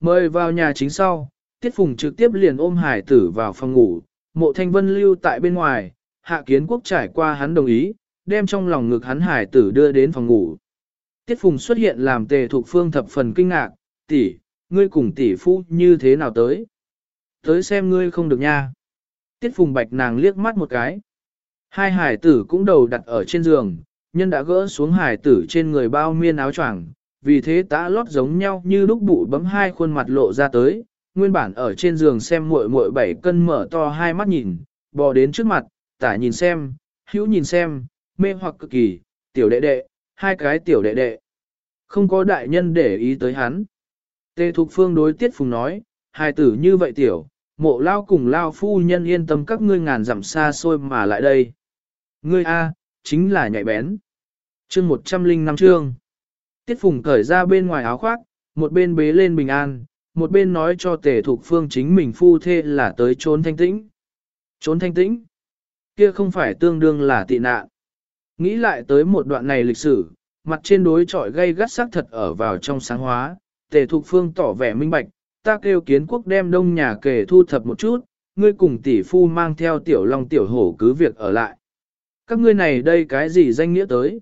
Mời vào nhà chính sau, Tiết Phùng trực tiếp liền ôm hải tử vào phòng ngủ, mộ thanh vân lưu tại bên ngoài, hạ kiến quốc trải qua hắn đồng ý, đem trong lòng ngực hắn hải tử đưa đến phòng ngủ. Tiết Phùng xuất hiện làm tề thuộc phương thập phần kinh ngạc, tỷ, ngươi cùng tỷ phu như thế nào tới? Tới xem ngươi không được nha. Tiết Phùng bạch nàng liếc mắt một cái. Hai hải tử cũng đầu đặt ở trên giường, nhân đã gỡ xuống hải tử trên người bao miên áo choàng, vì thế tã lót giống nhau như lúc bụi bấm hai khuôn mặt lộ ra tới, nguyên bản ở trên giường xem muội muội bảy cân mở to hai mắt nhìn, bò đến trước mặt, tả nhìn xem, hữu nhìn xem, mê hoặc cực kỳ, tiểu đệ đệ, hai cái tiểu đệ đệ. Không có đại nhân để ý tới hắn. Tê Thục Phương đối Tiết Phùng nói, hai tử như vậy tiểu, mộ lao cùng lao phu nhân yên tâm các ngươi ngàn dặm xa xôi mà lại đây. Ngươi A, chính là nhạy bén. chương 105 chương. Tiết Phùng cởi ra bên ngoài áo khoác, một bên bế lên bình an, một bên nói cho tề thục phương chính mình phu thê là tới trốn thanh tĩnh. Trốn thanh tĩnh? Kia không phải tương đương là tị nạn. Nghĩ lại tới một đoạn này lịch sử, mặt trên đối trọi gây gắt sắc thật ở vào trong sáng hóa, tề thục phương tỏ vẻ minh bạch, ta kêu kiến quốc đem đông nhà kề thu thập một chút, ngươi cùng tỷ phu mang theo tiểu long tiểu hổ cứ việc ở lại. Các ngươi này đây cái gì danh nghĩa tới?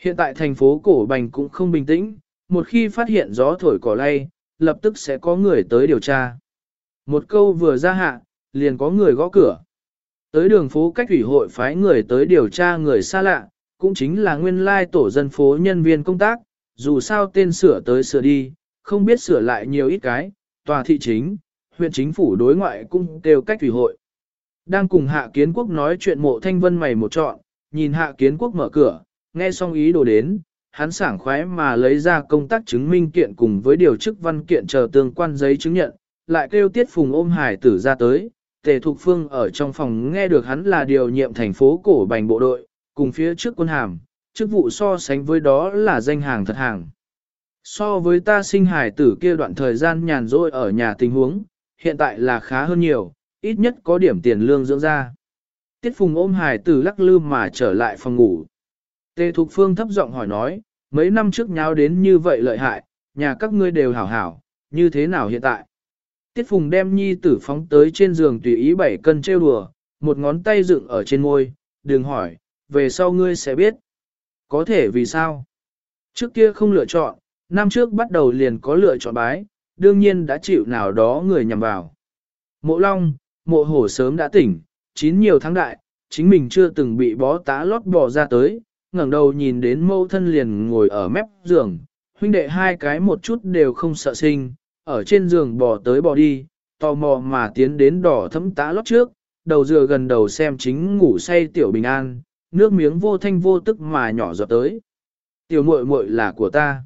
Hiện tại thành phố Cổ Bành cũng không bình tĩnh, một khi phát hiện gió thổi cỏ lay, lập tức sẽ có người tới điều tra. Một câu vừa ra hạ, liền có người gõ cửa. Tới đường phố cách ủy hội phái người tới điều tra người xa lạ, cũng chính là nguyên lai tổ dân phố nhân viên công tác, dù sao tên sửa tới sửa đi, không biết sửa lại nhiều ít cái, tòa thị chính, huyện chính phủ đối ngoại cũng đều cách ủy hội. Đang cùng Hạ Kiến Quốc nói chuyện mộ thanh vân mày một trọn, nhìn Hạ Kiến Quốc mở cửa, nghe xong ý đồ đến, hắn sảng khoái mà lấy ra công tác chứng minh kiện cùng với điều chức văn kiện chờ tương quan giấy chứng nhận, lại kêu tiết phùng ôm hải tử ra tới. Tề Thục Phương ở trong phòng nghe được hắn là điều nhiệm thành phố cổ bành bộ đội, cùng phía trước quân hàm, chức vụ so sánh với đó là danh hàng thật hàng. So với ta sinh hải tử kia đoạn thời gian nhàn rỗi ở nhà tình huống, hiện tại là khá hơn nhiều, ít nhất có điểm tiền lương dưỡng ra. Tiết Phùng ôm hải tử lắc lư mà trở lại phòng ngủ. Tề Thục Phương thấp giọng hỏi nói, mấy năm trước nháo đến như vậy lợi hại, nhà các ngươi đều hảo hảo, như thế nào hiện tại? Tiết Phùng đem nhi tử phóng tới trên giường tùy ý bảy cân trêu đùa, một ngón tay dựng ở trên môi, đừng hỏi, về sau ngươi sẽ biết. Có thể vì sao? Trước kia không lựa chọn, năm trước bắt đầu liền có lựa chọn bái, đương nhiên đã chịu nào đó người nhằm vào. Mộ Long, mộ hổ sớm đã tỉnh, chín nhiều tháng đại, chính mình chưa từng bị bó tá lót bỏ ra tới, ngẩng đầu nhìn đến mâu thân liền ngồi ở mép giường, huynh đệ hai cái một chút đều không sợ sinh, ở trên giường bò tới bò đi, tò mò mà tiến đến đỏ thấm tá lót trước, đầu dựa gần đầu xem chính ngủ say tiểu bình an, nước miếng vô thanh vô tức mà nhỏ giọt tới. Tiểu muội muội là của ta.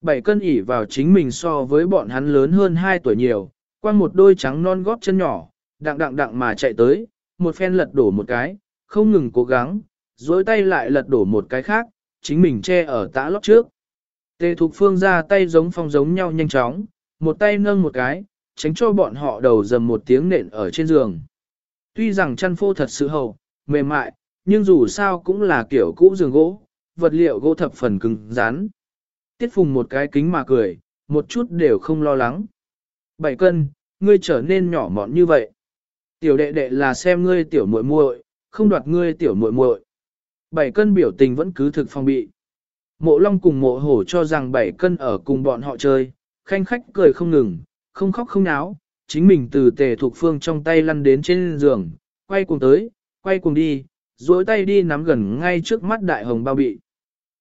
Bảy cân ỉ vào chính mình so với bọn hắn lớn hơn hai tuổi nhiều, quan một đôi trắng non góp chân nhỏ, đặng đặng đặng mà chạy tới, một phen lật đổ một cái, không ngừng cố gắng, dối tay lại lật đổ một cái khác, chính mình che ở tã lót trước. Tề Thục Phương ra tay giống phong giống nhau nhanh chóng, một tay nâng một cái, tránh cho bọn họ đầu dầm một tiếng nện ở trên giường. Tuy rằng chăn phô thật sự hầu mềm mại, nhưng dù sao cũng là kiểu cũ giường gỗ, vật liệu gỗ thập phần cứng rắn. Tiết Phùng một cái kính mà cười, một chút đều không lo lắng. Bảy cân, ngươi trở nên nhỏ mọn như vậy. Tiểu đệ đệ là xem ngươi tiểu muội muội, không đoạt ngươi tiểu muội muội. Bảy cân biểu tình vẫn cứ thực phong bị. Mộ Long cùng mộ hổ cho rằng bảy cân ở cùng bọn họ chơi, khanh khách cười không ngừng, không khóc không náo, chính mình từ tề thuộc phương trong tay lăn đến trên giường, quay cùng tới, quay cùng đi, duỗi tay đi nắm gần ngay trước mắt đại hồng bao bị.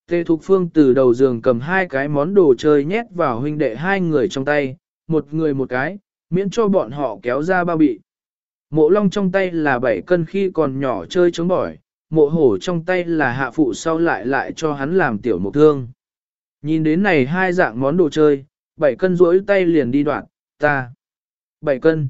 Tề Thục Phương từ đầu giường cầm hai cái món đồ chơi nhét vào huynh đệ hai người trong tay, một người một cái, miễn cho bọn họ kéo ra bao bị. Mộ long trong tay là bảy cân khi còn nhỏ chơi chống bỏi, mộ hổ trong tay là hạ phụ sau lại lại cho hắn làm tiểu mục thương. Nhìn đến này hai dạng món đồ chơi, bảy cân rỗi tay liền đi đoạn, ta. Bảy cân.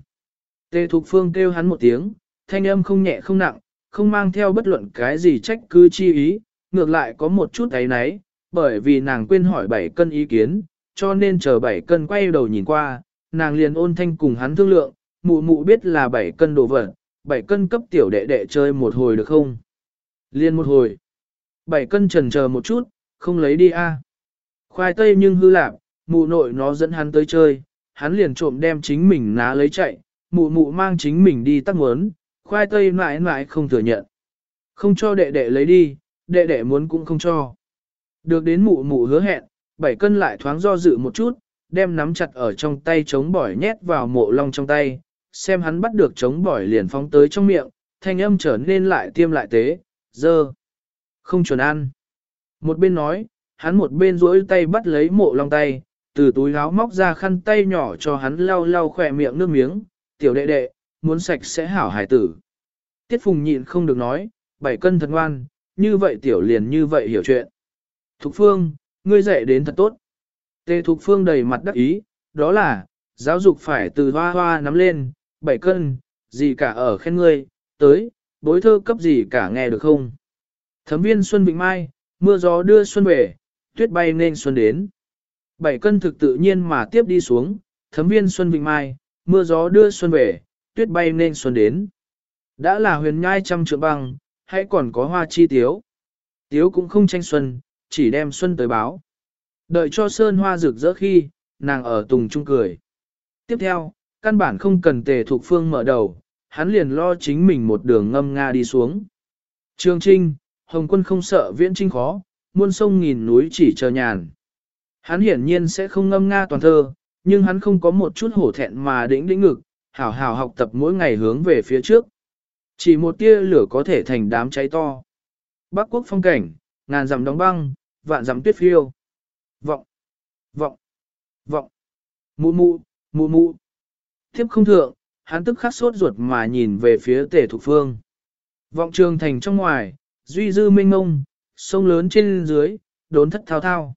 Tề Thục Phương kêu hắn một tiếng, thanh âm không nhẹ không nặng, không mang theo bất luận cái gì trách cứ chi ý, ngược lại có một chút ấy náy, bởi vì nàng quên hỏi bảy cân ý kiến, cho nên chờ bảy cân quay đầu nhìn qua, nàng liền ôn thanh cùng hắn thương lượng, mụ mụ biết là bảy cân đồ vật, bảy cân cấp tiểu đệ đệ chơi một hồi được không? Liên một hồi. Bảy cân trần chờ một chút, không lấy đi a. À. Khoai tây nhưng hư lạc, mụ nội nó dẫn hắn tới chơi, hắn liền trộm đem chính mình ná lấy chạy, mụ mụ mang chính mình đi tắc muốn, khoai tây mãi mãi không thừa nhận. Không cho đệ đệ lấy đi, đệ đệ muốn cũng không cho. Được đến mụ mụ hứa hẹn, bảy cân lại thoáng do dự một chút, đem nắm chặt ở trong tay chống bỏi nhét vào mộ long trong tay, xem hắn bắt được chống bỏi liền phóng tới trong miệng, thanh âm trở nên lại tiêm lại tế, dơ. Không chuẩn ăn. Một bên nói, hắn một bên duỗi tay bắt lấy mộ long tay, từ túi áo móc ra khăn tay nhỏ cho hắn lau lau khỏe miệng nước miếng, tiểu đệ đệ, muốn sạch sẽ hảo hải tử. Tiết phùng nhịn không được nói, bảy cân thật ngoan, như vậy tiểu liền như vậy hiểu chuyện. Thục phương, ngươi dạy đến thật tốt. Tề Thục Phương đầy mặt đắc ý, đó là, giáo dục phải từ hoa hoa nắm lên, bảy cân, gì cả ở khen ngươi, tới, bối thơ cấp gì cả nghe được không. Thấm viên Xuân Vịnh Mai, mưa gió đưa xuân về, tuyết bay nên xuân đến. Bảy cân thực tự nhiên mà tiếp đi xuống, thấm viên Xuân Vịnh Mai, mưa gió đưa xuân về, tuyết bay nên xuân đến. Đã là huyền nhai trăm trượng băng, hãy còn có hoa chi tiếu. Tiếu cũng không tranh xuân, chỉ đem xuân tới báo. Đợi cho sơn hoa rực rỡ khi, nàng ở tùng trung cười. Tiếp theo, căn bản không cần tề thuộc phương mở đầu, hắn liền lo chính mình một đường ngâm nga đi xuống. Trường Trinh, Hồng quân không sợ viễn trinh khó, muôn sông nghìn núi chỉ chờ nhàn. Hắn hiển nhiên sẽ không ngâm nga toàn thơ, nhưng hắn không có một chút hổ thẹn mà đĩnh đĩnh ngực, hảo hảo học tập mỗi ngày hướng về phía trước. Chỉ một tia lửa có thể thành đám cháy to. Bắc quốc phong cảnh, ngàn dặm đóng băng, vạn dặm tuyết phiêu. Vọng, vọng, vọng, mụ mụ, mụ mụ. Tiếp không thượng, hắn tức khắc sốt ruột mà nhìn về phía tề thục phương. Vọng trường thành trong ngoài, duy dư minh ngông, sông lớn trên dưới, đốn thất thao thao.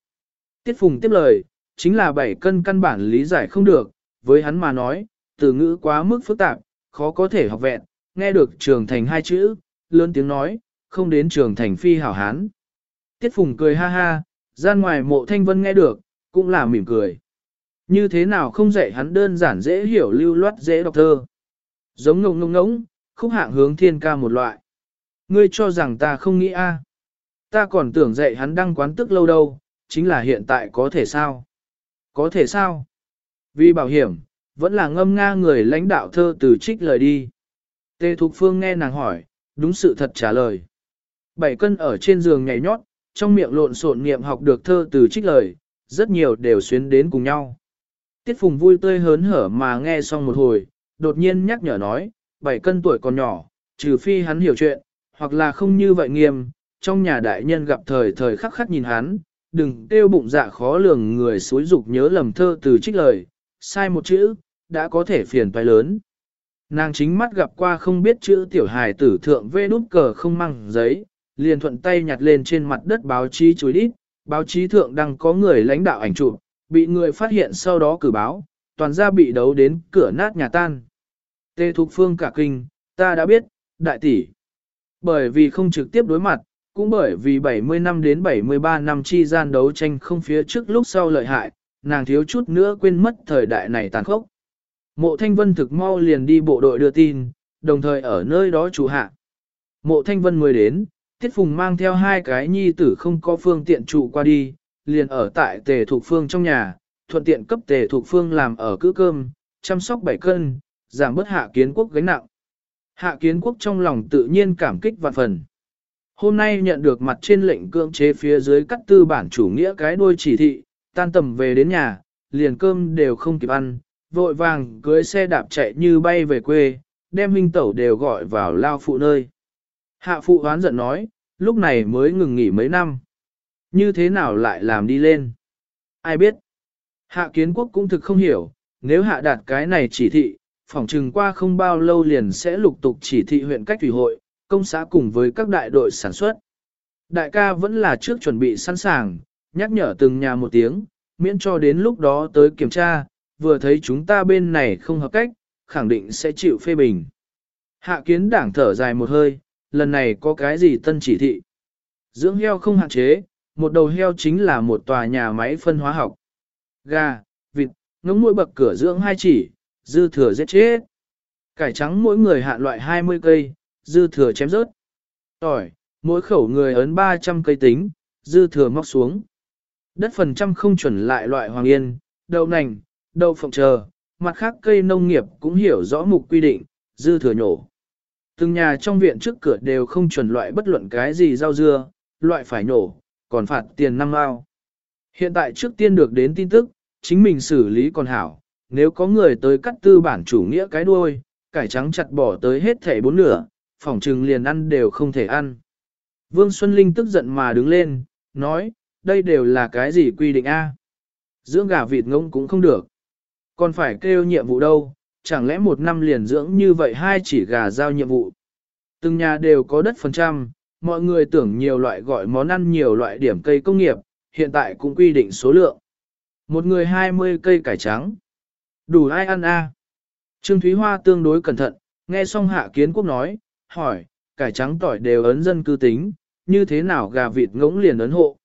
Tiết phùng tiếp lời, chính là bảy cân căn bản lý giải không được, với hắn mà nói, từ ngữ quá mức phức tạp, khó có thể học vẹn, nghe được trường thành hai chữ, lớn tiếng nói, không đến trường thành phi hảo hán. Tiết phùng cười ha ha, gian ngoài mộ thanh vân nghe được, cũng là mỉm cười. Như thế nào không dạy hắn đơn giản dễ hiểu lưu loát dễ đọc thơ. Giống ngông ngông ngống, khúc hạng hướng thiên ca một loại. Ngươi cho rằng ta không nghĩ a? À? Ta còn tưởng dạy hắn đăng quán tức lâu đâu, chính là hiện tại có thể sao? Có thể sao? Vì bảo hiểm, vẫn là ngâm nga người lãnh đạo thơ từ trích lời đi. Tê Thục Phương nghe nàng hỏi, đúng sự thật trả lời. Bảy cân ở trên giường nhảy nhót, trong miệng lộn xộn niệm học được thơ từ trích lời, rất nhiều đều xuyến đến cùng nhau. Tiết Phùng vui tươi hớn hở mà nghe xong một hồi, đột nhiên nhắc nhở nói, bảy cân tuổi còn nhỏ, trừ phi hắn hiểu chuyện, hoặc là không như vậy nghiêm, trong nhà đại nhân gặp thời thời khắc khắc nhìn hắn, đừng kêu bụng dạ khó lường người xối dục nhớ lầm thơ từ trích lời, sai một chữ, đã có thể phiền toái lớn. Nàng chính mắt gặp qua không biết chữ tiểu hài tử thượng vê đút cờ không mang giấy, liền thuận tay nhặt lên trên mặt đất báo chí chối đít, báo chí thượng đang có người lãnh đạo ảnh chụp, bị người phát hiện sau đó cử báo, toàn gia bị đấu đến cửa nát nhà tan. Tê Thục Phương cả kinh, ta đã biết, đại tỷ. Bởi vì không trực tiếp đối mặt, cũng bởi vì 70 năm đến 73 năm chi gian đấu tranh không phía trước lúc sau lợi hại, nàng thiếu chút nữa quên mất thời đại này tàn khốc. Mộ Thanh Vân thực mau liền đi bộ đội đưa tin, đồng thời ở nơi đó chủ hạ. Mộ Thanh Vân mới đến, Tiết Phùng mang theo hai cái nhi tử không có phương tiện trụ qua đi, liền ở tại tề thuộc phương trong nhà, thuận tiện cấp tề thuộc phương làm ở cữ cơm, chăm sóc bảy cân, giảm bớt hạ kiến quốc gánh nặng. Hạ kiến quốc trong lòng tự nhiên cảm kích vạn phần. Hôm nay nhận được mặt trên lệnh cưỡng chế phía dưới cắt tư bản chủ nghĩa cái đôi chỉ thị, tan tầm về đến nhà, liền cơm đều không kịp ăn, vội vàng cưới xe đạp chạy như bay về quê, đem huynh tẩu đều gọi vào lao phụ nơi. Hạ phụ hoán giận nói, lúc này mới ngừng nghỉ mấy năm. Như thế nào lại làm đi lên? Ai biết? Hạ kiến quốc cũng thực không hiểu, nếu hạ đạt cái này chỉ thị, phỏng chừng qua không bao lâu liền sẽ lục tục chỉ thị huyện cách thủy hội, công xã cùng với các đại đội sản xuất. Đại ca vẫn là trước chuẩn bị sẵn sàng, nhắc nhở từng nhà một tiếng, miễn cho đến lúc đó tới kiểm tra, vừa thấy chúng ta bên này không hợp cách, khẳng định sẽ chịu phê bình. Hạ kiến đảng thở dài một hơi, lần này có cái gì tân chỉ thị. Dưỡng heo không hạn chế, một đầu heo chính là một tòa nhà máy phân hóa học. Gà, vịt, ngỗng mỗi bậc cửa dưỡng hai chỉ, dư thừa giết chết. Cải trắng mỗi người hạn loại 20 cây, dư thừa chém rớt. Tỏi, mỗi khẩu người ấn 300 cây tính, dư thừa móc xuống. Đất phần trăm không chuẩn lại loại hoàng yên, đậu nành, đậu phộng chờ, mặt khác cây nông nghiệp cũng hiểu rõ mục quy định, dư thừa nhổ. Từng nhà trong viện trước cửa đều không chuẩn loại bất luận cái gì rau dưa, loại phải nhổ, còn phạt tiền năm ao. Hiện tại trước tiên được đến tin tức, chính mình xử lý còn hảo, nếu có người tới cắt tư bản chủ nghĩa cái đuôi, cải trắng chặt bỏ tới hết thể bốn nửa, phỏng trừng liền ăn đều không thể ăn. Vương Xuân Linh tức giận mà đứng lên, nói, đây đều là cái gì quy định a? Dưỡng gà vịt ngông cũng không được. Còn phải kêu nhiệm vụ đâu, chẳng lẽ một năm liền dưỡng như vậy hai chỉ gà giao nhiệm vụ. Từng nhà đều có đất phần trăm, mọi người tưởng nhiều loại gọi món ăn nhiều loại điểm cây công nghiệp, hiện tại cũng quy định số lượng. Một người 20 cây cải trắng. Đủ ai ăn a? Trương Thúy Hoa tương đối cẩn thận, nghe xong Hạ Kiến Quốc nói, hỏi, cải trắng tỏi đều ấn dân cư tính, như thế nào gà vịt ngỗng liền ấn hộ.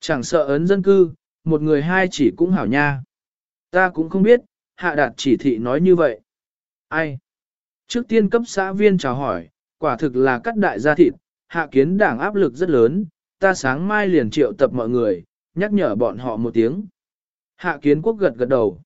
Chẳng sợ ấn dân cư, một người hai chỉ cũng hảo nha. Ta cũng không biết, Hạ Đạt chỉ thị nói như vậy. Ai? Trước tiên cấp xã viên chào hỏi, quả thực là cắt đại gia thịt, Hạ Kiến đảng áp lực rất lớn, ta sáng mai liền triệu tập mọi người, nhắc nhở bọn họ một tiếng. Hạ Kiến Quốc gật gật đầu.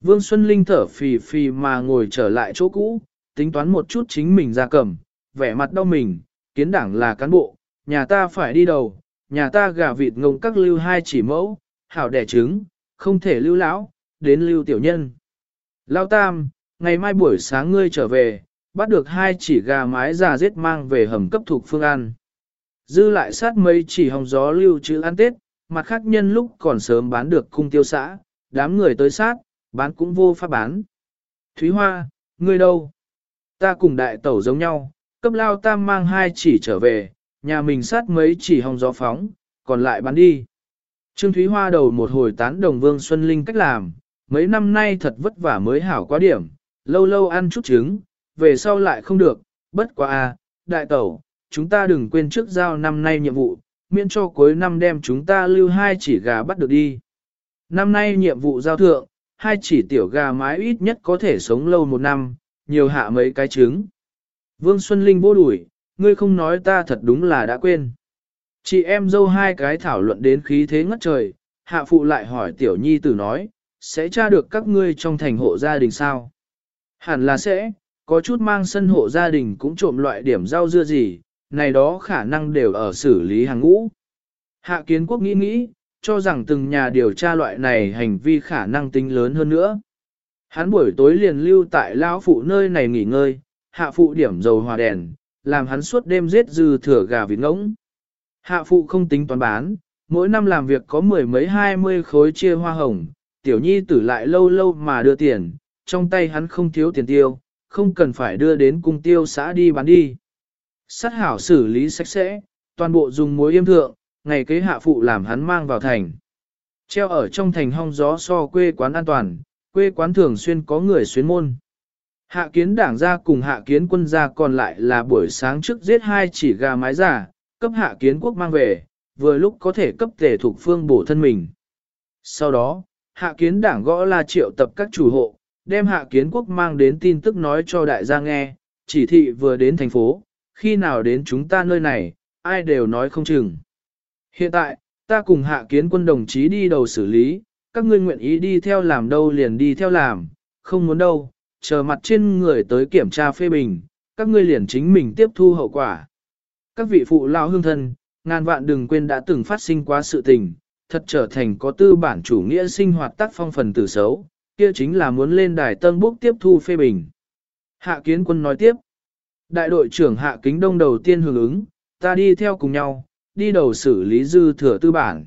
Vương Xuân Linh thở phì phì mà ngồi trở lại chỗ cũ, tính toán một chút chính mình ra cầm, vẻ mặt đau mình, kiến đảng là cán bộ, nhà ta phải đi đầu, nhà ta gà vịt ngông các lưu hai chỉ mẫu, hảo đẻ trứng, không thể lưu lão, đến lưu tiểu nhân. Lao tam, ngày mai buổi sáng ngươi trở về, bắt được hai chỉ gà mái già giết mang về hầm cấp thuộc phương ăn. Dư lại sát mấy chỉ hồng gió lưu trữ ăn tết, mặt khác nhân lúc còn sớm bán được cung tiêu xã, đám người tới sát, bán cũng vô pháp bán. Thúy Hoa, ngươi đâu? Ta cùng đại tẩu giống nhau, cấp lao tam mang hai chỉ trở về, nhà mình sát mấy chỉ hồng gió phóng, còn lại bán đi. Trương Thúy Hoa đầu một hồi tán đồng Vương Xuân Linh cách làm, mấy năm nay thật vất vả mới hảo quá điểm, lâu lâu ăn chút trứng, về sau lại không được, bất quá a đại tẩu, chúng ta đừng quên trước giao năm nay nhiệm vụ, miễn cho cuối năm đem chúng ta lưu hai chỉ gà bắt được đi. Năm nay nhiệm vụ giao thượng, hai chỉ tiểu gà mái ít nhất có thể sống lâu một năm, nhiều hạ mấy cái trứng. Vương Xuân Linh vô đuổi, ngươi không nói ta thật đúng là đã quên. Chị em dâu hai cái thảo luận đến khí thế ngất trời, hạ phụ lại hỏi tiểu nhi tử nói, sẽ tra được các ngươi trong thành hộ gia đình sao? Hẳn là sẽ, có chút mang sân hộ gia đình cũng trộm loại điểm rau dưa gì, này đó khả năng đều ở xử lý hàng ngũ. Hạ kiến quốc nghĩ nghĩ, cho rằng từng nhà điều tra loại này hành vi khả năng tính lớn hơn nữa. Hắn buổi tối liền lưu tại lão phụ nơi này nghỉ ngơi, hạ phụ điểm dầu hòa đèn, làm hắn suốt đêm giết dư thừa gà vịt ngỗng. Hạ phụ không tính toán bán, mỗi năm làm việc có mười mấy hai mươi khối chia hoa hồng, tiểu nhi tử lại lâu lâu mà đưa tiền, trong tay hắn không thiếu tiền tiêu, không cần phải đưa đến cung tiêu xã đi bán đi. Sát hảo xử lý sạch sẽ, toàn bộ dùng muối yêm thượng, ngày kế hạ phụ làm hắn mang vào thành. Treo ở trong thành hong gió so quê quán an toàn, quê quán thường xuyên có người xuyến môn. Hạ kiến đảng ra cùng hạ kiến quân ra còn lại là buổi sáng trước giết hai chỉ gà mái giả, cấp hạ kiến quốc mang về, vừa lúc có thể cấp tề thuộc phương bổ thân mình. Sau đó, hạ kiến đảng gõ là triệu tập các chủ hộ, đem hạ kiến quốc mang đến tin tức nói cho đại gia nghe, chỉ thị vừa đến thành phố, khi nào đến chúng ta nơi này, ai đều nói không chừng. Hiện tại, ta cùng hạ kiến quân đồng chí đi đầu xử lý, các ngươi nguyện ý đi theo làm đâu liền đi theo làm, không muốn đâu, chờ mặt trên người tới kiểm tra phê bình, các ngươi liền chính mình tiếp thu hậu quả. Các vị phụ lao hương thân, ngàn vạn đừng quên đã từng phát sinh quá sự tình, thật trở thành có tư bản chủ nghĩa sinh hoạt tác phong phần tử xấu, kia chính là muốn lên đài tân bốc tiếp thu phê bình. Hạ kiến quân nói tiếp, đại đội trưởng hạ kính đông đầu tiên hưởng ứng, ta đi theo cùng nhau, đi đầu xử lý dư thừa tư bản.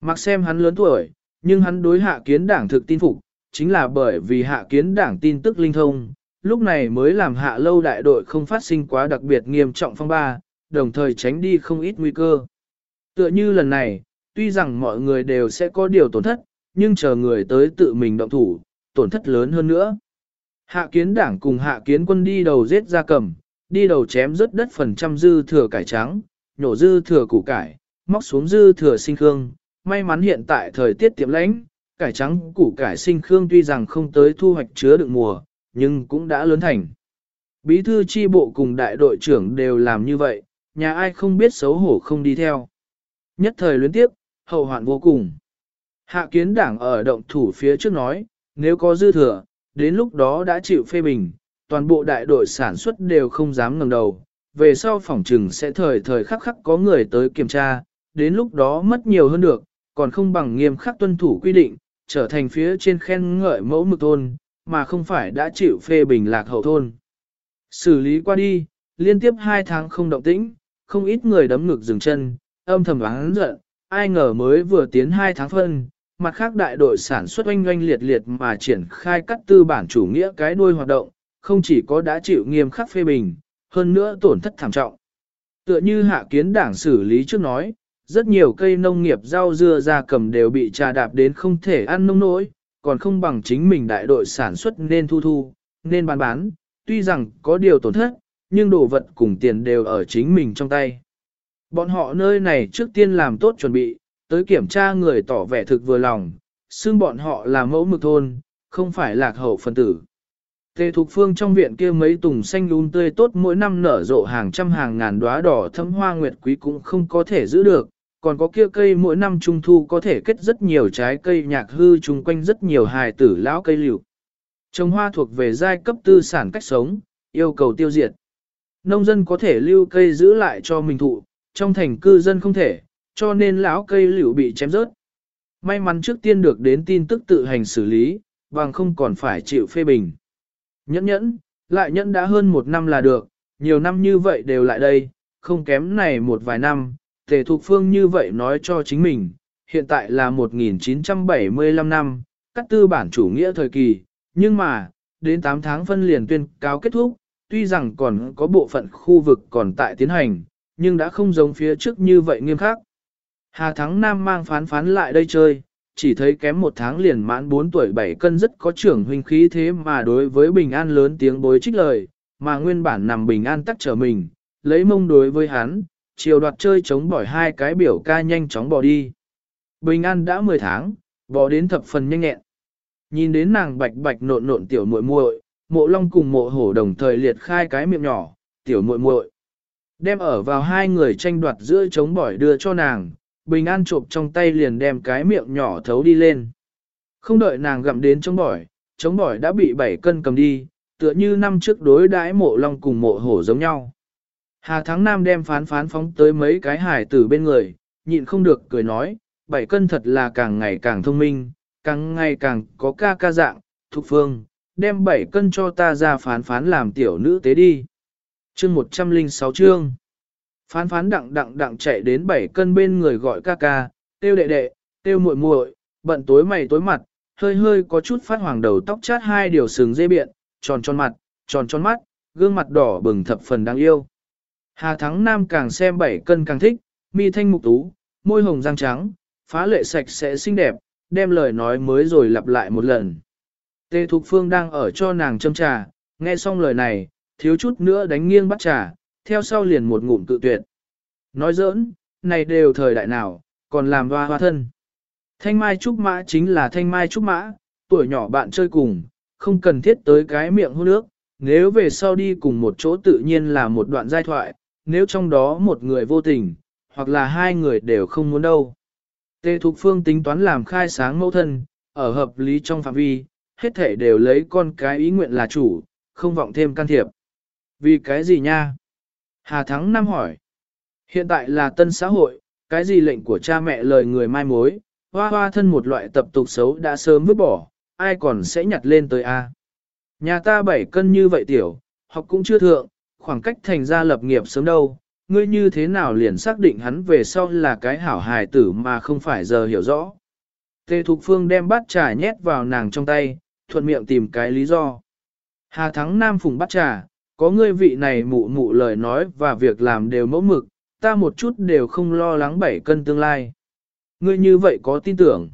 Mặc xem hắn lớn tuổi, nhưng hắn đối hạ kiến đảng thực tin phục, chính là bởi vì hạ kiến đảng tin tức linh thông, lúc này mới làm hạ lâu đại đội không phát sinh quá đặc biệt nghiêm trọng phong ba, đồng thời tránh đi không ít nguy cơ. Tựa như lần này, tuy rằng mọi người đều sẽ có điều tổn thất, nhưng chờ người tới tự mình động thủ, tổn thất lớn hơn nữa. Hạ kiến đảng cùng hạ kiến quân đi đầu giết ra cầm, đi đầu chém rớt đất phần trăm dư thừa cải trắng, nhổ dư thừa củ cải, móc xuống dư thừa sinh khương. May mắn hiện tại thời tiết tiệm lãnh, cải trắng củ cải sinh khương tuy rằng không tới thu hoạch chứa đựng mùa, nhưng cũng đã lớn thành. Bí thư chi bộ cùng đại đội trưởng đều làm như vậy, nhà ai không biết xấu hổ không đi theo. Nhất thời luyến tiếp, hậu hoạn vô cùng. Hạ kiến đảng ở động thủ phía trước nói, nếu có dư thừa, đến lúc đó đã chịu phê bình, toàn bộ đại đội sản xuất đều không dám ngẩng đầu, về sau phòng trừng sẽ thời thời khắc khắc có người tới kiểm tra, đến lúc đó mất nhiều hơn được, còn không bằng nghiêm khắc tuân thủ quy định, trở thành phía trên khen ngợi mẫu mực thôn, mà không phải đã chịu phê bình lạc hậu thôn. Xử lý qua đi, liên tiếp hai tháng không động tĩnh, không ít người đấm ngực dừng chân, âm thầm oán giận, ai ngờ mới vừa tiến hai tháng phân, mặt khác đại đội sản xuất oanh oanh liệt liệt mà triển khai cắt tư bản chủ nghĩa cái đuôi hoạt động, không chỉ có đã chịu nghiêm khắc phê bình, hơn nữa tổn thất thảm trọng. Tựa như hạ kiến đảng xử lý trước nói, rất nhiều cây nông nghiệp rau dưa ra cầm đều bị trà đạp đến không thể ăn nông nỗi, còn không bằng chính mình đại đội sản xuất nên thu thu, nên bán bán, tuy rằng có điều tổn thất, nhưng đồ vật cùng tiền đều ở chính mình trong tay. Bọn họ nơi này trước tiên làm tốt chuẩn bị, tới kiểm tra người tỏ vẻ thực vừa lòng, xưng bọn họ là mẫu mực thôn, không phải lạc hậu phân tử. Tề Thục Phương trong viện kia mấy tùng xanh lún tươi tốt mỗi năm nở rộ hàng trăm hàng ngàn đóa đỏ thấm hoa nguyệt quý cũng không có thể giữ được, còn có kia cây mỗi năm trung thu có thể kết rất nhiều trái cây nhạc hư chung quanh rất nhiều hài tử lão cây liệu. Trồng hoa thuộc về giai cấp tư sản cách sống, yêu cầu tiêu diệt. Nông dân có thể lưu cây giữ lại cho mình thụ, trong thành cư dân không thể, cho nên lão cây liệu bị chém rớt. May mắn trước tiên được đến tin tức tự hành xử lý, bằng không còn phải chịu phê bình. Nhẫn nhẫn, lại nhẫn đã hơn một năm là được, nhiều năm như vậy đều lại đây, không kém này một vài năm, tề thục phương như vậy nói cho chính mình, hiện tại là 1975 năm, cắt tư bản chủ nghĩa thời kỳ, nhưng mà, đến 8 tháng phân liền tuyên cáo kết thúc, tuy rằng còn có bộ phận khu vực còn tại tiến hành, nhưng đã không giống phía trước như vậy nghiêm khắc. Hà Thắng Nam mang phán phán lại đây chơi, chỉ thấy kém một tháng liền mãn 4 tuổi 7 cân rất có trưởng huynh khí thế mà đối với bình an lớn tiếng bối trích lời, mà nguyên bản nằm bình an tắc trở mình, lấy mông đối với hắn, chiều đoạt chơi chống bỏi hai cái biểu ca nhanh chóng bỏ đi. Bình an đã 10 tháng, bỏ đến thập phần nhanh nhẹn. Nhìn đến nàng bạch bạch nộn nộn tiểu muội muội, mộ long cùng mộ hổ đồng thời liệt khai cái miệng nhỏ, tiểu muội muội Đem ở vào hai người tranh đoạt giữa chống bỏi đưa cho nàng, bình an trộm trong tay liền đem cái miệng nhỏ thấu đi lên. Không đợi nàng gặm đến chống bỏi, chống bỏi đã bị bảy cân cầm đi, tựa như năm trước đối đãi mộ long cùng mộ hổ giống nhau. Hà Thắng Nam đem phán phán phóng tới mấy cái hải tử bên người, nhịn không được cười nói, bảy cân thật là càng ngày càng thông minh, càng ngày càng có ca ca dạng, thục phương, đem bảy cân cho ta ra phán phán làm tiểu nữ tế đi. Chương 106 chương Phán phán đặng đặng đặng chạy đến bảy cân bên người gọi ca ca, tiêu đệ đệ, tiêu muội muội, bận tối mày tối mặt, hơi hơi có chút phát hoàng đầu tóc chát hai điều sừng dê biện, tròn tròn mặt, tròn tròn mắt, gương mặt đỏ bừng thập phần đáng yêu. Hà Thắng Nam càng xem bảy cân càng thích, mi thanh mục tú, môi hồng răng trắng, phá lệ sạch sẽ xinh đẹp, đem lời nói mới rồi lặp lại một lần. Tề Thục Phương đang ở cho nàng châm trà, nghe xong lời này, thiếu chút nữa đánh nghiêng bắt trà, theo sau liền một ngụm tự tuyệt. Nói giỡn, này đều thời đại nào, còn làm hoa hoa thân. Thanh Mai Trúc Mã chính là Thanh Mai Trúc Mã, tuổi nhỏ bạn chơi cùng, không cần thiết tới cái miệng hôn nước, nếu về sau đi cùng một chỗ tự nhiên là một đoạn giai thoại, nếu trong đó một người vô tình, hoặc là hai người đều không muốn đâu. Tề Thục Phương tính toán làm khai sáng mẫu thân, ở hợp lý trong phạm vi, hết thể đều lấy con cái ý nguyện là chủ, không vọng thêm can thiệp. Vì cái gì nha? Hà Thắng Nam hỏi. Hiện tại là tân xã hội, cái gì lệnh của cha mẹ lời người mai mối, hoa hoa thân một loại tập tục xấu đã sớm vứt bỏ, ai còn sẽ nhặt lên tới A. Nhà ta bảy cân như vậy tiểu, học cũng chưa thượng, khoảng cách thành ra lập nghiệp sớm đâu, ngươi như thế nào liền xác định hắn về sau là cái hảo hài tử mà không phải giờ hiểu rõ. Tề Thục Phương đem bát trà nhét vào nàng trong tay, thuận miệng tìm cái lý do. Hà Thắng Nam phùng bát trà, có ngươi vị này mụ mụ lời nói và việc làm đều mẫu mực, ta một chút đều không lo lắng bảy cân tương lai. Ngươi như vậy có tin tưởng.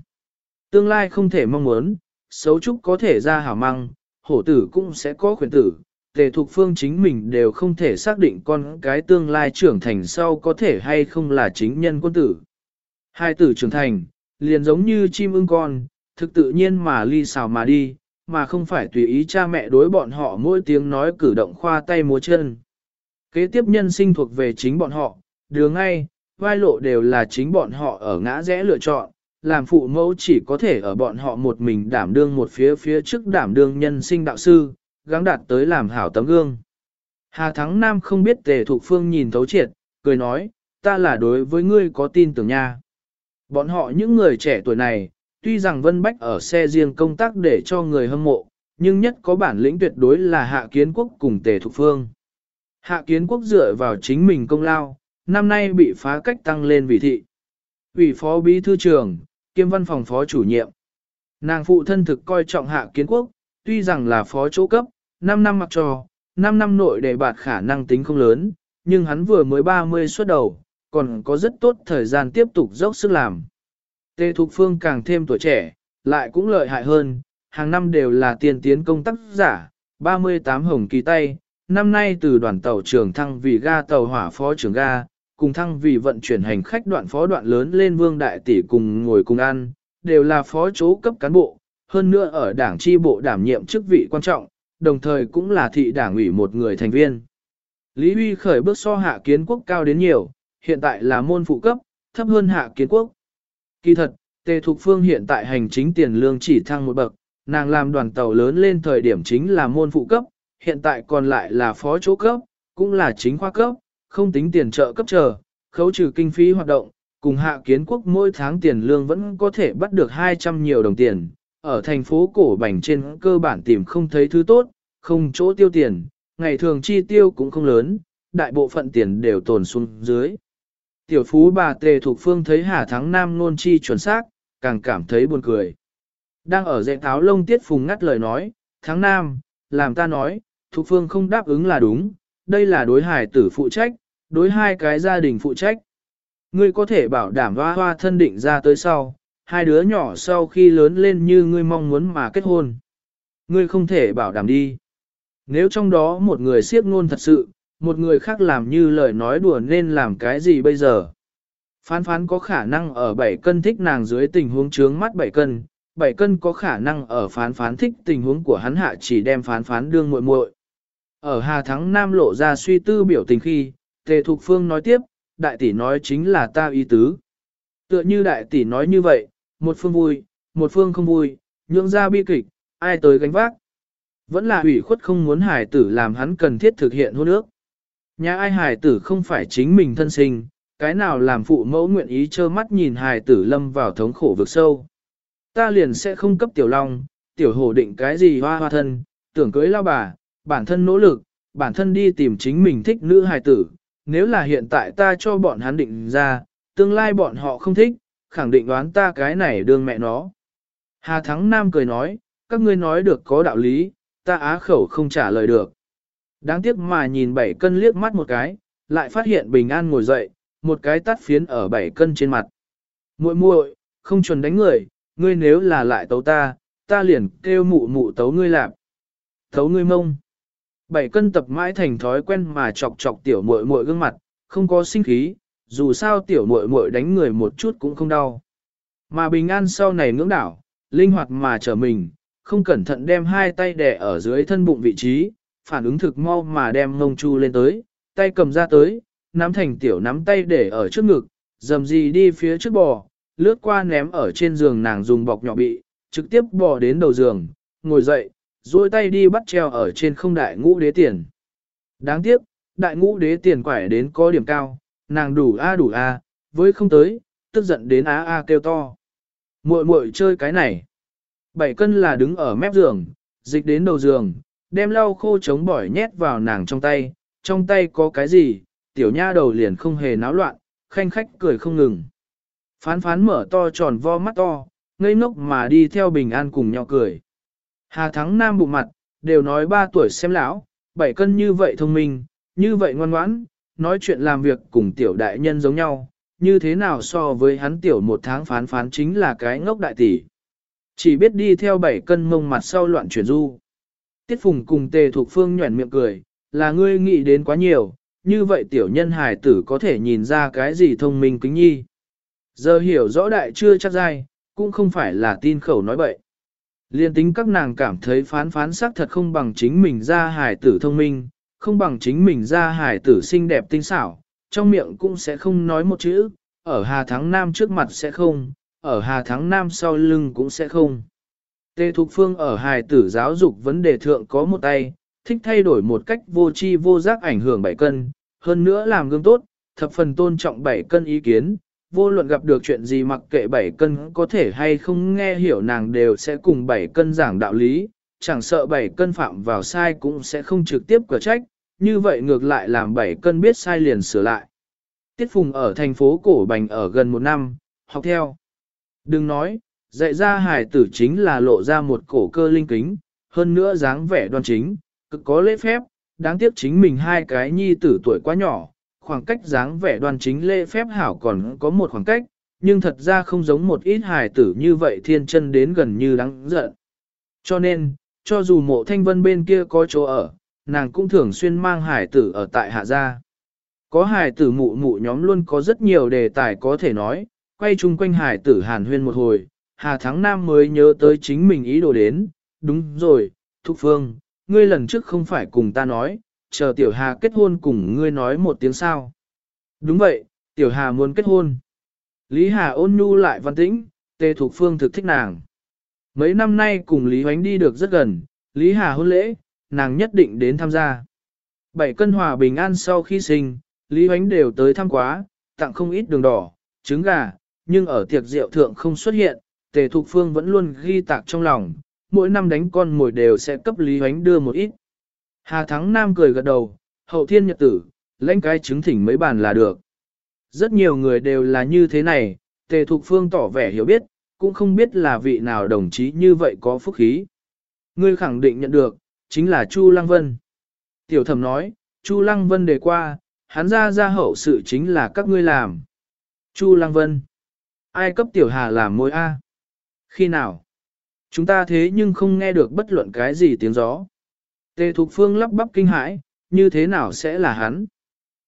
Tương lai không thể mong muốn, xấu trúc có thể ra hảo măng, hổ tử cũng sẽ có khuyến tử. Tề thục phương chính mình đều không thể xác định con cái tương lai trưởng thành sau có thể hay không là chính nhân quân tử. Hai tử trưởng thành, liền giống như chim ưng con, thực tự nhiên mà ly xào mà đi, mà không phải tùy ý cha mẹ đối bọn họ mỗi tiếng nói cử động khoa tay múa chân. Kế tiếp nhân sinh thuộc về chính bọn họ, đường ngay, vai lộ đều là chính bọn họ ở ngã rẽ lựa chọn, làm phụ mẫu chỉ có thể ở bọn họ một mình đảm đương một phía phía trước đảm đương nhân sinh đạo sư, gắng đạt tới làm hảo tấm gương. Hà Thắng Nam không biết tề thục phương nhìn thấu triệt, cười nói, ta là đối với ngươi có tin tưởng nha. Bọn họ những người trẻ tuổi này, tuy rằng Vân Bách ở xe riêng công tác để cho người hâm mộ, nhưng nhất có bản lĩnh tuyệt đối là Hạ Kiến Quốc cùng Tề Thục Phương. Hạ Kiến Quốc dựa vào chính mình công lao, năm nay bị phá cách tăng lên vị thị. Ủy phó bí thư trưởng, kiêm văn phòng phó chủ nhiệm. Nàng phụ thân thực coi trọng Hạ Kiến Quốc, tuy rằng là phó chỗ cấp, 5 năm mặc trò, 5 năm nội đề bạt khả năng tính không lớn, nhưng hắn vừa mới 30 xuất đầu, còn có rất tốt thời gian tiếp tục dốc sức làm. Tề Thục Phương càng thêm tuổi trẻ, lại cũng lợi hại hơn, hàng năm đều là tiền tiến công tác giả, 38 hồng kỳ tay, năm nay từ đoàn tàu trưởng thăng vì ga tàu hỏa phó trưởng ga, cùng thăng vì vận chuyển hành khách đoạn phó đoạn lớn lên vương đại tỷ cùng ngồi cùng ăn, đều là phó chố cấp cán bộ, hơn nữa ở đảng chi bộ đảm nhiệm chức vị quan trọng, đồng thời cũng là thị đảng ủy một người thành viên. Lý Huy khởi bước so hạ kiến quốc cao đến nhiều, hiện tại là môn phụ cấp, thấp hơn hạ kiến quốc. Kỳ thật, Tề Thục Phương hiện tại hành chính tiền lương chỉ thăng một bậc, nàng làm đoàn tàu lớn lên thời điểm chính là môn phụ cấp, hiện tại còn lại là phó chỗ cấp, cũng là chính khoa cấp, không tính tiền trợ cấp chờ, khấu trừ kinh phí hoạt động, cùng hạ kiến quốc mỗi tháng tiền lương vẫn có thể bắt được 200 nhiều đồng tiền, ở thành phố cổ bảnh trên cơ bản tìm không thấy thứ tốt, không chỗ tiêu tiền, ngày thường chi tiêu cũng không lớn, đại bộ phận tiền đều tồn xuống dưới. Tiểu phú bà Tề Thục Phương thấy Hà Thắng Nam nôn chi chuẩn xác, càng cảm thấy buồn cười. Đang ở dạy tháo lông tiết phùng ngắt lời nói, Thắng Nam, làm ta nói, Thục Phương không đáp ứng là đúng, đây là đối hải tử phụ trách, đối hai cái gia đình phụ trách. Ngươi có thể bảo đảm hoa hoa thân định ra tới sau, hai đứa nhỏ sau khi lớn lên như ngươi mong muốn mà kết hôn. Ngươi không thể bảo đảm đi. Nếu trong đó một người siết ngôn thật sự, một người khác làm như lời nói đùa nên làm cái gì bây giờ? Phán phán có khả năng ở 7 cân thích nàng dưới tình huống trướng mắt 7 cân, 7 cân có khả năng ở phán phán thích tình huống của hắn hạ chỉ đem phán phán đương muội muội. Ở Hà Thắng Nam lộ ra suy tư biểu tình khi, Tề Thục Phương nói tiếp, đại tỷ nói chính là ta ý tứ. Tựa như đại tỷ nói như vậy, một phương vui, một phương không vui, nhượng ra bi kịch, ai tới gánh vác. Vẫn là ủy khuất không muốn hải tử làm hắn cần thiết thực hiện hôn ước. Nhà ai hài tử không phải chính mình thân sinh, cái nào làm phụ mẫu nguyện ý trơ mắt nhìn hài tử lâm vào thống khổ vực sâu. Ta liền sẽ không cấp tiểu long, tiểu hổ định cái gì hoa hoa thân, tưởng cưới lao bà, bản thân nỗ lực, bản thân đi tìm chính mình thích nữ hài tử. Nếu là hiện tại ta cho bọn hắn định ra, tương lai bọn họ không thích, khẳng định đoán ta cái này đương mẹ nó. Hà Thắng Nam cười nói, các ngươi nói được có đạo lý, ta á khẩu không trả lời được. Đáng tiếc mà nhìn bảy cân liếc mắt một cái, lại phát hiện bình an ngồi dậy, một cái tắt phiến ở bảy cân trên mặt. muội muội, không chuẩn đánh người, ngươi nếu là lại tấu ta, ta liền kêu mụ mụ tấu ngươi làm. Tấu ngươi mông. Bảy cân tập mãi thành thói quen mà chọc chọc tiểu muội muội gương mặt, không có sinh khí, dù sao tiểu muội muội đánh người một chút cũng không đau. Mà bình an sau này ngưỡng đảo, linh hoạt mà trở mình, không cẩn thận đem hai tay đè ở dưới thân bụng vị trí, phản ứng thực mau mà đem ngông chu lên tới, tay cầm ra tới, nắm thành tiểu nắm tay để ở trước ngực, dầm gì đi phía trước bò, lướt qua ném ở trên giường nàng dùng bọc nhỏ bị, trực tiếp bò đến đầu giường, ngồi dậy, duỗi tay đi bắt treo ở trên không đại ngũ đế tiền. Đáng tiếc, đại ngũ đế tiền quải đến có điểm cao, nàng đủ a đủ a, với không tới, tức giận đến á a kêu to. Muội muội chơi cái này. Bảy cân là đứng ở mép giường, dịch đến đầu giường, đem lau khô chống bỏi nhét vào nàng trong tay, trong tay có cái gì, tiểu nha đầu liền không hề náo loạn, khanh khách cười không ngừng. Phán phán mở to tròn vo mắt to, ngây ngốc mà đi theo bình an cùng nhau cười. Hà thắng nam bụng mặt, đều nói ba tuổi xem lão, bảy cân như vậy thông minh, như vậy ngoan ngoãn, nói chuyện làm việc cùng tiểu đại nhân giống nhau, như thế nào so với hắn tiểu một tháng phán phán chính là cái ngốc đại tỷ. Chỉ biết đi theo bảy cân mông mặt sau loạn chuyển du. Tiết Phùng cùng Tề Thục Phương nhuẩn miệng cười, là ngươi nghĩ đến quá nhiều, như vậy tiểu nhân hài tử có thể nhìn ra cái gì thông minh kính nhi. Giờ hiểu rõ đại chưa chắc dai, cũng không phải là tin khẩu nói bậy. Liên tính các nàng cảm thấy phán phán sắc thật không bằng chính mình ra hài tử thông minh, không bằng chính mình ra hài tử xinh đẹp tinh xảo, trong miệng cũng sẽ không nói một chữ, ở Hà Thắng Nam trước mặt sẽ không, ở Hà Thắng Nam sau lưng cũng sẽ không. Tề Thục Phương ở hài tử giáo dục vấn đề thượng có một tay, thích thay đổi một cách vô tri vô giác ảnh hưởng bảy cân, hơn nữa làm gương tốt, thập phần tôn trọng bảy cân ý kiến, vô luận gặp được chuyện gì mặc kệ bảy cân có thể hay không nghe hiểu nàng đều sẽ cùng bảy cân giảng đạo lý, chẳng sợ bảy cân phạm vào sai cũng sẽ không trực tiếp cửa trách, như vậy ngược lại làm bảy cân biết sai liền sửa lại. Tiết Phùng ở thành phố Cổ Bành ở gần một năm, học theo. Đừng nói, dạy ra hài tử chính là lộ ra một cổ cơ linh kính, hơn nữa dáng vẻ đoan chính, cực có lễ phép, đáng tiếc chính mình hai cái nhi tử tuổi quá nhỏ, khoảng cách dáng vẻ đoan chính lễ phép hảo còn có một khoảng cách, nhưng thật ra không giống một ít hài tử như vậy thiên chân đến gần như đáng giận. Cho nên, cho dù mộ thanh vân bên kia có chỗ ở, nàng cũng thường xuyên mang hài tử ở tại hạ gia. Có hài tử mụ mụ nhóm luôn có rất nhiều đề tài có thể nói, quay chung quanh hài tử hàn huyên một hồi, Hà Thắng Nam mới nhớ tới chính mình ý đồ đến, đúng rồi, Thục Phương, ngươi lần trước không phải cùng ta nói, chờ Tiểu Hà kết hôn cùng ngươi nói một tiếng sao. Đúng vậy, Tiểu Hà muốn kết hôn. Lý Hà ôn nhu lại văn tĩnh, Tề Thục Phương thực thích nàng. Mấy năm nay cùng Lý Hoánh đi được rất gần, Lý Hà hôn lễ, nàng nhất định đến tham gia. Bảy cân hòa bình an sau khi sinh, Lý Hoánh đều tới thăm quá, tặng không ít đường đỏ, trứng gà, nhưng ở tiệc rượu thượng không xuất hiện, Tề Thục Phương vẫn luôn ghi tạc trong lòng, mỗi năm đánh con mồi đều sẽ cấp Lý Hoánh đưa một ít. Hà Thắng Nam cười gật đầu, hậu thiên nhật tử, lãnh cái chứng thỉnh mấy bàn là được. Rất nhiều người đều là như thế này, Tề Thục Phương tỏ vẻ hiểu biết, cũng không biết là vị nào đồng chí như vậy có phúc khí. Ngươi khẳng định nhận được, chính là Chu Lăng Vân. Tiểu thẩm nói, Chu Lăng Vân đề qua, hắn ra ra hậu sự chính là các ngươi làm. Chu Lăng Vân. Ai cấp Tiểu Hà làm môi A? Khi nào? Chúng ta thế nhưng không nghe được bất luận cái gì tiếng gió. Tề Thục Phương lắp bắp kinh hãi, như thế nào sẽ là hắn?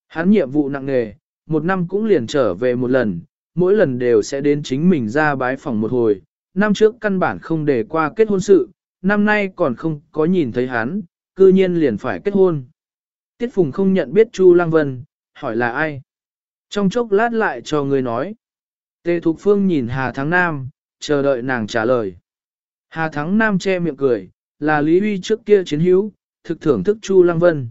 Hắn nhiệm vụ nặng nề, một năm cũng liền trở về một lần, mỗi lần đều sẽ đến chính mình ra bái phòng một hồi. Năm trước căn bản không để qua kết hôn sự, năm nay còn không có nhìn thấy hắn, cư nhiên liền phải kết hôn. Tiết Phùng không nhận biết Chu Lăng Vân, hỏi là ai? Trong chốc lát lại cho người nói. Tề Thục Phương nhìn Hà Thắng Nam, chờ đợi nàng trả lời. Hà Thắng Nam che miệng cười, là Lý Huy trước kia chiến hữu, thực thưởng thức Chu Lăng Vân.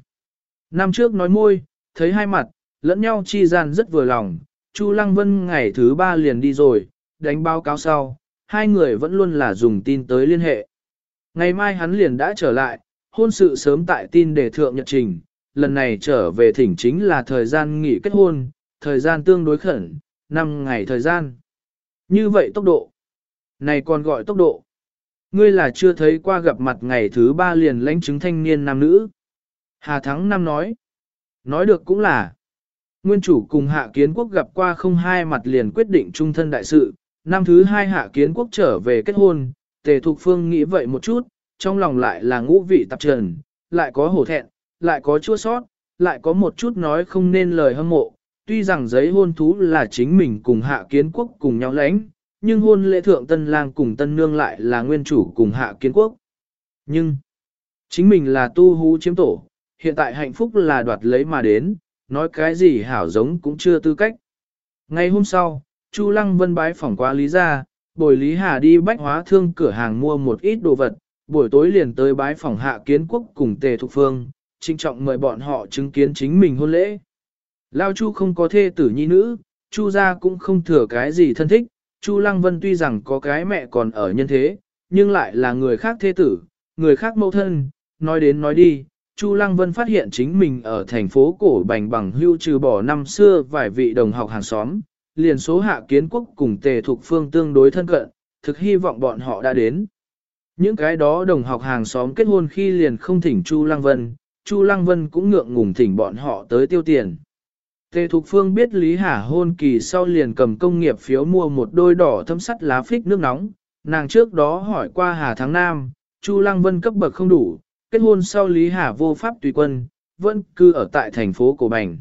Năm trước nói môi, thấy hai mặt, lẫn nhau chi gian rất vừa lòng, Chu Lăng Vân ngày thứ ba liền đi rồi, đánh báo cáo sau, hai người vẫn luôn là dùng tin tới liên hệ. Ngày mai hắn liền đã trở lại, hôn sự sớm tại tin để thượng nhật trình, lần này trở về thỉnh chính là thời gian nghỉ kết hôn, thời gian tương đối khẩn, 5 ngày thời gian. Như vậy tốc độ. Này còn gọi tốc độ. Ngươi là chưa thấy qua gặp mặt ngày thứ ba liền lãnh chứng thanh niên nam nữ. Hà Thắng Nam nói. Nói được cũng là. Nguyên chủ cùng hạ kiến quốc gặp qua không hai mặt liền quyết định trung thân đại sự. Năm thứ hai hạ kiến quốc trở về kết hôn, tề thục phương nghĩ vậy một chút, trong lòng lại là ngũ vị tạp trần, lại có hổ thẹn, lại có chua sót, lại có một chút nói không nên lời hâm mộ. Tuy rằng giấy hôn thú là chính mình cùng hạ kiến quốc cùng nhau lãnh, nhưng hôn lễ thượng tân lang cùng tân nương lại là nguyên chủ cùng hạ kiến quốc. Nhưng, chính mình là tu hú chiếm tổ, hiện tại hạnh phúc là đoạt lấy mà đến, nói cái gì hảo giống cũng chưa tư cách. Ngày hôm sau, Chu Lăng Vân bái phỏng qua Lý gia, bồi Lý Hà đi bách hóa thương cửa hàng mua một ít đồ vật, buổi tối liền tới bái phỏng hạ kiến quốc cùng tề thục phương, trinh trọng mời bọn họ chứng kiến chính mình hôn lễ. Lao Chu không có thê tử nhi nữ, Chu gia cũng không thừa cái gì thân thích, Chu Lăng Vân tuy rằng có cái mẹ còn ở nhân thế, nhưng lại là người khác thế tử, người khác mẫu thân, nói đến nói đi. Chu Lăng Vân phát hiện chính mình ở thành phố cổ bành bằng hưu trừ bỏ năm xưa vài vị đồng học hàng xóm, liền số hạ kiến quốc cùng tề thuộc phương tương đối thân cận, thực hy vọng bọn họ đã đến. Những cái đó đồng học hàng xóm kết hôn khi liền không thỉnh Chu Lăng Vân, Chu Lăng Vân cũng ngượng ngùng thỉnh bọn họ tới tiêu tiền. Tề Thục Phương biết Lý Hà hôn kỳ sau liền cầm công nghiệp phiếu mua một đôi đỏ thâm sắt lá phích nước nóng, nàng trước đó hỏi qua Hà Thắng Nam, Chu Lăng Vân cấp bậc không đủ, kết hôn sau Lý Hà vô pháp tùy quân, vẫn cư ở tại thành phố Cổ Bành.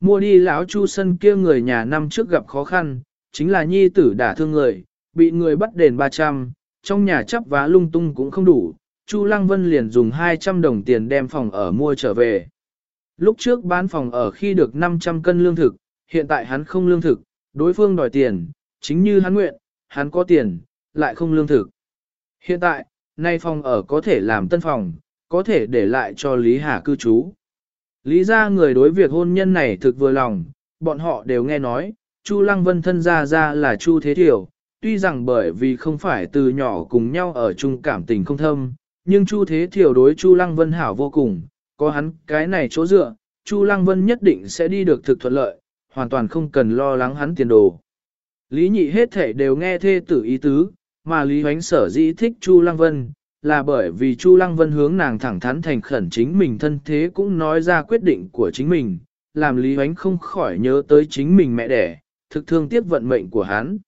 Mua đi lão Chu sân kia người nhà năm trước gặp khó khăn, chính là nhi tử đả thương người, bị người bắt đền 300, trong nhà chấp vá lung tung cũng không đủ, Chu Lăng Vân liền dùng 200 đồng tiền đem phòng ở mua trở về. Lúc trước bán phòng ở khi được 500 cân lương thực, hiện tại hắn không lương thực, đối phương đòi tiền, chính như hắn nguyện, hắn có tiền, lại không lương thực. Hiện tại, nay phòng ở có thể làm tân phòng, có thể để lại cho Lý Hà cư trú. Lý ra người đối việc hôn nhân này thực vừa lòng, bọn họ đều nghe nói, Chu Lăng Vân thân ra ra là Chu Thế Thiểu, tuy rằng bởi vì không phải từ nhỏ cùng nhau ở chung cảm tình không thâm, nhưng Chu Thế Thiểu đối Chu Lăng Vân hảo vô cùng, có hắn cái này chỗ dựa, Chu Lăng Vân nhất định sẽ đi được thực thuận lợi, hoàn toàn không cần lo lắng hắn tiền đồ. Lý nhị hết thể đều nghe thê tử ý tứ, mà Lý Hoánh sở dĩ thích Chu Lăng Vân, là bởi vì Chu Lăng Vân hướng nàng thẳng thắn thành khẩn chính mình thân thế cũng nói ra quyết định của chính mình, làm Lý Hoánh không khỏi nhớ tới chính mình mẹ đẻ, thực thương tiếc vận mệnh của hắn.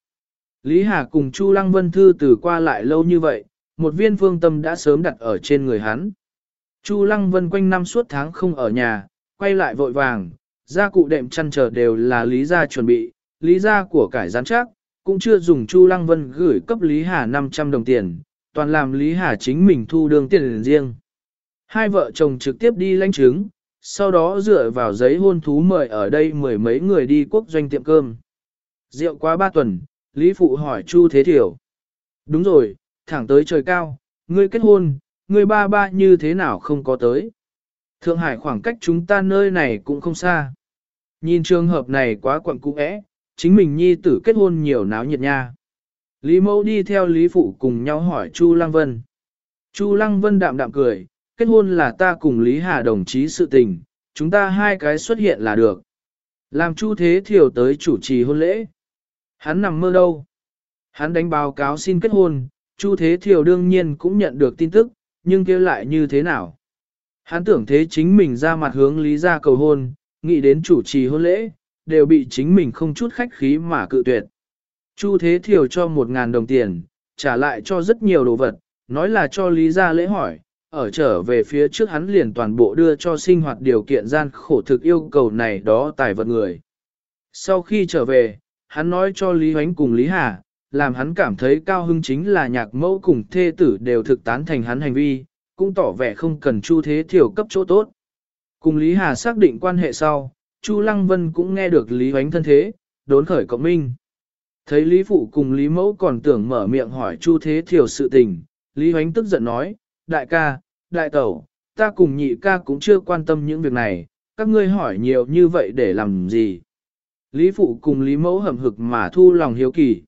Lý Hà cùng Chu Lăng Vân thư từ qua lại lâu như vậy, một viên phương tâm đã sớm đặt ở trên người hắn. Chu Lăng Vân quanh năm suốt tháng không ở nhà, quay lại vội vàng, gia cụ đệm chăn trở đều là lý gia chuẩn bị, lý gia của cải gián chắc, cũng chưa dùng Chu Lăng Vân gửi cấp Lý Hà 500 đồng tiền, toàn làm Lý Hà chính mình thu đường tiền riêng. Hai vợ chồng trực tiếp đi lãnh chứng, sau đó dựa vào giấy hôn thú mời ở đây mười mấy người đi quốc doanh tiệm cơm. Rượu quá ba tuần, Lý Phụ hỏi Chu Thế Thiểu. Đúng rồi, thẳng tới trời cao, ngươi kết hôn, ngươi ba ba như thế nào không có tới. Thượng Hải khoảng cách chúng ta nơi này cũng không xa. Nhìn trường hợp này quá quẩn cũ ẽ, chính mình nhi tử kết hôn nhiều náo nhiệt nha. Lý Mẫu đi theo Lý Phụ cùng nhau hỏi Chu Lăng Vân. Chu Lăng Vân đạm đạm cười, kết hôn là ta cùng Lý Hà đồng chí sự tình, chúng ta hai cái xuất hiện là được. Làm Chu Thế Thiểu tới chủ trì hôn lễ. Hắn nằm mơ đâu? Hắn đánh báo cáo xin kết hôn, Chu Thế Thiểu đương nhiên cũng nhận được tin tức, nhưng kia lại như thế nào? Hắn tưởng thế chính mình ra mặt hướng Lý ra cầu hôn, nghĩ đến chủ trì hôn lễ, đều bị chính mình không chút khách khí mà cự tuyệt. Chu Thế Thiểu cho một ngàn đồng tiền, trả lại cho rất nhiều đồ vật, nói là cho Lý ra lễ hỏi, ở trở về phía trước hắn liền toàn bộ đưa cho sinh hoạt điều kiện gian khổ thực yêu cầu này đó tài vật người. Sau khi trở về, hắn nói cho Lý Hoánh cùng Lý Hà, làm hắn cảm thấy cao hưng chính là nhạc mẫu cùng thê tử đều thực tán thành hắn hành vi, cũng tỏ vẻ không cần Chu Thế Thiểu cấp chỗ tốt. Cùng Lý Hà xác định quan hệ sau, Chu Lăng Vân cũng nghe được Lý Hoánh thân thế, đốn khởi cộng minh. Thấy Lý Phụ cùng Lý Mẫu còn tưởng mở miệng hỏi Chu Thế Thiểu sự tình, Lý Hoánh tức giận nói, đại ca, đại tẩu, ta cùng nhị ca cũng chưa quan tâm những việc này, các ngươi hỏi nhiều như vậy để làm gì. Lý Phụ cùng Lý Mẫu hầm hực mà thu lòng hiếu kỳ.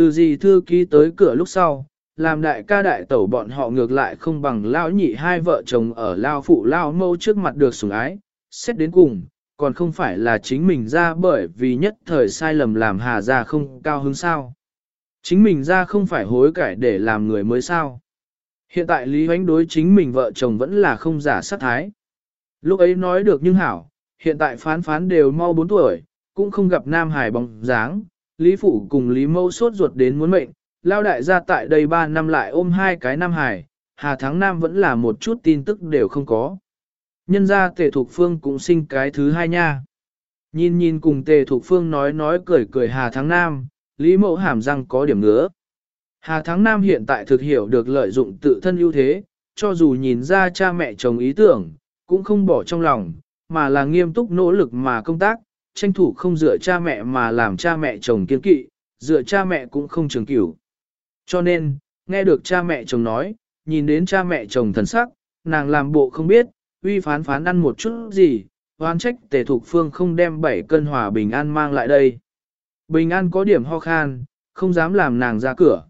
Từ gì thư ký tới cửa lúc sau, làm đại ca đại tẩu bọn họ ngược lại không bằng lao nhị hai vợ chồng ở lao phụ lao mâu trước mặt được sủng ái, xét đến cùng, còn không phải là chính mình ra bởi vì nhất thời sai lầm làm hà ra không cao hứng sao. Chính mình ra không phải hối cải để làm người mới sao. Hiện tại Lý Hoánh đối chính mình vợ chồng vẫn là không giả sát thái. Lúc ấy nói được nhưng hảo, hiện tại phán phán đều mau 4 tuổi, cũng không gặp Nam Hải bóng dáng, Lý Phụ cùng Lý Mâu sốt ruột đến muốn mệnh, lao đại gia tại đây 3 năm lại ôm hai cái Nam Hải, Hà Thắng Nam vẫn là một chút tin tức đều không có. Nhân ra Tề Thục Phương cũng sinh cái thứ hai nha. Nhìn nhìn cùng Tề Thục Phương nói nói cười cười Hà Thắng Nam, Lý Mẫu hàm răng có điểm ngứa. Hà Thắng Nam hiện tại thực hiểu được lợi dụng tự thân ưu thế, cho dù nhìn ra cha mẹ chồng ý tưởng, cũng không bỏ trong lòng, mà là nghiêm túc nỗ lực mà công tác, tranh thủ không dựa cha mẹ mà làm cha mẹ chồng kiên kỵ, dựa cha mẹ cũng không trường cửu. Cho nên, nghe được cha mẹ chồng nói, nhìn đến cha mẹ chồng thần sắc, nàng làm bộ không biết, uy phán phán ăn một chút gì, hoan trách tề thục phương không đem bảy cân hòa bình an mang lại đây. Bình an có điểm ho khan, không dám làm nàng ra cửa.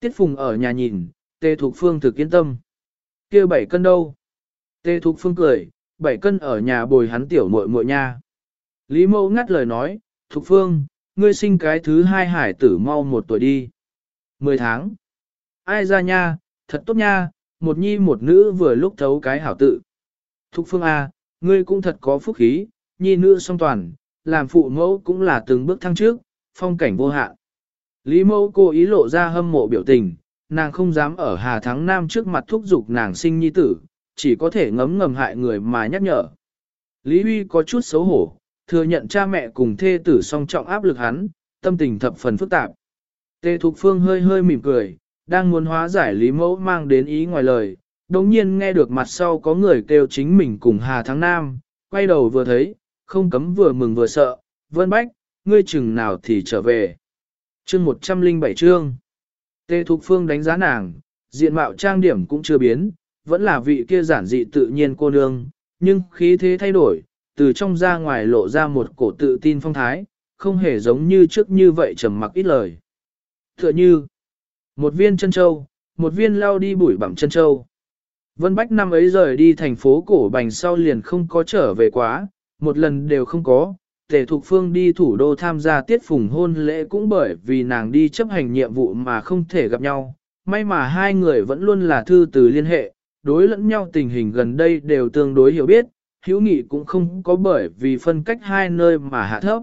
Tiết Phùng ở nhà nhìn, Tề Thục Phương thực yên tâm. kia bảy cân đâu? Tề Thục Phương cười, bảy cân ở nhà bồi hắn tiểu muội muội nha. Lý Mẫu ngắt lời nói, Thục Phương, ngươi sinh cái thứ hai hải tử mau một tuổi đi. Mười tháng. Ai ra nha, thật tốt nha, một nhi một nữ vừa lúc thấu cái hảo tự. Thục Phương A, à, ngươi cũng thật có phúc khí, nhi nữ song toàn, làm phụ mẫu cũng là từng bước thăng trước, phong cảnh vô hạn. Lý mẫu cố ý lộ ra hâm mộ biểu tình, nàng không dám ở Hà Thắng Nam trước mặt thúc giục nàng sinh nhi tử, chỉ có thể ngấm ngầm hại người mà nhắc nhở. Lý Huy có chút xấu hổ, thừa nhận cha mẹ cùng thê tử song trọng áp lực hắn, tâm tình thập phần phức tạp. Tề Thục Phương hơi hơi mỉm cười, đang muốn hóa giải Lý Mẫu mang đến ý ngoài lời, đồng nhiên nghe được mặt sau có người kêu chính mình cùng Hà Thắng Nam, quay đầu vừa thấy, không cấm vừa mừng vừa sợ, Vân Bách, ngươi chừng nào thì trở về. Chương 107 chương. Tề Thục Phương đánh giá nàng, diện mạo trang điểm cũng chưa biến, vẫn là vị kia giản dị tự nhiên cô nương, nhưng khí thế thay đổi, từ trong ra ngoài lộ ra một cổ tự tin phong thái, không hề giống như trước như vậy trầm mặc ít lời. Tựa như, một viên chân châu, một viên lao đi bụi bặm chân châu. Vân Bách năm ấy rời đi thành phố cổ bành sau liền không có trở về quá, một lần đều không có. Tề Thục Phương đi thủ đô tham gia tiết phùng hôn lễ cũng bởi vì nàng đi chấp hành nhiệm vụ mà không thể gặp nhau. May mà hai người vẫn luôn là thư từ liên hệ, đối lẫn nhau tình hình gần đây đều tương đối hiểu biết, hữu nghị cũng không có bởi vì phân cách hai nơi mà hạ thấp.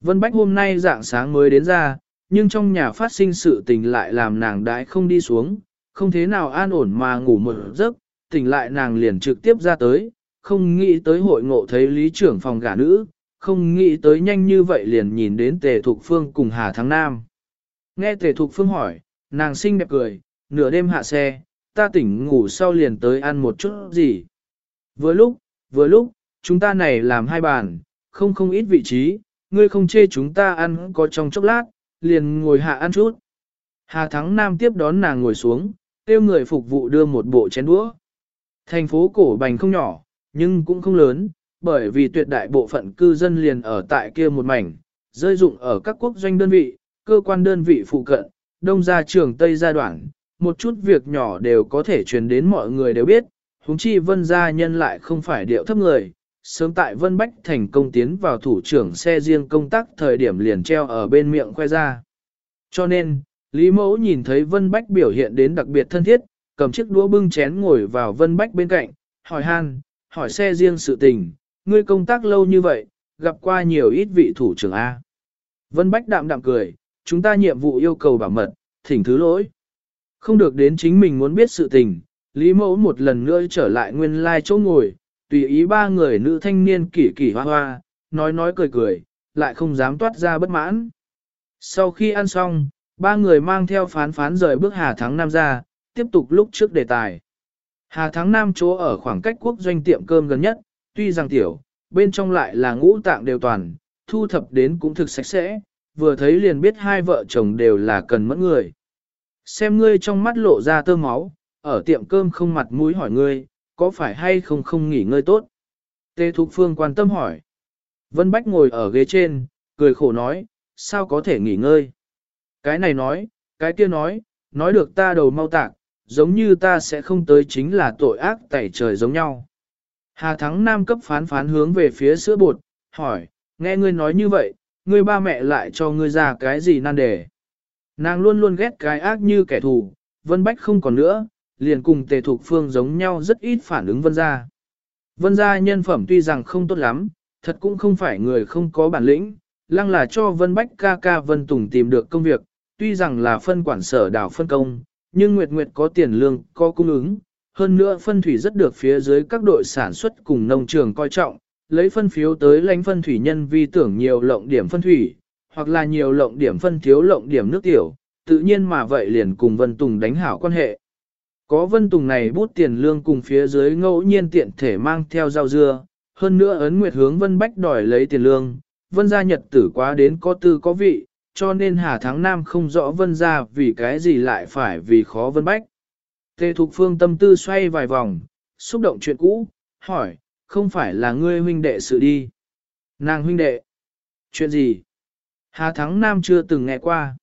Vân Bách hôm nay dạng sáng mới đến ra, nhưng trong nhà phát sinh sự tình lại làm nàng đãi không đi xuống, không thế nào an ổn mà ngủ một giấc, tỉnh lại nàng liền trực tiếp ra tới, không nghĩ tới hội ngộ thấy lý trưởng phòng gả nữ, không nghĩ tới nhanh như vậy liền nhìn đến Tề Thục Phương cùng Hà Thắng Nam. Nghe Tề Thục Phương hỏi, nàng xinh đẹp cười, nửa đêm hạ xe, ta tỉnh ngủ sau liền tới ăn một chút gì. Vừa lúc, vừa lúc, chúng ta này làm hai bàn, không không ít vị trí, ngươi không chê chúng ta ăn có trong chốc lát, liền ngồi hạ ăn chút. Hà Thắng Nam tiếp đón nàng ngồi xuống, tiêu người phục vụ đưa một bộ chén đũa. Thành phố cổ bành không nhỏ, nhưng cũng không lớn, bởi vì tuyệt đại bộ phận cư dân liền ở tại kia một mảnh, rơi dụng ở các quốc doanh đơn vị, cơ quan đơn vị phụ cận, đông gia trường Tây gia đoạn, một chút việc nhỏ đều có thể truyền đến mọi người đều biết, huống chi vân gia nhân lại không phải điệu thấp người. Sớm tại Vân Bách thành công tiến vào thủ trưởng xe riêng công tác thời điểm liền treo ở bên miệng khoe ra. Cho nên, Lý Mẫu nhìn thấy Vân Bách biểu hiện đến đặc biệt thân thiết, cầm chiếc đũa bưng chén ngồi vào Vân Bách bên cạnh, hỏi han, hỏi xe riêng sự tình, ngươi công tác lâu như vậy, gặp qua nhiều ít vị thủ trưởng A. Vân Bách đạm đạm cười, chúng ta nhiệm vụ yêu cầu bảo mật, thỉnh thứ lỗi. Không được đến chính mình muốn biết sự tình, Lý Mẫu một lần nữa trở lại nguyên lai chỗ ngồi, tùy ý ba người nữ thanh niên kỷ kỷ hoa hoa, nói nói cười cười, lại không dám toát ra bất mãn. Sau khi ăn xong, ba người mang theo phán phán rời bước Hà Thắng Nam ra, tiếp tục lúc trước đề tài. Hà Thắng Nam chỗ ở khoảng cách quốc doanh tiệm cơm gần nhất, tuy rằng tiểu, bên trong lại là ngũ tạng đều toàn, thu thập đến cũng thực sạch sẽ, vừa thấy liền biết hai vợ chồng đều là cần mẫn người. Xem ngươi trong mắt lộ ra tơ máu, ở tiệm cơm không mặt mũi hỏi ngươi, có phải hay không không nghỉ ngơi tốt? Tê Thục Phương quan tâm hỏi. Vân Bách ngồi ở ghế trên, cười khổ nói, sao có thể nghỉ ngơi? Cái này nói, cái kia nói, nói được ta đầu mau tạc, giống như ta sẽ không tới chính là tội ác tẩy trời giống nhau. Hà Thắng Nam cấp phán phán hướng về phía sữa bột, hỏi, nghe ngươi nói như vậy, ngươi ba mẹ lại cho ngươi ra cái gì nan đề. Nàng luôn luôn ghét cái ác như kẻ thù, Vân Bách không còn nữa, liền cùng tề thục phương giống nhau rất ít phản ứng Vân Gia. Vân Gia nhân phẩm tuy rằng không tốt lắm, thật cũng không phải người không có bản lĩnh, lăng là cho Vân Bách ca ca Vân Tùng tìm được công việc, tuy rằng là phân quản sở đảo phân công, nhưng Nguyệt Nguyệt có tiền lương, có cung ứng, hơn nữa phân thủy rất được phía dưới các đội sản xuất cùng nông trường coi trọng, lấy phân phiếu tới lãnh phân thủy nhân vi tưởng nhiều lộng điểm phân thủy, hoặc là nhiều lộng điểm phân thiếu lộng điểm nước tiểu, tự nhiên mà vậy liền cùng Vân Tùng đánh hảo quan hệ. Có Vân Tùng này bút tiền lương cùng phía dưới ngẫu nhiên tiện thể mang theo rau dưa, hơn nữa ấn nguyệt hướng Vân Bách đòi lấy tiền lương, Vân gia nhật tử quá đến có tư có vị, cho nên Hà Thắng Nam không rõ Vân gia vì cái gì lại phải vì khó Vân Bách. Tề Thục Phương tâm tư xoay vài vòng, xúc động chuyện cũ, hỏi, không phải là ngươi huynh đệ sự đi. Nàng huynh đệ. Chuyện gì? Hà Thắng Nam chưa từng nghe qua.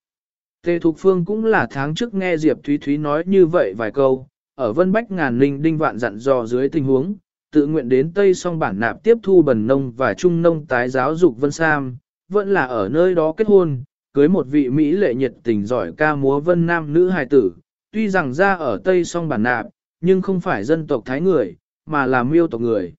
Tề Thục Phương cũng là tháng trước nghe Diệp Thúy Thúy nói như vậy vài câu, ở Vân Bách ngàn linh đinh vạn dặn dò dưới tình huống, tự nguyện đến Tây song bản nạp tiếp thu bần nông và trung nông tái giáo dục Vân Sam, vẫn là ở nơi đó kết hôn, cưới một vị Mỹ lệ nhiệt tình giỏi ca múa Vân Nam nữ hài tử, tuy rằng ra ở Tây song bản nạp, nhưng không phải dân tộc Thái người, mà là miêu tộc người.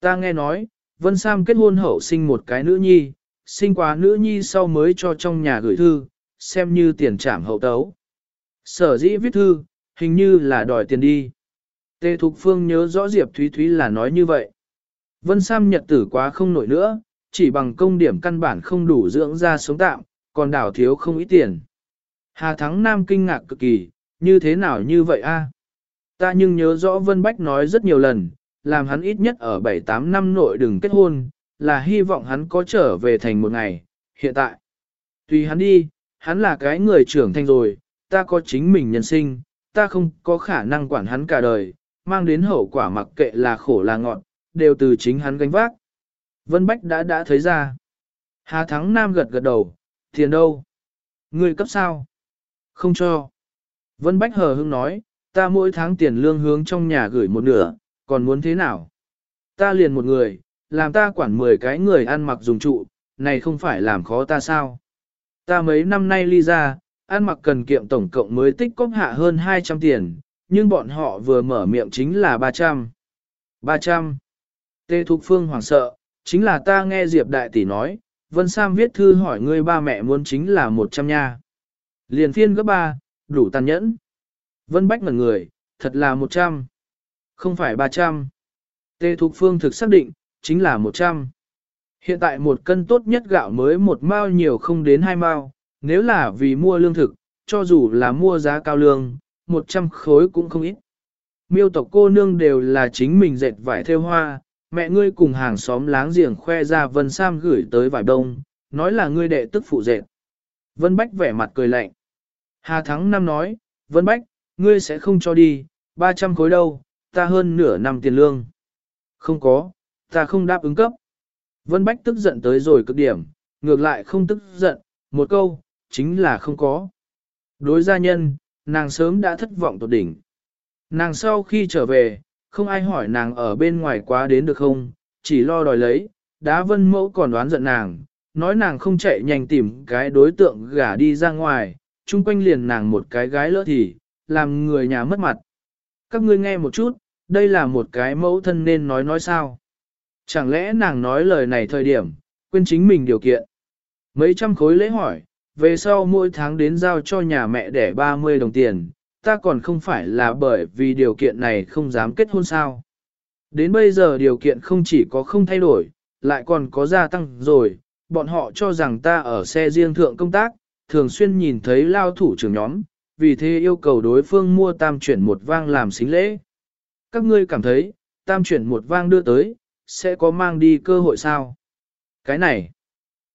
Ta nghe nói, Vân Sam kết hôn hậu sinh một cái nữ nhi, sinh quá nữ nhi sau mới cho trong nhà gửi thư, xem như tiền trảm hậu tấu. Sở dĩ viết thư, hình như là đòi tiền đi. Tề Thục Phương nhớ rõ Diệp Thúy Thúy là nói như vậy. Vân Sam nhật tử quá không nổi nữa, chỉ bằng công điểm căn bản không đủ dưỡng ra sống tạm, còn đảo thiếu không ít tiền. Hà Thắng Nam kinh ngạc cực kỳ, như thế nào như vậy a? Ta nhưng nhớ rõ Vân Bách nói rất nhiều lần, làm hắn ít nhất ở 7-8 năm nội đừng kết hôn, là hy vọng hắn có trở về thành một ngày, hiện tại. Tùy hắn đi, hắn là cái người trưởng thành rồi, ta có chính mình nhân sinh, ta không có khả năng quản hắn cả đời, mang đến hậu quả mặc kệ là khổ là ngọn, đều từ chính hắn gánh vác. Vân Bách đã đã thấy ra. Hà Thắng Nam gật gật đầu, tiền đâu? Người cấp sao? Không cho. Vân Bách hờ hững nói, ta mỗi tháng tiền lương hướng trong nhà gửi một nửa, còn muốn thế nào? Ta liền một người, làm ta quản 10 cái người ăn mặc dùng trụ, này không phải làm khó ta sao? Ta mấy năm nay ly ra, ăn mặc cần kiệm tổng cộng mới tích cóp hạ hơn 200 tiền, nhưng bọn họ vừa mở miệng chính là 300. 300. Tê Thục Phương hoảng sợ, chính là ta nghe Diệp Đại Tỷ nói, Vân Sam viết thư hỏi ngươi ba mẹ muốn chính là 100 nha. Liền phiên gấp ba, đủ tàn nhẫn. Vân Bách ngẩn người, thật là 100. Không phải 300. Tê Thục Phương thực xác định, chính là 100. Hiện tại một cân tốt nhất gạo mới một mao nhiều không đến hai mao, nếu là vì mua lương thực, cho dù là mua giá cao lương, 100 khối cũng không ít. Miêu tộc cô nương đều là chính mình dệt vải theo hoa, mẹ ngươi cùng hàng xóm láng giềng khoe ra Vân Sam gửi tới vải đông, nói là ngươi đệ tức phụ dệt. Vân Bách vẻ mặt cười lạnh. Hà Thắng Năm nói, Vân Bách, ngươi sẽ không cho đi, 300 khối đâu, ta hơn nửa năm tiền lương. Không có, ta không đáp ứng cấp. Vân Bách tức giận tới rồi cực điểm, ngược lại không tức giận, một câu, chính là không có. Đối gia nhân, nàng sớm đã thất vọng tột đỉnh. Nàng sau khi trở về, không ai hỏi nàng ở bên ngoài quá đến được không, chỉ lo đòi lấy, đá vân mẫu còn đoán giận nàng, nói nàng không chạy nhanh tìm cái đối tượng gả đi ra ngoài, chung quanh liền nàng một cái gái lỡ thì, làm người nhà mất mặt. Các ngươi nghe một chút, đây là một cái mẫu thân nên nói nói sao. Chẳng lẽ nàng nói lời này thời điểm, quên chính mình điều kiện. Mấy trăm khối lễ hỏi, về sau mỗi tháng đến giao cho nhà mẹ để 30 đồng tiền, ta còn không phải là bởi vì điều kiện này không dám kết hôn sao. Đến bây giờ điều kiện không chỉ có không thay đổi, lại còn có gia tăng rồi, bọn họ cho rằng ta ở xe riêng thượng công tác, thường xuyên nhìn thấy lao thủ trưởng nhóm, vì thế yêu cầu đối phương mua tam chuyển một vang làm xính lễ. Các ngươi cảm thấy, tam chuyển một vang đưa tới, sẽ có mang đi cơ hội sao? Cái này,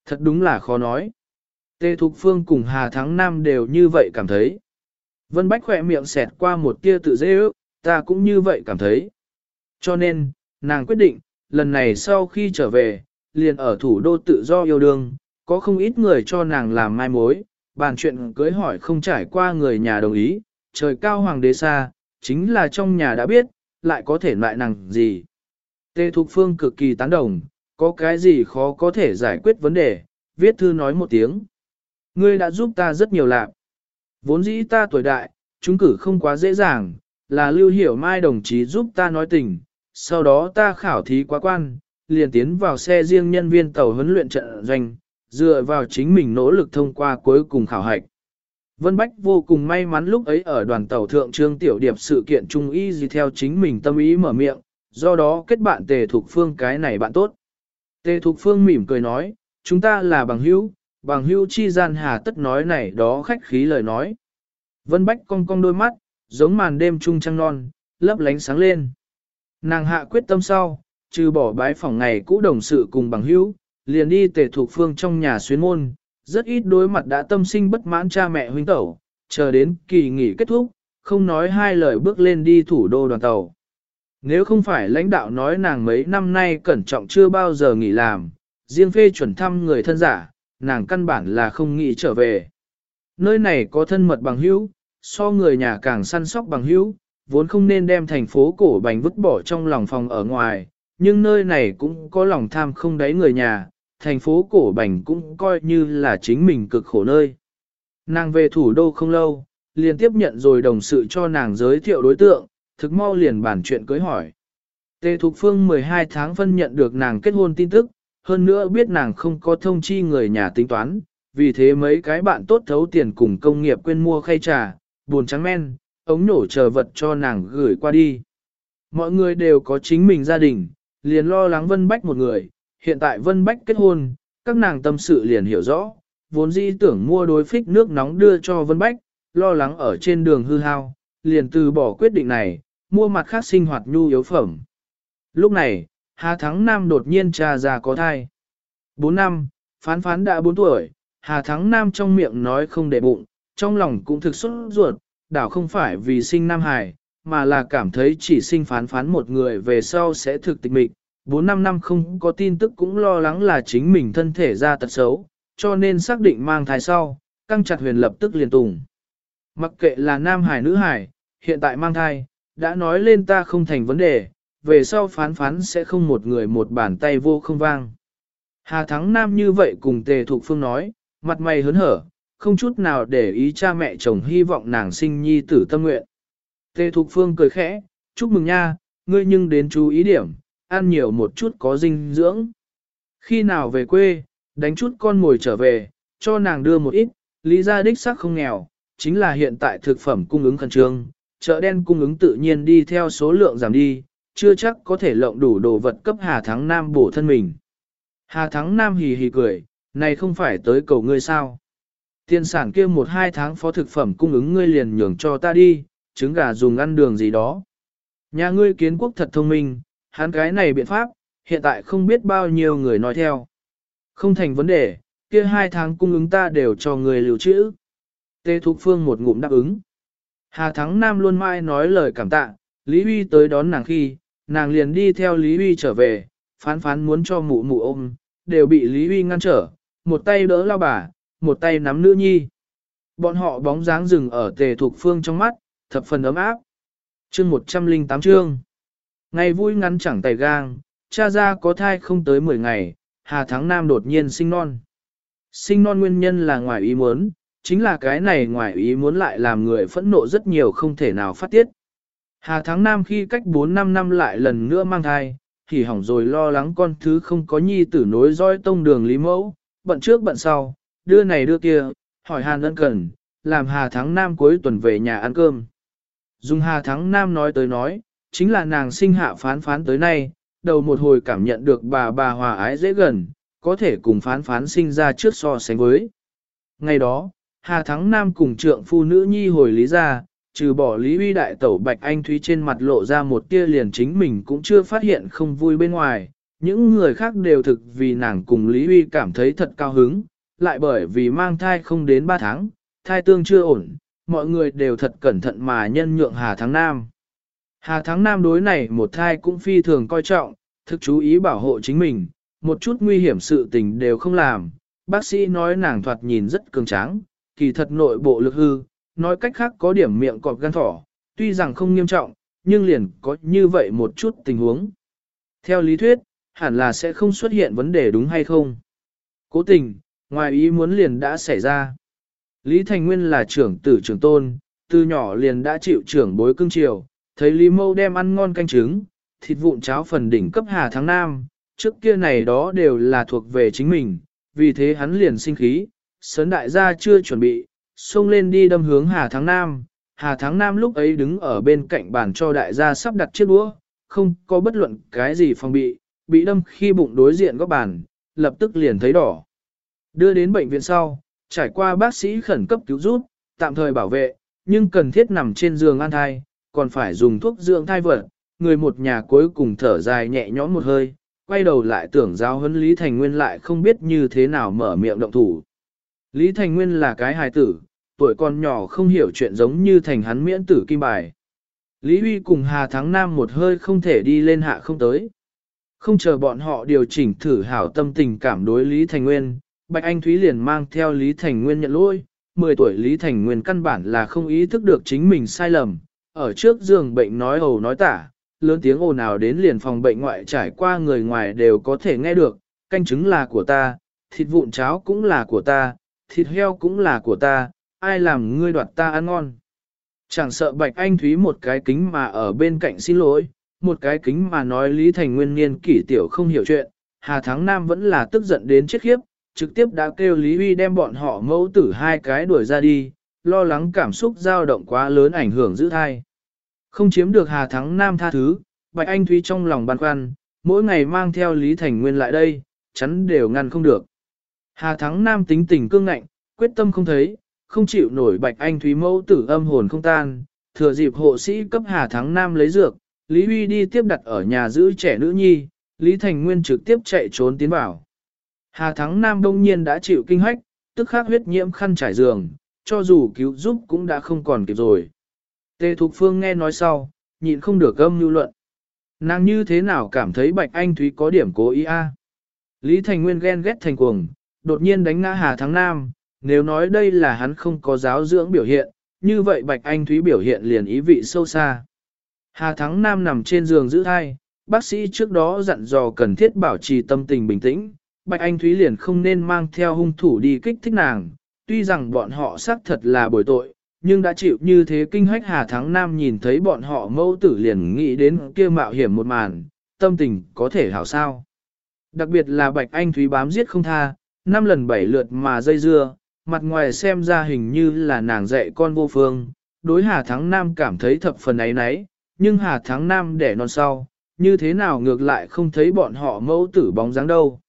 thật đúng là khó nói. Tê Thục Phương cùng Hà Thắng Nam đều như vậy cảm thấy. Vân Bách khỏe miệng xẹt qua một tia tự dễ ước, ta cũng như vậy cảm thấy. Cho nên, nàng quyết định, lần này sau khi trở về, liền ở thủ đô tự do yêu đương, có không ít người cho nàng làm mai mối, bàn chuyện cưới hỏi không trải qua người nhà đồng ý, trời cao hoàng đế xa, chính là trong nhà đã biết, lại có thể loại nàng gì. Tê Thục Phương cực kỳ tán đồng, có cái gì khó có thể giải quyết vấn đề, viết thư nói một tiếng. Ngươi đã giúp ta rất nhiều lạc. Vốn dĩ ta tuổi đại, chúng cử không quá dễ dàng, là lưu hiểu mai đồng chí giúp ta nói tình, sau đó ta khảo thí quá quan, liền tiến vào xe riêng nhân viên tàu huấn luyện trận doanh, dựa vào chính mình nỗ lực thông qua cuối cùng khảo hạch. Vân Bách vô cùng may mắn lúc ấy ở đoàn tàu thượng trương tiểu điệp sự kiện trung y gì theo chính mình tâm ý mở miệng, do đó kết bạn tề thục phương cái này bạn tốt. Tề thục phương mỉm cười nói, chúng ta là bằng hữu, bằng hữu chi gian hà tất nói này đó khách khí lời nói. Vân Bách cong cong đôi mắt, giống màn đêm trung trăng non, lấp lánh sáng lên. Nàng hạ quyết tâm sau, trừ bỏ bái phòng ngày cũ đồng sự cùng bằng hữu, liền đi tề thuộc phương trong nhà xuyến môn, rất ít đối mặt đã tâm sinh bất mãn cha mẹ huynh tẩu, chờ đến kỳ nghỉ kết thúc, không nói hai lời bước lên đi thủ đô đoàn tàu. Nếu không phải lãnh đạo nói nàng mấy năm nay cẩn trọng chưa bao giờ nghỉ làm, riêng phê chuẩn thăm người thân giả, nàng căn bản là không nghĩ trở về. Nơi này có thân mật bằng hữu, so người nhà càng săn sóc bằng hữu, vốn không nên đem thành phố cổ bành vứt bỏ trong lòng phòng ở ngoài, nhưng nơi này cũng có lòng tham không đáy người nhà, thành phố cổ bành cũng coi như là chính mình cực khổ nơi. Nàng về thủ đô không lâu, liền tiếp nhận rồi đồng sự cho nàng giới thiệu đối tượng, thực mau liền bản chuyện cưới hỏi. Tề Thục Phương 12 tháng phân nhận được nàng kết hôn tin tức, hơn nữa biết nàng không có thông chi người nhà tính toán, vì thế mấy cái bạn tốt thấu tiền cùng công nghiệp quên mua khay trà, buồn trắng men, ống nổ chờ vật cho nàng gửi qua đi. Mọi người đều có chính mình gia đình, liền lo lắng Vân Bách một người, hiện tại Vân Bách kết hôn, các nàng tâm sự liền hiểu rõ, vốn dĩ tưởng mua đối phích nước nóng đưa cho Vân Bách, lo lắng ở trên đường hư hao, liền từ bỏ quyết định này, mua mặt khác sinh hoạt nhu yếu phẩm. Lúc này, Hà Thắng Nam đột nhiên trà già có thai. 4 năm, phán phán đã 4 tuổi, Hà Thắng Nam trong miệng nói không để bụng, trong lòng cũng thực xuất ruột, đảo không phải vì sinh Nam Hải, mà là cảm thấy chỉ sinh phán phán một người về sau sẽ thực tịch mịch. 4-5 năm không có tin tức cũng lo lắng là chính mình thân thể ra tật xấu, cho nên xác định mang thai sau, căng chặt huyền lập tức liền tùng. Mặc kệ là Nam Hải nữ Hải, hiện tại mang thai, đã nói lên ta không thành vấn đề, về sau phán phán sẽ không một người một bàn tay vô không vang. Hà Thắng Nam như vậy cùng Tề Thục Phương nói, mặt mày hớn hở, không chút nào để ý cha mẹ chồng hy vọng nàng sinh nhi tử tâm nguyện. Tề Thục Phương cười khẽ, chúc mừng nha, ngươi nhưng đến chú ý điểm, ăn nhiều một chút có dinh dưỡng. Khi nào về quê, đánh chút con ngồi trở về, cho nàng đưa một ít, lý ra đích xác không nghèo, chính là hiện tại thực phẩm cung ứng khẩn trương, chợ đen cung ứng tự nhiên đi theo số lượng giảm đi, chưa chắc có thể lộng đủ đồ vật cấp Hà Thắng Nam bổ thân mình. Hà Thắng Nam hì hì cười, này không phải tới cầu ngươi sao. Tiền sản kia một hai tháng phó thực phẩm cung ứng ngươi liền nhường cho ta đi, trứng gà dùng ăn đường gì đó. Nhà ngươi kiến quốc thật thông minh, hắn cái này biện pháp, hiện tại không biết bao nhiêu người nói theo. Không thành vấn đề, kia hai tháng cung ứng ta đều cho người lưu trữ. Tê Thục Phương một ngụm đáp ứng. Hà Thắng Nam luôn mãi nói lời cảm tạ, Lý Huy tới đón nàng khi, nàng liền đi theo Lý Huy trở về, phán phán muốn cho mụ mụ ôm, đều bị Lý Huy ngăn trở, một tay đỡ lao bà, một tay nắm nữ nhi. Bọn họ bóng dáng rừng ở tề thuộc phương trong mắt, thập phần ấm áp. chương 108 chương. Ngày vui ngắn chẳng tay gang, cha ra có thai không tới 10 ngày, Hà Thắng Nam đột nhiên sinh non. Sinh non nguyên nhân là ngoài ý muốn, chính là cái này ngoài ý muốn lại làm người phẫn nộ rất nhiều không thể nào phát tiết. Hà Thắng Nam khi cách 4-5 năm lại lần nữa mang thai, thì hỏng rồi lo lắng con thứ không có nhi tử nối roi tông đường lý mẫu, bận trước bận sau, đưa này đưa kia, hỏi Hàn ân cần, làm Hà Thắng Nam cuối tuần về nhà ăn cơm. Dùng Hà Thắng Nam nói tới nói, chính là nàng sinh hạ phán phán tới nay, đầu một hồi cảm nhận được bà bà hòa ái dễ gần, có thể cùng phán phán sinh ra trước so sánh với. Ngày đó, Hà Thắng Nam cùng trượng phu nữ nhi hồi lý ra, trừ bỏ lý uy đại tẩu Bạch Anh Thúy trên mặt lộ ra một tia liền chính mình cũng chưa phát hiện không vui bên ngoài, những người khác đều thực vì nàng cùng lý uy cảm thấy thật cao hứng, lại bởi vì mang thai không đến 3 tháng, thai tương chưa ổn, mọi người đều thật cẩn thận mà nhân nhượng Hà Thắng Nam. Hà Thắng Nam đối này một thai cũng phi thường coi trọng, thực chú ý bảo hộ chính mình, một chút nguy hiểm sự tình đều không làm. Bác sĩ nói nàng thoạt nhìn rất cường tráng, kỳ thật nội bộ lực hư, nói cách khác có điểm miệng cọp gan thỏ, tuy rằng không nghiêm trọng, nhưng liền có như vậy một chút tình huống. Theo lý thuyết, hẳn là sẽ không xuất hiện vấn đề đúng hay không. Cố tình, ngoài ý muốn liền đã xảy ra. Lý Thành Nguyên là trưởng tử trưởng tôn, từ nhỏ liền đã chịu trưởng bối cưng chiều, thấy Lý Mâu đem ăn ngon canh trứng, thịt vụn cháo phần đỉnh cấp Hà tháng Nam, trước kia này đó đều là thuộc về chính mình, vì thế hắn liền sinh khí, sớn đại gia chưa chuẩn bị, xông lên đi đâm hướng Hà Thắng Nam. Hà Thắng Nam lúc ấy đứng ở bên cạnh bàn cho đại gia sắp đặt chiếc đũa, không có bất luận cái gì phòng bị, bị đâm khi bụng đối diện góc bàn, lập tức liền thấy đỏ. Đưa đến bệnh viện sau, trải qua bác sĩ khẩn cấp cứu giúp, tạm thời bảo vệ, nhưng cần thiết nằm trên giường an thai, còn phải dùng thuốc dưỡng thai vật. Người một nhà cuối cùng thở dài nhẹ nhõm một hơi, quay đầu lại tưởng giáo huấn Lý Thành Nguyên lại không biết như thế nào mở miệng động thủ. Lý Thành Nguyên là cái hài tử, tuổi còn nhỏ không hiểu chuyện giống như thành hắn miễn tử kim bài. Lý Huy cùng Hà Thắng Nam một hơi không thể đi lên hạ không tới. Không chờ bọn họ điều chỉnh thử hảo tâm tình cảm đối Lý Thành Nguyên, Bạch Anh Thúy liền mang theo Lý Thành Nguyên nhận lỗi. 10 tuổi Lý Thành Nguyên căn bản là không ý thức được chính mình sai lầm, ở trước giường bệnh nói ầu nói tả, lớn tiếng ồn ào đến liền phòng bệnh ngoại trải qua người ngoài đều có thể nghe được, canh trứng là của ta, thịt vụn cháo cũng là của ta, thịt heo cũng là của ta, ai làm ngươi đoạt ta ăn ngon. Chẳng sợ Bạch Anh Thúy một cái kính mà ở bên cạnh xin lỗi, một cái kính mà nói Lý Thành Nguyên niên kỷ tiểu không hiểu chuyện, Hà Thắng Nam vẫn là tức giận đến chết khiếp, trực tiếp đã kêu Lý Huy đem bọn họ mẫu tử hai cái đuổi ra đi, lo lắng cảm xúc dao động quá lớn ảnh hưởng giữ thai. Không chiếm được Hà Thắng Nam tha thứ, Bạch Anh Thúy trong lòng băn khoăn, mỗi ngày mang theo Lý Thành Nguyên lại đây, chắn đều ngăn không được. Hà Thắng Nam tính tình cương ngạnh, quyết tâm không thấy, không chịu nổi Bạch Anh Thúy mẫu tử âm hồn không tan, thừa dịp hộ sĩ cấp Hà Thắng Nam lấy dược, Lý Huy đi tiếp đặt ở nhà giữ trẻ nữ nhi, Lý Thành Nguyên trực tiếp chạy trốn tiến vào. Hà Thắng Nam đông nhiên đã chịu kinh hách, tức khắc huyết nhiễm khăn trải giường, cho dù cứu giúp cũng đã không còn kịp rồi. Tề Thục Phương nghe nói sau, nhịn không được âm lưu luận. Nàng như thế nào cảm thấy Bạch Anh Thúy có điểm cố ý a? Lý Thành Nguyên ghen ghét thành cuồng, đột nhiên đánh ngã Hà Thắng Nam, nếu nói đây là hắn không có giáo dưỡng biểu hiện, như vậy Bạch Anh Thúy biểu hiện liền ý vị sâu xa. Hà Thắng Nam nằm trên giường giữ thai, bác sĩ trước đó dặn dò cần thiết bảo trì tâm tình bình tĩnh, Bạch Anh Thúy liền không nên mang theo hung thủ đi kích thích nàng, tuy rằng bọn họ xác thật là bồi tội, nhưng đã chịu như thế kinh hách Hà Thắng Nam nhìn thấy bọn họ mâu tử liền nghĩ đến kia mạo hiểm một màn, tâm tình có thể hảo sao. Đặc biệt là Bạch Anh Thúy bám giết không tha, năm lần bảy lượt mà dây dưa, mặt ngoài xem ra hình như là nàng dạy con vô phương, đối Hà Thắng Nam cảm thấy thập phần ấy nấy, nhưng Hà Thắng Nam đẻ non sau, như thế nào ngược lại không thấy bọn họ mẫu tử bóng dáng đâu.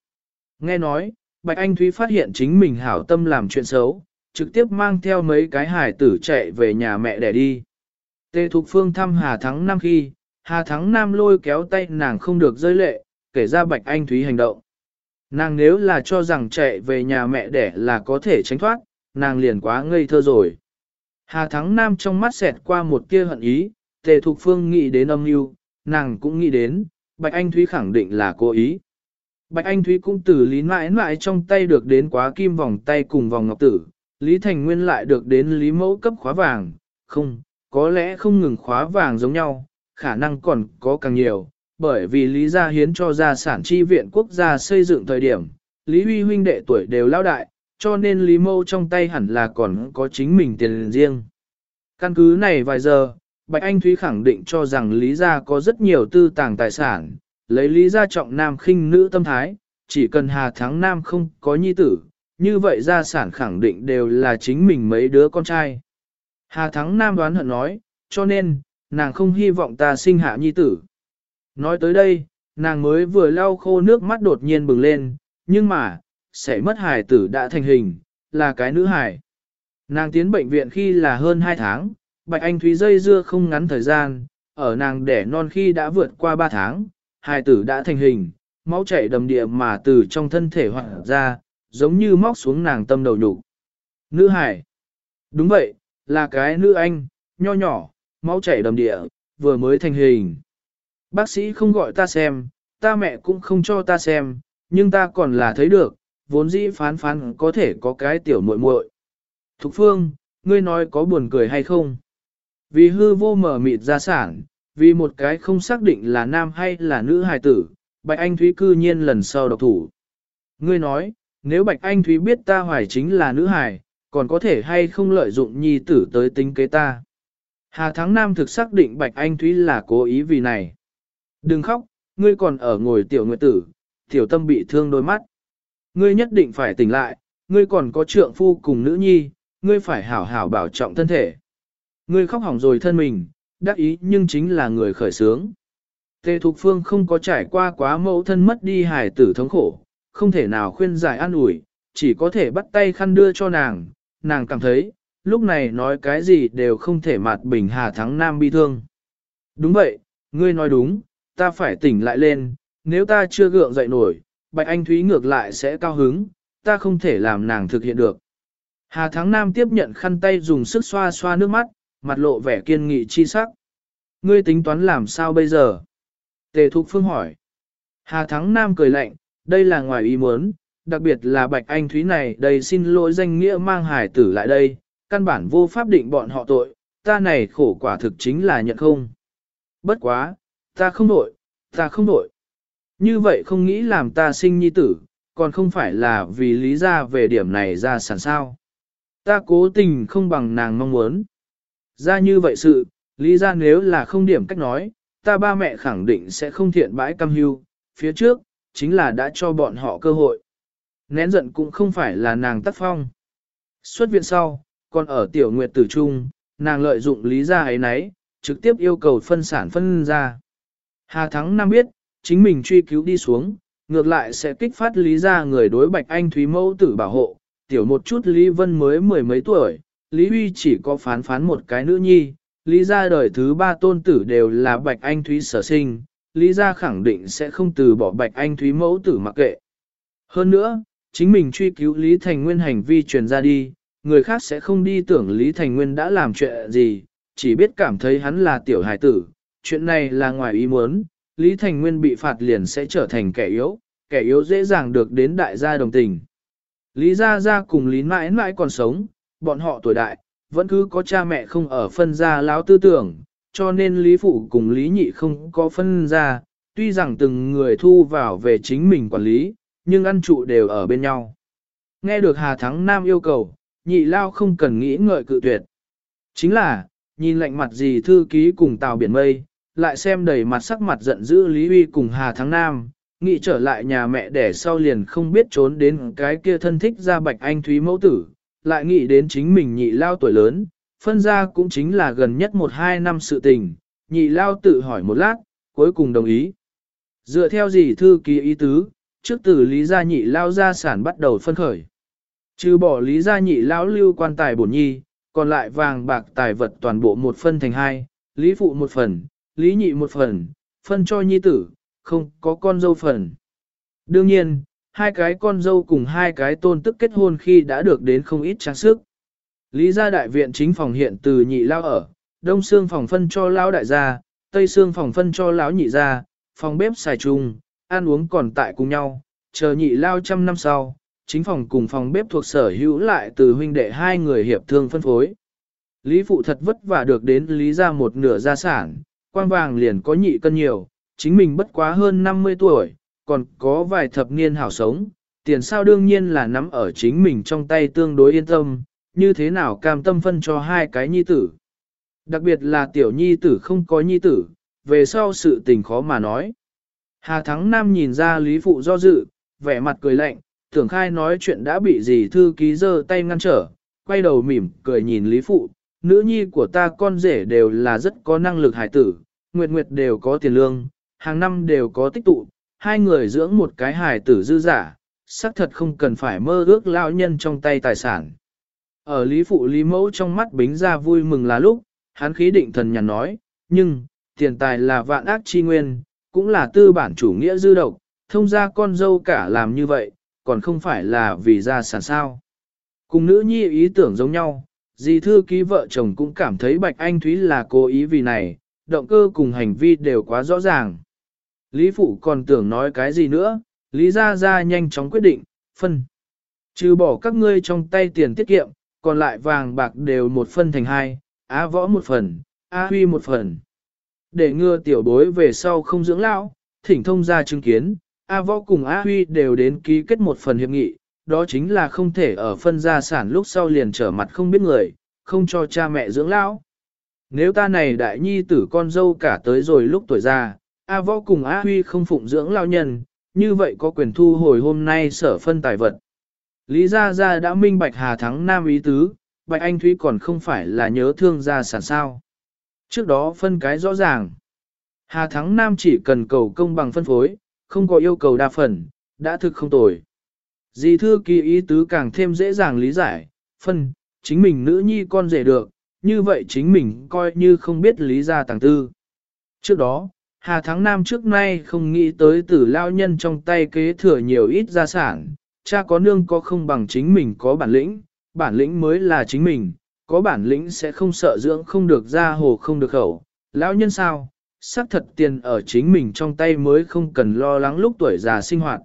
Nghe nói, Bạch Anh Thúy phát hiện chính mình hảo tâm làm chuyện xấu, trực tiếp mang theo mấy cái hải tử chạy về nhà mẹ để đi. Tề Thục Phương thăm Hà Thắng Nam khi, Hà Thắng Nam lôi kéo tay nàng không được rơi lệ, kể ra Bạch Anh Thúy hành động. Nàng nếu là cho rằng chạy về nhà mẹ đẻ là có thể tránh thoát, nàng liền quá ngây thơ rồi. Hà Thắng Nam trong mắt xẹt qua một tia hận ý, Tề Thục Phương nghĩ đến âm mưu, nàng cũng nghĩ đến, Bạch Anh Thúy khẳng định là cố ý. Bạch Anh Thúy cũng từ lý mãi mãi trong tay được đến quá kim vòng tay cùng vòng ngọc tử, Lý Thành Nguyên lại được đến Lý Mẫu cấp khóa vàng, không, có lẽ không ngừng khóa vàng giống nhau, khả năng còn có càng nhiều, bởi vì Lý Gia hiến cho gia sản chi viện quốc gia xây dựng thời điểm, Lý Huy huynh đệ tuổi đều lao đại, cho nên Lý Mâu trong tay hẳn là còn có chính mình tiền riêng. Căn cứ này vài giờ, Bạch Anh Thúy khẳng định cho rằng Lý Gia có rất nhiều tư tàng tài sản, lấy Lý Gia trọng nam khinh nữ tâm thái, chỉ cần Hà Thắng Nam không có nhi tử, như vậy gia sản khẳng định đều là chính mình mấy đứa con trai. Hà Thắng Nam đoán hận nói, cho nên, nàng không hy vọng ta sinh hạ nhi tử. Nói tới đây, nàng mới vừa lau khô nước mắt đột nhiên bừng lên, nhưng mà, sẽ mất hài tử đã thành hình, là cái nữ hài. Nàng tiến bệnh viện khi là hơn 2 tháng, Bạch Anh Thúy dây dưa không ngắn thời gian, ở nàng đẻ non khi đã vượt qua 3 tháng, hài tử đã thành hình, máu chảy đầm địa mà từ trong thân thể hoạt ra, giống như móc xuống nàng tâm đầu nhục. Nữ hải. Đúng vậy, là cái nữ anh, nho nhỏ, máu chảy đầm địa, vừa mới thành hình. Bác sĩ không gọi ta xem, ta mẹ cũng không cho ta xem, nhưng ta còn là thấy được, vốn dĩ phán phán có thể có cái tiểu muội muội. Thục phương, ngươi nói có buồn cười hay không? Vì hư vô mở mịt gia sản, vì một cái không xác định là nam hay là nữ hài tử, Bạch Anh Thúy cư nhiên lần sau độc thủ. Ngươi nói, nếu Bạch Anh Thúy biết ta hoài chính là nữ hài, còn có thể hay không lợi dụng nhi tử tới tính kế ta. Hà Thắng Nam thực xác định Bạch Anh Thúy là cố ý vì này. Đừng khóc, ngươi còn ở ngồi tiểu nguyệt tử, tiểu tâm bị thương đôi mắt. Ngươi nhất định phải tỉnh lại, ngươi còn có trượng phu cùng nữ nhi, ngươi phải hảo hảo bảo trọng thân thể. Ngươi khóc hỏng rồi thân mình, đắc ý nhưng chính là người khởi sướng. Tề Thục Phương không có trải qua quá mẫu thân mất đi hài tử thống khổ, không thể nào khuyên giải an ủi, chỉ có thể bắt tay khăn đưa cho nàng, nàng cảm thấy, lúc này nói cái gì đều không thể mặt bình hà thắng nam bi thương. Đúng vậy, ngươi nói đúng, ta phải tỉnh lại lên, nếu ta chưa gượng dậy nổi, Bạch Anh Thúy ngược lại sẽ cao hứng, ta không thể làm nàng thực hiện được. Hà Thắng Nam tiếp nhận khăn tay dùng sức xoa xoa nước mắt, mặt lộ vẻ kiên nghị chi sắc. Ngươi tính toán làm sao bây giờ? Tề Thục Phương hỏi. Hà Thắng Nam cười lạnh, đây là ngoài ý muốn, đặc biệt là Bạch Anh Thúy này đầy xin lỗi danh nghĩa mang hải tử lại đây, căn bản vô pháp định bọn họ tội, ta này khổ quả thực chính là nhận không. Bất quá, ta không đổi, ta không đổi. Như vậy không nghĩ làm ta sinh nhi tử, còn không phải là vì lý ra về điểm này ra sản sao. Ta cố tình không bằng nàng mong muốn. Ra như vậy sự, lý ra nếu là không điểm cách nói, ta ba mẹ khẳng định sẽ không thiện bãi cam hưu, phía trước, chính là đã cho bọn họ cơ hội. Nén giận cũng không phải là nàng tắt phong. Xuất viện sau, còn ở tiểu nguyệt tử trung, nàng lợi dụng lý ra ấy nấy, trực tiếp yêu cầu phân sản phân ra. Hà Thắng Nam biết, chính mình truy cứu đi xuống, ngược lại sẽ kích phát lý ra người đối Bạch Anh Thúy mẫu tử bảo hộ, tiểu một chút Lý Vân mới mười mấy tuổi, Lý Huy chỉ có phán phán một cái nữ nhi, Lý ra đời thứ ba tôn tử đều là Bạch Anh Thúy sở sinh, Lý ra khẳng định sẽ không từ bỏ Bạch Anh Thúy mẫu tử mặc kệ. Hơn nữa, chính mình truy cứu Lý Thành Nguyên hành vi truyền ra đi, người khác sẽ không đi tưởng Lý Thành Nguyên đã làm chuyện gì, chỉ biết cảm thấy hắn là tiểu hải tử, chuyện này là ngoài ý muốn, Lý Thành Nguyên bị phạt liền sẽ trở thành kẻ yếu, kẻ yếu dễ dàng được đến đại gia đồng tình. Lý Gia Gia cùng Lý mãi mãi còn sống, bọn họ tuổi đại, vẫn cứ có cha mẹ không ở phân gia láo tư tưởng, cho nên Lý Phụ cùng Lý Nhị không có phân gia, tuy rằng từng người thu vào về chính mình quản lý, nhưng ăn trụ đều ở bên nhau. Nghe được Hà Thắng Nam yêu cầu, nhị lao không cần nghĩ ngợi cự tuyệt. Chính là, nhìn lạnh mặt gì thư ký cùng Tào Biển Mây, lại xem đầy mặt sắc mặt giận dữ Lý Uy cùng Hà Thắng Nam, nghĩ trở lại nhà mẹ đẻ sau liền không biết trốn đến cái kia thân thích ra bạch anh thúy mẫu tử, lại nghĩ đến chính mình nhị lao tuổi lớn, phân ra cũng chính là gần nhất một hai năm sự tình, nhị lao tự hỏi một lát, cuối cùng đồng ý. Dựa theo gì thư ký ý tứ, trước từ lý gia nhị lao gia sản bắt đầu phân khởi. Trừ bỏ lý gia nhị lão lưu quan tài bổn nhi, còn lại vàng bạc tài vật toàn bộ một phân thành hai, lý phụ một phần, lý nhị một phần, phân cho nhi tử, không có con dâu phần. Đương nhiên, hai cái con dâu cùng hai cái tôn tức kết hôn khi đã được đến không ít trang sức. Lý gia đại viện chính phòng hiện từ nhị lao ở, đông xương phòng phân cho lão đại gia, tây xương phòng phân cho lão nhị gia, phòng bếp xài chung, ăn uống còn tại cùng nhau, chờ nhị lao trăm năm sau, chính phòng cùng phòng bếp thuộc sở hữu lại từ huynh đệ hai người hiệp thương phân phối. Lý phụ thật vất vả được đến lý gia một nửa gia sản, quang vàng liền có nhị cân nhiều, chính mình bất quá hơn 50 tuổi, còn có vài thập niên hảo sống, tiền sao đương nhiên là nắm ở chính mình trong tay tương đối yên tâm, như thế nào cam tâm phân cho hai cái nhi tử. Đặc biệt là tiểu nhi tử không có nhi tử, về sau sự tình khó mà nói. Hà Thắng Nam nhìn ra Lý Phụ do dự, vẻ mặt cười lạnh, tưởng khai nói chuyện đã bị gì thư ký giơ tay ngăn trở, quay đầu mỉm cười nhìn Lý Phụ, nữ nhi của ta con rể đều là rất có năng lực hải tử, nguyệt nguyệt đều có tiền lương, hàng năm đều có tích tụ, hai người dưỡng một cái hải tử dư giả, xác thật không cần phải mơ ước lao nhân trong tay tài sản. Ở Lý Phụ Lý Mẫu trong mắt bính ra vui mừng là lúc, hắn khí định thần nhàn nói, nhưng, tiền tài là vạn ác chi nguyên, cũng là tư bản chủ nghĩa dư độc, thông ra con dâu cả làm như vậy, còn không phải là vì gia sản sao. Cùng nữ nhi ý tưởng giống nhau, dì thư ký vợ chồng cũng cảm thấy Bạch Anh Thúy là cố ý vì này, động cơ cùng hành vi đều quá rõ ràng. Lý Phụ còn tưởng nói cái gì nữa, Lý Gia Gia nhanh chóng quyết định, phân. Trừ bỏ các ngươi trong tay tiền tiết kiệm, còn lại vàng bạc đều một phân thành hai, Á võ một phần, A huy một phần. Để ngừa tiểu bối về sau không dưỡng lão, thỉnh thông ra chứng kiến, A võ cùng A huy đều đến ký kết một phần hiệp nghị, đó chính là không thể ở phân gia sản lúc sau liền trở mặt không biết người, không cho cha mẹ dưỡng lão. Nếu ta này đại nhi tử con dâu cả tới rồi lúc tuổi già, A võ cùng A huy không phụng dưỡng lão nhân, như vậy có quyền thu hồi hôm nay sở phân tài vật. Lý Gia Gia đã minh bạch Hà Thắng Nam ý tứ, Bạch Anh Thúy còn không phải là nhớ thương gia sản sao. Trước đó phân cái rõ ràng. Hà Thắng Nam chỉ cần cầu công bằng phân phối, không có yêu cầu đa phần, đã thực không tồi. Dì thư kỳ ý tứ càng thêm dễ dàng lý giải, phân, chính mình nữ nhi con rể được, như vậy chính mình coi như không biết lý gia tàng tư. Trước đó, Hà Thắng Nam trước nay không nghĩ tới tử lao nhân trong tay kế thừa nhiều ít gia sản, cha có nương có không bằng chính mình có bản lĩnh, bản lĩnh mới là chính mình, có bản lĩnh sẽ không sợ dưỡng không được ra hồ không được khẩu. Lão nhân sao, xác thật tiền ở chính mình trong tay mới không cần lo lắng lúc tuổi già sinh hoạt.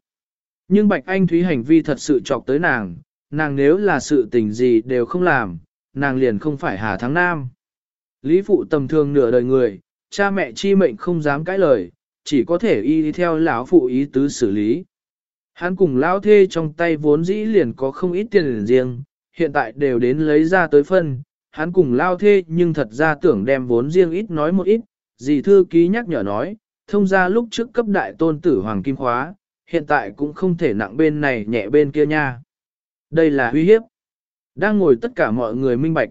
Nhưng Bạch Anh Thúy hành vi thật sự chọc tới nàng, nàng nếu là sự tình gì đều không làm, nàng liền không phải Hà Thắng Nam. Lý phụ tầm thường nửa đời người, cha mẹ chi mệnh không dám cãi lời, chỉ có thể y theo lão phụ ý tứ xử lý. Hắn cùng lão thê trong tay vốn dĩ liền có không ít tiền riêng, hiện tại đều đến lấy ra tới phân, hắn cùng lao thê nhưng thật ra tưởng đem vốn riêng ít nói một ít, dì thư ký nhắc nhở nói, thông ra lúc trước cấp đại tôn tử Hoàng Kim Khóa, hiện tại cũng không thể nặng bên này nhẹ bên kia nha. Đây là uy hiếp. Đang ngồi tất cả mọi người minh bạch.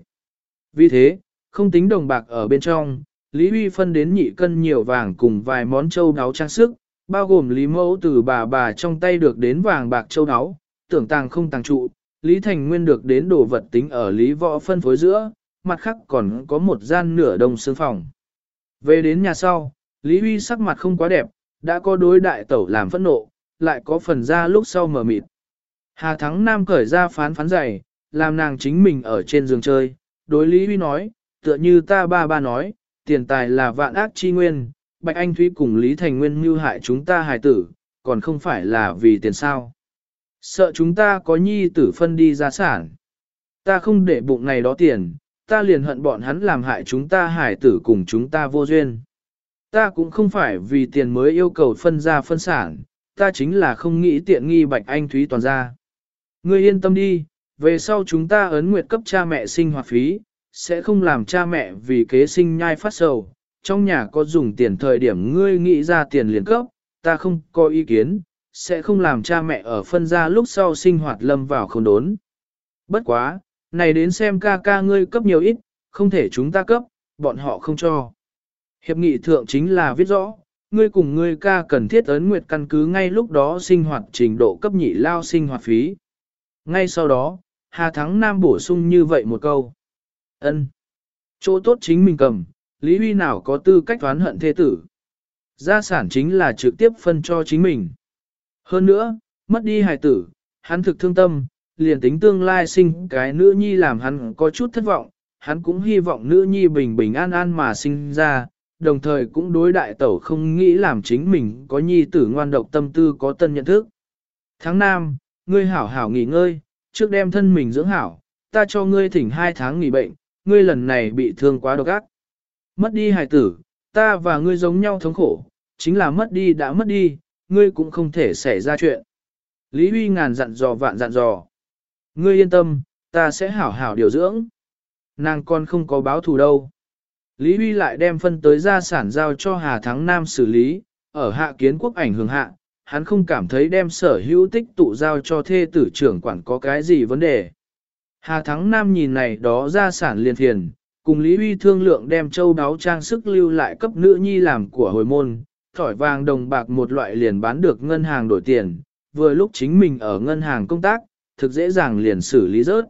Vì thế, không tính đồng bạc ở bên trong, Lý Huy phân đến nhị cân nhiều vàng cùng vài món châu đáo trang sức, bao gồm Lý Mẫu từ bà bà trong tay được đến vàng bạc châu đáo, tưởng tàng không tàng trụ, Lý Thành Nguyên được đến đồ vật tính ở Lý Võ phân phối giữa, mặt khác còn có một gian nửa đồng xương phòng. Về đến nhà sau, Lý Huy sắc mặt không quá đẹp, đã có đối đại tẩu làm phẫn nộ, lại có phần ra lúc sau mở mịt. Hà Thắng Nam cởi ra phán phán giày, làm nàng chính mình ở trên giường chơi, đối Lý Huy nói, tựa như ta ba ba nói, tiền tài là vạn ác chi nguyên, Bạch Anh Thúy cùng Lý Thành Nguyên mưu hại chúng ta hài tử, còn không phải là vì tiền sao. Sợ chúng ta có nhi tử phân đi gia sản. Ta không để bụng này đó tiền, ta liền hận bọn hắn làm hại chúng ta hải tử cùng chúng ta vô duyên. Ta cũng không phải vì tiền mới yêu cầu phân ra phân sản, ta chính là không nghĩ tiện nghi Bạch Anh Thúy toàn ra. Ngươi yên tâm đi, về sau chúng ta ấn nguyệt cấp cha mẹ sinh hoạt phí, sẽ không làm cha mẹ vì kế sinh nhai phát sầu. Trong nhà có dùng tiền thời điểm ngươi nghĩ ra tiền liền cấp, ta không có ý kiến, sẽ không làm cha mẹ ở phân gia lúc sau sinh hoạt lâm vào không đốn. Bất quá, này đến xem ca ca ngươi cấp nhiều ít, không thể chúng ta cấp, bọn họ không cho. Hiệp nghị thượng chính là viết rõ, ngươi cùng ngươi ca cần thiết ấn nguyệt căn cứ ngay lúc đó sinh hoạt trình độ cấp nhị lao sinh hoạt phí. Ngay sau đó, Hà Thắng Nam bổ sung như vậy một câu. ân Chỗ tốt chính mình cầm, Lý Huy nào có tư cách toán hận thế tử. Gia sản chính là trực tiếp phân cho chính mình. Hơn nữa, mất đi hài tử, hắn thực thương tâm, liền tính tương lai sinh cái nữ nhi làm hắn có chút thất vọng, hắn cũng hy vọng nữ nhi bình bình an an mà sinh ra, đồng thời cũng đối đại tẩu không nghĩ làm chính mình có nhi tử ngoan độc tâm tư có tân nhận thức. Tháng Nam, ngươi hảo hảo nghỉ ngơi, trước đem thân mình dưỡng hảo, ta cho ngươi thỉnh hai tháng nghỉ bệnh, ngươi lần này bị thương quá độc ác. Mất đi hài tử, ta và ngươi giống nhau thống khổ, chính là mất đi đã mất đi, ngươi cũng không thể xảy ra chuyện. Lý Huy ngàn dặn dò vạn dặn dò. Ngươi yên tâm, ta sẽ hảo hảo điều dưỡng. Nàng con không có báo thù đâu. Lý Huy lại đem phân tới gia sản giao cho Hà Thắng Nam xử lý, ở hạ kiến quốc ảnh hưởng hạ, hắn không cảm thấy đem sở hữu tích tụ giao cho thê tử trưởng quản có cái gì vấn đề. Hà Thắng Nam nhìn này đó gia sản liền thiền, cùng Lý Huy thương lượng đem châu đáo trang sức lưu lại cấp nữ nhi làm của hồi môn, thỏi vàng đồng bạc một loại liền bán được ngân hàng đổi tiền, vừa lúc chính mình ở ngân hàng công tác, thực dễ dàng liền xử lý rớt.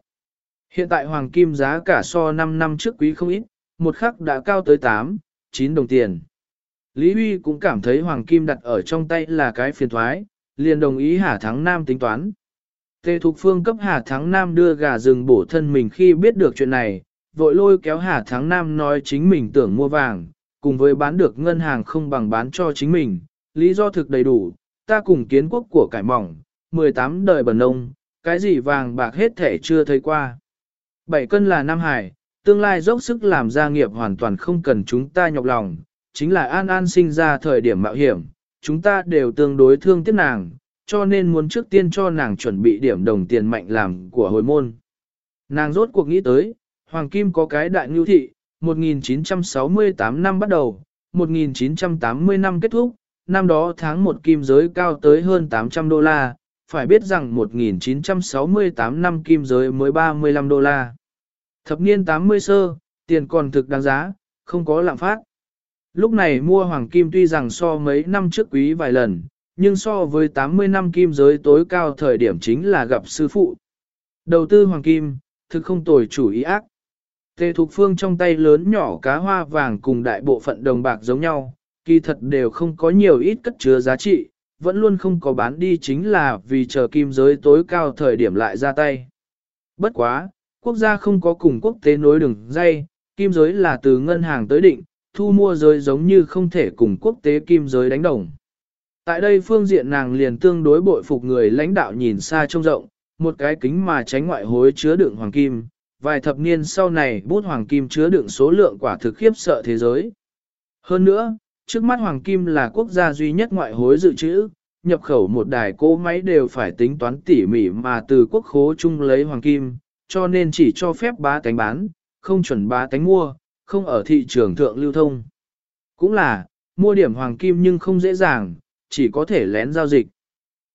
Hiện tại hoàng kim giá cả so 5 năm trước quý không ít, một khắc đã cao tới 8, 9 đồng tiền. Lý Huy cũng cảm thấy hoàng kim đặt ở trong tay là cái phiền thoái, liền đồng ý Hà Thắng Nam tính toán. Tề Thục Phương cấp Hà Thắng Nam đưa gà rừng bổ thân mình khi biết được chuyện này, vội lôi kéo Hà Thắng Nam nói chính mình tưởng mua vàng, cùng với bán được ngân hàng không bằng bán cho chính mình, lý do thực đầy đủ, ta cùng kiến quốc của cải mỏng, 18 đời bần nông, cái gì vàng bạc hết thể chưa thấy qua. Bảy cân là Nam Hải, tương lai dốc sức làm gia nghiệp hoàn toàn không cần chúng ta nhọc lòng, chính là an an sinh ra thời điểm mạo hiểm, chúng ta đều tương đối thương tiếc nàng, cho nên muốn trước tiên cho nàng chuẩn bị điểm đồng tiền mạnh làm của hồi môn. Nàng rốt cuộc nghĩ tới, Hoàng Kim có cái đại ngưu thị, 1968 năm bắt đầu, 1980 năm kết thúc, năm đó tháng một kim giới cao tới hơn 800 đô la, phải biết rằng 1968 năm kim giới mới 35 đô la. Thập niên 80 sơ, tiền còn thực đáng giá, không có lạm phát. Lúc này mua hoàng kim tuy rằng so mấy năm trước quý vài lần, nhưng so với 80 năm kim giới tối cao thời điểm chính là gặp sư phụ. Đầu tư hoàng kim, thực không tồi chủ ý ác. Tề Thục Phương trong tay lớn nhỏ cá hoa vàng cùng đại bộ phận đồng bạc giống nhau, kỳ thật đều không có nhiều ít cất chứa giá trị, vẫn luôn không có bán đi chính là vì chờ kim giới tối cao thời điểm lại ra tay. Bất quá, quốc gia không có cùng quốc tế nối đường dây, kim giới là từ ngân hàng tới định, thu mua giới giống như không thể cùng quốc tế kim giới đánh đồng. Tại đây phương diện nàng liền tương đối bội phục người lãnh đạo nhìn xa trông rộng, một cái kính mà tránh ngoại hối chứa đựng hoàng kim, vài thập niên sau này bút hoàng kim chứa đựng số lượng quả thực khiếp sợ thế giới. Hơn nữa, trước mắt hoàng kim là quốc gia duy nhất ngoại hối dự trữ, nhập khẩu một đài cỗ máy đều phải tính toán tỉ mỉ mà từ quốc khố chung lấy hoàng kim, cho nên chỉ cho phép bá tánh bán, không chuẩn bá tánh mua, không ở thị trường thượng lưu thông. Cũng là, mua điểm hoàng kim nhưng không dễ dàng, chỉ có thể lén giao dịch.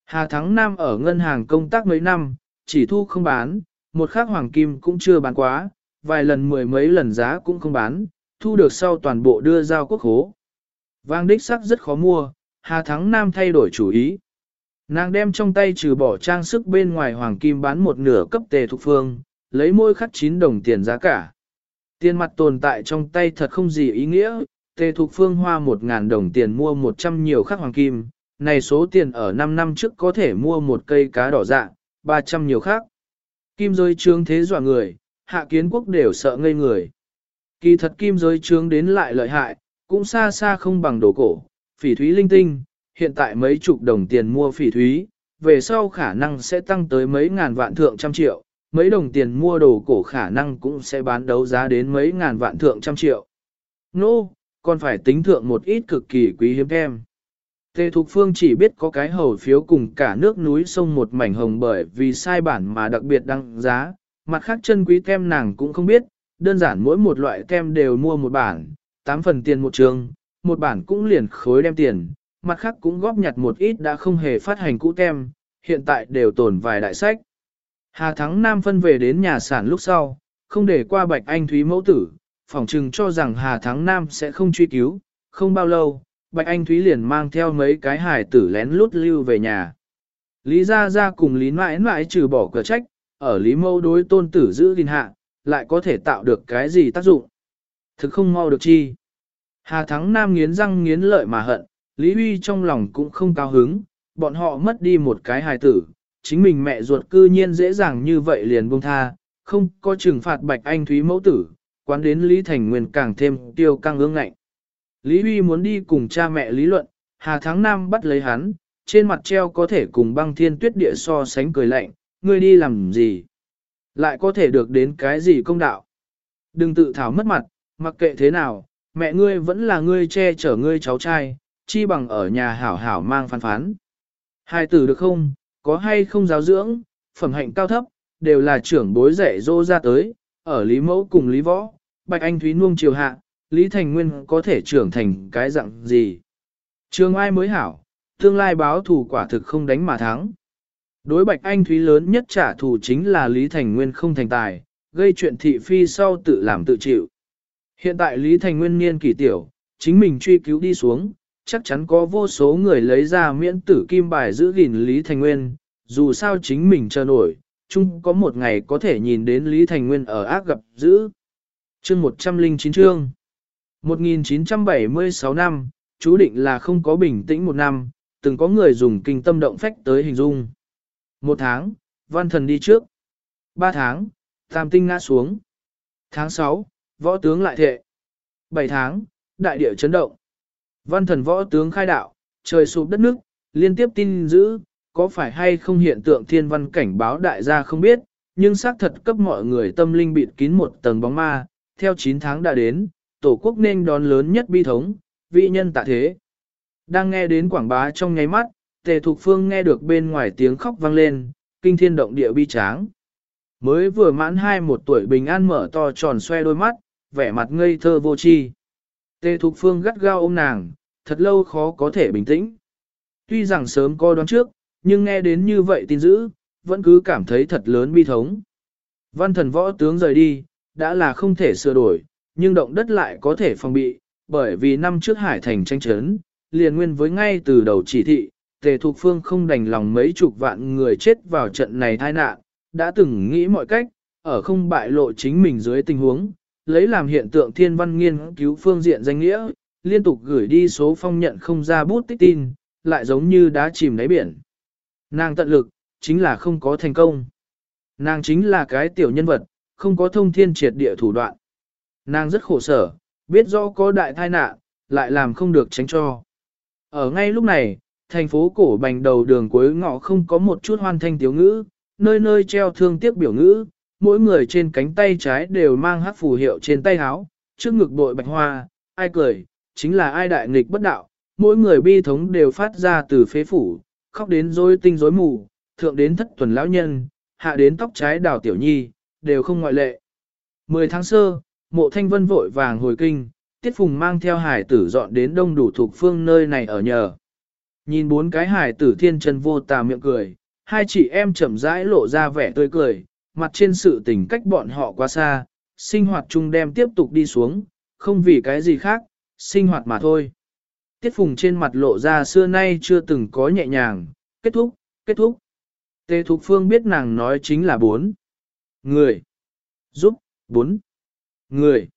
Hà Thắng Nam ở ngân hàng công tác mấy năm, chỉ thu không bán, một khắc hoàng kim cũng chưa bán quá, vài lần mười mấy lần giá cũng không bán, thu được sau toàn bộ đưa giao quốc hố. Vàng đích sắc rất khó mua, Hà Thắng Nam thay đổi chủ ý. Nàng đem trong tay trừ bỏ trang sức bên ngoài hoàng kim bán một nửa cấp tề thục phương, lấy môi khắc 9 đồng tiền giá cả. Tiền mặt tồn tại trong tay thật không gì ý nghĩa, tề thục phương hoa 1.000 đồng tiền mua 100 nhiều khắc hoàng kim, này số tiền ở 5 năm trước có thể mua một cây cá đỏ dạ, 300 nhiều khác. Kim giới trướng thế dọa người, hạ kiến quốc đều sợ ngây người. Kỳ thật kim giới trướng đến lại lợi hại, cũng xa xa không bằng đồ cổ, phỉ thúy linh tinh, hiện tại mấy chục đồng tiền mua phỉ thúy, về sau khả năng sẽ tăng tới mấy ngàn vạn thượng trăm triệu, mấy đồng tiền mua đồ cổ khả năng cũng sẽ bán đấu giá đến mấy ngàn vạn thượng trăm triệu. Nô, no, còn phải tính thượng một ít cực kỳ quý hiếm thêm. Tề Thục Phương chỉ biết có cái hầu phiếu cùng cả nước núi sông một mảnh hồng bởi vì sai bản mà đặc biệt đăng giá, mặt khác chân quý kem nàng cũng không biết, đơn giản mỗi một loại kem đều mua một bản, 8 phần tiền một trường, một bản cũng liền khối đem tiền, mặt khác cũng góp nhặt một ít đã không hề phát hành cũ kem, hiện tại đều tồn vài đại sách. Hà Thắng Nam phân về đến nhà sản lúc sau, không để qua Bạch Anh Thúy mẫu tử, phỏng chừng cho rằng Hà Thắng Nam sẽ không truy cứu, không bao lâu, Bạch Anh Thúy liền mang theo mấy cái hải tử lén lút lưu về nhà. Lý Gia Gia cùng Lý Mãi Mãi trừ bỏ cửa trách, ở Lý Mâu đối tôn tử giữ gìn hạ, lại có thể tạo được cái gì tác dụng. Thực không mau được chi. Hà Thắng Nam nghiến răng nghiến lợi mà hận, Lý Huy trong lòng cũng không cao hứng, bọn họ mất đi một cái hài tử, chính mình mẹ ruột cư nhiên dễ dàng như vậy liền buông tha, không có trừng phạt Bạch Anh Thúy mẫu tử, quán đến Lý Thành Nguyên càng thêm tiêu căng ương ngạnh. Lý Huy muốn đi cùng cha mẹ lý luận, Hà Thắng Nam bắt lấy hắn, trên mặt treo có thể cùng băng thiên tuyết địa so sánh cười lạnh, ngươi đi làm gì? Lại có thể được đến cái gì công đạo? Đừng tự thảo mất mặt, mặc kệ thế nào, mẹ ngươi vẫn là ngươi che chở ngươi cháu trai, chi bằng ở nhà hảo hảo mang phán phán. Hai tử được không, có hay không giáo dưỡng, phẩm hạnh cao thấp, đều là trưởng bối dạy dỗ ra tới, ở Lý Mẫu cùng Lý Võ, Bạch Anh Thúy nuông chiều hạ, Lý Thành Nguyên có thể trưởng thành cái dạng gì. Trường ai mới hảo, tương lai báo thù quả thực không đánh mà thắng. Đối Bạch Anh Thúy lớn nhất trả thù chính là Lý Thành Nguyên không thành tài, gây chuyện thị phi sau tự làm tự chịu. Hiện tại Lý Thành Nguyên niên kỳ tiểu, chính mình truy cứu đi xuống, chắc chắn có vô số người lấy ra miễn tử kim bài giữ gìn Lý Thành Nguyên, dù sao chính mình chờ nổi, chung có một ngày có thể nhìn đến Lý Thành Nguyên ở ác gặp giữ. Chương 109 chương 1976 năm, chú định là không có bình tĩnh một năm, từng có người dùng kinh tâm động phách tới hình dung. Một tháng, văn thần đi trước. Ba tháng, tam tinh ngã xuống. Tháng 6, võ tướng lại thệ. Bảy tháng, đại địa chấn động. Văn thần võ tướng khai đạo, trời sụp đất nước, liên tiếp tin dữ, có phải hay không hiện tượng thiên văn cảnh báo đại gia không biết, nhưng xác thật cấp mọi người tâm linh bịt kín một tầng bóng ma, theo 9 tháng đã đến, tổ quốc nên đón lớn nhất bi thống, vị nhân tạ thế. Đang nghe đến quảng bá trong nháy mắt, tề thục phương nghe được bên ngoài tiếng khóc vang lên, kinh thiên động địa bi tráng. Mới vừa mãn hai một tuổi bình an mở to tròn xoe đôi mắt, vẻ mặt ngây thơ vô tri. Tề thục phương gắt gao ôm nàng, thật lâu khó có thể bình tĩnh. Tuy rằng sớm coi đoán trước, nhưng nghe đến như vậy tin dữ, vẫn cứ cảm thấy thật lớn bi thống. Văn thần võ tướng rời đi, đã là không thể sửa đổi, nhưng động đất lại có thể phòng bị, bởi vì năm trước hải thành tranh chấn, liền nguyên với ngay từ đầu chỉ thị, tề thục phương không đành lòng mấy chục vạn người chết vào trận này tai nạn, đã từng nghĩ mọi cách, ở không bại lộ chính mình dưới tình huống, lấy làm hiện tượng thiên văn nghiên cứu phương diện danh nghĩa, liên tục gửi đi số phong nhận không ra bút tích tin, lại giống như đã chìm đáy biển. Nàng tận lực, chính là không có thành công. Nàng chính là cái tiểu nhân vật, không có thông thiên triệt địa thủ đoạn. Nàng rất khổ sở, biết rõ có đại tai nạn, lại làm không được tránh cho. Ở ngay lúc này, thành phố cổ bành đầu đường cuối ngõ không có một chút hoan thanh tiếu ngữ, nơi nơi treo thương tiếc biểu ngữ, mỗi người trên cánh tay trái đều mang hát phù hiệu trên tay áo, trước ngực bội bạch hoa, ai cười, chính là ai đại nghịch bất đạo, mỗi người bi thống đều phát ra từ phế phủ, khóc đến rối tinh rối mù, thượng đến thất tuần lão nhân, hạ đến tóc trái đào tiểu nhi, đều không ngoại lệ. Mười tháng sơ, mộ thanh vân vội vàng hồi kinh, tiết phùng mang theo hải tử dọn đến đông đủ thuộc phương nơi này ở nhờ. Nhìn bốn cái hải tử thiên chân vô tà miệng cười, hai chị em chậm rãi lộ ra vẻ tươi cười, mặt trên sự tình cách bọn họ quá xa, sinh hoạt chung đem tiếp tục đi xuống, không vì cái gì khác, sinh hoạt mà thôi. Tiết phùng trên mặt lộ ra xưa nay chưa từng có nhẹ nhàng, kết thúc, kết thúc. Tề Thục Phương biết nàng nói chính là bốn. Người. Giúp, bốn. Người.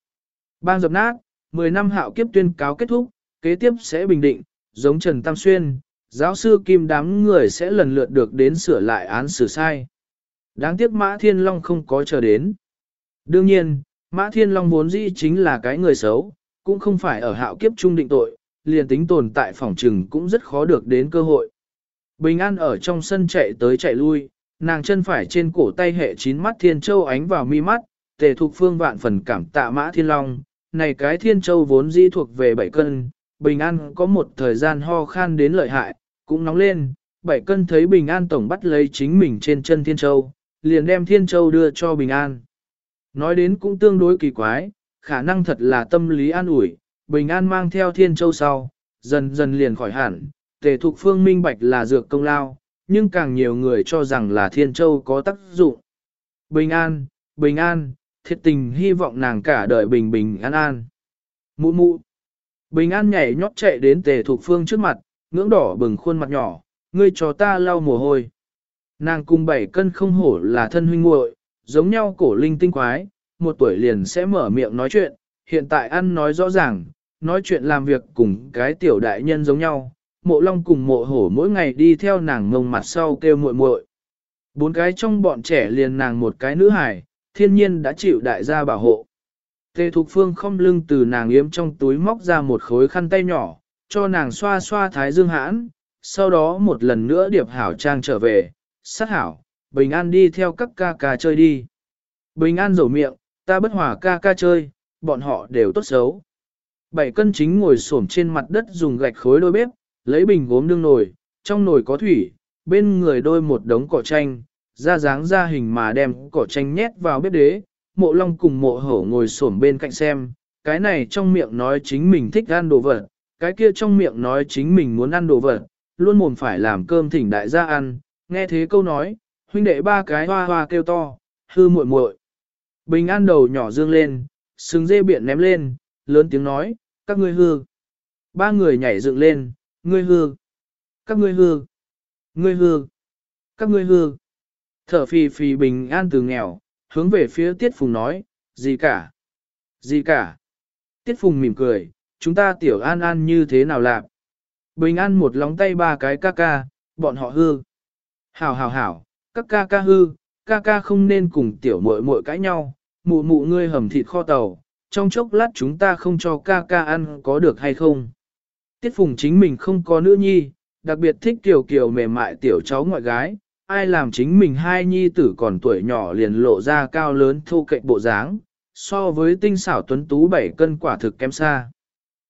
Bang dập nát, 10 năm hạo kiếp tuyên cáo kết thúc, kế tiếp sẽ bình định, giống Trần Tam Xuyên, giáo sư Kim đám người sẽ lần lượt được đến sửa lại án xử sai. Đáng tiếc Mã Thiên Long không có chờ đến. Đương nhiên, Mã Thiên Long vốn dĩ chính là cái người xấu, cũng không phải ở hạo kiếp trung định tội, liền tính tồn tại phòng trừng cũng rất khó được đến cơ hội. Bình An ở trong sân chạy tới chạy lui, nàng chân phải trên cổ tay hệ chín mắt Thiên Châu ánh vào mi mắt, tề thục phương vạn phần cảm tạ Mã Thiên Long. Này cái Thiên Châu vốn di thuộc về bảy cân, Bình An có một thời gian ho khan đến lợi hại, cũng nóng lên, bảy cân thấy Bình An tổng bắt lấy chính mình trên chân Thiên Châu, liền đem Thiên Châu đưa cho Bình An. Nói đến cũng tương đối kỳ quái, khả năng thật là tâm lý an ủi, Bình An mang theo Thiên Châu sau, dần dần liền khỏi hẳn, tề thục phương minh bạch là dược công lao, nhưng càng nhiều người cho rằng là Thiên Châu có tác dụng. Bình An, Bình An, thiệt tình hy vọng nàng cả đời bình bình an an. Mụ mụ. Bình An nhảy nhót chạy đến tề thục phương trước mặt, ngưỡng đỏ bừng khuôn mặt nhỏ, ngươi cho ta lau mồ hôi. Nàng cùng bảy cân không hổ là thân huynh muội, giống nhau cổ linh tinh quái, một tuổi liền sẽ mở miệng nói chuyện, hiện tại ăn nói rõ ràng, nói chuyện làm việc cùng cái tiểu đại nhân giống nhau, mộ long cùng mộ hổ mỗi ngày đi theo nàng ngông mặt sau kêu muội muội. Bốn cái trong bọn trẻ liền nàng một cái nữ hải, thiên nhiên đã chịu đại gia bảo hộ. Tề Thục Phương không lưng từ nàng yếm trong túi móc ra một khối khăn tay nhỏ, cho nàng xoa xoa thái dương hãn, sau đó một lần nữa điệp hảo trang trở về, sát hảo, Bình An đi theo các ca ca chơi đi. Bình An rổ miệng, ta bất hòa ca ca chơi, bọn họ đều tốt xấu. Bảy cân chính ngồi xổm trên mặt đất dùng gạch khối đôi bếp, lấy bình gốm đương nồi, trong nồi có thủy, bên người đôi một đống cỏ chanh, ra dáng ra hình mà đem cỏ chanh nhét vào bếp đế, mộ long cùng mộ hổ ngồi xổm bên cạnh xem, cái này trong miệng nói chính mình thích ăn đồ vật, cái kia trong miệng nói chính mình muốn ăn đồ vật, luôn mồm phải làm cơm thỉnh đại gia ăn, nghe thế câu nói, huynh đệ ba cái hoa hoa kêu to, hư muội muội. Bình an đầu nhỏ dương lên, sừng dê biện ném lên, lớn tiếng nói, các ngươi hư. Ba người nhảy dựng lên, ngươi hư. Các ngươi hư. Ngươi hư. Các ngươi hư. Thở phì phì bình an từ nghèo, hướng về phía Tiết Phùng nói, gì cả. Gì cả. Tiết Phùng mỉm cười, chúng ta tiểu an an như thế nào làm. Bình an một lóng tay ba cái ca ca, bọn họ hư. Hảo hảo hảo, các ca ca hư, ca ca không nên cùng tiểu muội muội cãi nhau, mụ mụ ngươi hầm thịt kho tàu, trong chốc lát chúng ta không cho ca ca ăn có được hay không. Tiết phùng chính mình không có nữ nhi, đặc biệt thích tiểu kiều mềm mại tiểu cháu ngoại gái, ai làm chính mình hai nhi tử còn tuổi nhỏ liền lộ ra cao lớn thu cạnh bộ dáng, so với tinh xảo tuấn tú bảy cân quả thực kém xa.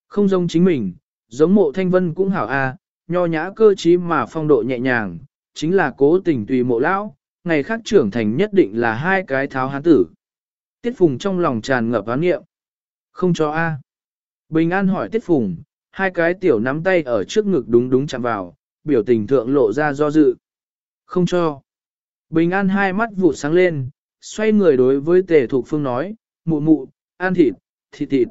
Không giống chính mình, giống mộ thanh vân cũng hảo a, nho nhã cơ trí mà phong độ nhẹ nhàng, chính là cố tình tùy mộ lão, ngày khác trưởng thành nhất định là hai cái tháo hán tử. Tiết Phùng trong lòng tràn ngập án nghiệm. Không cho A. Bình An hỏi Tiết Phùng, hai cái tiểu nắm tay ở trước ngực đúng đúng chạm vào, biểu tình thượng lộ ra do dự. Không cho. Bình An hai mắt vụ sáng lên, xoay người đối với tề thục phương nói, mụ mụ, ăn thịt, thịt thịt.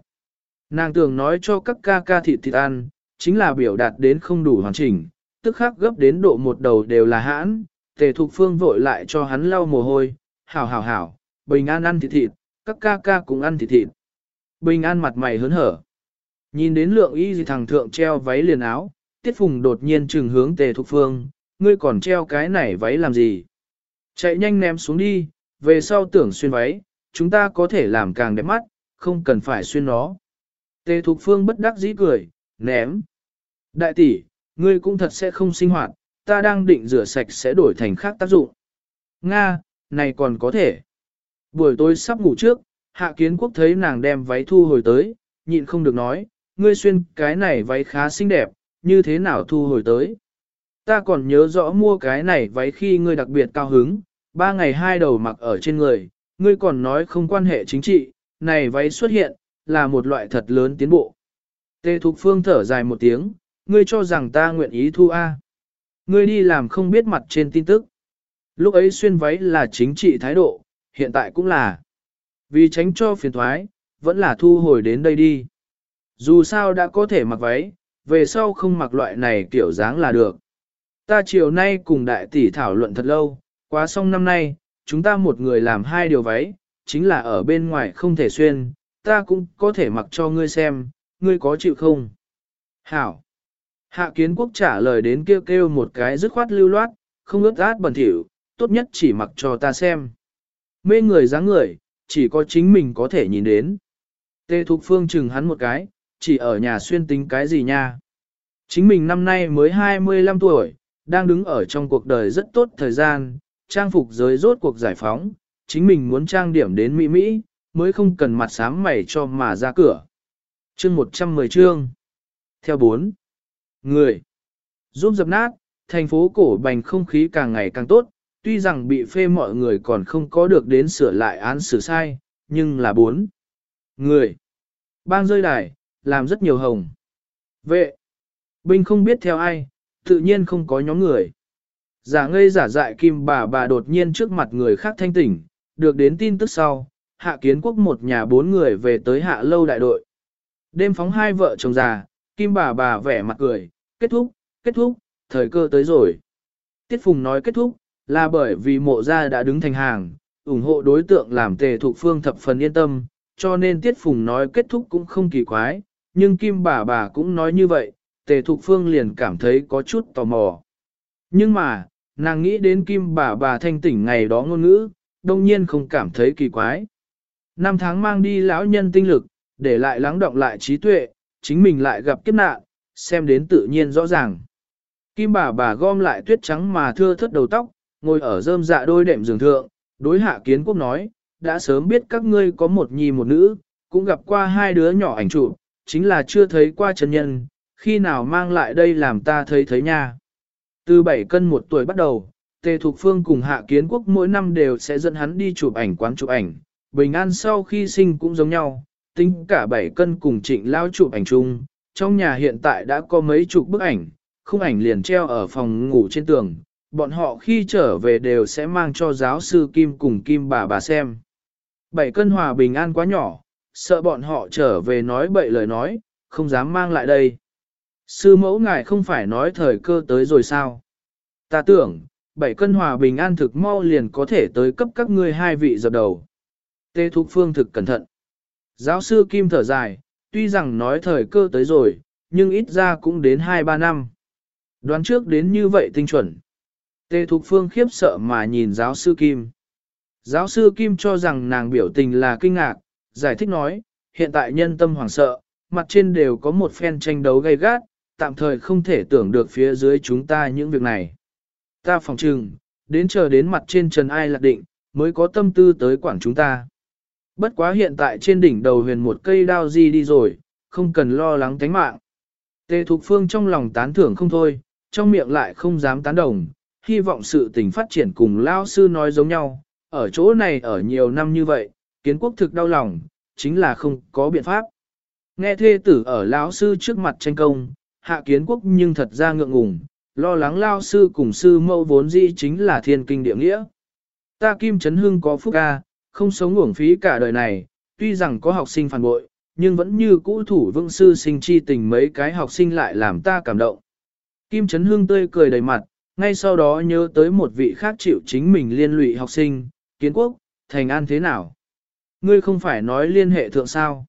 Nàng tưởng nói cho các ca ca thịt thịt ăn, chính là biểu đạt đến không đủ hoàn chỉnh, tức khắc gấp đến độ một đầu đều là hãn, tề thục phương vội lại cho hắn lau mồ hôi, hảo hảo hảo, bình an ăn thịt thịt, các ca ca cũng ăn thịt thịt. Bình an mặt mày hớn hở. Nhìn đến lượng y gì thằng thượng treo váy liền áo, tiết phùng đột nhiên trừng hướng tề thục phương, ngươi còn treo cái này váy làm gì? Chạy nhanh ném xuống đi, về sau tưởng xuyên váy, chúng ta có thể làm càng đẹp mắt, không cần phải xuyên nó. Tề thục phương bất đắc dĩ cười, ném. Đại tỷ, ngươi cũng thật sẽ không sinh hoạt, ta đang định rửa sạch sẽ đổi thành khác tác dụng. Nga, này còn có thể. Buổi tối sắp ngủ trước, hạ kiến quốc thấy nàng đem váy thu hồi tới, nhịn không được nói, ngươi xuyên cái này váy khá xinh đẹp, như thế nào thu hồi tới. Ta còn nhớ rõ mua cái này váy khi ngươi đặc biệt cao hứng, ba ngày hai đầu mặc ở trên người, ngươi còn nói không quan hệ chính trị, này váy xuất hiện, là một loại thật lớn tiến bộ. Tê Thục Phương thở dài một tiếng, ngươi cho rằng ta nguyện ý thu A. Ngươi đi làm không biết mặt trên tin tức. Lúc ấy xuyên váy là chính trị thái độ, hiện tại cũng là. Vì tránh cho phiền thoái, vẫn là thu hồi đến đây đi. Dù sao đã có thể mặc váy, về sau không mặc loại này kiểu dáng là được. Ta chiều nay cùng đại tỷ thảo luận thật lâu, quá xong năm nay, chúng ta một người làm hai điều váy, chính là ở bên ngoài không thể xuyên, ta cũng có thể mặc cho ngươi xem, ngươi có chịu không? Hảo! Hạ kiến quốc trả lời đến kêu kêu một cái dứt khoát lưu loát, không ướt át bẩn thỉu, tốt nhất chỉ mặc cho ta xem. Mê người dáng người, chỉ có chính mình có thể nhìn đến. Tê Thục Phương chừng hắn một cái, chỉ ở nhà xuyên tính cái gì nha. Chính mình năm nay mới 25 tuổi, đang đứng ở trong cuộc đời rất tốt thời gian, trang phục giới rốt cuộc giải phóng, chính mình muốn trang điểm đến Mỹ Mỹ, mới không cần mặt sám mày cho mà ra cửa. Chương 110 chương. Theo 4. Người. Giúp dập nát, thành phố cổ bành không khí càng ngày càng tốt, tuy rằng bị phê mọi người còn không có được đến sửa lại án xử sai, nhưng là bốn. Người. Bang rơi đài, làm rất nhiều hồng. Vệ. Binh không biết theo ai, tự nhiên không có nhóm người. Giả ngây giả dại kim bà bà đột nhiên trước mặt người khác thanh tỉnh, được đến tin tức sau, hạ kiến quốc một nhà bốn người về tới hạ lâu đại đội. Đêm phóng hai vợ chồng già, kim bà bà vẻ mặt cười, kết thúc, kết thúc, thời cơ tới rồi. Tiết Phùng nói kết thúc, là bởi vì mộ gia đã đứng thành hàng, ủng hộ đối tượng làm tề thuộc phương thập phần yên tâm, cho nên Tiết Phùng nói kết thúc cũng không kỳ quái, nhưng Kim bà bà cũng nói như vậy, tề thuộc phương liền cảm thấy có chút tò mò. Nhưng mà, nàng nghĩ đến Kim bà bà thanh tỉnh ngày đó ngôn ngữ, đông nhiên không cảm thấy kỳ quái. Năm tháng mang đi lão nhân tinh lực, để lại lắng động lại trí tuệ, chính mình lại gặp kiếp nạn, xem đến tự nhiên rõ ràng. Kim bà bà gom lại tuyết trắng mà thưa thất đầu tóc, ngồi ở rơm dạ đôi đệm giường thượng, đối hạ kiến quốc nói, đã sớm biết các ngươi có một nhi một nữ, cũng gặp qua hai đứa nhỏ ảnh trụ, chính là chưa thấy qua chân nhân, khi nào mang lại đây làm ta thấy thấy nha. Từ 7 cân một tuổi bắt đầu, Tề Thục Phương cùng Hạ Kiến Quốc mỗi năm đều sẽ dẫn hắn đi chụp ảnh quán chụp ảnh, bình an sau khi sinh cũng giống nhau, tính cả bảy cân cùng trịnh lao chụp ảnh chung, trong nhà hiện tại đã có mấy chục bức ảnh, khung ảnh liền treo ở phòng ngủ trên tường, bọn họ khi trở về đều sẽ mang cho giáo sư Kim cùng Kim bà bà xem. Bảy cân hòa bình an quá nhỏ, sợ bọn họ trở về nói bậy lời nói, không dám mang lại đây. Sư mẫu ngài không phải nói thời cơ tới rồi sao? Ta tưởng, bảy cân hòa bình an thực mau liền có thể tới cấp các ngươi hai vị dập đầu. Tê Thục Phương thực cẩn thận. Giáo sư Kim thở dài, tuy rằng nói thời cơ tới rồi, nhưng ít ra cũng đến 2-3 năm. Đoán trước đến như vậy tinh chuẩn. Tê Thục Phương khiếp sợ mà nhìn giáo sư Kim. Giáo sư Kim cho rằng nàng biểu tình là kinh ngạc, giải thích nói, hiện tại nhân tâm hoảng sợ, mặt trên đều có một phen tranh đấu gay gắt, tạm thời không thể tưởng được phía dưới chúng ta những việc này. Ta phòng trừng, đến chờ đến mặt trên trần ai lạc định, mới có tâm tư tới quản chúng ta. Bất quá hiện tại trên đỉnh đầu huyền một cây đao di đi rồi, không cần lo lắng tánh mạng. Tề Thục Phương trong lòng tán thưởng không thôi, trong miệng lại không dám tán đồng, hy vọng sự tình phát triển cùng Lao Sư nói giống nhau, ở chỗ này ở nhiều năm như vậy, kiến quốc thực đau lòng, chính là không có biện pháp. Nghe thê tử ở lão sư trước mặt tranh công, hạ kiến quốc nhưng thật ra ngượng ngùng, lo lắng lao sư cùng sư mẫu vốn dĩ chính là thiên kinh địa nghĩa. Ta Kim Trấn Hưng có phúc ca, không sống uổng phí cả đời này, tuy rằng có học sinh phản bội, nhưng vẫn như cũ thủ vững sư sinh chi tình mấy cái học sinh lại làm ta cảm động. Kim Trấn Hương tươi cười đầy mặt, ngay sau đó nhớ tới một vị khác chịu chính mình liên lụy học sinh, kiến quốc, thành an thế nào? Ngươi không phải nói liên hệ thượng sao?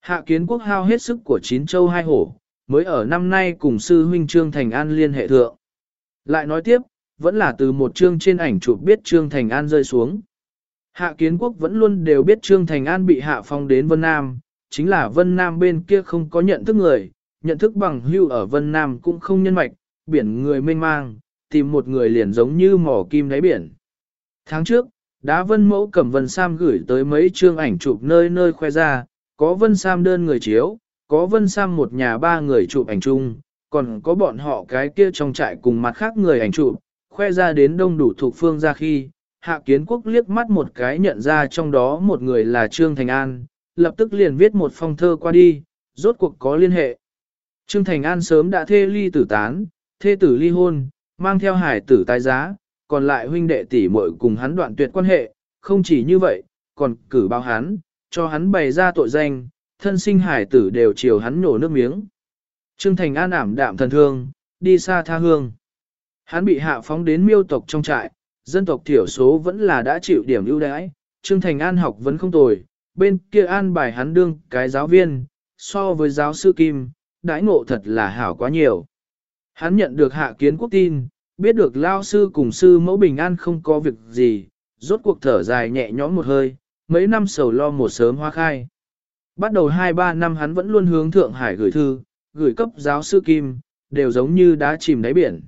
Hạ kiến quốc hao hết sức của chín châu hai hổ, mới ở năm nay cùng sư huynh Trương Thành An liên hệ thượng. Lại nói tiếp, vẫn là từ một chương trên ảnh chụp biết Trương Thành An rơi xuống. Hạ kiến quốc vẫn luôn đều biết Trương Thành An bị hạ phong đến Vân Nam, chính là Vân Nam bên kia không có nhận thức người, nhận thức bằng hưu ở Vân Nam cũng không nhân mạch, biển người mênh mang, tìm một người liền giống như mỏ kim đáy biển. Tháng trước, đá Vân Mẫu cầm Vân Sam gửi tới mấy chương ảnh chụp nơi nơi khoe ra, có Vân Sam đơn người chiếu, có Vân Sam một nhà ba người chụp ảnh chung, còn có bọn họ cái kia trong trại cùng mặt khác người ảnh chụp, khoe ra đến đông đủ thuộc phương ra khi, Hạ Kiến Quốc liếc mắt một cái nhận ra trong đó một người là Trương Thành An, lập tức liền viết một phong thơ qua đi, rốt cuộc có liên hệ. Trương Thành An sớm đã thê ly tử tán, thê tử ly hôn, mang theo hải tử tái giá, còn lại huynh đệ tỷ muội cùng hắn đoạn tuyệt quan hệ, không chỉ như vậy, còn cử báo hắn, cho hắn bày ra tội danh, thân sinh hải tử đều chiều hắn nhổ nước miếng. Trương Thành An ảm đạm thần thương, đi xa tha hương. Hắn bị hạ phóng đến miêu tộc trong trại, dân tộc thiểu số vẫn là đã chịu điểm ưu đãi, Trương Thành An học vẫn không tồi, bên kia an bài hắn đương cái giáo viên, so với giáo sư Kim, đãi ngộ thật là hảo quá nhiều. Hắn nhận được hạ kiến quốc tin, Biết được lao sư cùng sư mẫu bình an không có việc gì, rốt cuộc thở dài nhẹ nhõm một hơi, mấy năm sầu lo một sớm hoa khai. Bắt đầu 2-3 năm hắn vẫn luôn hướng Thượng Hải gửi thư, gửi cấp giáo sư Kim, đều giống như đã chìm đáy biển.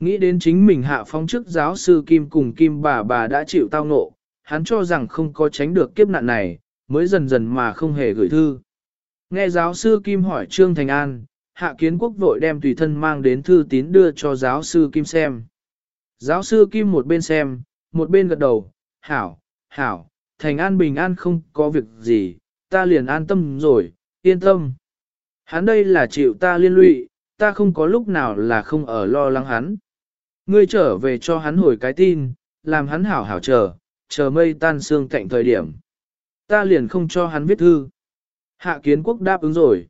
Nghĩ đến chính mình hạ phong chức giáo sư Kim cùng Kim bà bà đã chịu tao ngộ, hắn cho rằng không có tránh được kiếp nạn này, mới dần dần mà không hề gửi thư. Nghe giáo sư Kim hỏi Trương Thành An, Hạ Kiến Quốc vội đem tùy thân mang đến thư tín đưa cho giáo sư Kim xem. Giáo sư Kim một bên xem, một bên gật đầu, hảo, hảo, Thành An bình an không có việc gì, ta liền an tâm rồi, yên tâm. Hắn đây là chịu ta liên lụy, ta không có lúc nào là không ở lo lắng hắn. Ngươi trở về cho hắn hồi cái tin, làm hắn hảo hảo chờ, chờ mây tan xương cạnh thời điểm. Ta liền không cho hắn viết thư. Hạ kiến quốc đáp ứng rồi.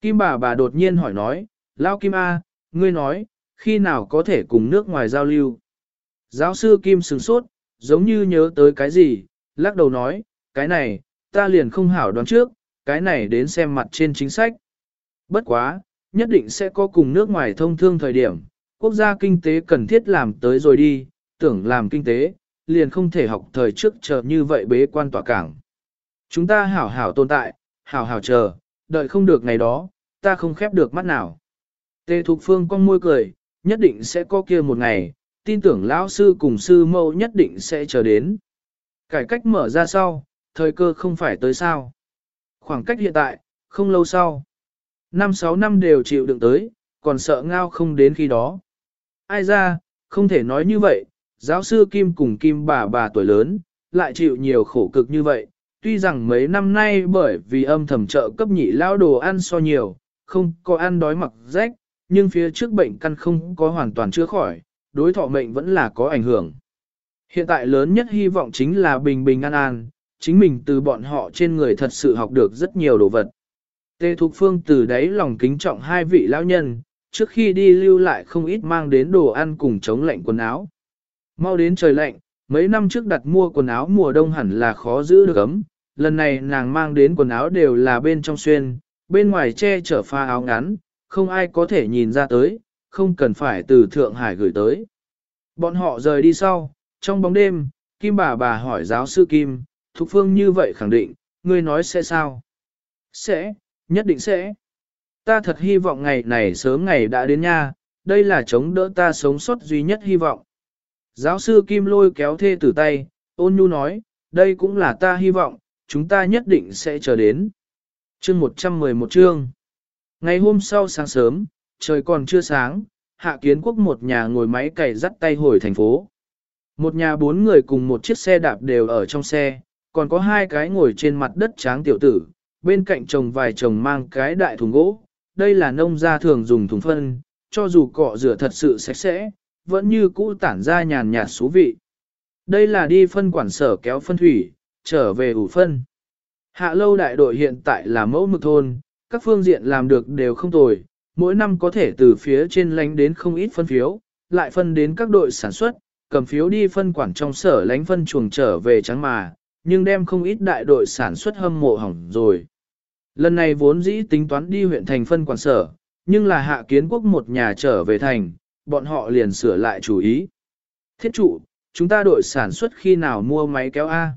Kim bà bà đột nhiên hỏi nói, Lao Kim A, ngươi nói, khi nào có thể cùng nước ngoài giao lưu? Giáo sư Kim sừng sốt, giống như nhớ tới cái gì, lắc đầu nói, cái này, ta liền không hảo đoán trước, cái này đến xem mặt trên chính sách. Bất quá, nhất định sẽ có cùng nước ngoài thông thương thời điểm, quốc gia kinh tế cần thiết làm tới rồi đi, tưởng làm kinh tế, liền không thể học thời trước chờ như vậy bế quan tỏa cảng. Chúng ta hảo hảo tồn tại, hảo hảo chờ, đợi không được ngày đó, ta không khép được mắt nào. Tề Thục Phương con môi cười, nhất định sẽ có kia một ngày, tin tưởng lão sư cùng sư mâu nhất định sẽ chờ đến. Cải cách mở ra sau, thời cơ không phải tới sao. Khoảng cách hiện tại, không lâu sau. Năm sáu năm đều chịu đựng tới, còn sợ ngao không đến khi đó. Ai ra, không thể nói như vậy, giáo sư Kim cùng Kim bà bà tuổi lớn, lại chịu nhiều khổ cực như vậy. Tuy rằng mấy năm nay bởi vì âm thầm trợ cấp nhị lao đồ ăn so nhiều, không có ăn đói mặc rách, nhưng phía trước bệnh căn không có hoàn toàn chữa khỏi, đối thọ mệnh vẫn là có ảnh hưởng. Hiện tại lớn nhất hy vọng chính là bình bình an an, chính mình từ bọn họ trên người thật sự học được rất nhiều đồ vật. Tê Thục Phương từ đấy lòng kính trọng hai vị lão nhân, trước khi đi lưu lại không ít mang đến đồ ăn cùng chống lạnh quần áo. Mau đến trời lạnh, mấy năm trước đặt mua quần áo mùa đông hẳn là khó giữ được ấm, lần này nàng mang đến quần áo đều là bên trong xuyên, bên ngoài che chở pha áo ngắn, không ai có thể nhìn ra tới, không cần phải từ Thượng Hải gửi tới. Bọn họ rời đi sau, trong bóng đêm, Kim bà bà hỏi giáo sư Kim, Thục Phương như vậy khẳng định, ngươi nói sẽ sao? Sẽ, nhất định sẽ. Ta thật hy vọng ngày này sớm ngày đã đến nha, đây là chống đỡ ta sống sót duy nhất hy vọng. Giáo sư Kim lôi kéo thê tử tay, ôn nhu nói, đây cũng là ta hy vọng, chúng ta nhất định sẽ chờ đến. Chương 111 chương Ngày hôm sau sáng sớm, trời còn chưa sáng, Hạ Kiến Quốc một nhà ngồi máy cày dắt tay hồi thành phố. Một nhà bốn người cùng một chiếc xe đạp đều ở trong xe, còn có hai cái ngồi trên mặt đất tráng tiểu tử, bên cạnh chồng vài chồng mang cái đại thùng gỗ. Đây là nông gia thường dùng thùng phân, cho dù cọ rửa thật sự sạch sẽ, vẫn như cũ tản ra nhàn nhạt số vị. Đây là đi phân quản sở kéo phân thủy, trở về ủ phân. Hạ lâu đại đội hiện tại là mẫu mực thôn, các phương diện làm được đều không tồi, mỗi năm có thể từ phía trên lánh đến không ít phân phiếu, lại phân đến các đội sản xuất, cầm phiếu đi phân quản trong sở lánh phân chuồng trở về trắng mà, nhưng đem không ít đại đội sản xuất hâm mộ hỏng rồi. Lần này vốn dĩ tính toán đi huyện thành phân quản sở, nhưng là hạ kiến quốc một nhà trở về thành, bọn họ liền sửa lại chủ ý. Thiết trụ, chúng ta đội sản xuất khi nào mua máy kéo A.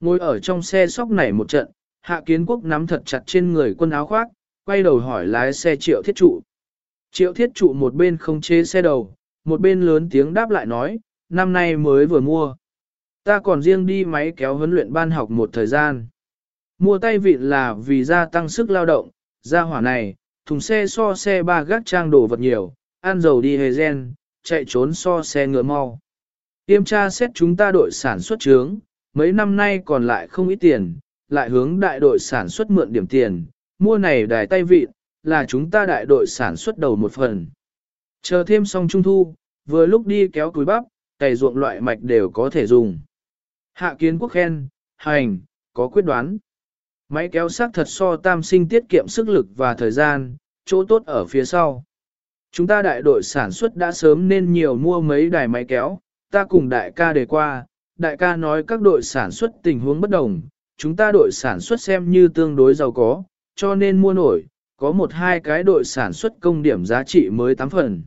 Ngồi ở trong xe sóc nảy một trận, hạ kiến quốc nắm thật chặt trên người quân áo khoác, quay đầu hỏi lái xe triệu thiết trụ. Triệu thiết trụ một bên không chế xe đầu, một bên lớn tiếng đáp lại nói, năm nay mới vừa mua. Ta còn riêng đi máy kéo huấn luyện ban học một thời gian. Mua tay vịn là vì gia tăng sức lao động, gia hỏa này, thùng xe so xe ba gác trang đồ vật nhiều, ăn dầu đi hề gen, chạy trốn so xe ngựa mau. Tiêm tra xét chúng ta đội sản xuất trướng, mấy năm nay còn lại không ít tiền, lại hướng đại đội sản xuất mượn điểm tiền, mua này đài tay vịn, là chúng ta đại đội sản xuất đầu một phần. Chờ thêm xong trung thu, vừa lúc đi kéo túi bắp, cày ruộng loại mạch đều có thể dùng. Hạ kiến quốc khen, hành, có quyết đoán. Máy kéo xác thật so tam sinh tiết kiệm sức lực và thời gian, chỗ tốt ở phía sau. Chúng ta đại đội sản xuất đã sớm nên nhiều mua mấy đài máy kéo, ta cùng đại ca đề qua, đại ca nói các đội sản xuất tình huống bất đồng, chúng ta đội sản xuất xem như tương đối giàu có, cho nên mua nổi, có một hai cái đội sản xuất công điểm giá trị mới 8 phần.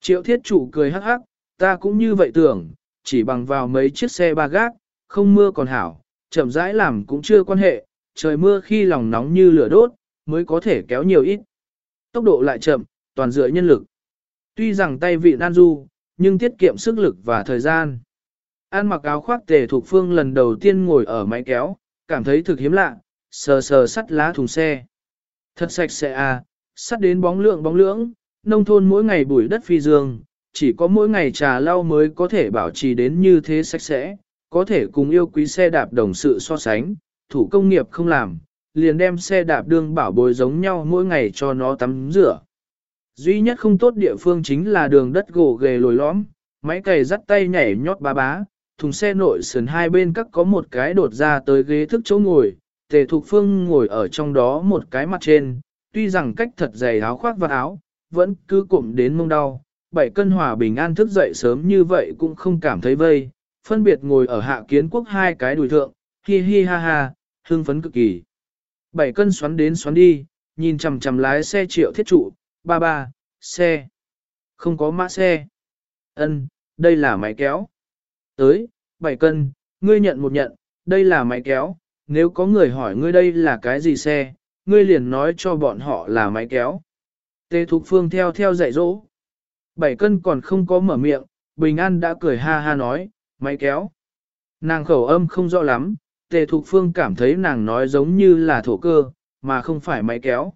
Triệu thiết chủ cười hắc hắc, ta cũng như vậy tưởng, chỉ bằng vào mấy chiếc xe ba gác, không mưa còn hảo, chậm rãi làm cũng chưa quan hệ, trời mưa khi lòng nóng như lửa đốt, mới có thể kéo nhiều ít. Tốc độ lại chậm, toàn dựa nhân lực. Tuy rằng tay vị nan du, nhưng tiết kiệm sức lực và thời gian. An mặc áo khoác tề thuộc phương lần đầu tiên ngồi ở máy kéo, cảm thấy thực hiếm lạ, sờ sờ sắt lá thùng xe. Thật sạch sẽ à, sắt đến bóng lượng bóng lưỡng, nông thôn mỗi ngày bụi đất phi dương, chỉ có mỗi ngày trà lau mới có thể bảo trì đến như thế sạch sẽ, có thể cùng yêu quý xe đạp đồng sự so sánh, thủ công nghiệp không làm, liền đem xe đạp đương bảo bối giống nhau mỗi ngày cho nó tắm rửa. Duy nhất không tốt địa phương chính là đường đất gồ ghề lồi lõm, máy cày dắt tay nhảy nhót ba bá, thùng xe nội sườn hai bên các có một cái đột ra tới ghế thức chỗ ngồi, tề thục phương ngồi ở trong đó một cái mặt trên, tuy rằng cách thật dày áo khoác và áo, vẫn cứ cụm đến mông đau, bảy cân hòa bình an thức dậy sớm như vậy cũng không cảm thấy vây, phân biệt ngồi ở hạ kiến quốc hai cái đùi thượng, hi hi ha ha, hưng phấn cực kỳ. Bảy cân xoắn đến xoắn đi, nhìn chằm chằm lái xe triệu thiết trụ, ba ba, xe. Không có mã xe. Ân, đây là máy kéo. Tới, bảy cân, ngươi nhận một nhận, đây là máy kéo, nếu có người hỏi ngươi đây là cái gì xe, ngươi liền nói cho bọn họ là máy kéo. Tê Thục Phương theo theo dạy dỗ. Bảy cân còn không có mở miệng, Bình An đã cười ha ha nói, máy kéo. Nàng khẩu âm không rõ lắm, Tề Thục Phương cảm thấy nàng nói giống như là thổ cơ, mà không phải máy kéo.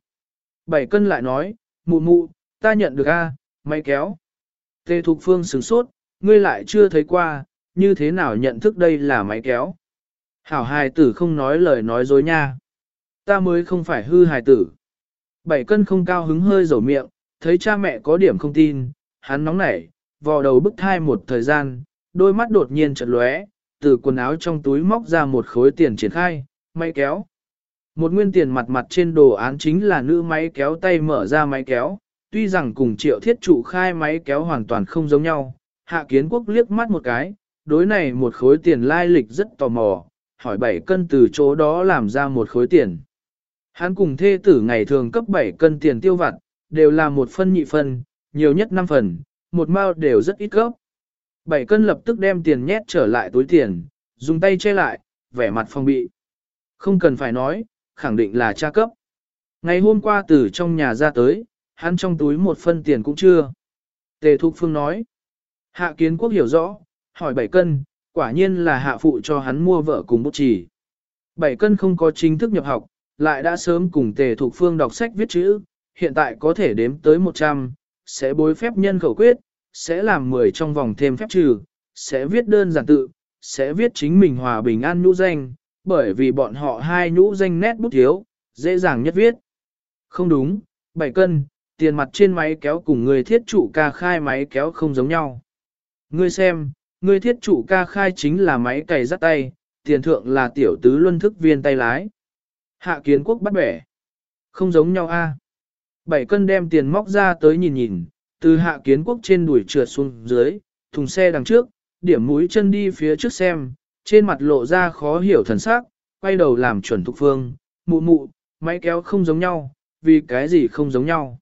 Bảy cân lại nói, mụ mụ, ta nhận được a, máy kéo. Tề Thục Phương sửng sốt, ngươi lại chưa thấy qua, như thế nào nhận thức đây là máy kéo. Hảo hài tử không nói lời nói dối nha. Ta mới không phải hư hài tử. Bảy cân không cao hứng hơi dầu miệng, thấy cha mẹ có điểm không tin, hắn nóng nảy, vò đầu bức thai một thời gian, đôi mắt đột nhiên chợt lóe, từ quần áo trong túi móc ra một khối tiền triển khai, máy kéo. Một nguyên tiền mặt mặt trên đồ án chính là nữ máy kéo tay mở ra máy kéo, tuy rằng cùng triệu thiết trụ khai máy kéo hoàn toàn không giống nhau, hạ kiến quốc liếc mắt một cái, đối này một khối tiền lai lịch rất tò mò, hỏi bảy cân từ chỗ đó làm ra một khối tiền. Hắn cùng thê tử ngày thường cấp 7 cân tiền tiêu vặt, đều là một phân nhị phân, nhiều nhất 5 phần, một mao đều rất ít cấp. Bảy cân lập tức đem tiền nhét trở lại túi tiền, dùng tay che lại, vẻ mặt phong bị. Không cần phải nói, khẳng định là cha cấp. Ngày hôm qua từ trong nhà ra tới, hắn trong túi một phân tiền cũng chưa. Tề Thục Phương nói. Hạ kiến quốc hiểu rõ, hỏi bảy cân, quả nhiên là hạ phụ cho hắn mua vợ cùng bút chỉ. Bảy cân không có chính thức nhập học, lại đã sớm cùng Tề Thục Phương đọc sách viết chữ, hiện tại có thể đếm tới 100, sẽ bối phép nhân khẩu quyết, sẽ làm 10 trong vòng thêm phép trừ, sẽ viết đơn giản tự, sẽ viết chính mình hòa bình an nhũ danh, bởi vì bọn họ hai nhũ danh nét bút thiếu, dễ dàng nhất viết. Không đúng, 7 cân, tiền mặt trên máy kéo cùng người thiết trụ ca khai máy kéo không giống nhau. Ngươi xem, người thiết trụ ca khai chính là máy cày dắt tay, tiền thượng là tiểu tứ luân thức viên tay lái. Hạ kiến quốc bắt bẻ. Không giống nhau a. Bảy cân đem tiền móc ra tới nhìn nhìn, từ hạ kiến quốc trên đuổi trượt xuống dưới, thùng xe đằng trước, điểm mũi chân đi phía trước xem, trên mặt lộ ra khó hiểu thần sắc, quay đầu làm chuẩn thục phương, mụ mụ, máy kéo không giống nhau, vì cái gì không giống nhau.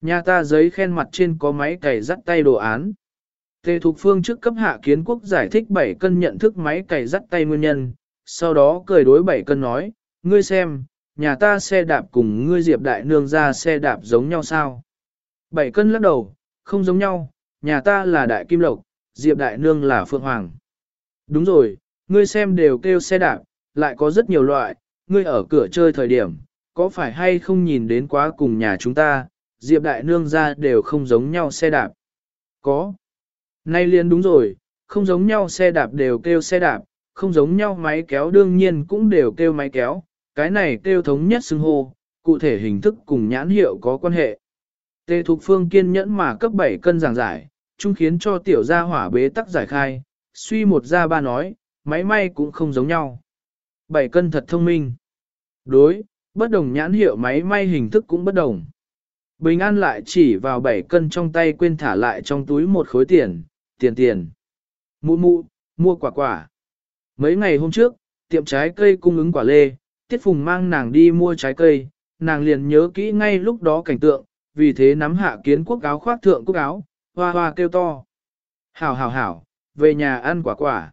Nhà ta giấy khen mặt trên có máy cày dắt tay đồ án. Tề Thục Phương trước cấp hạ kiến quốc giải thích 7 cân nhận thức máy cày dắt tay nguyên nhân, sau đó cười đối 7 cân nói, ngươi xem, nhà ta xe đạp cùng ngươi Diệp Đại Nương ra xe đạp giống nhau sao? Bảy cân lắc đầu, không giống nhau, nhà ta là Đại Kim Lộc, Diệp Đại Nương là Phượng Hoàng. Đúng rồi, ngươi xem đều kêu xe đạp, lại có rất nhiều loại, ngươi ở cửa chơi thời điểm, có phải hay không nhìn đến quá cùng nhà chúng ta, Diệp Đại Nương ra đều không giống nhau xe đạp. Có. Nay liền đúng rồi, không giống nhau xe đạp đều kêu xe đạp, không giống nhau máy kéo đương nhiên cũng đều kêu máy kéo, cái này kêu thống nhất xưng hô, cụ thể hình thức cùng nhãn hiệu có quan hệ. Tề Thục Phương kiên nhẫn mà cấp 7 cân giảng giải, chung khiến cho tiểu gia hỏa bế tắc giải khai, suy một ra ba nói, máy may cũng không giống nhau. 7 cân thật thông minh. Đối, bất đồng nhãn hiệu máy may hình thức cũng bất đồng. Bình An lại chỉ vào 7 cân trong tay quên thả lại trong túi một khối tiền, tiền tiền. Mụ mụ, mua quả quả. Mấy ngày hôm trước, tiệm trái cây cung ứng quả lê, Tiết Phùng mang nàng đi mua trái cây, nàng liền nhớ kỹ ngay lúc đó cảnh tượng, vì thế nắm hạ kiến quốc áo khoác thượng quốc áo, hoa hoa kêu to. Hảo hảo hảo, về nhà ăn quả quả.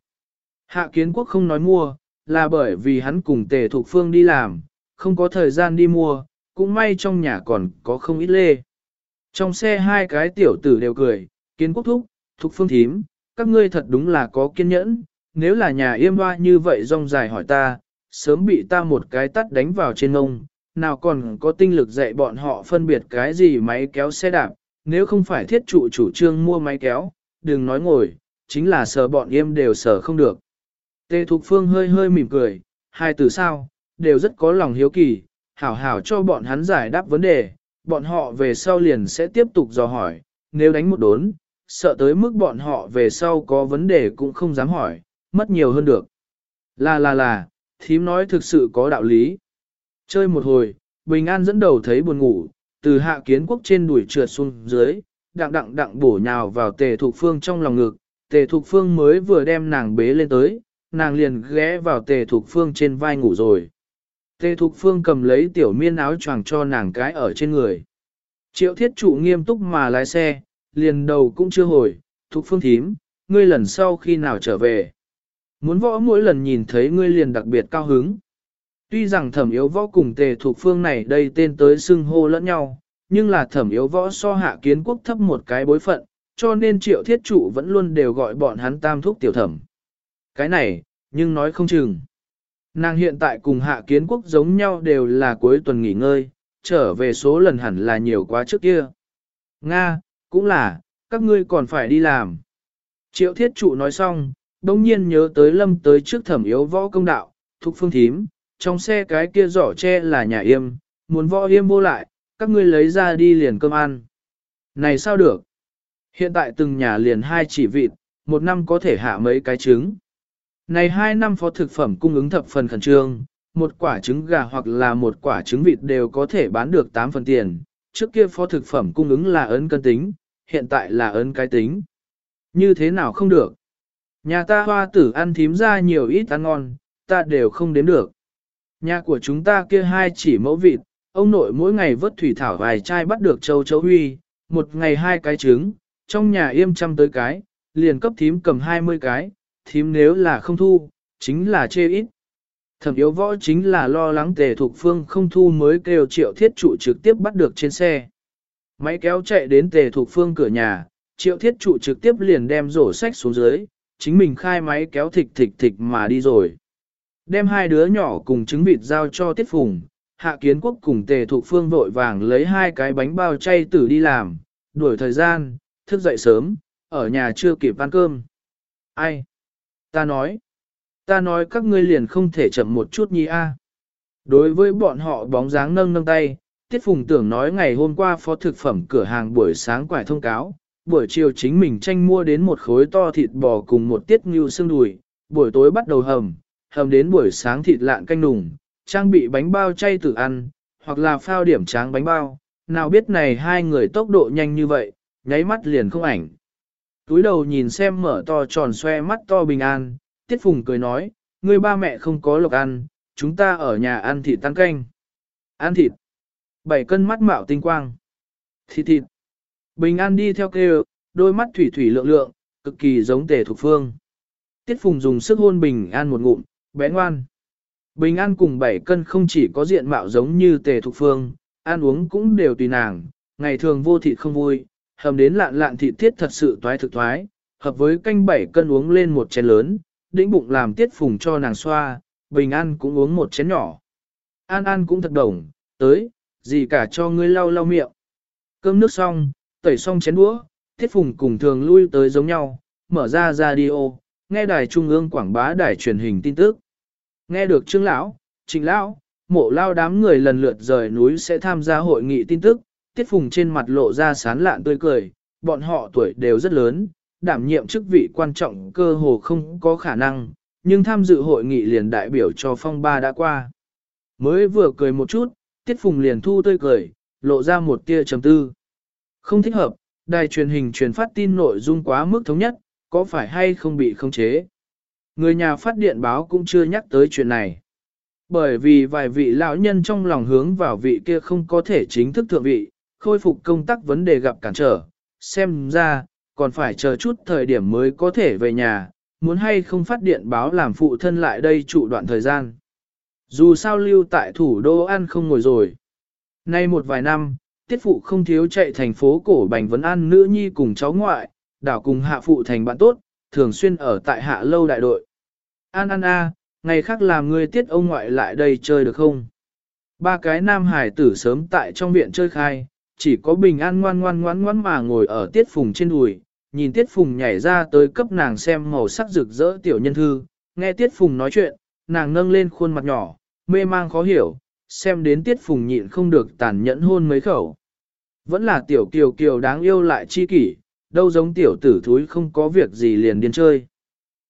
Hạ kiến quốc không nói mua, là bởi vì hắn cùng tề thuộc phương đi làm, không có thời gian đi mua, cũng may trong nhà còn có không ít lê. Trong xe hai cái tiểu tử đều cười, kiến quốc thúc, thục phương thím, các ngươi thật đúng là có kiên nhẫn, nếu là nhà yêm hoa như vậy rong dài hỏi ta, sớm bị ta một cái tắt đánh vào trên ngông, nào còn có tinh lực dạy bọn họ phân biệt cái gì máy kéo xe đạp, nếu không phải thiết trụ chủ trương mua máy kéo, đừng nói ngồi, chính là sờ bọn em đều sờ không được. Tề Thục Phương hơi hơi mỉm cười, hai từ sao, đều rất có lòng hiếu kỳ, hảo hảo cho bọn hắn giải đáp vấn đề, bọn họ về sau liền sẽ tiếp tục dò hỏi, nếu đánh một đốn, sợ tới mức bọn họ về sau có vấn đề cũng không dám hỏi, mất nhiều hơn được. Là là là, thím nói thực sự có đạo lý. Chơi một hồi, Bình An dẫn đầu thấy buồn ngủ, từ hạ kiến quốc trên đuổi trượt xuống dưới, đặng đặng đặng bổ nhào vào tề thục phương trong lòng ngực, tề thục phương mới vừa đem nàng bế lên tới, nàng liền ghé vào tề thục phương trên vai ngủ rồi. Tề thục phương cầm lấy tiểu miên áo choàng cho nàng cái ở trên người. Triệu thiết trụ nghiêm túc mà lái xe, liền đầu cũng chưa hồi, thục phương thím, ngươi lần sau khi nào trở về. Muốn võ mỗi lần nhìn thấy ngươi liền đặc biệt cao hứng. Tuy rằng thẩm yếu võ cùng tề thuộc phương này đây tên tới xưng hô lẫn nhau, nhưng là thẩm yếu võ so hạ kiến quốc thấp một cái bối phận, cho nên triệu thiết trụ vẫn luôn đều gọi bọn hắn tam thúc tiểu thẩm. Cái này, nhưng nói không chừng. Nàng hiện tại cùng hạ kiến quốc giống nhau đều là cuối tuần nghỉ ngơi, trở về số lần hẳn là nhiều quá trước kia. Nga, cũng là, các ngươi còn phải đi làm. Triệu thiết trụ nói xong, đông nhiên nhớ tới lâm tới trước thẩm yếu võ công đạo, thúc phương thím, trong xe cái kia giỏ tre là nhà yêm, muốn võ yêm vô lại, các ngươi lấy ra đi liền cơm ăn. Này sao được? Hiện tại từng nhà liền hai chỉ vịt, một năm có thể hạ mấy cái trứng. Này hai năm phó thực phẩm cung ứng thập phần khẩn trương, một quả trứng gà hoặc là một quả trứng vịt đều có thể bán được 8 phần tiền. Trước kia phó thực phẩm cung ứng là ấn cân tính, hiện tại là ấn cái tính. Như thế nào không được? Nhà ta hoa tử ăn thím ra nhiều ít ăn ngon, ta đều không đếm được. Nhà của chúng ta kia hai chỉ mẫu vịt, ông nội mỗi ngày vớt thủy thảo vài chai bắt được châu chấu huy, một ngày hai cái trứng, trong nhà yêm trăm tới cái, liền cấp thím cầm hai mươi cái, thím nếu là không thu, chính là chê ít. Thẩm yếu võ chính là lo lắng tề thục phương không thu mới kêu triệu thiết trụ trực tiếp bắt được trên xe. Máy kéo chạy đến tề thục phương cửa nhà, triệu thiết trụ trực tiếp liền đem rổ sách xuống dưới, chính mình khai máy kéo thịch thịch thịch mà đi rồi. Đem hai đứa nhỏ cùng trứng vịt giao cho tiết phùng, hạ kiến quốc cùng tề thuộc phương vội vàng lấy hai cái bánh bao chay tử đi làm, đuổi thời gian, thức dậy sớm, ở nhà chưa kịp ăn cơm. Ai? Ta nói. Ta nói các ngươi liền không thể chậm một chút nhi a. À. Đối với bọn họ bóng dáng nâng nâng tay, Tiết Phùng tưởng nói ngày hôm qua phó thực phẩm cửa hàng buổi sáng quải thông cáo, buổi chiều chính mình tranh mua đến một khối to thịt bò cùng một tiết ngưu xương đùi, buổi tối bắt đầu hầm, hầm đến buổi sáng thịt lạn canh nùng, trang bị bánh bao chay tự ăn, hoặc là phao điểm tráng bánh bao, nào biết này hai người tốc độ nhanh như vậy, nháy mắt liền không ảnh. Túi đầu nhìn xem mở to tròn xoe mắt to bình an, Tiết Phùng cười nói, người ba mẹ không có lộc ăn, chúng ta ở nhà ăn thịt tăng canh. Ăn thịt. Bảy cân mắt mạo tinh quang. Thịt thịt. Bình an đi theo kêu, đôi mắt thủy thủy lượng lượng, cực kỳ giống tề thuộc phương. Tiết Phùng dùng sức hôn Bình an một ngụm, bé ngoan. Bình an cùng bảy cân không chỉ có diện mạo giống như tề thục phương, ăn uống cũng đều tùy nàng, ngày thường vô thịt không vui, hầm đến lạn lạn thịt thiết thật sự toái thực toái. hợp với canh bảy cân uống lên một chén lớn, đĩnh bụng làm tiết phùng cho nàng xoa, bình an cũng uống một chén nhỏ. An an cũng thật đồng, tới, gì cả cho ngươi lau lau miệng. Cơm nước xong, tẩy xong chén đũa, tiết phùng cùng thường lui tới giống nhau, mở ra radio, nghe đài trung ương quảng bá đài truyền hình tin tức. Nghe được trương lão, trịnh lão, mộ lao đám người lần lượt rời núi sẽ tham gia hội nghị tin tức, tiết phùng trên mặt lộ ra sán lạn tươi cười, bọn họ tuổi đều rất lớn, đảm nhiệm chức vị quan trọng cơ hồ không có khả năng, nhưng tham dự hội nghị liền đại biểu cho phong ba đã qua. Mới vừa cười một chút, tiết phùng liền thu tươi cười, lộ ra một tia trầm tư. Không thích hợp, đài truyền hình truyền phát tin nội dung quá mức thống nhất, có phải hay không bị khống chế. Người nhà phát điện báo cũng chưa nhắc tới chuyện này. Bởi vì vài vị lão nhân trong lòng hướng vào vị kia không có thể chính thức thượng vị, khôi phục công tác vấn đề gặp cản trở, xem ra, còn phải chờ chút thời điểm mới có thể về nhà, muốn hay không phát điện báo làm phụ thân lại đây trụ đoạn thời gian. Dù sao lưu tại thủ đô ăn không ngồi rồi. Nay một vài năm, tiết phụ không thiếu chạy thành phố cổ bành vấn ăn nữ nhi cùng cháu ngoại, đảo cùng hạ phụ thành bạn tốt, thường xuyên ở tại hạ lâu đại đội. An An A, ngày khác làm người tiết ông ngoại lại đây chơi được không? Ba cái nam hải tử sớm tại trong viện chơi khai, chỉ có bình an ngoan ngoan ngoan ngoan mà ngồi ở tiết phùng trên đùi, nhìn tiết phùng nhảy ra tới cấp nàng xem màu sắc rực rỡ tiểu nhân thư, nghe tiết phùng nói chuyện, nàng nâng lên khuôn mặt nhỏ, mê mang khó hiểu, xem đến tiết phùng nhịn không được tàn nhẫn hôn mấy khẩu. Vẫn là tiểu kiều kiều đáng yêu lại chi kỷ, đâu giống tiểu tử thúi không có việc gì liền điên chơi.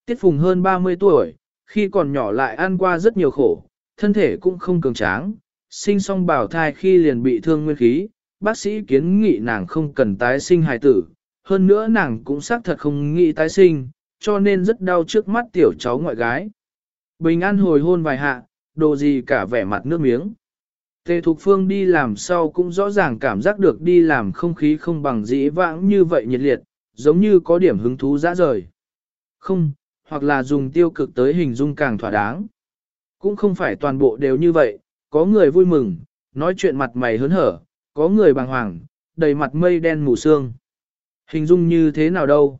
Tiết phùng hơn 30 tuổi, khi còn nhỏ lại ăn qua rất nhiều khổ, thân thể cũng không cường tráng, sinh xong bảo thai khi liền bị thương nguyên khí, bác sĩ kiến nghị nàng không cần tái sinh hài tử, hơn nữa nàng cũng xác thật không nghĩ tái sinh, cho nên rất đau trước mắt tiểu cháu ngoại gái. Bình an hồi hôn vài hạ, đồ gì cả vẻ mặt nước miếng. Tề Thục Phương đi làm sau cũng rõ ràng cảm giác được đi làm không khí không bằng dĩ vãng như vậy nhiệt liệt, giống như có điểm hứng thú dã rời. Không, hoặc là dùng tiêu cực tới hình dung càng thỏa đáng. Cũng không phải toàn bộ đều như vậy, có người vui mừng, nói chuyện mặt mày hớn hở, có người bàng hoàng, đầy mặt mây đen mù sương. Hình dung như thế nào đâu?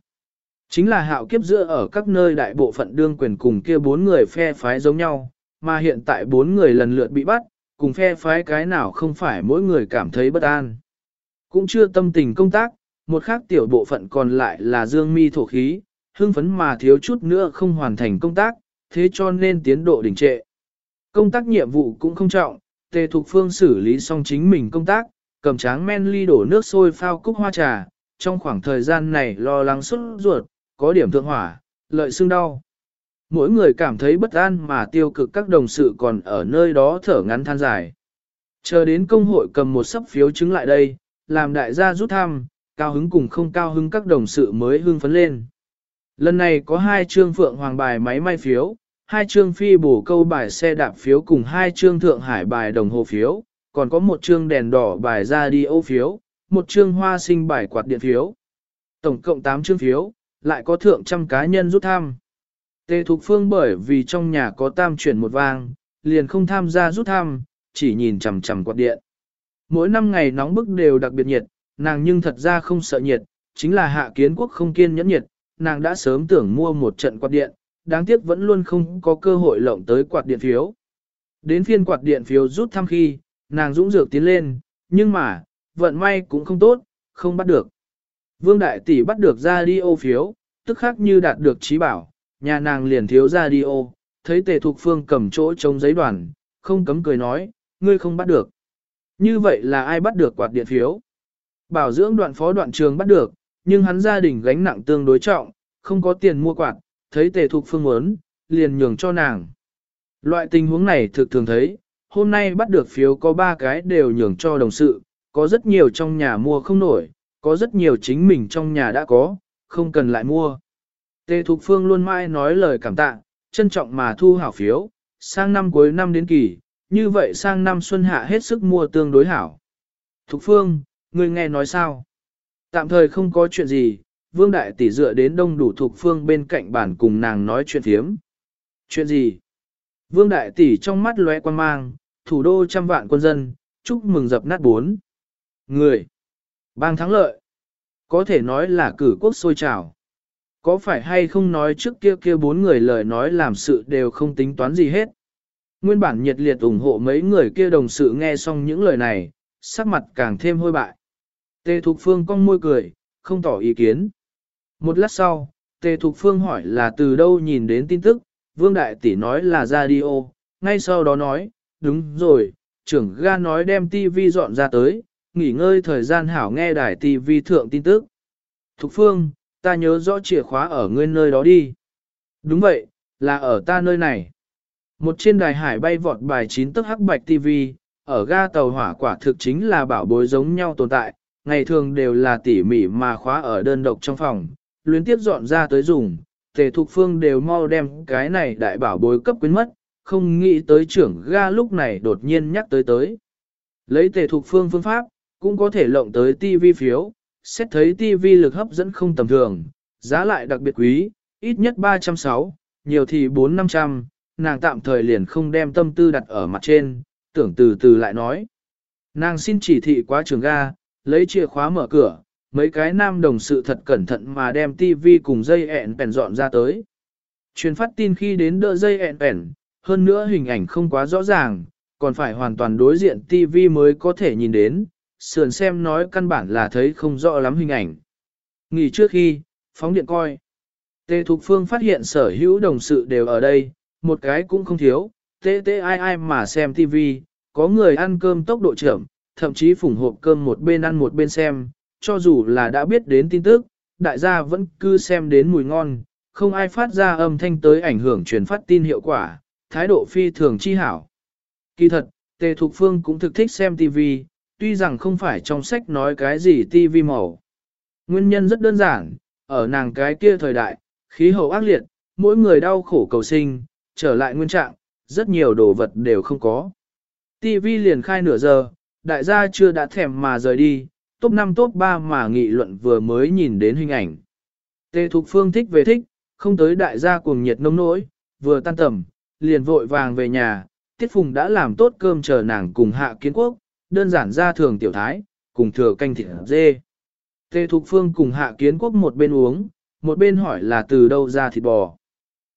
Chính là hạo kiếp giữa ở các nơi đại bộ phận đương quyền cùng kia bốn người phe phái giống nhau, mà hiện tại bốn người lần lượt bị bắt, cùng phe phái cái nào không phải mỗi người cảm thấy bất an. Cũng chưa tâm tình công tác, một khác tiểu bộ phận còn lại là dương mi thổ khí, hưng phấn mà thiếu chút nữa không hoàn thành công tác, thế cho nên tiến độ đình trệ. Công tác nhiệm vụ cũng không trọng, tề thục phương xử lý xong chính mình công tác, cầm tráng men ly đổ nước sôi phao cúc hoa trà, trong khoảng thời gian này lo lắng xuất ruột, có điểm thượng hỏa, lợi xương đau. Mỗi người cảm thấy bất an mà tiêu cực các đồng sự còn ở nơi đó thở ngắn than dài. Chờ đến công hội cầm một sấp phiếu chứng lại đây, làm đại gia rút thăm, cao hứng cùng không cao hứng các đồng sự mới hưng phấn lên. Lần này có hai chương phượng hoàng bài máy may phiếu, hai chương phi bổ câu bài xe đạp phiếu cùng hai chương thượng hải bài đồng hồ phiếu, còn có một chương đèn đỏ bài ra đi ô phiếu, một chương hoa sinh bài quạt điện phiếu. Tổng cộng 8 chương phiếu, lại có thượng trăm cá nhân rút thăm. Tề Thục Phương bởi vì trong nhà có tam chuyển một vang, liền không tham gia rút thăm, chỉ nhìn chằm chằm quạt điện. Mỗi năm ngày nóng bức đều đặc biệt nhiệt, nàng nhưng thật ra không sợ nhiệt, chính là hạ kiến quốc không kiên nhẫn nhiệt, nàng đã sớm tưởng mua một trận quạt điện, đáng tiếc vẫn luôn không có cơ hội lộng tới quạt điện phiếu. Đến phiên quạt điện phiếu rút thăm khi, nàng dũng dược tiến lên, nhưng mà, vận may cũng không tốt, không bắt được. Vương Đại Tỷ bắt được ra đi ô phiếu, tức khác như đạt được trí bảo, nhà nàng liền thiếu ra đi ô, thấy tề thục phương cầm chỗ chống giấy đoàn, không cấm cười nói, ngươi không bắt được. Như vậy là ai bắt được quạt điện phiếu? Bảo dưỡng đoạn phó đoạn trường bắt được, nhưng hắn gia đình gánh nặng tương đối trọng, không có tiền mua quạt, thấy tề thục phương muốn, liền nhường cho nàng. Loại tình huống này thực thường thấy, hôm nay bắt được phiếu có ba cái đều nhường cho đồng sự, có rất nhiều trong nhà mua không nổi, có rất nhiều chính mình trong nhà đã có, không cần lại mua. Tề Thục Phương luôn mãi nói lời cảm tạ, trân trọng mà thu hảo phiếu, sang năm cuối năm đến kỳ, như vậy sang năm xuân hạ hết sức mua tương đối hảo. Thục Phương, ngươi nghe nói sao? Tạm thời không có chuyện gì, Vương Đại Tỷ dựa đến đông đủ Thục Phương bên cạnh bản cùng nàng nói chuyện thiếm. Chuyện gì? Vương Đại Tỷ trong mắt lóe quan mang, thủ đô trăm vạn quân dân, chúc mừng dập nát bốn. Người. Bang thắng lợi. Có thể nói là cử quốc sôi trào. Có phải hay không nói trước kia kia bốn người lời nói làm sự đều không tính toán gì hết. Nguyên bản nhiệt liệt ủng hộ mấy người kia đồng sự nghe xong những lời này, sắc mặt càng thêm hôi bại. Tề Thục Phương cong môi cười, không tỏ ý kiến. Một lát sau, Tề Thục Phương hỏi là từ đâu nhìn đến tin tức, Vương Đại Tỷ nói là radio, ngay sau đó nói, đúng rồi, trưởng ga nói đem TV dọn ra tới, nghỉ ngơi thời gian hảo nghe đài TV thượng tin tức. Thục Phương, ta nhớ rõ chìa khóa ở ngươi nơi đó đi. Đúng vậy, là ở ta nơi này. Một trên đài hải bay vọt bài 9 tức hắc bạch TV, ở ga tàu hỏa quả thực chính là bảo bối giống nhau tồn tại, ngày thường đều là tỉ mỉ mà khóa ở đơn độc trong phòng, luyến tiếp dọn ra tới dùng, tề thục phương đều mau đem cái này đại bảo bối cấp quyến mất, không nghĩ tới trưởng ga lúc này đột nhiên nhắc tới tới. Lấy tề thục phương phương pháp, cũng có thể lộng tới TV phiếu, xét thấy TV lực hấp dẫn không tầm thường, giá lại đặc biệt quý, ít nhất 360, nhiều thì 4-500, nàng tạm thời liền không đem tâm tư đặt ở mặt trên, tưởng từ từ lại nói. Nàng xin chỉ thị quá trường ga, lấy chìa khóa mở cửa, mấy cái nam đồng sự thật cẩn thận mà đem TV cùng dây ẹn bèn dọn ra tới. Truyền phát tin khi đến đỡ dây ẹn bèn, hơn nữa hình ảnh không quá rõ ràng, còn phải hoàn toàn đối diện TV mới có thể nhìn đến, sườn xem nói căn bản là thấy không rõ lắm hình ảnh. Nghỉ trước khi, phóng điện coi. Tề Thục Phương phát hiện sở hữu đồng sự đều ở đây, một cái cũng không thiếu, tê tê ai ai mà xem TV, có người ăn cơm tốc độ chậm, thậm chí phủng hộp cơm một bên ăn một bên xem, cho dù là đã biết đến tin tức, đại gia vẫn cứ xem đến mùi ngon, không ai phát ra âm thanh tới ảnh hưởng truyền phát tin hiệu quả, thái độ phi thường chi hảo. Kỳ thật, Tề Thục Phương cũng thực thích xem TV, tuy rằng không phải trong sách nói cái gì tivi màu. Nguyên nhân rất đơn giản, ở nàng cái kia thời đại, khí hậu ác liệt, mỗi người đau khổ cầu sinh, trở lại nguyên trạng, rất nhiều đồ vật đều không có. Tivi liền khai nửa giờ, đại gia chưa đã thèm mà rời đi, top 5 top 3 mà nghị luận vừa mới nhìn đến hình ảnh. Tề Thục Phương thích về thích, không tới đại gia cuồng nhiệt nông nỗi, vừa tan tầm, liền vội vàng về nhà, Tiết Phùng đã làm tốt cơm chờ nàng cùng hạ kiến quốc, đơn giản ra thường tiểu thái, cùng thừa canh thịt dê. Tề Thục Phương cùng hạ kiến quốc một bên uống, một bên hỏi là từ đâu ra thịt bò.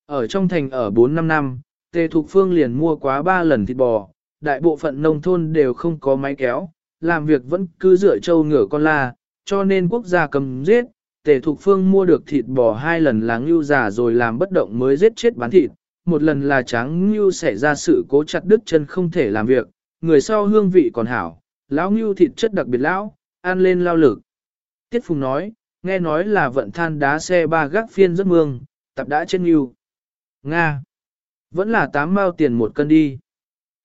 Ở trong thành ở 4-5 năm, Tề Thục Phương liền mua quá 3 lần thịt bò, đại bộ phận nông thôn đều không có máy kéo, làm việc vẫn cứ dựa trâu ngựa con la, cho nên quốc gia cầm giết, Tề Thục Phương mua được thịt bò hai lần là ngưu giả rồi làm bất động mới giết chết bán thịt, một lần là trắng ngưu xảy ra sự cố chặt đứt chân không thể làm việc, người sau hương vị còn hảo, lão ngưu thịt chất đặc biệt lão, ăn lên lao lực. Tiết Phùng nói, nghe nói là vận than đá xe ba gác phiên rất mương, tập đã trên ngưu. Nga. Vẫn là tám mao tiền một cân đi.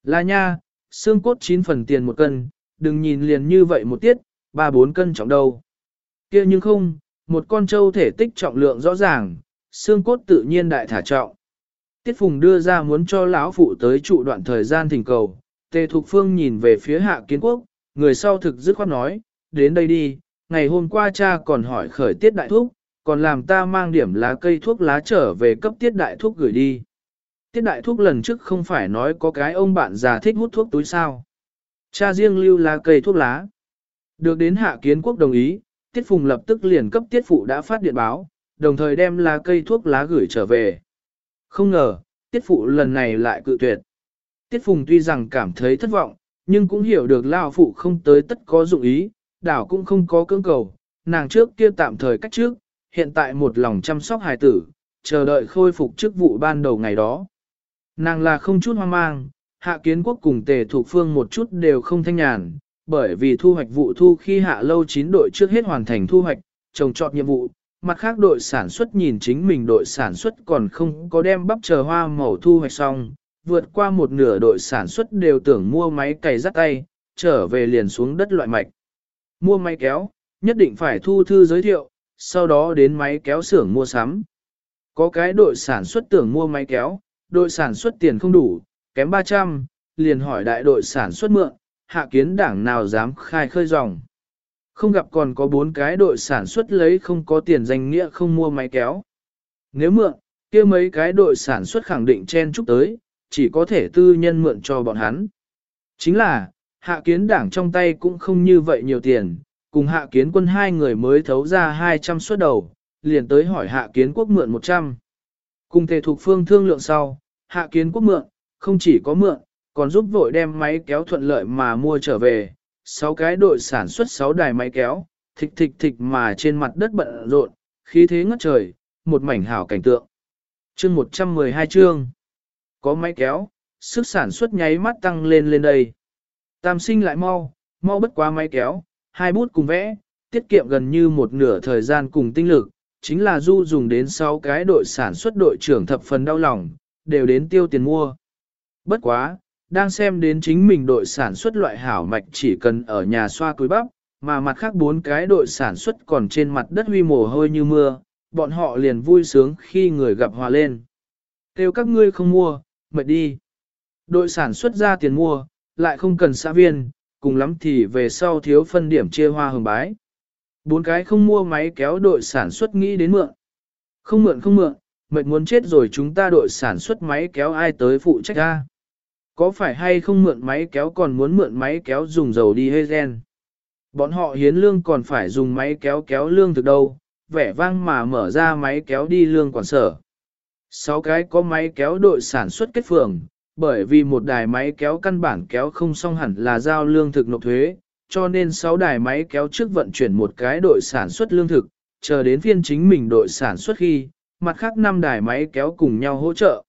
Là nha, xương cốt 9 phần tiền một cân, đừng nhìn liền như vậy một tiết, ba bốn cân trọng đâu. kia nhưng không, một con trâu thể tích trọng lượng rõ ràng, xương cốt tự nhiên đại thả trọng. Tiết Phùng đưa ra muốn cho lão phụ tới trụ đoạn thời gian thỉnh cầu, Tề Thục Phương nhìn về phía hạ kiến quốc, người sau thực dứt khoát nói, đến đây đi, ngày hôm qua cha còn hỏi khởi tiết đại thuốc, còn làm ta mang điểm lá cây thuốc lá trở về cấp tiết đại thuốc gửi đi. Tiết đại thuốc lần trước không phải nói có cái ông bạn già thích hút thuốc túi sao. Cha riêng lưu lá cây thuốc lá. Được đến hạ kiến quốc đồng ý, Tiết Phùng lập tức liền cấp Tiết Phụ đã phát điện báo, đồng thời đem lá cây thuốc lá gửi trở về. Không ngờ, Tiết Phụ lần này lại cự tuyệt. Tiết Phùng tuy rằng cảm thấy thất vọng, nhưng cũng hiểu được Lao Phụ không tới tất có dụng ý, đảo cũng không có cưỡng cầu, nàng trước kia tạm thời cách trước, hiện tại một lòng chăm sóc hài tử, chờ đợi khôi phục chức vụ ban đầu ngày đó. Nàng là không chút hoang mang, hạ kiến quốc cùng tề thuộc phương một chút đều không thanh nhàn, bởi vì thu hoạch vụ thu khi hạ lâu chín đội trước hết hoàn thành thu hoạch, trồng trọt nhiệm vụ, mặt khác đội sản xuất nhìn chính mình đội sản xuất còn không có đem bắp chờ hoa màu thu hoạch xong, vượt qua một nửa đội sản xuất đều tưởng mua máy cày rắt tay, trở về liền xuống đất loại mạch. Mua máy kéo, nhất định phải thu thư giới thiệu, sau đó đến máy kéo xưởng mua sắm. Có cái đội sản xuất tưởng mua máy kéo, đội sản xuất tiền không đủ, kém 300, liền hỏi đại đội sản xuất mượn, hạ kiến đảng nào dám khai khơi dòng. Không gặp còn có bốn cái đội sản xuất lấy không có tiền danh nghĩa không mua máy kéo. Nếu mượn, kia mấy cái đội sản xuất khẳng định chen chúc tới, chỉ có thể tư nhân mượn cho bọn hắn. Chính là, hạ kiến đảng trong tay cũng không như vậy nhiều tiền, cùng hạ kiến quân hai người mới thấu ra 200 suất đầu, liền tới hỏi hạ kiến quốc mượn 100. Cùng tề thuộc phương thương lượng sau, hạ kiến quốc mượn, không chỉ có mượn, còn giúp vội đem máy kéo thuận lợi mà mua trở về, 6 cái đội sản xuất 6 đài máy kéo, thịch thịch thịch mà trên mặt đất bận rộn, khí thế ngất trời, một mảnh hảo cảnh tượng. Chương 112 chương. Có máy kéo, sức sản xuất nháy mắt tăng lên lên đây. Tam sinh lại mau, mau bất quá máy kéo, hai bút cùng vẽ, tiết kiệm gần như một nửa thời gian cùng tinh lực, chính là du dùng đến 6 cái đội sản xuất đội trưởng thập phần đau lòng, đều đến tiêu tiền mua. Bất quá, đang xem đến chính mình đội sản xuất loại hảo mạch chỉ cần ở nhà xoa túi bắp, mà mặt khác bốn cái đội sản xuất còn trên mặt đất huy mồ hôi như mưa, bọn họ liền vui sướng khi người gặp hòa lên. Kêu các ngươi không mua, mệt đi. Đội sản xuất ra tiền mua, lại không cần xã viên, cùng lắm thì về sau thiếu phân điểm chia hoa hồng bái. Bốn cái không mua máy kéo đội sản xuất nghĩ đến mượn. Không mượn không mượn, mệt muốn chết rồi chúng ta đội sản xuất máy kéo ai tới phụ trách ra. Có phải hay không mượn máy kéo còn muốn mượn máy kéo dùng dầu đi hơi gen? Bọn họ hiến lương còn phải dùng máy kéo kéo lương thực đâu, vẻ vang mà mở ra máy kéo đi lương quản sở. Sáu cái có máy kéo đội sản xuất kết phường, bởi vì một đài máy kéo căn bản kéo không xong hẳn là giao lương thực nộp thuế, cho nên sáu đài máy kéo trước vận chuyển một cái đội sản xuất lương thực, chờ đến phiên chính mình đội sản xuất khi, mặt khác năm đài máy kéo cùng nhau hỗ trợ.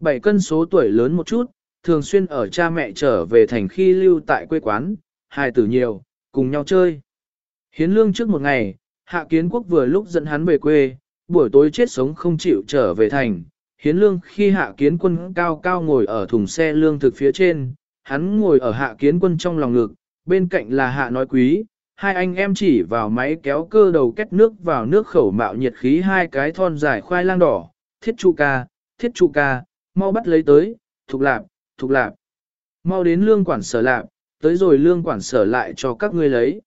Bảy cân số tuổi lớn một chút, thường xuyên ở cha mẹ trở về thành khi lưu tại quê quán, hài tử nhiều, cùng nhau chơi. Hiến lương trước một ngày, Hạ Kiến Quốc vừa lúc dẫn hắn về quê, buổi tối chết sống không chịu trở về thành. Hiến lương khi Hạ Kiến Quân cao cao ngồi ở thùng xe lương thực phía trên, hắn ngồi ở Hạ Kiến Quân trong lòng ngực, bên cạnh là Hạ nói quý, hai anh em chỉ vào máy kéo cơ đầu kết nước vào nước khẩu mạo nhiệt khí hai cái thon dài khoai lang đỏ, thiết trụ ca, thiết trụ ca, mau bắt lấy tới, thục lạp, thục lạp. Mau đến lương quản sở lạp, tới rồi lương quản sở lại cho các ngươi lấy.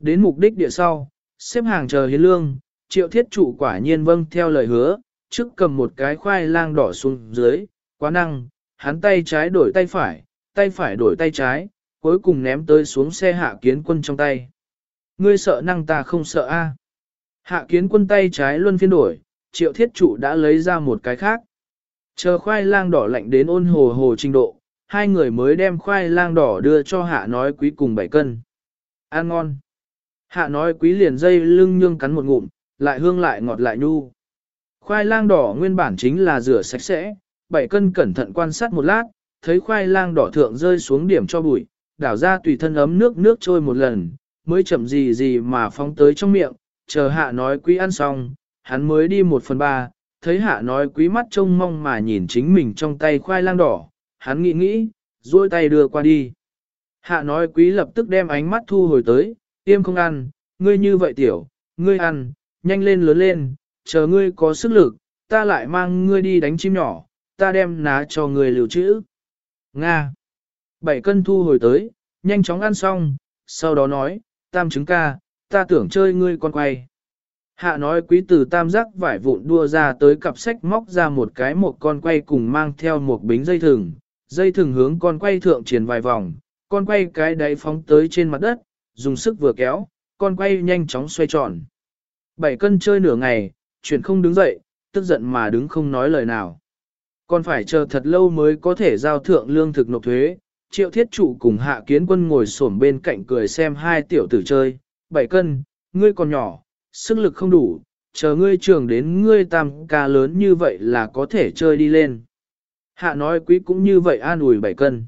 Đến mục đích địa sau, xếp hàng chờ hiến lương, triệu thiết Chủ quả nhiên vâng theo lời hứa, trước cầm một cái khoai lang đỏ xuống dưới, quá năng, hắn tay trái đổi tay phải, tay phải đổi tay trái, cuối cùng ném tới xuống xe hạ kiến quân trong tay. Ngươi sợ năng ta không sợ a. Hạ kiến quân tay trái luân phiên đổi, triệu thiết trụ đã lấy ra một cái khác. Chờ khoai lang đỏ lạnh đến ôn hồ hồ trình độ, hai người mới đem khoai lang đỏ đưa cho hạ nói quý cùng bảy cân. Ăn ngon. Hạ nói quý liền dây lưng nhương cắn một ngụm, lại hương lại ngọt lại nhu. Khoai lang đỏ nguyên bản chính là rửa sạch sẽ, bảy cân cẩn thận quan sát một lát, thấy khoai lang đỏ thượng rơi xuống điểm cho bụi, đảo ra tùy thân ấm nước nước trôi một lần, mới chậm gì gì mà phóng tới trong miệng, chờ hạ nói quý ăn xong, hắn mới đi một phần ba, thấy hạ nói quý mắt trông mong mà nhìn chính mình trong tay khoai lang đỏ, hắn nghĩ nghĩ, duỗi tay đưa qua đi. Hạ nói quý lập tức đem ánh mắt thu hồi tới, tiêm không ăn, ngươi như vậy tiểu, ngươi ăn, nhanh lên lớn lên, chờ ngươi có sức lực, ta lại mang ngươi đi đánh chim nhỏ, ta đem ná cho ngươi liều chữ Nga. Bảy cân thu hồi tới, nhanh chóng ăn xong, sau đó nói, tam trứng ca, ta tưởng chơi ngươi con quay. Hạ nói quý tử tam giác vải vụn đua ra tới cặp sách móc ra một cái một con quay cùng mang theo một bính dây thừng, dây thừng hướng con quay thượng triển vài vòng, con quay cái đáy phóng tới trên mặt đất, dùng sức vừa kéo, con quay nhanh chóng xoay tròn. Bảy cân chơi nửa ngày, chuyển không đứng dậy, tức giận mà đứng không nói lời nào. Còn phải chờ thật lâu mới có thể giao thượng lương thực nộp thuế, triệu thiết trụ cùng hạ kiến quân ngồi xổm bên cạnh cười xem hai tiểu tử chơi, bảy cân, ngươi còn nhỏ, sức lực không đủ, chờ ngươi trưởng đến ngươi tam ca lớn như vậy là có thể chơi đi lên. Hạ nói quý cũng như vậy an ủi bảy cân.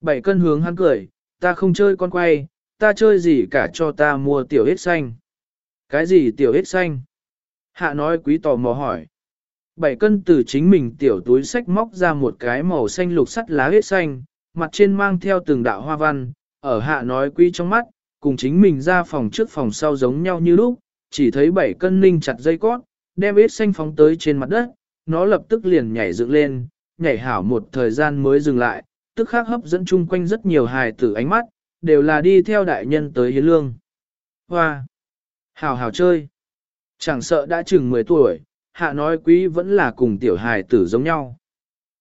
Bảy cân hướng hắn cười, ta không chơi con quay, ta chơi gì cả cho ta mua tiểu hết xanh. Cái gì tiểu hết xanh? Hạ nói quý tò mò hỏi. Bảy cân từ chính mình tiểu túi sách móc ra một cái màu xanh lục sắt lá hết xanh, mặt trên mang theo từng đạo hoa văn, ở hạ nói quý trong mắt, cùng chính mình ra phòng trước phòng sau giống nhau như lúc, chỉ thấy bảy cân ninh chặt dây cót, đem hết xanh phóng tới trên mặt đất, nó lập tức liền nhảy dựng lên, nhảy hảo một thời gian mới dừng lại, tức khắc hấp dẫn chung quanh rất nhiều hài tử ánh mắt, đều là đi theo đại nhân tới hiến lương. Hoa! Hào hào chơi! Chẳng sợ đã chừng 10 tuổi, hạ nói quý vẫn là cùng tiểu hài tử giống nhau.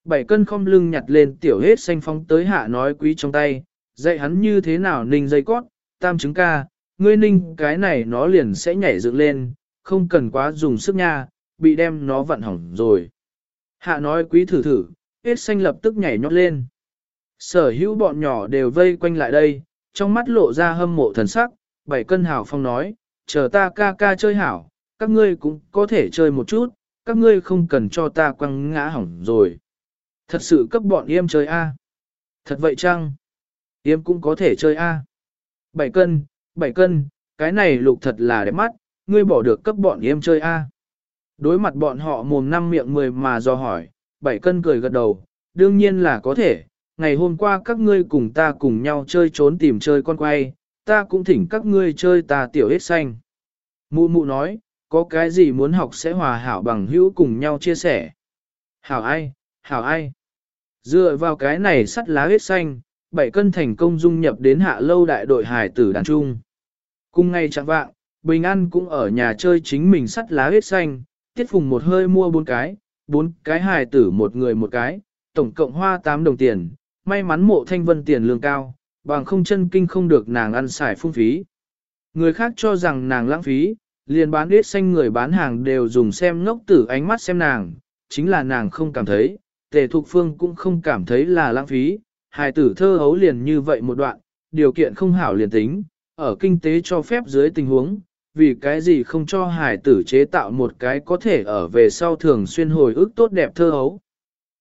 Bảy cân không lưng nhặt lên tiểu hết xanh phóng tới hạ nói quý trong tay, dạy hắn như thế nào ninh dây cót, tam chứng ca, ngươi ninh cái này nó liền sẽ nhảy dựng lên, không cần quá dùng sức nha, bị đem nó vặn hỏng rồi. Hạ nói quý thử thử, hết xanh lập tức nhảy nhót lên. Sở hữu bọn nhỏ đều vây quanh lại đây, trong mắt lộ ra hâm mộ thần sắc, bảy cân hào phong nói, chờ ta ca ca chơi hảo, các ngươi cũng có thể chơi một chút, các ngươi không cần cho ta quăng ngã hỏng rồi. Thật sự cấp bọn em chơi A. Thật vậy chăng? Em cũng có thể chơi A. Bảy cân, bảy cân, cái này lục thật là đẹp mắt, ngươi bỏ được cấp bọn em chơi A. Đối mặt bọn họ mồm năm miệng mười mà do hỏi, bảy cân cười gật đầu, đương nhiên là có thể, ngày hôm qua các ngươi cùng ta cùng nhau chơi trốn tìm chơi con quay, ta cũng thỉnh các ngươi chơi ta tiểu hết xanh. Mụ mụ nói, có cái gì muốn học sẽ hòa hảo bằng hữu cùng nhau chia sẻ. Hảo ai, hảo ai. Dựa vào cái này sắt lá hết xanh, bảy cân thành công dung nhập đến hạ lâu đại đội hải tử đàn trung. Cùng ngay chẳng vạng, Bình An cũng ở nhà chơi chính mình sắt lá huyết xanh, tiết phùng một hơi mua bốn cái, bốn cái hài tử một người một cái, tổng cộng hoa 8 đồng tiền, may mắn mộ thanh vân tiền lương cao, bằng không chân kinh không được nàng ăn xài phung phí. Người khác cho rằng nàng lãng phí, liền bán ít xanh người bán hàng đều dùng xem ngốc tử ánh mắt xem nàng, chính là nàng không cảm thấy, tề thục phương cũng không cảm thấy là lãng phí, hài tử thơ hấu liền như vậy một đoạn, điều kiện không hảo liền tính, ở kinh tế cho phép dưới tình huống, vì cái gì không cho hài tử chế tạo một cái có thể ở về sau thường xuyên hồi ức tốt đẹp thơ hấu.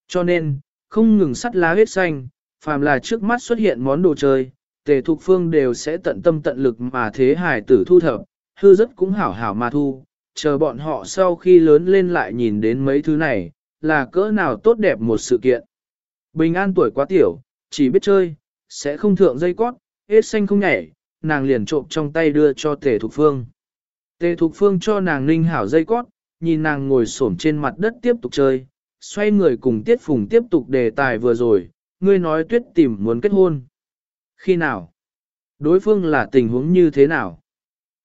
Cho nên, không ngừng sắt lá huyết xanh, phàm là trước mắt xuất hiện món đồ chơi, tề thục phương đều sẽ tận tâm tận lực mà thế hài tử thu thập, hư rất cũng hảo hảo mà thu, chờ bọn họ sau khi lớn lên lại nhìn đến mấy thứ này, là cỡ nào tốt đẹp một sự kiện. Bình an tuổi quá tiểu, chỉ biết chơi, sẽ không thượng dây cót, hết xanh không nhảy, nàng liền trộm trong tay đưa cho tề thục phương. Tề thục phương cho nàng ninh hảo dây cót, nhìn nàng ngồi xổm trên mặt đất tiếp tục chơi, xoay người cùng tiết phùng tiếp tục đề tài vừa rồi, ngươi nói tuyết tìm muốn kết hôn. Khi nào? Đối phương là tình huống như thế nào?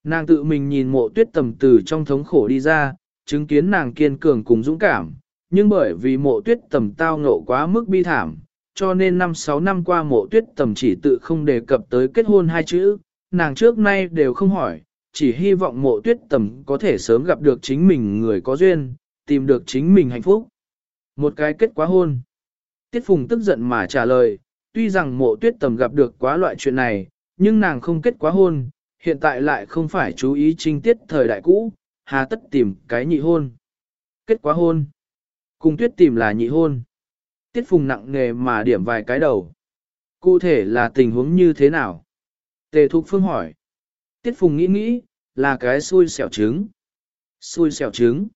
Nàng tự mình nhìn mộ tuyết tầm từ trong thống khổ đi ra, chứng kiến nàng kiên cường cùng dũng cảm, nhưng bởi vì mộ tuyết tầm tao ngộ quá mức bi thảm, cho nên năm sáu năm qua mộ tuyết tầm chỉ tự không đề cập tới kết hôn hai chữ, nàng trước nay đều không hỏi, chỉ hy vọng mộ tuyết tầm có thể sớm gặp được chính mình người có duyên, tìm được chính mình hạnh phúc. Một cái kết quá hôn. Tiết Phùng tức giận mà trả lời, tuy rằng mộ tuyết tầm gặp được quá loại chuyện này, nhưng nàng không kết quá hôn, hiện tại lại không phải chú ý trinh tiết thời đại cũ, hà tất tìm cái nhị hôn. Kết quá hôn. Cùng tuyết tìm là nhị hôn. Tiết Phùng nặng nghề mà điểm vài cái đầu. Cụ thể là tình huống như thế nào? Tề Thục Phương hỏi. Tiết Phùng nghĩ nghĩ, là cái xui xẻo trứng. Xui xẻo trứng.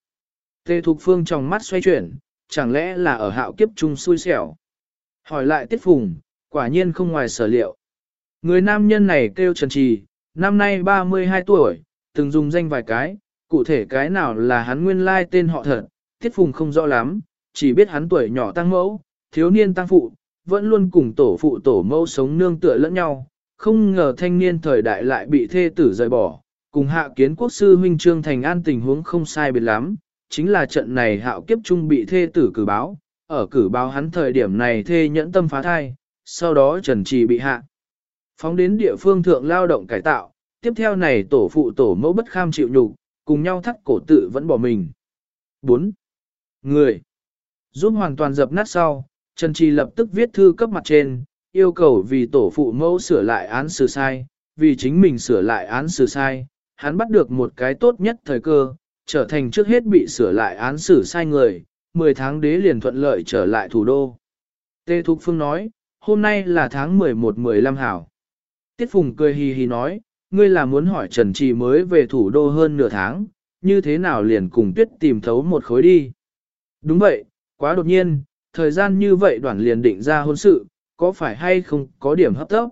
Tề Thục Phương trong mắt xoay chuyển, chẳng lẽ là ở hạo kiếp chung xui xẻo. Hỏi lại Tiết Phùng, quả nhiên không ngoài sở liệu. Người nam nhân này kêu Trần Trì, năm nay 32 tuổi, từng dùng danh vài cái, cụ thể cái nào là hắn nguyên lai tên họ thật, Tiết Phùng không rõ lắm, chỉ biết hắn tuổi nhỏ tăng mẫu, thiếu niên tăng phụ, vẫn luôn cùng tổ phụ tổ mẫu sống nương tựa lẫn nhau, không ngờ thanh niên thời đại lại bị thê tử rời bỏ, cùng hạ kiến quốc sư huynh trương thành an tình huống không sai biệt lắm, chính là trận này hạo kiếp trung bị thê tử cử báo, ở cử báo hắn thời điểm này thê nhẫn tâm phá thai, sau đó trần trì bị hạ. Phóng đến địa phương thượng lao động cải tạo, tiếp theo này tổ phụ tổ mẫu bất kham chịu nhục, cùng nhau thắt cổ tự vẫn bỏ mình. 4. Người Giúp hoàn toàn dập nát sau, Trần Trì lập tức viết thư cấp mặt trên, yêu cầu vì tổ phụ mẫu sửa lại án xử sai, vì chính mình sửa lại án xử sai, hắn bắt được một cái tốt nhất thời cơ, trở thành trước hết bị sửa lại án xử sai người, 10 tháng đế liền thuận lợi trở lại thủ đô. Tê Thục Phương nói, hôm nay là tháng 11-15 hảo. Tiết Phùng cười hì hì nói, ngươi là muốn hỏi Trần Trì mới về thủ đô hơn nửa tháng, như thế nào liền cùng Tuyết tìm thấu một khối đi. Đúng vậy, quá đột nhiên, thời gian như vậy đoạn liền định ra hôn sự, có phải hay không có điểm hấp tốc.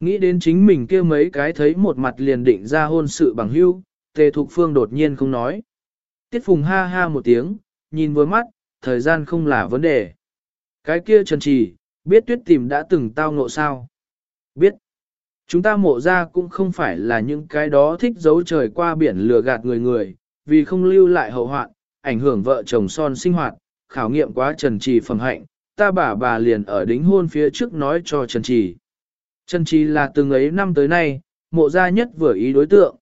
Nghĩ đến chính mình kia mấy cái thấy một mặt liền định ra hôn sự bằng hưu, tề thục phương đột nhiên không nói. Tiết phùng ha ha một tiếng, nhìn với mắt, thời gian không là vấn đề. Cái kia trần trì, biết tuyết tìm đã từng tao ngộ sao? Biết. Chúng ta mộ ra cũng không phải là những cái đó thích giấu trời qua biển lừa gạt người người, vì không lưu lại hậu hoạn, ảnh hưởng vợ chồng son sinh hoạt, khảo nghiệm quá trần trì phẩm hạnh, ta bà bà liền ở đính hôn phía trước nói cho trần trì. Trần trì là từng ấy năm tới nay, mộ gia nhất vừa ý đối tượng.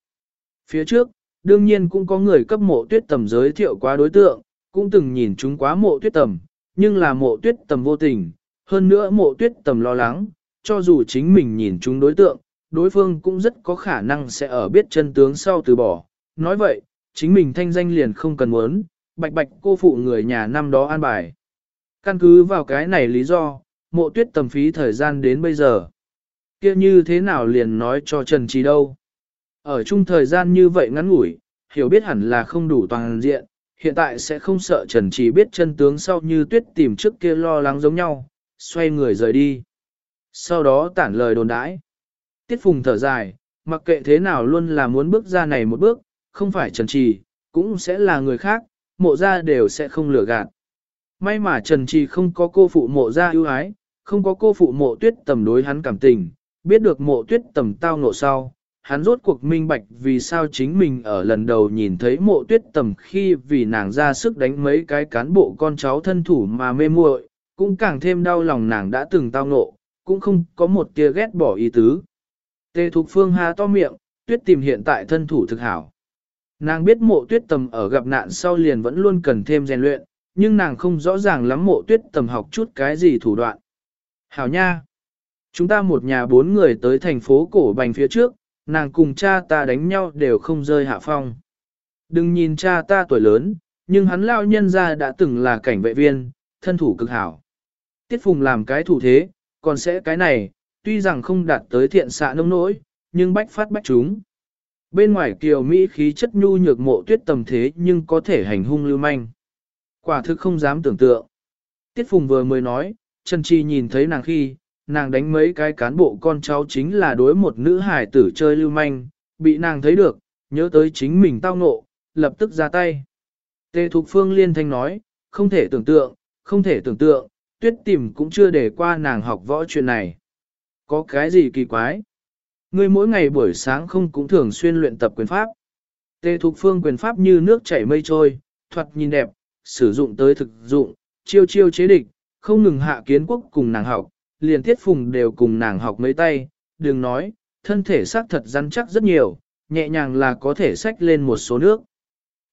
Phía trước, đương nhiên cũng có người cấp mộ tuyết tầm giới thiệu quá đối tượng, cũng từng nhìn chúng quá mộ tuyết tầm, nhưng là mộ tuyết tầm vô tình, hơn nữa mộ tuyết tầm lo lắng, cho dù chính mình nhìn chúng đối tượng, đối phương cũng rất có khả năng sẽ ở biết chân tướng sau từ bỏ. Nói vậy, chính mình thanh danh liền không cần muốn, bạch bạch cô phụ người nhà năm đó an bài. Căn cứ vào cái này lý do, mộ tuyết tầm phí thời gian đến bây giờ. kia như thế nào liền nói cho Trần Trí đâu. Ở chung thời gian như vậy ngắn ngủi, hiểu biết hẳn là không đủ toàn diện, hiện tại sẽ không sợ Trần Chỉ biết chân tướng sau như tuyết tìm trước kia lo lắng giống nhau, xoay người rời đi. Sau đó tản lời đồn đãi. Tiết Phùng thở dài, mặc kệ thế nào luôn là muốn bước ra này một bước, không phải Trần Trì, cũng sẽ là người khác, mộ ra đều sẽ không lừa gạt. May mà Trần Trì không có cô phụ mộ ra ưu ái, không có cô phụ mộ tuyết tầm đối hắn cảm tình, biết được mộ tuyết tầm tao nộ sau, hắn rốt cuộc minh bạch vì sao chính mình ở lần đầu nhìn thấy mộ tuyết tầm khi vì nàng ra sức đánh mấy cái cán bộ con cháu thân thủ mà mê muội, cũng càng thêm đau lòng nàng đã từng tao ngộ, cũng không có một tia ghét bỏ ý tứ. Tề Thục Phương há to miệng, tuyết tìm hiện tại thân thủ thực hảo. Nàng biết mộ tuyết tầm ở gặp nạn sau liền vẫn luôn cần thêm rèn luyện, nhưng nàng không rõ ràng lắm mộ tuyết tầm học chút cái gì thủ đoạn. Hảo nha! Chúng ta một nhà bốn người tới thành phố cổ bành phía trước, nàng cùng cha ta đánh nhau đều không rơi hạ phong. Đừng nhìn cha ta tuổi lớn, nhưng hắn lao nhân ra đã từng là cảnh vệ viên, thân thủ cực hảo. Tiết Phùng làm cái thủ thế, còn sẽ cái này, tuy rằng không đạt tới thiện xạ nông nỗi, nhưng bách phát bách chúng. Bên ngoài kiều Mỹ khí chất nhu nhược mộ tuyết tầm thế nhưng có thể hành hung lưu manh. Quả thực không dám tưởng tượng. Tiết Phùng vừa mới nói, Trần Chi nhìn thấy nàng khi, nàng đánh mấy cái cán bộ con cháu chính là đối một nữ hải tử chơi lưu manh, bị nàng thấy được, nhớ tới chính mình tao ngộ, lập tức ra tay. Tề Thục Phương liên thanh nói, không thể tưởng tượng, không thể tưởng tượng, tuyết tìm cũng chưa để qua nàng học võ chuyện này. Có cái gì kỳ quái? Ngươi mỗi ngày buổi sáng không cũng thường xuyên luyện tập quyền pháp. Tề Thục Phương quyền pháp như nước chảy mây trôi, thoạt nhìn đẹp, sử dụng tới thực dụng, chiêu chiêu chế địch, không ngừng hạ kiến quốc cùng nàng học, liền tiết phùng đều cùng nàng học mấy tay, đừng nói, thân thể xác thật rắn chắc rất nhiều, nhẹ nhàng là có thể xách lên một số nước.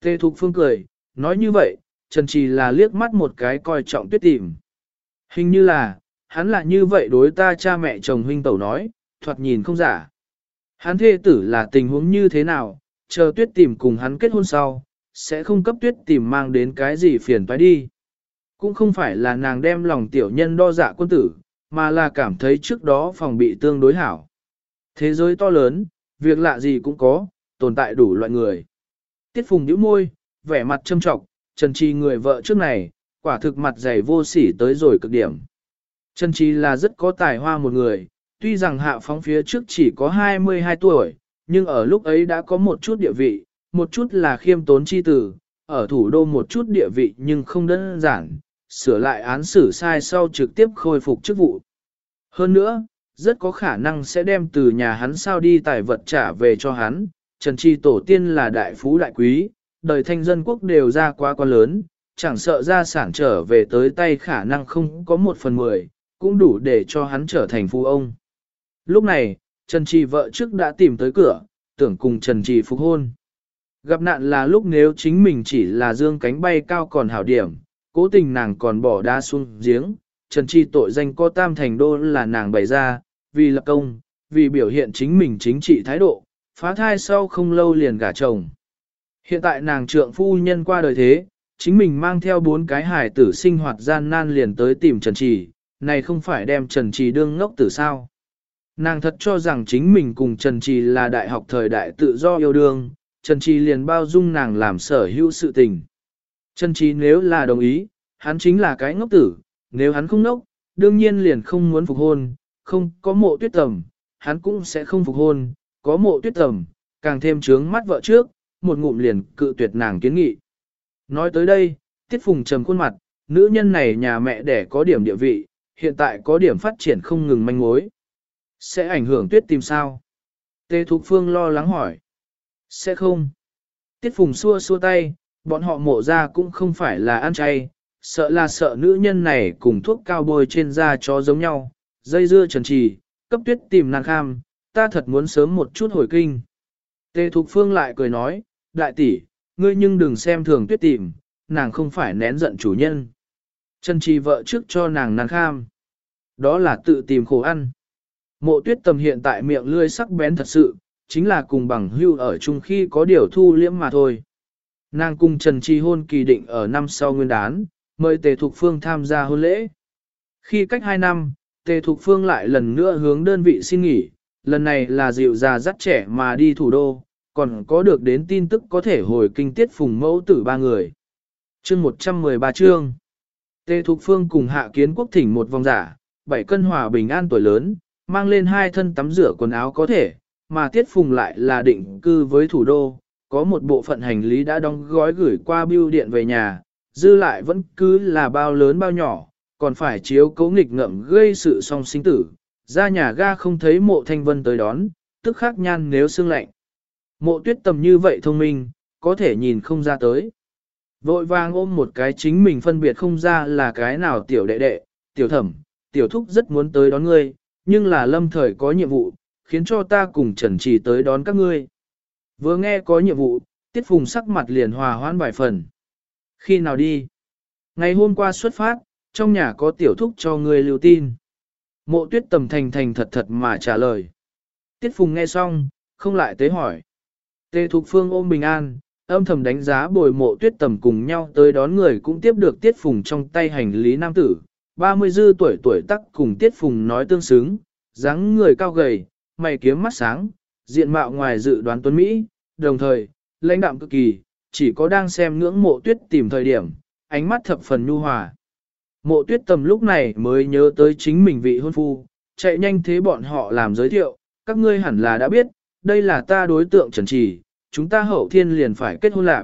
Tề Thục Phương cười, nói như vậy, Trần Trì là liếc mắt một cái coi trọng tuyết tìm. Hình như là, hắn là như vậy đối ta cha mẹ chồng huynh tẩu nói, thoạt nhìn không giả. Hắn thê tử là tình huống như thế nào, chờ tuyết tìm cùng hắn kết hôn sau, sẽ không cấp tuyết tìm mang đến cái gì phiền toái đi. Cũng không phải là nàng đem lòng tiểu nhân đo dạ quân tử, mà là cảm thấy trước đó phòng bị tương đối hảo. Thế giới to lớn, việc lạ gì cũng có, tồn tại đủ loại người. Tiết phùng nhíu môi, vẻ mặt châm trọng, trần trì người vợ trước này, quả thực mặt dày vô sỉ tới rồi cực điểm. Trần trì là rất có tài hoa một người, tuy rằng hạ phóng phía trước chỉ có 22 tuổi, nhưng ở lúc ấy đã có một chút địa vị, một chút là khiêm tốn chi tử, ở thủ đô một chút địa vị nhưng không đơn giản, sửa lại án xử sai sau trực tiếp khôi phục chức vụ. Hơn nữa, rất có khả năng sẽ đem từ nhà hắn sao đi tài vật trả về cho hắn, Trần Tri Tổ tiên là đại phú đại quý, đời thanh dân quốc đều ra quá quá lớn, chẳng sợ gia sản trở về tới tay khả năng không có một phần mười, cũng đủ để cho hắn trở thành phú ông. Lúc này, Trần Trì vợ trước đã tìm tới cửa, tưởng cùng Trần Trì phục hôn. Gặp nạn là lúc nếu chính mình chỉ là dương cánh bay cao còn hảo điểm, cố tình nàng còn bỏ đá xuống giếng, Trần Chi tội danh có tam thành đô là nàng bày ra, vì lập công, vì biểu hiện chính mình chính trị thái độ, phá thai sau không lâu liền gả chồng. Hiện tại nàng trượng phu nhân qua đời thế, chính mình mang theo bốn cái hải tử sinh hoạt gian nan liền tới tìm Trần Trì, này không phải đem Trần Trì đương ngốc tử sao. Nàng thật cho rằng chính mình cùng Trần Trì là đại học thời đại tự do yêu đương, Trần Trì liền bao dung nàng làm sở hữu sự tình. Trần Trì nếu là đồng ý, hắn chính là cái ngốc tử, nếu hắn không ngốc, đương nhiên liền không muốn phục hôn, không có mộ tuyết tầm, hắn cũng sẽ không phục hôn, có mộ tuyết tầm, càng thêm trướng mắt vợ trước, một ngụm liền cự tuyệt nàng kiến nghị. Nói tới đây, Tiết Phùng trầm khuôn mặt, nữ nhân này nhà mẹ đẻ có điểm địa vị, hiện tại có điểm phát triển không ngừng manh mối. Sẽ ảnh hưởng tuyết tìm sao? Tê Thục Phương lo lắng hỏi. Sẽ không. Tiết Phùng xua xua tay, bọn họ mộ ra cũng không phải là ăn chay, sợ là sợ nữ nhân này cùng thuốc cao bôi trên da chó giống nhau, dây dưa trần trì, cấp tuyết tìm nàng kham, ta thật muốn sớm một chút hồi kinh. Tề Thục Phương lại cười nói, đại tỷ, ngươi nhưng đừng xem thường tuyết tìm, nàng không phải nén giận chủ nhân. Trần trì vợ trước cho nàng nàng kham. Đó là tự tìm khổ ăn. Mộ tuyết tầm hiện tại miệng lươi sắc bén thật sự, chính là cùng bằng hưu ở chung khi có điều thu liễm mà thôi. Nàng cùng Trần Chi hôn kỳ định ở năm sau nguyên đán, mời Tề Thục Phương tham gia hôn lễ. Khi cách 2 năm, Tề Thục Phương lại lần nữa hướng đơn vị xin nghỉ, lần này là dịu già dắt trẻ mà đi thủ đô, còn có được đến tin tức có thể hồi kinh tiết phùng mẫu tử ba người. chương 113 chương Tề Thục Phương cùng Hạ Kiến Quốc thỉnh một vòng giả, bảy cân hòa bình an tuổi lớn, mang lên hai thân tắm rửa quần áo có thể, mà Tiết Phùng lại là định cư với thủ đô, có một bộ phận hành lý đã đóng gói gửi qua bưu điện về nhà, dư lại vẫn cứ là bao lớn bao nhỏ, còn phải chiếu cố nghịch ngợm gây sự song sinh tử. Ra nhà ga không thấy mộ thanh vân tới đón, tức khắc nhan nếu xương lạnh. Mộ tuyết tầm như vậy thông minh, có thể nhìn không ra tới. Vội vàng ôm một cái chính mình phân biệt không ra là cái nào tiểu đệ đệ, tiểu thẩm, tiểu thúc rất muốn tới đón ngươi, nhưng là lâm thời có nhiệm vụ, khiến cho ta cùng trần trì tới đón các ngươi. Vừa nghe có nhiệm vụ, tiết phùng sắc mặt liền hòa hoãn vài phần. Khi nào đi? Ngày hôm qua xuất phát, trong nhà có tiểu thúc cho người lưu tin. Mộ tuyết tầm thành thành thật thật mà trả lời. Tiết phùng nghe xong, không lại tế hỏi. Tề Thục Phương ôm bình an, âm thầm đánh giá bồi mộ tuyết tầm cùng nhau tới đón người cũng tiếp được Tiết Phùng trong tay hành lý nam tử. 30 dư tuổi tuổi tắc cùng Tiết Phùng nói tương xứng, dáng người cao gầy, mày kiếm mắt sáng, diện mạo ngoài dự đoán tuấn Mỹ, đồng thời, lãnh đạm cực kỳ, chỉ có đang xem ngưỡng mộ tuyết tìm thời điểm, ánh mắt thập phần nhu hòa. Mộ tuyết tầm lúc này mới nhớ tới chính mình vị hôn phu, chạy nhanh thế bọn họ làm giới thiệu, các ngươi hẳn là đã biết, đây là ta đối tượng trần trì, chúng ta hậu thiên liền phải kết hôn lạc.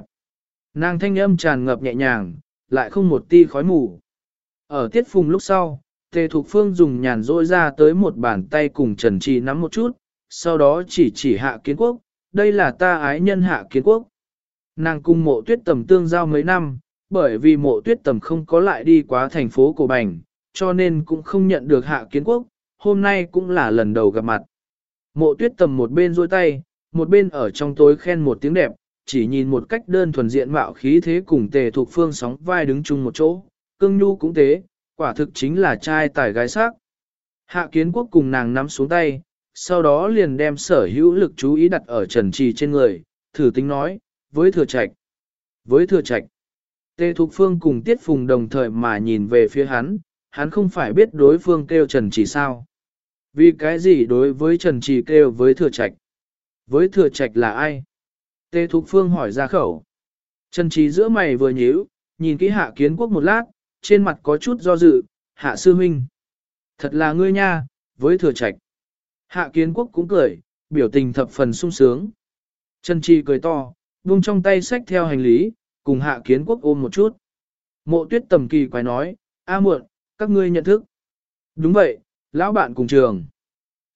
Nàng thanh âm tràn ngập nhẹ nhàng, lại không một ti khói mù. Ở tiết phùng lúc sau, Tề Thục Phương dùng nhàn rỗi ra tới một bàn tay cùng Trần Trì nắm một chút, sau đó chỉ chỉ hạ kiến quốc, đây là ta ái nhân hạ kiến quốc. Nàng cùng mộ tuyết tầm tương giao mấy năm, bởi vì mộ tuyết tầm không có lại đi quá thành phố Cổ Bành, cho nên cũng không nhận được hạ kiến quốc, hôm nay cũng là lần đầu gặp mặt. Mộ tuyết tầm một bên duỗi tay, một bên ở trong tối khen một tiếng đẹp, chỉ nhìn một cách đơn thuần diện mạo khí thế cùng tề thuộc phương sóng vai đứng chung một chỗ, cương nhu cũng thế, quả thực chính là trai tài gái sắc. Hạ kiến quốc cùng nàng nắm xuống tay, sau đó liền đem sở hữu lực chú ý đặt ở trần trì trên người, thử tính nói, với thừa trạch. Với thừa trạch, tề thục phương cùng tiết phùng đồng thời mà nhìn về phía hắn, hắn không phải biết đối phương kêu trần trì sao. Vì cái gì đối với trần trì kêu với thừa trạch? Với thừa trạch là ai? Tề Thục Phương hỏi ra khẩu. Trần Trì giữa mày vừa nhíu, nhìn kỹ hạ kiến quốc một lát, trên mặt có chút do dự, hạ sư huynh. Thật là ngươi nha, với thừa trạch. Hạ kiến quốc cũng cười, biểu tình thập phần sung sướng. Trần Chi cười to, buông trong tay sách theo hành lý, cùng hạ kiến quốc ôm một chút. Mộ tuyết tầm kỳ quái nói, a muộn, các ngươi nhận thức. Đúng vậy, lão bạn cùng trường.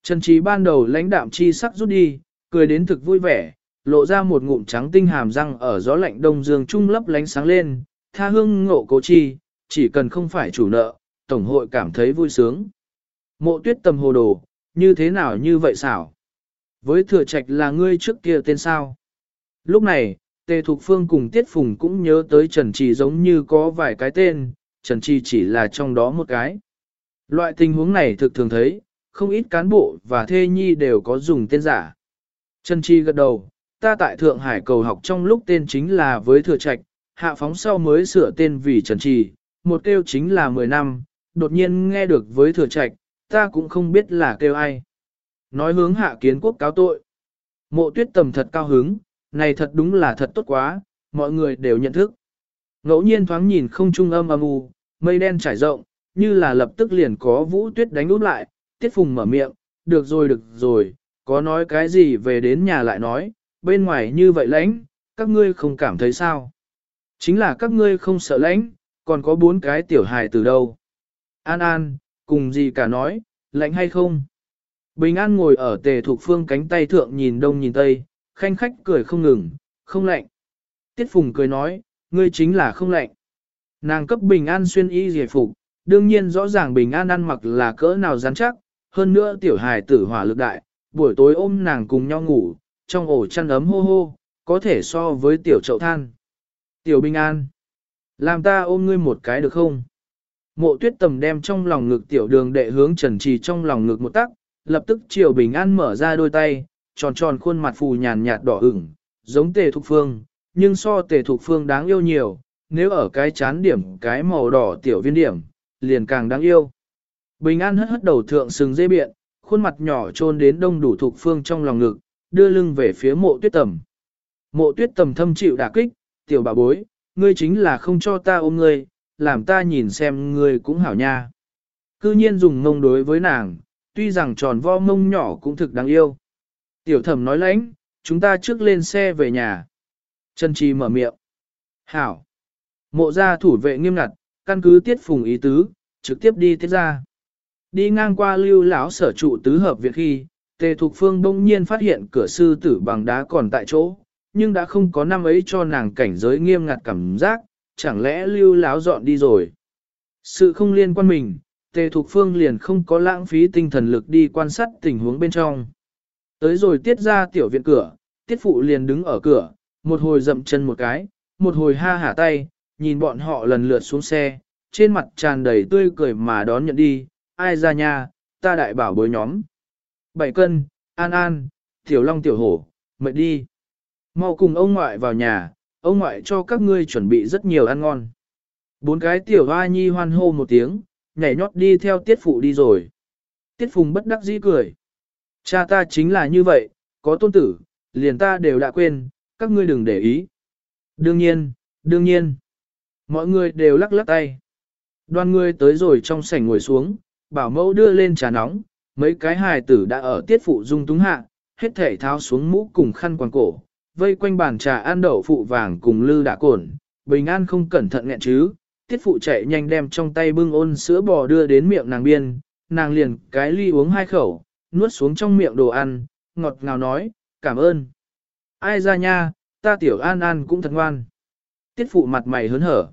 Trần Chi ban đầu lãnh đạm chi sắc rút đi, cười đến thực vui vẻ, lộ ra một ngụm trắng tinh hàm răng ở gió lạnh đông dương trung lấp lánh sáng lên, tha hương ngộ cố chi, chỉ cần không phải chủ nợ, tổng hội cảm thấy vui sướng. Mộ tuyết tầm hồ đồ, như thế nào như vậy xảo? Với thừa trạch là ngươi trước kia tên sao? Lúc này, Tề Thục Phương cùng Tiết Phùng cũng nhớ tới Trần Trì giống như có vài cái tên, Trần Trì chỉ là trong đó một cái. Loại tình huống này thực thường thấy, không ít cán bộ và thê nhi đều có dùng tên giả. Trần Chi gật đầu, ta tại Thượng Hải cầu học trong lúc tên chính là với thừa trạch, hạ phóng sau mới sửa tên vì Trần Chi, một kêu chính là 10 năm, đột nhiên nghe được với thừa trạch, ta cũng không biết là kêu ai. Nói hướng hạ kiến quốc cáo tội. Mộ tuyết tầm thật cao hứng, này thật đúng là thật tốt quá, mọi người đều nhận thức. Ngẫu nhiên thoáng nhìn không trung âm âm u, mây đen trải rộng, như là lập tức liền có vũ tuyết đánh úp lại, tiết phùng mở miệng, được rồi được rồi, có nói cái gì về đến nhà lại nói, bên ngoài như vậy lãnh, các ngươi không cảm thấy sao? Chính là các ngươi không sợ lãnh, còn có bốn cái tiểu hài từ đâu? An An, cùng gì cả nói, lạnh hay không? Bình An ngồi ở tề thuộc phương cánh tay thượng nhìn đông nhìn tây, khanh khách cười không ngừng, không lạnh. Tiết Phùng cười nói, ngươi chính là không lạnh. Nàng cấp Bình An xuyên y giải phục, đương nhiên rõ ràng Bình An ăn mặc là cỡ nào rắn chắc, hơn nữa tiểu hài tử hỏa lực đại, buổi tối ôm nàng cùng nhau ngủ, trong ổ chăn ấm hô hô, có thể so với tiểu chậu than. Tiểu bình an, làm ta ôm ngươi một cái được không? Mộ tuyết tầm đem trong lòng ngực tiểu đường đệ hướng trần trì trong lòng ngực một tắc, lập tức chiều bình an mở ra đôi tay, tròn tròn khuôn mặt phù nhàn nhạt đỏ ửng, giống tề thục phương, nhưng so tề thục phương đáng yêu nhiều, nếu ở cái chán điểm cái màu đỏ tiểu viên điểm, liền càng đáng yêu. Bình an hất hất đầu thượng sừng dây biện, khuôn mặt nhỏ trôn đến đông đủ thục phương trong lòng ngực, đưa lưng về phía mộ tuyết tầm. Mộ tuyết tầm thâm chịu đả kích, tiểu bà bối, ngươi chính là không cho ta ôm ngươi, làm ta nhìn xem ngươi cũng hảo nha. Cư nhiên dùng mông đối với nàng, tuy rằng tròn vo mông nhỏ cũng thực đáng yêu. Tiểu thẩm nói lãnh, chúng ta trước lên xe về nhà. Trần Chi mở miệng. Hảo. Mộ gia thủ vệ nghiêm ngặt, căn cứ tiết phùng ý tứ, trực tiếp đi tiết ra. Đi ngang qua lưu lão sở trụ tứ hợp viện khi, Tề Thục Phương đông nhiên phát hiện cửa sư tử bằng đá còn tại chỗ, nhưng đã không có năm ấy cho nàng cảnh giới nghiêm ngặt cảm giác, chẳng lẽ lưu láo dọn đi rồi. Sự không liên quan mình, Tề Thục Phương liền không có lãng phí tinh thần lực đi quan sát tình huống bên trong. Tới rồi tiết ra tiểu viện cửa, tiết phụ liền đứng ở cửa, một hồi dậm chân một cái, một hồi ha hả tay, nhìn bọn họ lần lượt xuống xe, trên mặt tràn đầy tươi cười mà đón nhận đi, ai ra nha, ta đại bảo bối nhóm. Bảy cân, an an, tiểu long tiểu hổ, mệt đi. Mau cùng ông ngoại vào nhà, ông ngoại cho các ngươi chuẩn bị rất nhiều ăn ngon. Bốn cái tiểu hoa nhi hoan hô một tiếng, nhảy nhót đi theo tiết phụ đi rồi. Tiết phùng bất đắc dĩ cười. Cha ta chính là như vậy, có tôn tử, liền ta đều đã quên, các ngươi đừng để ý. Đương nhiên, đương nhiên. Mọi người đều lắc lắc tay. Đoàn người tới rồi trong sảnh ngồi xuống, bảo mẫu đưa lên trà nóng, mấy cái hài tử đã ở tiết phụ dung túng hạ, hết thể tháo xuống mũ cùng khăn quàng cổ, vây quanh bàn trà ăn đậu phụ vàng cùng lư đã cồn, bình an không cẩn thận nghẹn chứ, tiết phụ chạy nhanh đem trong tay bưng ôn sữa bò đưa đến miệng nàng biên, nàng liền cái ly uống hai khẩu, nuốt xuống trong miệng đồ ăn, ngọt ngào nói, cảm ơn. Ai ra nha, ta tiểu an an cũng thật ngoan. Tiết phụ mặt mày hớn hở.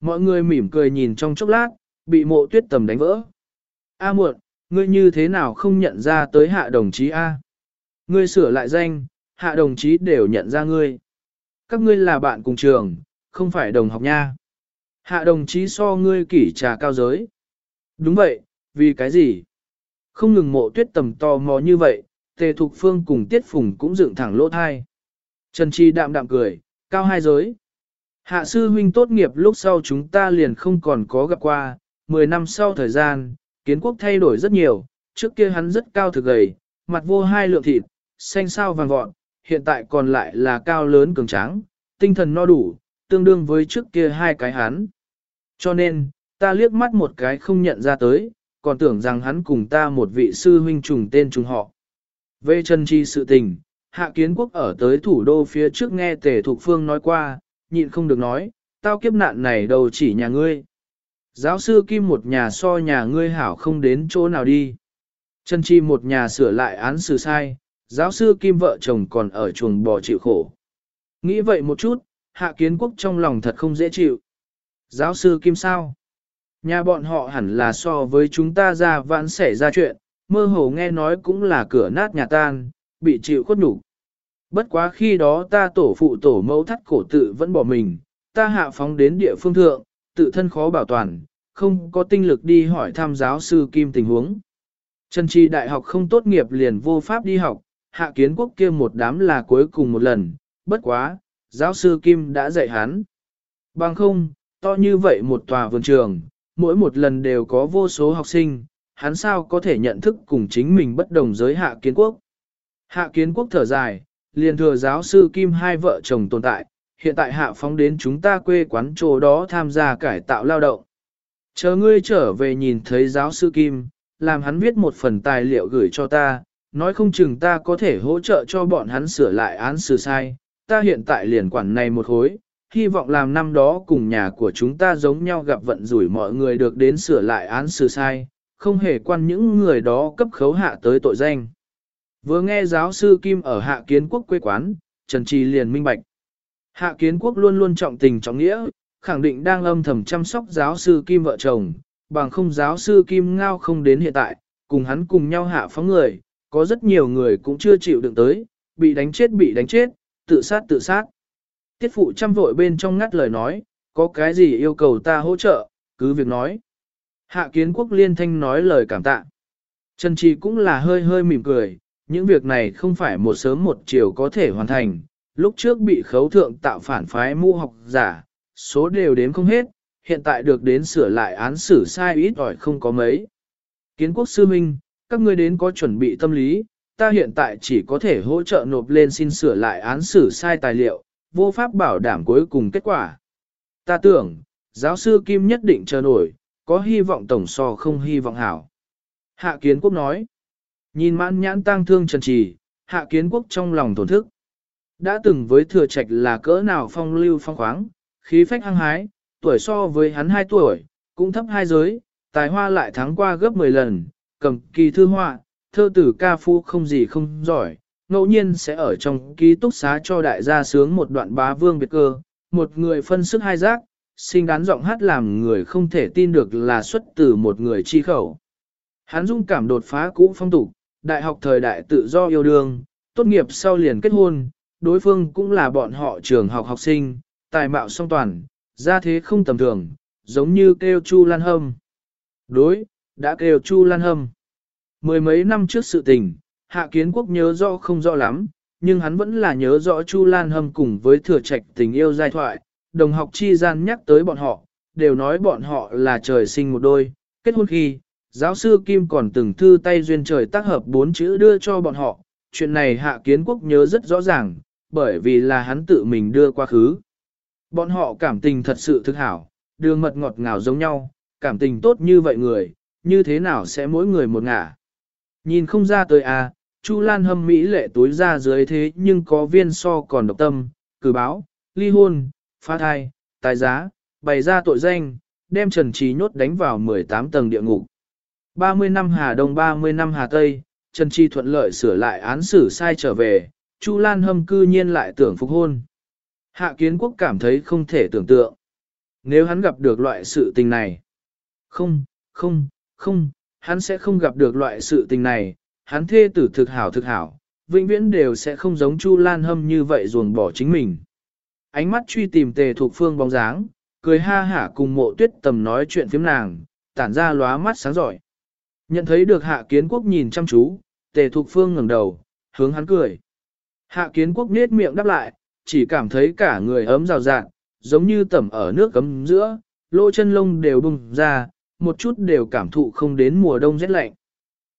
Mọi người mỉm cười nhìn trong chốc lát, bị mộ tuyết tầm đánh vỡ. A muộn, ngươi như thế nào không nhận ra tới hạ đồng chí A? Ngươi sửa lại danh, hạ đồng chí đều nhận ra ngươi. Các ngươi là bạn cùng trường, không phải đồng học nha. Hạ đồng chí so ngươi kỷ trà cao giới. Đúng vậy, vì cái gì? Không ngừng mộ tuyết tầm to mò như vậy, tề thục phương cùng tiết phùng cũng dựng thẳng lỗ thai. Trần Chi đạm đạm cười, cao hai giới. Hạ sư huynh tốt nghiệp lúc sau chúng ta liền không còn có gặp qua, 10 năm sau thời gian, kiến quốc thay đổi rất nhiều, trước kia hắn rất cao thực gầy, mặt vô hai lượng thịt, xanh sao vàng vọt, hiện tại còn lại là cao lớn cường tráng, tinh thần no đủ, tương đương với trước kia hai cái hắn. Cho nên, ta liếc mắt một cái không nhận ra tới, còn tưởng rằng hắn cùng ta một vị sư huynh trùng tên trùng họ. Về chân chi sự tình, hạ kiến quốc ở tới thủ đô phía trước nghe tề thục phương nói qua, nhịn không được nói, tao kiếp nạn này đầu chỉ nhà ngươi. Giáo sư Kim một nhà so nhà ngươi hảo không đến chỗ nào đi. Chân chi một nhà sửa lại án xử sai, giáo sư Kim vợ chồng còn ở chuồng bò chịu khổ. Nghĩ vậy một chút, hạ kiến quốc trong lòng thật không dễ chịu. Giáo sư Kim sao? Nhà bọn họ hẳn là so với chúng ta ra vãn xảy ra chuyện, mơ hồ nghe nói cũng là cửa nát nhà tan, bị chịu khuất nhục. Bất quá khi đó ta tổ phụ tổ mẫu thắt cổ tự vẫn bỏ mình, ta hạ phóng đến địa phương thượng, tự thân khó bảo toàn, không có tinh lực đi hỏi tham giáo sư Kim tình huống. Trần Trì đại học không tốt nghiệp liền vô pháp đi học, hạ kiến quốc kia một đám là cuối cùng một lần, bất quá, giáo sư Kim đã dạy hắn. Bằng không, to như vậy một tòa vườn trường, mỗi một lần đều có vô số học sinh, hắn sao có thể nhận thức cùng chính mình bất đồng giới hạ kiến quốc. Hạ kiến quốc thở dài, liền thừa giáo sư Kim hai vợ chồng tồn tại, hiện tại hạ phóng đến chúng ta quê quán chỗ đó tham gia cải tạo lao động. Chờ ngươi trở về nhìn thấy giáo sư Kim, làm hắn viết một phần tài liệu gửi cho ta, nói không chừng ta có thể hỗ trợ cho bọn hắn sửa lại án xử sai, ta hiện tại liền quản này một hối, hy vọng làm năm đó cùng nhà của chúng ta giống nhau gặp vận rủi mọi người được đến sửa lại án xử sai, không hề quan những người đó cấp khấu hạ tới tội danh. Vừa nghe giáo sư Kim ở hạ kiến quốc quê quán, Trần Trì liền minh bạch. Hạ kiến quốc luôn luôn trọng tình trọng nghĩa, khẳng định đang âm thầm chăm sóc giáo sư Kim vợ chồng, bằng không giáo sư Kim ngao không đến hiện tại, cùng hắn cùng nhau hạ phóng người, có rất nhiều người cũng chưa chịu đựng tới, bị đánh chết bị đánh chết, tự sát tự sát. Tiết phụ chăm vội bên trong ngắt lời nói, có cái gì yêu cầu ta hỗ trợ, cứ việc nói. Hạ kiến quốc liên thanh nói lời cảm tạ. Trần Trì cũng là hơi hơi mỉm cười, những việc này không phải một sớm một chiều có thể hoàn thành, lúc trước bị khấu thượng tạo phản phái mu học giả, số đều đếm không hết, hiện tại được đến sửa lại án xử sai ít ỏi không có mấy. Kiến quốc sư minh, các ngươi đến có chuẩn bị tâm lý, ta hiện tại chỉ có thể hỗ trợ nộp lên xin sửa lại án xử sai tài liệu, vô pháp bảo đảm cuối cùng kết quả. Ta tưởng, giáo sư Kim nhất định chờ nổi, có hy vọng tổng so không hy vọng hảo. Hạ kiến quốc nói, nhìn mãn nhãn tang thương trần trì, hạ kiến quốc trong lòng tổn thức. Đã từng với thừa trạch là cỡ nào phong lưu phong khoáng, khí phách hăng hái, tuổi so với hắn 2 tuổi, cũng thấp hai giới, tài hoa lại thắng qua gấp 10 lần, cầm kỳ thư họa, thơ tử ca phu không gì không giỏi, ngẫu nhiên sẽ ở trong ký túc xá cho đại gia sướng một đoạn bá vương biệt cơ, một người phân sức hai giác, sinh đán giọng hát làm người không thể tin được là xuất từ một người chi khẩu. Hắn dung cảm đột phá cũ phong tục, đại học thời đại tự do yêu đương, tốt nghiệp sau liền kết hôn, đối phương cũng là bọn họ trường học học sinh, tài mạo song toàn, gia thế không tầm thường, giống như kêu Chu Lan Hâm. Đối, đã kêu Chu Lan Hâm. Mười mấy năm trước sự tình, Hạ Kiến Quốc nhớ rõ không rõ lắm, nhưng hắn vẫn là nhớ rõ Chu Lan Hâm cùng với thừa trạch tình yêu giai thoại, đồng học chi gian nhắc tới bọn họ, đều nói bọn họ là trời sinh một đôi, kết hôn khi, giáo sư Kim còn từng thư tay duyên trời tác hợp bốn chữ đưa cho bọn họ, chuyện này Hạ Kiến Quốc nhớ rất rõ ràng, bởi vì là hắn tự mình đưa qua khứ. Bọn họ cảm tình thật sự thực hảo, đường mật ngọt ngào giống nhau, cảm tình tốt như vậy người, như thế nào sẽ mỗi người một ngả. Nhìn không ra tới à, Chu Lan hâm mỹ lệ tối ra dưới thế nhưng có viên so còn độc tâm, cử báo, ly hôn, phá thai, tài giá, bày ra tội danh, đem Trần Trí nhốt đánh vào 18 tầng địa ngục. 30 năm Hà Đông 30 năm Hà Tây, Trần Chi thuận lợi sửa lại án xử sai trở về, Chu Lan hâm cư nhiên lại tưởng phục hôn. Hạ kiến quốc cảm thấy không thể tưởng tượng. Nếu hắn gặp được loại sự tình này. Không, không, không, hắn sẽ không gặp được loại sự tình này, hắn thê tử thực hảo thực hảo, vĩnh viễn đều sẽ không giống Chu Lan Hâm như vậy ruồng bỏ chính mình. Ánh mắt truy tìm tề thuộc phương bóng dáng, cười ha hả cùng mộ tuyết tầm nói chuyện phiếm nàng, tản ra lóa mắt sáng giỏi. Nhận thấy được hạ kiến quốc nhìn chăm chú, tề thuộc phương ngẩng đầu, hướng hắn cười. Hạ kiến quốc nết miệng đáp lại, chỉ cảm thấy cả người ấm rào rạng, giống như tẩm ở nước cấm giữa, lỗ chân lông đều bùng ra, một chút đều cảm thụ không đến mùa đông rét lạnh.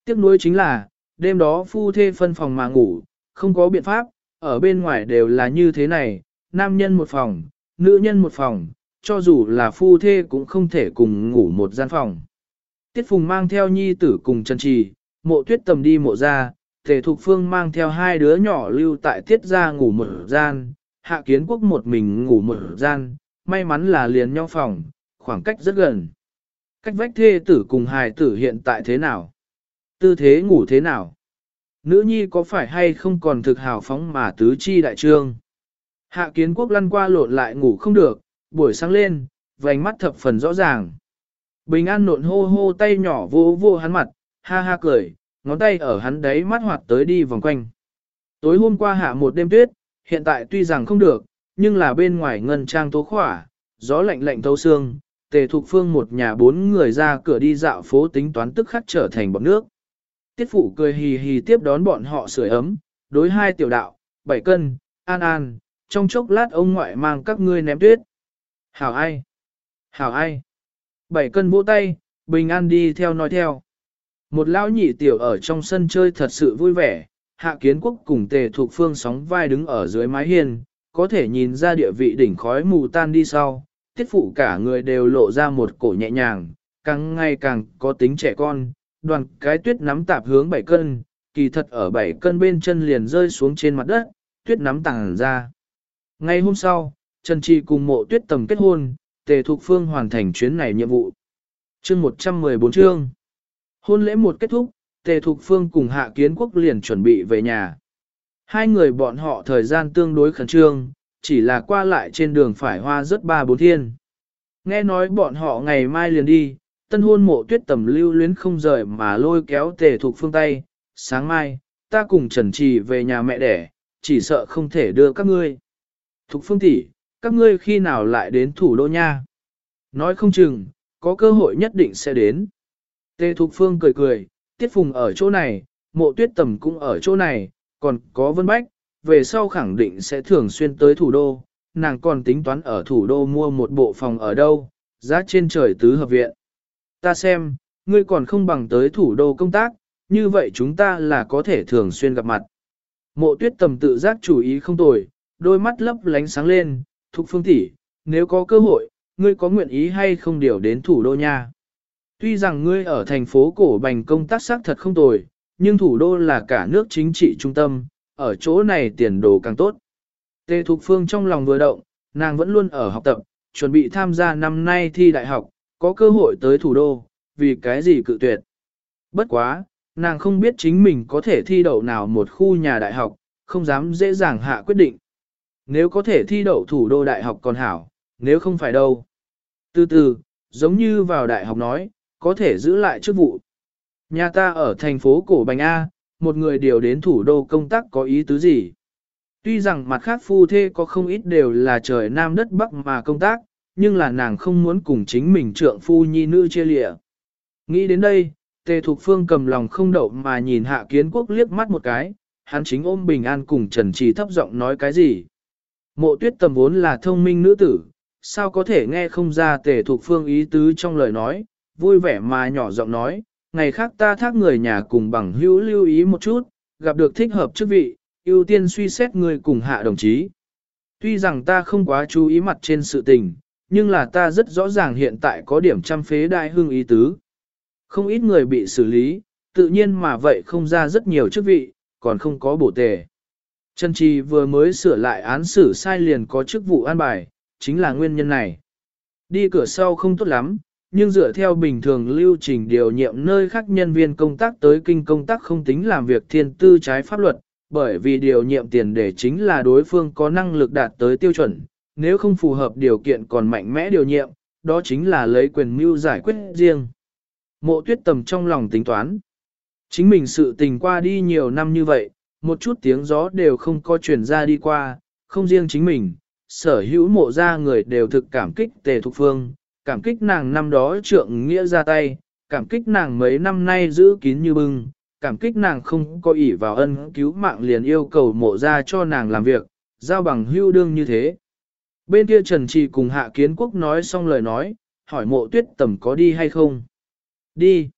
Tiếc nuối chính là, đêm đó phu thê phân phòng mà ngủ, không có biện pháp, ở bên ngoài đều là như thế này, nam nhân một phòng, nữ nhân một phòng, cho dù là phu thê cũng không thể cùng ngủ một gian phòng. Tiết Phùng mang theo nhi tử cùng chân trì, mộ tuyết tầm đi mộ ra, Tề Thục Phương mang theo hai đứa nhỏ lưu tại tiết ra ngủ một gian, hạ kiến quốc một mình ngủ một gian, may mắn là liền nhau phòng, khoảng cách rất gần. Cách vách thê tử cùng hài tử hiện tại thế nào? Tư thế ngủ thế nào? Nữ nhi có phải hay không còn thực hào phóng mà tứ chi đại trương? Hạ kiến quốc lăn qua lộn lại ngủ không được, buổi sáng lên, vành mắt thập phần rõ ràng. Bình an nộn hô hô tay nhỏ vô vô hắn mặt, ha ha cười, ngón tay ở hắn đấy mắt hoạt tới đi vòng quanh. Tối hôm qua hạ một đêm tuyết, hiện tại tuy rằng không được, nhưng là bên ngoài ngân trang tố khỏa, gió lạnh lạnh thấu xương, tề thục phương một nhà bốn người ra cửa đi dạo phố tính toán tức khắc trở thành bọn nước. Tiết phụ cười hì hì tiếp đón bọn họ sưởi ấm, đối hai tiểu đạo, bảy cân, an an, trong chốc lát ông ngoại mang các ngươi ném tuyết. Hảo ai? Hảo ai? Bảy cân vỗ tay, bình an đi theo nói theo. Một lão nhị tiểu ở trong sân chơi thật sự vui vẻ, hạ kiến quốc cùng tề thuộc phương sóng vai đứng ở dưới mái hiên, có thể nhìn ra địa vị đỉnh khói mù tan đi sau, tiết phụ cả người đều lộ ra một cổ nhẹ nhàng, càng ngày càng có tính trẻ con, đoàn cái tuyết nắm tạp hướng bảy cân, kỳ thật ở bảy cân bên chân liền rơi xuống trên mặt đất, tuyết nắm tàng ra. Ngay hôm sau, Trần Trì cùng mộ tuyết tầm kết hôn, tề thục phương hoàn thành chuyến này nhiệm vụ. Chương 114 chương. Hôn lễ một kết thúc, tề thục phương cùng hạ kiến quốc liền chuẩn bị về nhà. Hai người bọn họ thời gian tương đối khẩn trương, chỉ là qua lại trên đường phải hoa rất ba bốn thiên. Nghe nói bọn họ ngày mai liền đi, tân hôn mộ tuyết tầm lưu luyến không rời mà lôi kéo tề thuộc phương tây sáng mai, ta cùng Trần Trì về nhà mẹ đẻ, chỉ sợ không thể đưa các ngươi. Thục phương tỷ, các ngươi khi nào lại đến thủ đô nha? Nói không chừng, có cơ hội nhất định sẽ đến. Tề thục phương cười cười, tiết phùng ở chỗ này, mộ tuyết tầm cũng ở chỗ này, còn có vân bách, về sau khẳng định sẽ thường xuyên tới thủ đô, nàng còn tính toán ở thủ đô mua một bộ phòng ở đâu, giá trên trời tứ hợp viện. Ta xem, ngươi còn không bằng tới thủ đô công tác, như vậy chúng ta là có thể thường xuyên gặp mặt. Mộ tuyết tầm tự giác chủ ý không tồi, đôi mắt lấp lánh sáng lên, thục phương tỷ, nếu có cơ hội, ngươi có nguyện ý hay không điều đến thủ đô nha. Tuy rằng ngươi ở thành phố cổ bành công tác xác thật không tồi, nhưng thủ đô là cả nước chính trị trung tâm, ở chỗ này tiền đồ càng tốt. Tề Thục Phương trong lòng vừa động, nàng vẫn luôn ở học tập, chuẩn bị tham gia năm nay thi đại học, có cơ hội tới thủ đô, vì cái gì cự tuyệt. Bất quá, nàng không biết chính mình có thể thi đậu nào một khu nhà đại học, không dám dễ dàng hạ quyết định. Nếu có thể thi đậu thủ đô đại học còn hảo, nếu không phải đâu. Từ từ, giống như vào đại học nói, có thể giữ lại chức vụ. Nhà ta ở thành phố Cổ Bành A, một người điều đến thủ đô công tác có ý tứ gì? Tuy rằng mặt khác phu thê có không ít đều là trời nam đất bắc mà công tác, nhưng là nàng không muốn cùng chính mình trượng phu nhi nữ chia lịa. Nghĩ đến đây, Tề Thục Phương cầm lòng không đậu mà nhìn Hạ Kiến Quốc liếc mắt một cái, hắn chính ôm bình an cùng Trần Trì thấp giọng nói cái gì. Mộ tuyết tầm vốn là thông minh nữ tử, sao có thể nghe không ra Tề Thục Phương ý tứ trong lời nói, vui vẻ mà nhỏ giọng nói, ngày khác ta thác người nhà cùng bằng hữu lưu ý một chút, gặp được thích hợp chức vị, ưu tiên suy xét người cùng hạ đồng chí. Tuy rằng ta không quá chú ý mặt trên sự tình, nhưng là ta rất rõ ràng hiện tại có điểm trăm phế đại hương ý tứ. Không ít người bị xử lý, tự nhiên mà vậy không ra rất nhiều chức vị, còn không có bổ tề. Trần Trì vừa mới sửa lại án xử sai liền có chức vụ an bài, chính là nguyên nhân này. Đi cửa sau không tốt lắm, nhưng dựa theo bình thường lưu trình điều nhiệm nơi khác nhân viên công tác tới kinh công tác không tính làm việc thiên tư trái pháp luật, bởi vì điều nhiệm tiền để chính là đối phương có năng lực đạt tới tiêu chuẩn, nếu không phù hợp điều kiện còn mạnh mẽ điều nhiệm, đó chính là lấy quyền mưu giải quyết riêng. Mộ tuyết tầm trong lòng tính toán. Chính mình sự tình qua đi nhiều năm như vậy, một chút tiếng gió đều không có truyền ra đi qua, không riêng chính mình, sở hữu mộ ra người đều thực cảm kích tề thục phương, cảm kích nàng năm đó trượng nghĩa ra tay, cảm kích nàng mấy năm nay giữ kín như bưng, cảm kích nàng không có ỷ vào ân cứu mạng liền yêu cầu mộ ra cho nàng làm việc, giao bằng hưu đương như thế. Bên kia Trần Trì cùng Hạ Kiến Quốc nói xong lời nói, hỏi mộ tuyết tầm có đi hay không. Đi.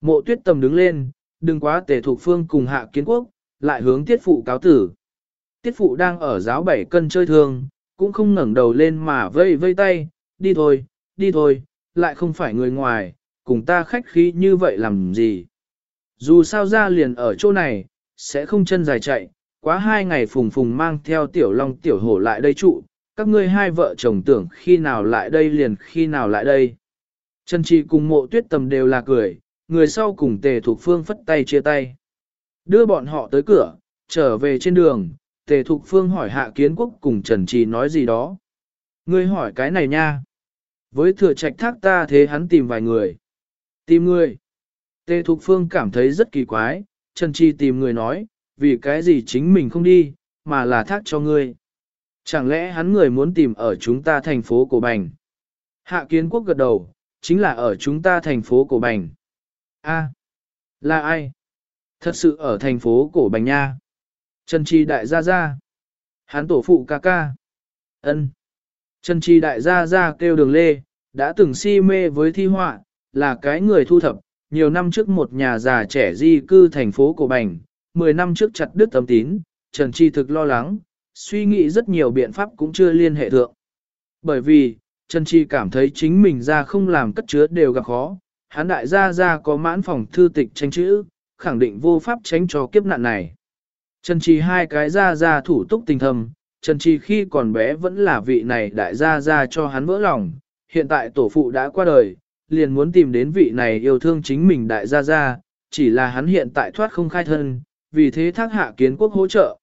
Mộ tuyết tầm đứng lên, đừng quá tề thuộc phương cùng Hạ Kiến Quốc, lại hướng tiết phụ cáo tử. Tiết phụ đang ở giáo bảy cân chơi thương, cũng không ngẩng đầu lên mà vây vây tay, đi thôi, đi thôi, lại không phải người ngoài, cùng ta khách khí như vậy làm gì. Dù sao ra liền ở chỗ này, sẽ không chân dài chạy, quá hai ngày phùng phùng mang theo tiểu long tiểu hổ lại đây trụ, các ngươi hai vợ chồng tưởng khi nào lại đây liền khi nào lại đây. Trần Trì cùng mộ tuyết tầm đều là cười, người sau cùng tề thuộc phương phất tay chia tay. Đưa bọn họ tới cửa, trở về trên đường, tề thục phương hỏi hạ kiến quốc cùng Trần Trì nói gì đó. Ngươi hỏi cái này nha. Với thừa trạch thác ta thế hắn tìm vài người. Tìm người. Tề thục phương cảm thấy rất kỳ quái, Trần Chi tìm người nói, vì cái gì chính mình không đi, mà là thác cho ngươi. Chẳng lẽ hắn người muốn tìm ở chúng ta thành phố Cổ Bành? Hạ kiến quốc gật đầu, chính là ở chúng ta thành phố Cổ Bành. A, là ai? Thật sự ở thành phố Cổ Bành Nha. Trần Chi Đại Gia Gia. hắn tổ phụ ca ca. ân Trần Trì Đại Gia Gia kêu đường lê, đã từng si mê với thi họa, là cái người thu thập. Nhiều năm trước một nhà già trẻ di cư thành phố Cổ Bành, 10 năm trước chặt đứt tấm tín, Trần Trì thực lo lắng, suy nghĩ rất nhiều biện pháp cũng chưa liên hệ thượng. Bởi vì, Trần Trì cảm thấy chính mình ra không làm cất chứa đều gặp khó, hắn đại gia gia có mãn phòng thư tịch tranh chữ, khẳng định vô pháp tránh cho kiếp nạn này. Trần Trì hai cái gia gia thủ túc tình thầm, Trần Trì khi còn bé vẫn là vị này đại gia gia cho hắn vỡ lòng, hiện tại tổ phụ đã qua đời, liền muốn tìm đến vị này yêu thương chính mình đại gia gia, chỉ là hắn hiện tại thoát không khai thân, vì thế thác hạ kiến quốc hỗ trợ.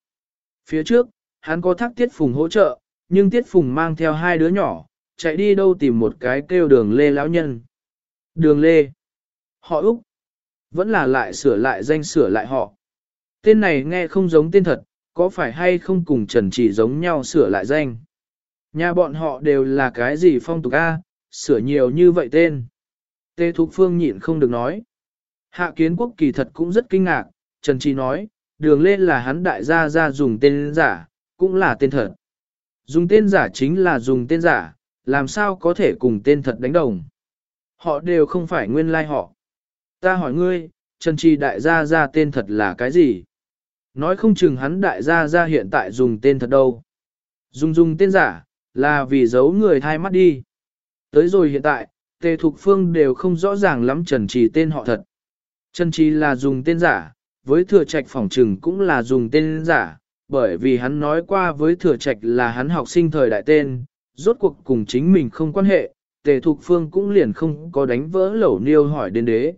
Phía trước, hắn có thác tiết phùng hỗ trợ, nhưng tiết phùng mang theo hai đứa nhỏ, chạy đi đâu tìm một cái kêu đường lê lão nhân. Đường lê. Họ Úc. Vẫn là lại sửa lại danh sửa lại họ. Tên này nghe không giống tên thật, có phải hay không cùng Trần Chỉ giống nhau sửa lại danh. Nhà bọn họ đều là cái gì phong tục A, sửa nhiều như vậy tên. Tê Thục Phương nhịn không được nói. Hạ kiến quốc kỳ thật cũng rất kinh ngạc, Trần Chỉ nói, đường lên là hắn đại gia ra dùng tên giả, cũng là tên thật. Dùng tên giả chính là dùng tên giả, làm sao có thể cùng tên thật đánh đồng. Họ đều không phải nguyên lai like họ. Ta hỏi ngươi, Trần Trì đại gia gia tên thật là cái gì? Nói không chừng hắn đại gia gia hiện tại dùng tên thật đâu. Dùng dùng tên giả, là vì giấu người thai mắt đi. Tới rồi hiện tại, Tề Thục Phương đều không rõ ràng lắm Trần Trì tên họ thật. Trần Trì là dùng tên giả, với thừa trạch phỏng trừng cũng là dùng tên giả, bởi vì hắn nói qua với thừa trạch là hắn học sinh thời đại tên, rốt cuộc cùng chính mình không quan hệ, Tề Thục Phương cũng liền không có đánh vỡ lẩu niêu hỏi đến đế.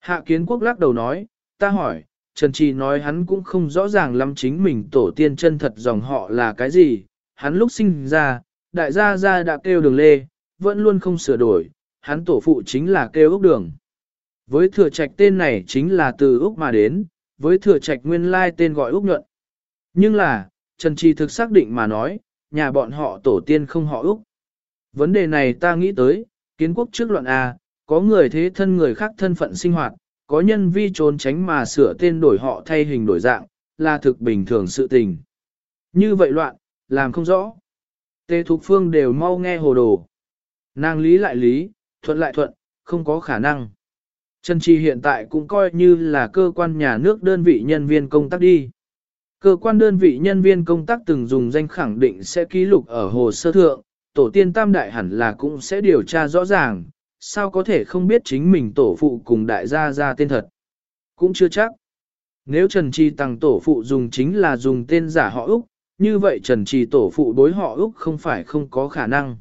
Hạ kiến quốc lắc đầu nói, ta hỏi, Trần Trì nói hắn cũng không rõ ràng lắm chính mình tổ tiên chân thật dòng họ là cái gì, hắn lúc sinh ra, đại gia gia đã kêu đường lê, vẫn luôn không sửa đổi, hắn tổ phụ chính là kêu Úc Đường. Với thừa trạch tên này chính là từ Úc mà đến, với thừa trạch nguyên lai tên gọi Úc Nhuận. Nhưng là, Trần Trì thực xác định mà nói, nhà bọn họ tổ tiên không họ Úc. Vấn đề này ta nghĩ tới, kiến quốc trước luận A, có người thế thân người khác thân phận sinh hoạt, có nhân vi trốn tránh mà sửa tên đổi họ thay hình đổi dạng, là thực bình thường sự tình. Như vậy loạn, làm không rõ. Tề Thục Phương đều mau nghe hồ đồ. Nàng lý lại lý, thuận lại thuận, không có khả năng. Trần Trì hiện tại cũng coi như là cơ quan nhà nước đơn vị nhân viên công tác đi. Cơ quan đơn vị nhân viên công tác từng dùng danh khẳng định sẽ ký lục ở hồ sơ thượng, tổ tiên tam đại hẳn là cũng sẽ điều tra rõ ràng, sao có thể không biết chính mình tổ phụ cùng đại gia ra tên thật. Cũng chưa chắc. Nếu Trần Trì Tăng tổ phụ dùng chính là dùng tên giả họ Úc, như vậy Trần Trì tổ phụ đối họ Úc không phải không có khả năng.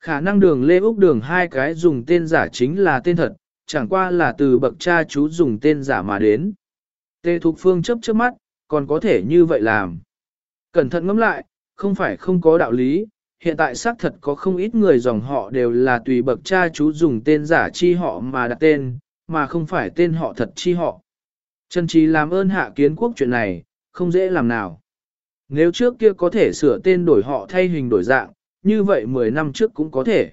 Khả năng đường Lê Úc đường hai cái dùng tên giả chính là tên thật, chẳng qua là từ bậc cha chú dùng tên giả mà đến. Tê Thục Phương chấp trước mắt, còn có thể như vậy làm. Cẩn thận ngẫm lại, không phải không có đạo lý, hiện tại xác thật có không ít người dòng họ đều là tùy bậc cha chú dùng tên giả chi họ mà đặt tên, mà không phải tên họ thật chi họ. Trần Trí làm ơn hạ kiến quốc chuyện này, không dễ làm nào. Nếu trước kia có thể sửa tên đổi họ thay hình đổi dạng, như vậy 10 năm trước cũng có thể.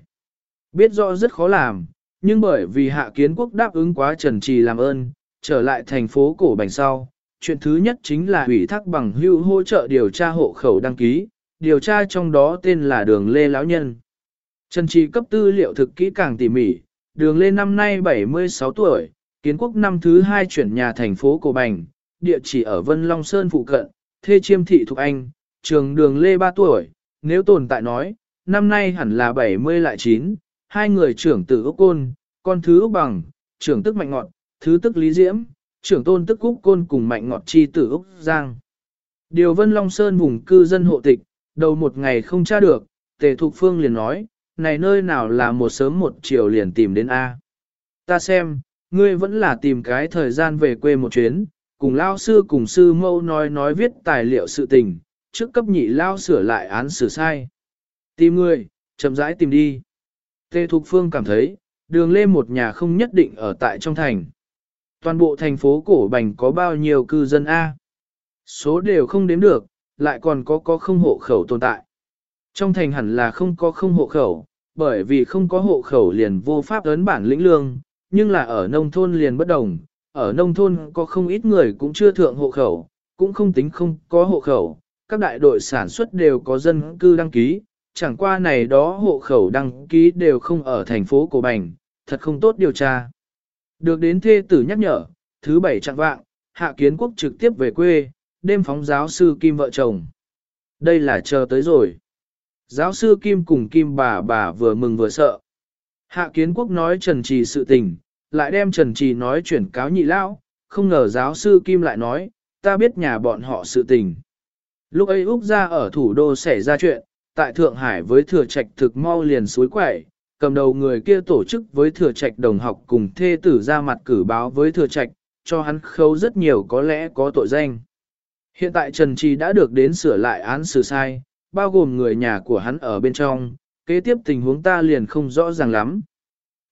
Biết rõ rất khó làm, nhưng bởi vì hạ kiến quốc đáp ứng quá Trần Trì làm ơn, trở lại thành phố cổ bành sau. Chuyện thứ nhất chính là ủy thác bằng hưu hỗ trợ điều tra hộ khẩu đăng ký, điều tra trong đó tên là đường Lê Lão Nhân. Trần Trì cấp tư liệu thực kỹ càng tỉ mỉ, đường Lê năm nay 76 tuổi, kiến quốc năm thứ hai chuyển nhà thành phố Cổ Bành, địa chỉ ở Vân Long Sơn phụ cận, thê chiêm thị thuộc Anh, trường đường Lê 3 tuổi, nếu tồn tại nói, năm nay hẳn là 70 lại 9, hai người trưởng tử Úc Côn, con thứ Úc Bằng, trưởng tức Mạnh Ngọt, thứ tức Lý Diễm, trưởng tôn tức Úc Côn cùng Mạnh Ngọt chi tử Úc Giang. Điều Vân Long Sơn vùng cư dân hộ tịch, đầu một ngày không tra được, Tề Thục Phương liền nói, này nơi nào là một sớm một chiều liền tìm đến A. Ta xem, ngươi vẫn là tìm cái thời gian về quê một chuyến, cùng lao sư cùng sư mâu nói nói viết tài liệu sự tình, trước cấp nhị lao sửa lại án xử sai. Tìm ngươi, chậm rãi tìm đi. Tề Thục Phương cảm thấy, đường lên một nhà không nhất định ở tại trong thành. Toàn bộ thành phố Cổ Bành có bao nhiêu cư dân A? Số đều không đếm được, lại còn có có không hộ khẩu tồn tại. Trong thành hẳn là không có không hộ khẩu, bởi vì không có hộ khẩu liền vô pháp ấn bản lĩnh lương, nhưng là ở nông thôn liền bất đồng, ở nông thôn có không ít người cũng chưa thượng hộ khẩu, cũng không tính không có hộ khẩu, các đại đội sản xuất đều có dân cư đăng ký, chẳng qua này đó hộ khẩu đăng ký đều không ở thành phố Cổ Bành, thật không tốt điều tra. Được đến thê tử nhắc nhở, thứ bảy chặn vạng, Hạ Kiến Quốc trực tiếp về quê, đêm phóng giáo sư Kim vợ chồng. Đây là chờ tới rồi. Giáo sư Kim cùng Kim bà bà vừa mừng vừa sợ. Hạ Kiến Quốc nói Trần Trì sự tình, lại đem Trần Trì nói chuyển cáo nhị lão, không ngờ giáo sư Kim lại nói, ta biết nhà bọn họ sự tình. Lúc ấy Úc ra ở thủ đô xảy ra chuyện, tại Thượng Hải với thừa trạch thực mau liền suối quẩy, cầm đầu người kia tổ chức với thừa trạch đồng học cùng thê tử ra mặt cử báo với thừa trạch, cho hắn khâu rất nhiều có lẽ có tội danh. Hiện tại Trần Trì đã được đến sửa lại án xử sai, bao gồm người nhà của hắn ở bên trong, kế tiếp tình huống ta liền không rõ ràng lắm.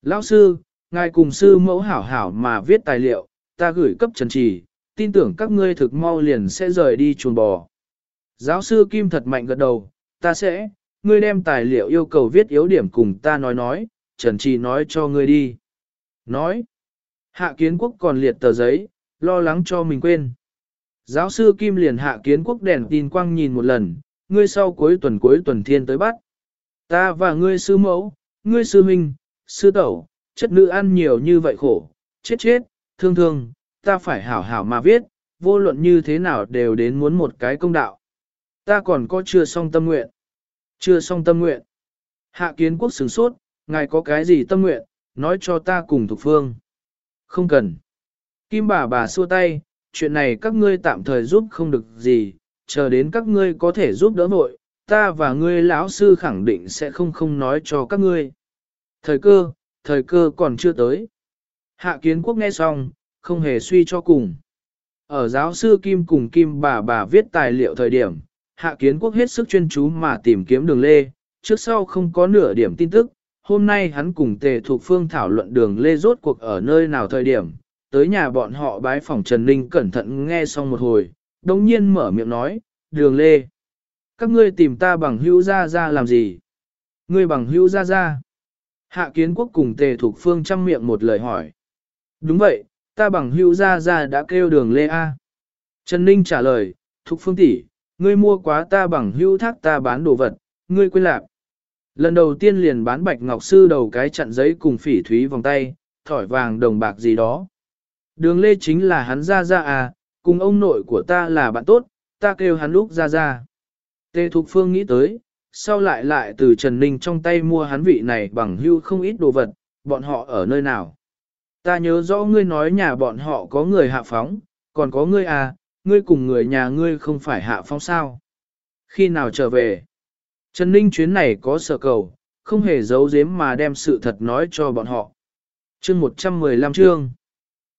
Lão sư, ngài cùng sư mẫu hảo hảo mà viết tài liệu, ta gửi cấp Trần Trì, tin tưởng các ngươi thực mau liền sẽ rời đi chuồng bò. Giáo sư Kim thật mạnh gật đầu, ta sẽ, ngươi đem tài liệu yêu cầu viết yếu điểm cùng ta nói nói, Trần Trì nói cho ngươi đi. Nói, hạ kiến quốc còn liệt tờ giấy, lo lắng cho mình quên. Giáo sư Kim liền hạ kiến quốc đèn tin quang nhìn một lần, ngươi sau cuối tuần cuối tuần thiên tới bắt. Ta và ngươi sư mẫu, ngươi sư huynh, sư tẩu, chất nữ ăn nhiều như vậy khổ, chết chết, thương thương, ta phải hảo hảo mà viết, vô luận như thế nào đều đến muốn một cái công đạo. Ta còn có chưa xong tâm nguyện. Chưa xong tâm nguyện. Hạ kiến quốc sửng sốt, ngài có cái gì tâm nguyện, nói cho ta cùng thuộc phương. Không cần. Kim bà bà xua tay, chuyện này các ngươi tạm thời giúp không được gì, chờ đến các ngươi có thể giúp đỡ vội, ta và ngươi lão sư khẳng định sẽ không không nói cho các ngươi. Thời cơ, thời cơ còn chưa tới. Hạ kiến quốc nghe xong, không hề suy cho cùng. Ở giáo sư Kim cùng Kim bà bà viết tài liệu thời điểm, Hạ Kiến Quốc hết sức chuyên chú mà tìm kiếm đường lê, trước sau không có nửa điểm tin tức. Hôm nay hắn cùng Tề thuộc Phương thảo luận đường lê rốt cuộc ở nơi nào thời điểm, tới nhà bọn họ bái phòng Trần Ninh cẩn thận nghe xong một hồi, đồng nhiên mở miệng nói, đường lê. Các ngươi tìm ta bằng hữu ra ra làm gì? Ngươi bằng hữu ra ra. Hạ kiến quốc cùng tề thuộc phương chăm miệng một lời hỏi. Đúng vậy, ta bằng hữu ra ra đã kêu đường lê A. Trần Ninh trả lời, thục phương tỷ, ngươi mua quá ta bằng hữu thác ta bán đồ vật, ngươi quên lạc. Lần đầu tiên liền bán bạch ngọc sư đầu cái chặn giấy cùng phỉ thúy vòng tay, thỏi vàng đồng bạc gì đó. Đường lê chính là hắn ra ra à, cùng ông nội của ta là bạn tốt, ta kêu hắn lúc ra ra. Tề Thục Phương nghĩ tới, sau lại lại từ Trần Ninh trong tay mua hắn vị này bằng hưu không ít đồ vật, bọn họ ở nơi nào. Ta nhớ rõ ngươi nói nhà bọn họ có người hạ phóng, còn có ngươi à, ngươi cùng người nhà ngươi không phải hạ phóng sao. Khi nào trở về? Trần Ninh chuyến này có sở cầu, không hề giấu giếm mà đem sự thật nói cho bọn họ. chương 115 chương.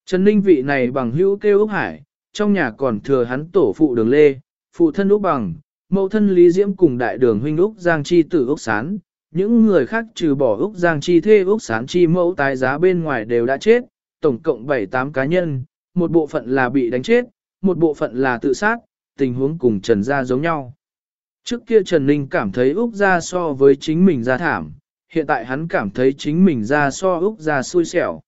Trần Ninh vị này bằng hữu kêu Úc Hải, trong nhà còn thừa hắn tổ phụ đường lê, phụ thân Úc Bằng, mẫu thân Lý Diễm cùng đại đường huynh Úc Giang Chi tử Úc Sán. Những người khác trừ bỏ Úc Giang Chi thê Úc Sán Chi mẫu tái giá bên ngoài đều đã chết, tổng cộng 7-8 cá nhân, một bộ phận là bị đánh chết, một bộ phận là tự sát, tình huống cùng Trần Gia giống nhau. Trước kia Trần Ninh cảm thấy Úc Gia so với chính mình ra thảm, hiện tại hắn cảm thấy chính mình ra so Úc Gia xui xẻo.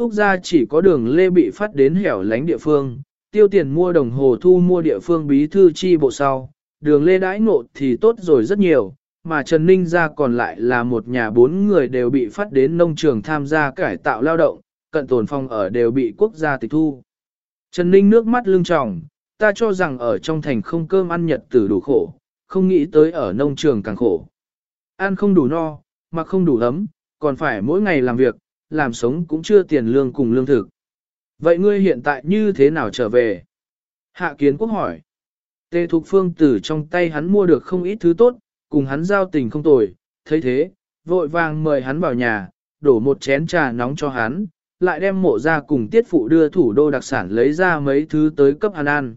Úc Gia chỉ có đường lê bị phát đến hẻo lánh địa phương, tiêu tiền mua đồng hồ thu mua địa phương bí thư chi bộ sau, đường lê đãi ngộ thì tốt rồi rất nhiều, mà Trần Ninh ra còn lại là một nhà bốn người đều bị phát đến nông trường tham gia cải tạo lao động, cận tồn phòng ở đều bị quốc gia tịch thu. Trần Ninh nước mắt lưng tròng, ta cho rằng ở trong thành không cơm ăn nhật tử đủ khổ, không nghĩ tới ở nông trường càng khổ. Ăn không đủ no, mà không đủ ấm, còn phải mỗi ngày làm việc, làm sống cũng chưa tiền lương cùng lương thực. Vậy ngươi hiện tại như thế nào trở về? Hạ kiến quốc hỏi. Tề Thục Phương từ trong tay hắn mua được không ít thứ tốt, cùng hắn giao tình không tồi, thấy thế, vội vàng mời hắn vào nhà, đổ một chén trà nóng cho hắn, lại đem mộ ra cùng tiết phụ đưa thủ đô đặc sản lấy ra mấy thứ tới cấp hắn ăn.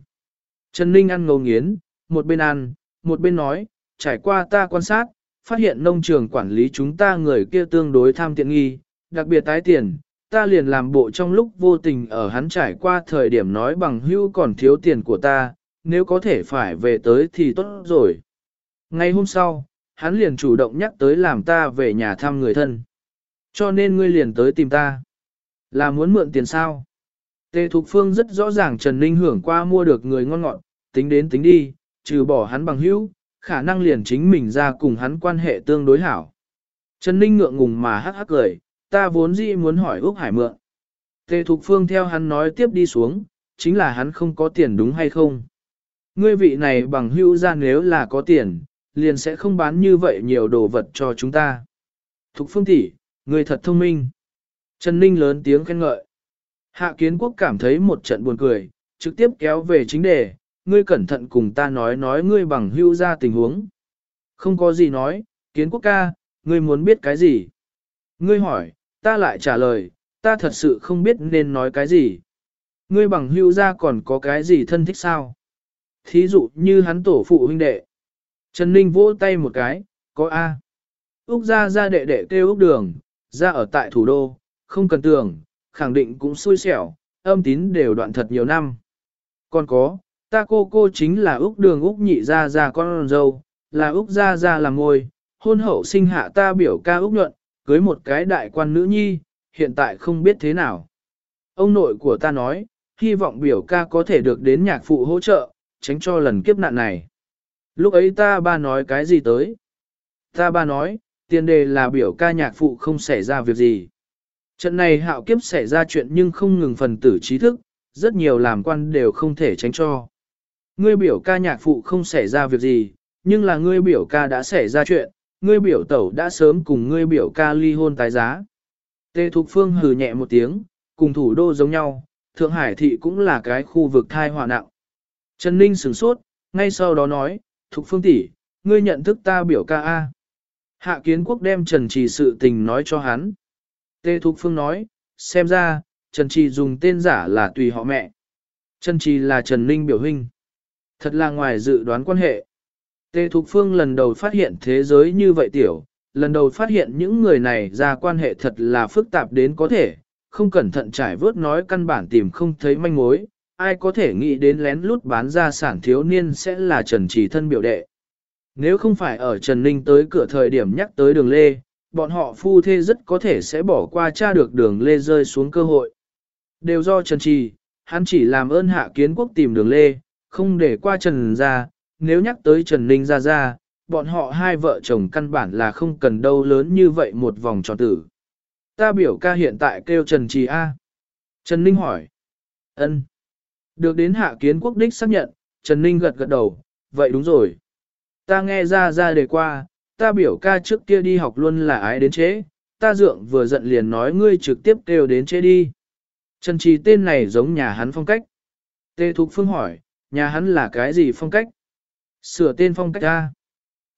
Trần Ninh ăn ngầu nghiến, một bên ăn, một bên nói, trải qua ta quan sát, phát hiện nông trường quản lý chúng ta người kia tương đối tham tiện nghi, đặc biệt tái tiền, ta liền làm bộ trong lúc vô tình ở hắn trải qua thời điểm nói bằng hưu còn thiếu tiền của ta, nếu có thể phải về tới thì tốt rồi. Ngay hôm sau, hắn liền chủ động nhắc tới làm ta về nhà thăm người thân. Cho nên ngươi liền tới tìm ta. Là muốn mượn tiền sao? Tề Thục Phương rất rõ ràng Trần Ninh hưởng qua mua được người ngon ngọt, tính đến tính đi, trừ bỏ hắn bằng hữu, khả năng liền chính mình ra cùng hắn quan hệ tương đối hảo. Trần Ninh ngượng ngùng mà hắc hắc cười, ta vốn dĩ muốn hỏi Úc Hải mượn. Tề Thục Phương theo hắn nói tiếp đi xuống, chính là hắn không có tiền đúng hay không. Ngươi vị này bằng hữu ra nếu là có tiền, liền sẽ không bán như vậy nhiều đồ vật cho chúng ta. Thục Phương tỷ, ngươi thật thông minh. Trần Ninh lớn tiếng khen ngợi. Hạ Kiến Quốc cảm thấy một trận buồn cười, trực tiếp kéo về chính đề, ngươi cẩn thận cùng ta nói nói ngươi bằng hữu ra tình huống. Không có gì nói, Kiến Quốc ca, ngươi muốn biết cái gì? Ngươi hỏi, ta lại trả lời, ta thật sự không biết nên nói cái gì. Ngươi bằng hữu ra còn có cái gì thân thích sao? Thí dụ như hắn tổ phụ huynh đệ. Trần Ninh vỗ tay một cái, có A. Úc ra ra đệ đệ kêu Úc đường, ra ở tại thủ đô, không cần tưởng, khẳng định cũng xui xẻo, âm tín đều đoạn thật nhiều năm. Còn có, ta cô cô chính là Úc đường Úc nhị ra ra con dâu, là Úc ra ra làm ngôi, hôn hậu sinh hạ ta biểu ca Úc nhuận, cưới một cái đại quan nữ nhi, hiện tại không biết thế nào. Ông nội của ta nói, hy vọng biểu ca có thể được đến nhạc phụ hỗ trợ, tránh cho lần kiếp nạn này. Lúc ấy ta ba nói cái gì tới? Ta ba nói, tiền đề là biểu ca nhạc phụ không xảy ra việc gì. Trận này hạo kiếp xảy ra chuyện nhưng không ngừng phần tử trí thức, rất nhiều làm quan đều không thể tránh cho. Ngươi biểu ca nhạc phụ không xảy ra việc gì, nhưng là ngươi biểu ca đã xảy ra chuyện, ngươi biểu tẩu đã sớm cùng ngươi biểu ca ly hôn tái giá. Tê Thục Phương hừ nhẹ một tiếng, cùng thủ đô giống nhau, Thượng Hải thị cũng là cái khu vực thai hòa nặng. Trần Ninh sửng sốt, ngay sau đó nói, Thục Phương tỷ, ngươi nhận thức ta biểu ca A. Hạ kiến quốc đem Trần Trì sự tình nói cho hắn. Tê Thục Phương nói, xem ra, Trần Trì dùng tên giả là tùy họ mẹ. Trần Trì là Trần Ninh biểu huynh. Thật là ngoài dự đoán quan hệ. Tề Thục Phương lần đầu phát hiện thế giới như vậy tiểu, lần đầu phát hiện những người này ra quan hệ thật là phức tạp đến có thể, không cẩn thận trải vớt nói căn bản tìm không thấy manh mối, ai có thể nghĩ đến lén lút bán ra sản thiếu niên sẽ là Trần Trì thân biểu đệ. Nếu không phải ở Trần Ninh tới cửa thời điểm nhắc tới đường Lê, bọn họ phu thê rất có thể sẽ bỏ qua cha được đường Lê rơi xuống cơ hội. Đều do Trần Trì, hắn chỉ làm ơn hạ kiến quốc tìm đường Lê, không để qua Trần ra, nếu nhắc tới Trần Ninh ra ra, bọn họ hai vợ chồng căn bản là không cần đâu lớn như vậy một vòng tròn tử. Ta biểu ca hiện tại kêu Trần Trì A. Trần Ninh hỏi. ân Được đến hạ kiến quốc đích xác nhận, Trần Ninh gật gật đầu, vậy đúng rồi. Ta nghe ra ra đề qua, ta biểu ca trước kia đi học luôn là ái đến chế, ta dượng vừa giận liền nói ngươi trực tiếp kêu đến chế đi. Trần Trì tên này giống nhà hắn phong cách. Tê Thục Phương hỏi, nhà hắn là cái gì phong cách? Sửa tên phong cách ra.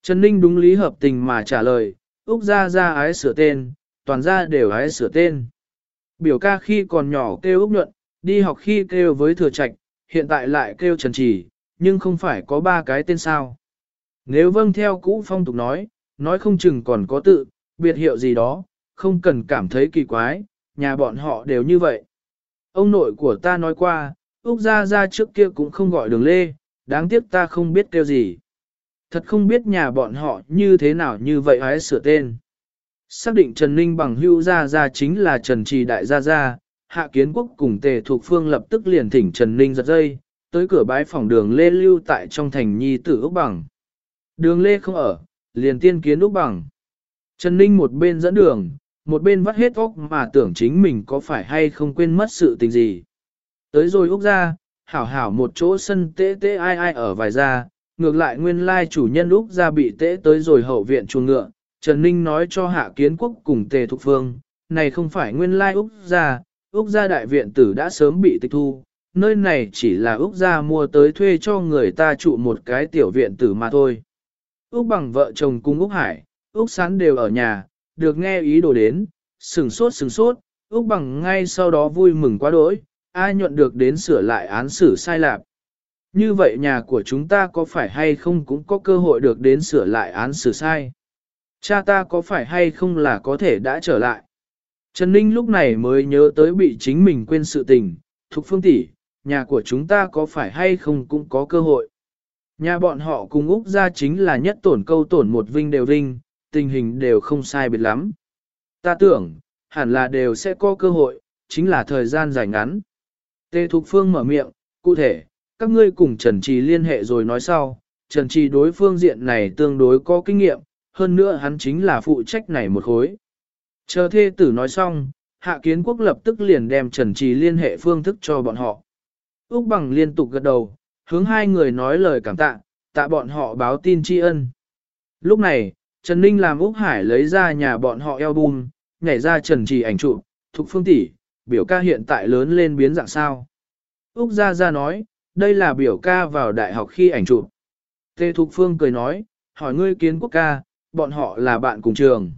Trần Ninh đúng lý hợp tình mà trả lời, Úc ra ra ái sửa tên, toàn ra đều ái sửa tên. Biểu ca khi còn nhỏ kêu Úc nhuận, đi học khi kêu với thừa trạch, hiện tại lại kêu Trần Trì, nhưng không phải có ba cái tên sao. Nếu vâng theo cũ phong tục nói, nói không chừng còn có tự, biệt hiệu gì đó, không cần cảm thấy kỳ quái, nhà bọn họ đều như vậy. Ông nội của ta nói qua, Úc Gia Gia trước kia cũng không gọi đường lê, đáng tiếc ta không biết kêu gì. Thật không biết nhà bọn họ như thế nào như vậy hãy sửa tên. Xác định Trần Ninh bằng hưu Gia Gia chính là Trần Trì Đại Gia Gia, Hạ Kiến Quốc cùng Tề Thuộc Phương lập tức liền thỉnh Trần Ninh giật dây, tới cửa bái phòng đường Lê Lưu tại trong thành nhi tử Úc Bằng. Đường Lê không ở, liền tiên kiến Úc Bằng. Trần Ninh một bên dẫn đường, một bên vắt hết óc mà tưởng chính mình có phải hay không quên mất sự tình gì. Tới rồi Úc ra, hảo hảo một chỗ sân tế tế ai ai ở vài ra, ngược lại nguyên lai chủ nhân Úc ra bị tế tới rồi hậu viện chuồng ngựa. Trần Ninh nói cho Hạ Kiến Quốc cùng Tề Thục Phương, này không phải nguyên lai Úc ra, Úc gia đại viện tử đã sớm bị tịch thu, nơi này chỉ là Úc gia mua tới thuê cho người ta trụ một cái tiểu viện tử mà thôi. Úc bằng vợ chồng cùng Úc Hải, Úc Sán đều ở nhà, được nghe ý đồ đến, sừng sốt sừng sốt, Úc bằng ngay sau đó vui mừng quá đỗi, ai nhuận được đến sửa lại án xử sai lạc. Như vậy nhà của chúng ta có phải hay không cũng có cơ hội được đến sửa lại án xử sai. Cha ta có phải hay không là có thể đã trở lại. Trần Ninh lúc này mới nhớ tới bị chính mình quên sự tình, Thục Phương tỷ, nhà của chúng ta có phải hay không cũng có cơ hội. Nhà bọn họ cùng Úc ra chính là nhất tổn câu tổn một vinh đều vinh, tình hình đều không sai biệt lắm. Ta tưởng, hẳn là đều sẽ có cơ hội, chính là thời gian dài ngắn. Tê Thục Phương mở miệng, cụ thể, các ngươi cùng Trần Trì liên hệ rồi nói sau, Trần Trì đối phương diện này tương đối có kinh nghiệm, hơn nữa hắn chính là phụ trách này một khối. Chờ thê tử nói xong, Hạ Kiến Quốc lập tức liền đem Trần Trì liên hệ phương thức cho bọn họ. Úc Bằng liên tục gật đầu, hướng hai người nói lời cảm tạ, tạ bọn họ báo tin tri ân. Lúc này, Trần Ninh làm Úc Hải lấy ra nhà bọn họ album, nhảy ra Trần Trì ảnh chụp, thục phương tỷ, biểu ca hiện tại lớn lên biến dạng sao. Úc Gia Gia nói, đây là biểu ca vào đại học khi ảnh chụp. Tê Thục Phương cười nói, hỏi ngươi kiến quốc ca, bọn họ là bạn cùng trường.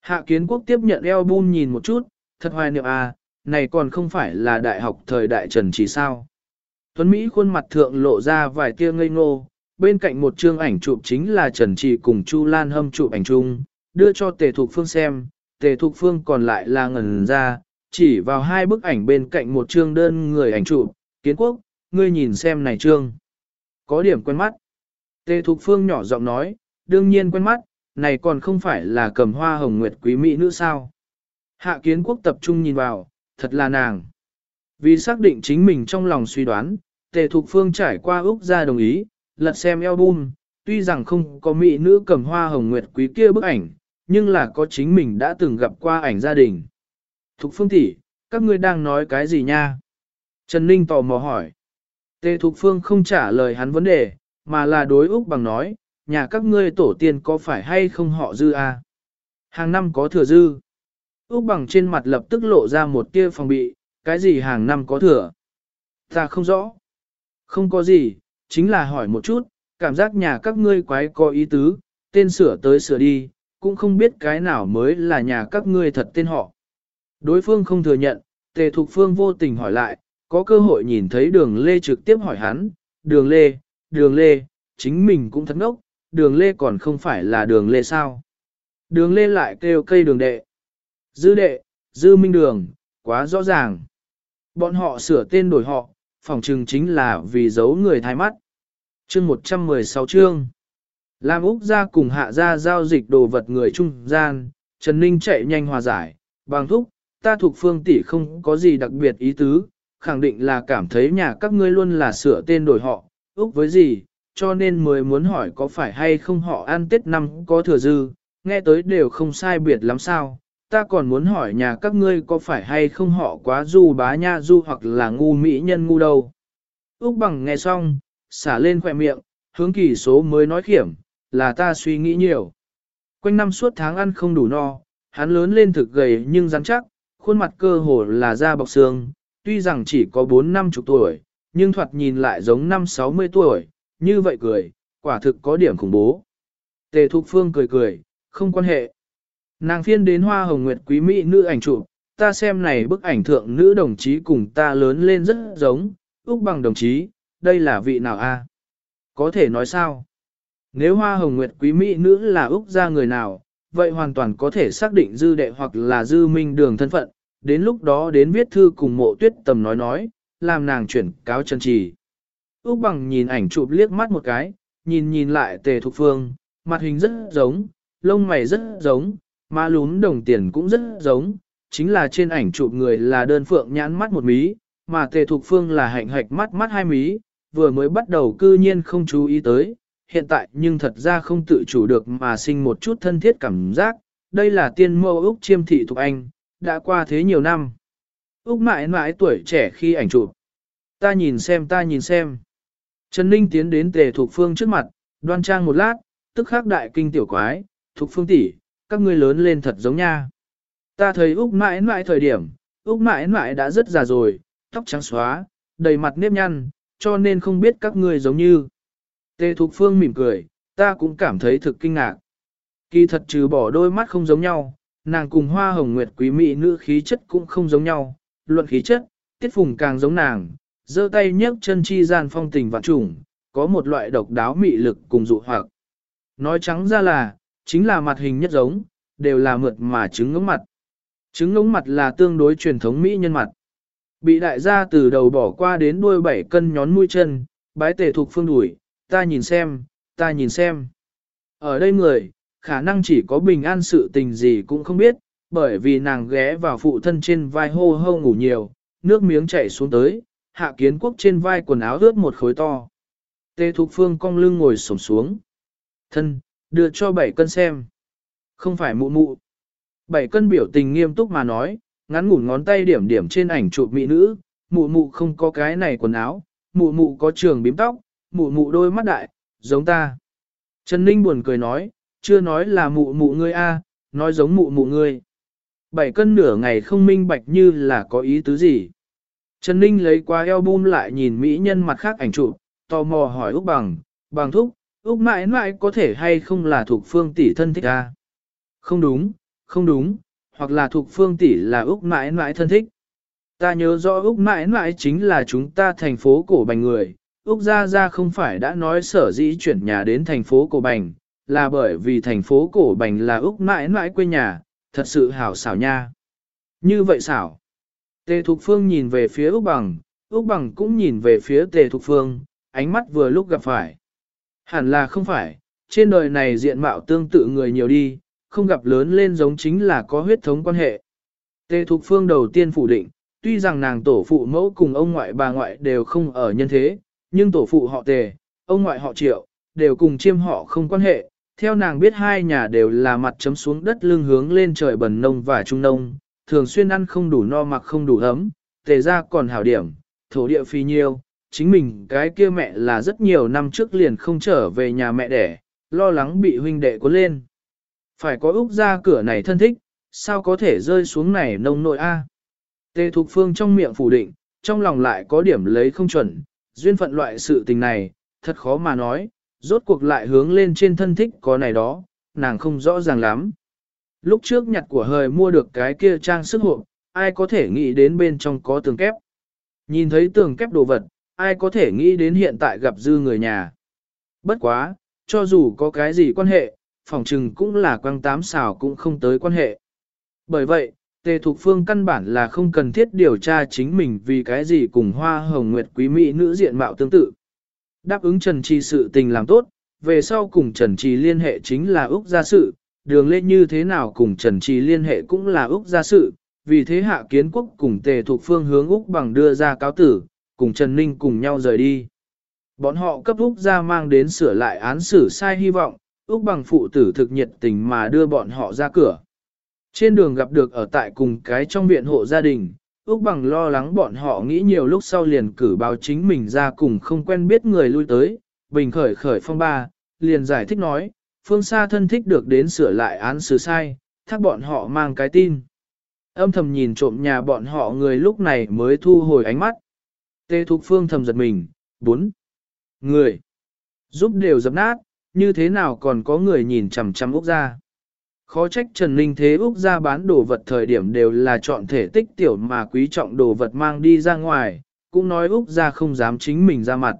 Hạ kiến quốc tiếp nhận album nhìn một chút, thật hoài niệm à, này còn không phải là đại học thời đại Trần Chỉ sao. Tuấn Mỹ khuôn mặt thượng lộ ra vài tia ngây ngô, bên cạnh một chương ảnh chụp chính là Trần Trì cùng Chu Lan Hâm chụp ảnh chung, đưa cho Tề Thục Phương xem, Tề Thục Phương còn lại là ngẩn ra, chỉ vào hai bức ảnh bên cạnh một chương đơn người ảnh chụp, kiến quốc, ngươi nhìn xem này chương. Có điểm quen mắt. Tề Thục Phương nhỏ giọng nói, đương nhiên quen mắt, này còn không phải là cầm hoa hồng nguyệt quý mỹ nữ sao. Hạ kiến quốc tập trung nhìn vào, thật là nàng. Vì xác định chính mình trong lòng suy đoán, Tề Thục Phương trải qua Úc ra đồng ý, lật xem album, tuy rằng không có mỹ nữ cầm hoa hồng nguyệt quý kia bức ảnh, nhưng là có chính mình đã từng gặp qua ảnh gia đình. Thục Phương tỷ, các ngươi đang nói cái gì nha? Trần Ninh tò mò hỏi. Tề Thục Phương không trả lời hắn vấn đề, mà là đối Úc bằng nói, nhà các ngươi tổ tiên có phải hay không họ dư a? Hàng năm có thừa dư. Úc bằng trên mặt lập tức lộ ra một tia phòng bị, cái gì hàng năm có thừa? Ta không rõ. Không có gì, chính là hỏi một chút, cảm giác nhà các ngươi quái có ý tứ, tên sửa tới sửa đi, cũng không biết cái nào mới là nhà các ngươi thật tên họ. Đối phương không thừa nhận, Tề Thục Phương vô tình hỏi lại, có cơ hội nhìn thấy đường Lê trực tiếp hỏi hắn, đường Lê, đường Lê, chính mình cũng thất ngốc, đường Lê còn không phải là đường Lê sao. Đường Lê lại kêu cây đường đệ. Dư đệ, dư minh đường, quá rõ ràng. Bọn họ sửa tên đổi họ, phòng trừng chính là vì giấu người thái mắt. Chương 116 chương. Lam Úc ra cùng hạ ra giao dịch đồ vật người trung gian, Trần Ninh chạy nhanh hòa giải, bằng thúc, ta thuộc phương tỷ không có gì đặc biệt ý tứ, khẳng định là cảm thấy nhà các ngươi luôn là sửa tên đổi họ, Úc với gì, cho nên mới muốn hỏi có phải hay không họ ăn Tết năm có thừa dư, nghe tới đều không sai biệt lắm sao. Ta còn muốn hỏi nhà các ngươi có phải hay không họ quá du bá nha du hoặc là ngu mỹ nhân ngu đâu. Úc bằng nghe xong, xả lên khỏe miệng, hướng kỳ số mới nói khiểm, là ta suy nghĩ nhiều. Quanh năm suốt tháng ăn không đủ no, hắn lớn lên thực gầy nhưng rắn chắc, khuôn mặt cơ hồ là da bọc xương, tuy rằng chỉ có 4 năm chục tuổi, nhưng thoạt nhìn lại giống năm 60 tuổi, như vậy cười, quả thực có điểm khủng bố. Tề Thục Phương cười cười, không quan hệ. Nàng phiên đến hoa hồng nguyệt quý mỹ nữ ảnh chụp, ta xem này bức ảnh thượng nữ đồng chí cùng ta lớn lên rất giống, úc bằng đồng chí, đây là vị nào a? Có thể nói sao? Nếu hoa hồng nguyệt quý mỹ nữ là úc ra người nào, vậy hoàn toàn có thể xác định dư đệ hoặc là dư minh đường thân phận, đến lúc đó đến viết thư cùng mộ tuyết tầm nói nói, làm nàng chuyển cáo chân trì. Úc bằng nhìn ảnh chụp liếc mắt một cái, nhìn nhìn lại tề thục phương, mặt hình rất giống, lông mày rất giống, má lún đồng tiền cũng rất giống, chính là trên ảnh chụp người là đơn phượng nhãn mắt một mí, mà tề thục phương là hạnh hạch mắt mắt hai mí, vừa mới bắt đầu cư nhiên không chú ý tới, hiện tại nhưng thật ra không tự chủ được mà sinh một chút thân thiết cảm giác, đây là tiên mẫu Úc chiêm thị thục anh, đã qua thế nhiều năm. Úc mãi mãi tuổi trẻ khi ảnh chụp. Ta nhìn xem ta nhìn xem. Trần Ninh tiến đến tề thuộc phương trước mặt, đoan trang một lát, tức khắc đại kinh tiểu quái, thuộc phương tỷ, các ngươi lớn lên thật giống nha. Ta thấy Úc mãi mãi thời điểm, Úc mãi mãi đã rất già rồi, tóc trắng xóa, đầy mặt nếp nhăn, cho nên không biết các ngươi giống như. Tề Thục Phương mỉm cười, ta cũng cảm thấy thực kinh ngạc. Kỳ thật trừ bỏ đôi mắt không giống nhau, nàng cùng hoa hồng nguyệt quý mỹ nữ khí chất cũng không giống nhau, luận khí chất, tiết phùng càng giống nàng, giơ tay nhấc chân chi gian phong tình vạn trùng, có một loại độc đáo mị lực cùng dụ hoặc. Nói trắng ra là, chính là mặt hình nhất giống, đều là mượt mà trứng ngống mặt. Trứng ngống mặt là tương đối truyền thống mỹ nhân mặt. Bị đại gia từ đầu bỏ qua đến đuôi bảy cân nhón mũi chân, bái tề thuộc phương đuổi, ta nhìn xem, ta nhìn xem. Ở đây người, khả năng chỉ có bình an sự tình gì cũng không biết, bởi vì nàng ghé vào phụ thân trên vai hô hô ngủ nhiều, nước miếng chảy xuống tới, hạ kiến quốc trên vai quần áo ướt một khối to. Tê Thục Phương cong lưng ngồi sổng xuống. Thân, đưa cho bảy cân xem. Không phải mụ mụ. Bảy cân biểu tình nghiêm túc mà nói, ngắn ngủ ngón tay điểm điểm trên ảnh chụp mỹ nữ, mụ mụ không có cái này quần áo, mụ mụ có trường bím tóc, mụ mụ đôi mắt đại, giống ta. Trần Ninh buồn cười nói, chưa nói là mụ mụ ngươi a, nói giống mụ mụ ngươi. Bảy cân nửa ngày không minh bạch như là có ý tứ gì. Trần Ninh lấy qua album lại nhìn mỹ nhân mặt khác ảnh chụp, tò mò hỏi Úc Bằng, bằng thúc, Úc mãi mãi có thể hay không là thuộc phương tỷ thân thích a? Không đúng, không đúng, hoặc là thuộc phương tỷ là Úc mãi mãi thân thích. Ta nhớ rõ Úc mãi mãi chính là chúng ta thành phố cổ bành người, Úc Gia Gia không phải đã nói sở dĩ chuyển nhà đến thành phố cổ bành, là bởi vì thành phố cổ bành là Úc mãi mãi quê nhà, thật sự hảo xảo nha. Như vậy xảo. Tề Thục Phương nhìn về phía Úc Bằng, Úc Bằng cũng nhìn về phía Tề Thục Phương, ánh mắt vừa lúc gặp phải. Hẳn là không phải, trên đời này diện mạo tương tự người nhiều đi, không gặp lớn lên giống chính là có huyết thống quan hệ. Tề Thục Phương đầu tiên phủ định, tuy rằng nàng tổ phụ mẫu cùng ông ngoại bà ngoại đều không ở nhân thế, nhưng tổ phụ họ Tề, ông ngoại họ Triệu, đều cùng chiêm họ không quan hệ. Theo nàng biết hai nhà đều là mặt chấm xuống đất lưng hướng lên trời bần nông và trung nông, thường xuyên ăn không đủ no mặc không đủ ấm, tề ra còn hảo điểm, thổ địa phi nhiêu, chính mình cái kia mẹ là rất nhiều năm trước liền không trở về nhà mẹ đẻ, lo lắng bị huynh đệ cuốn lên. Phải có Úc ra cửa này thân thích, sao có thể rơi xuống này nông nội A. Tề Thục Phương trong miệng phủ định, trong lòng lại có điểm lấy không chuẩn, duyên phận loại sự tình này, thật khó mà nói, rốt cuộc lại hướng lên trên thân thích có này đó, nàng không rõ ràng lắm. Lúc trước nhặt của hời mua được cái kia trang sức hộp, ai có thể nghĩ đến bên trong có tường kép. Nhìn thấy tường kép đồ vật, ai có thể nghĩ đến hiện tại gặp dư người nhà. Bất quá, cho dù có cái gì quan hệ, phòng trừng cũng là quang tám xào cũng không tới quan hệ. Bởi vậy, Tề Thục Phương căn bản là không cần thiết điều tra chính mình vì cái gì cùng hoa hồng nguyệt quý mỹ nữ diện mạo tương tự. Đáp ứng Trần Trì sự tình làm tốt, về sau cùng Trần Trì liên hệ chính là Úc gia sự, đường lên như thế nào cùng Trần Trì liên hệ cũng là Úc gia sự, vì thế hạ kiến quốc cùng Tề thuộc Phương hướng Úc bằng đưa ra cáo tử, cùng Trần Ninh cùng nhau rời đi. Bọn họ cấp Úc ra mang đến sửa lại án xử sai hy vọng, Úc bằng phụ tử thực nhiệt tình mà đưa bọn họ ra cửa. Trên đường gặp được ở tại cùng cái trong viện hộ gia đình, Úc bằng lo lắng bọn họ nghĩ nhiều lúc sau liền cử báo chính mình ra cùng không quen biết người lui tới, bình khởi khởi phong ba, liền giải thích nói, phương xa thân thích được đến sửa lại án xử sai, thác bọn họ mang cái tin. Âm thầm nhìn trộm nhà bọn họ người lúc này mới thu hồi ánh mắt. Tê Thục Phương thầm giật mình, bốn người giúp đều dập nát, như thế nào còn có người nhìn chằm chằm Úc ra. Khó trách Trần Ninh Thế Úc ra bán đồ vật thời điểm đều là chọn thể tích tiểu mà quý trọng đồ vật mang đi ra ngoài, cũng nói Úc ra không dám chính mình ra mặt.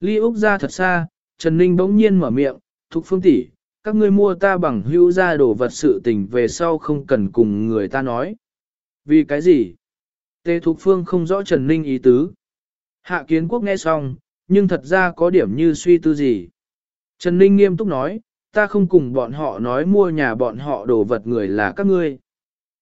Ly Úc ra thật xa, Trần Ninh bỗng nhiên mở miệng, Thục Phương tỷ, các ngươi mua ta bằng hữu ra đồ vật sự tình về sau không cần cùng người ta nói. Vì cái gì? Tề Thục Phương không rõ Trần Ninh ý tứ. Hạ kiến quốc nghe xong, nhưng thật ra có điểm như suy tư gì. Trần Ninh nghiêm túc nói, ta không cùng bọn họ nói mua nhà bọn họ đồ vật người là các ngươi.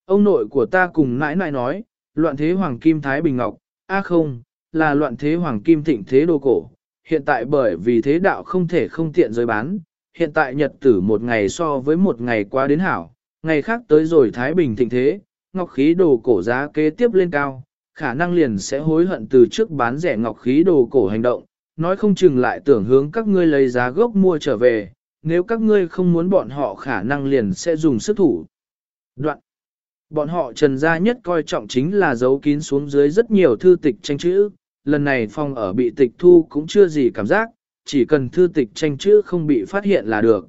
Ông nội của ta cùng nãi nãi nói, loạn thế hoàng kim Thái Bình Ngọc, a à không, là loạn thế hoàng kim thịnh thế đồ cổ. Hiện tại bởi vì thế đạo không thể không tiện giới bán, hiện tại nhật tử một ngày so với một ngày qua đến hảo, ngày khác tới rồi Thái Bình thịnh thế, ngọc khí đồ cổ giá kế tiếp lên cao, khả năng liền sẽ hối hận từ trước bán rẻ ngọc khí đồ cổ hành động, nói không chừng lại tưởng hướng các ngươi lấy giá gốc mua trở về, nếu các ngươi không muốn bọn họ khả năng liền sẽ dùng sức thủ. Đoạn Bọn họ trần gia nhất coi trọng chính là giấu kín xuống dưới rất nhiều thư tịch tranh chữ, lần này phong ở bị tịch thu cũng chưa gì cảm giác, chỉ cần thư tịch tranh chữ không bị phát hiện là được.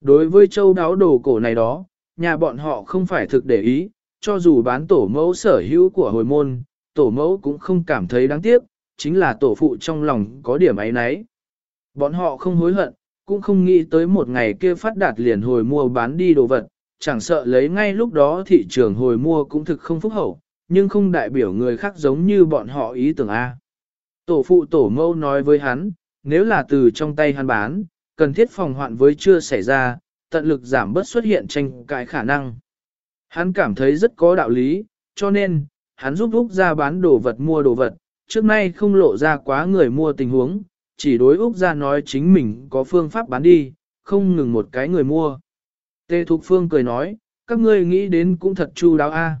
Đối với châu đáo đồ cổ này đó, nhà bọn họ không phải thực để ý, cho dù bán tổ mẫu sở hữu của hồi môn, tổ mẫu cũng không cảm thấy đáng tiếc, chính là tổ phụ trong lòng có điểm ấy nấy. Bọn họ không hối hận, cũng không nghĩ tới một ngày kia phát đạt liền hồi mua bán đi đồ vật, chẳng sợ lấy ngay lúc đó thị trường hồi mua cũng thực không phúc hậu, nhưng không đại biểu người khác giống như bọn họ ý tưởng A. Tổ phụ tổ mâu nói với hắn, nếu là từ trong tay hắn bán, cần thiết phòng hoạn với chưa xảy ra, tận lực giảm bớt xuất hiện tranh cãi khả năng. Hắn cảm thấy rất có đạo lý, cho nên, hắn giúp Úc ra bán đồ vật mua đồ vật, trước nay không lộ ra quá người mua tình huống, chỉ đối Úc ra nói chính mình có phương pháp bán đi, không ngừng một cái người mua. Tê Thục Phương cười nói, các ngươi nghĩ đến cũng thật chu đáo a.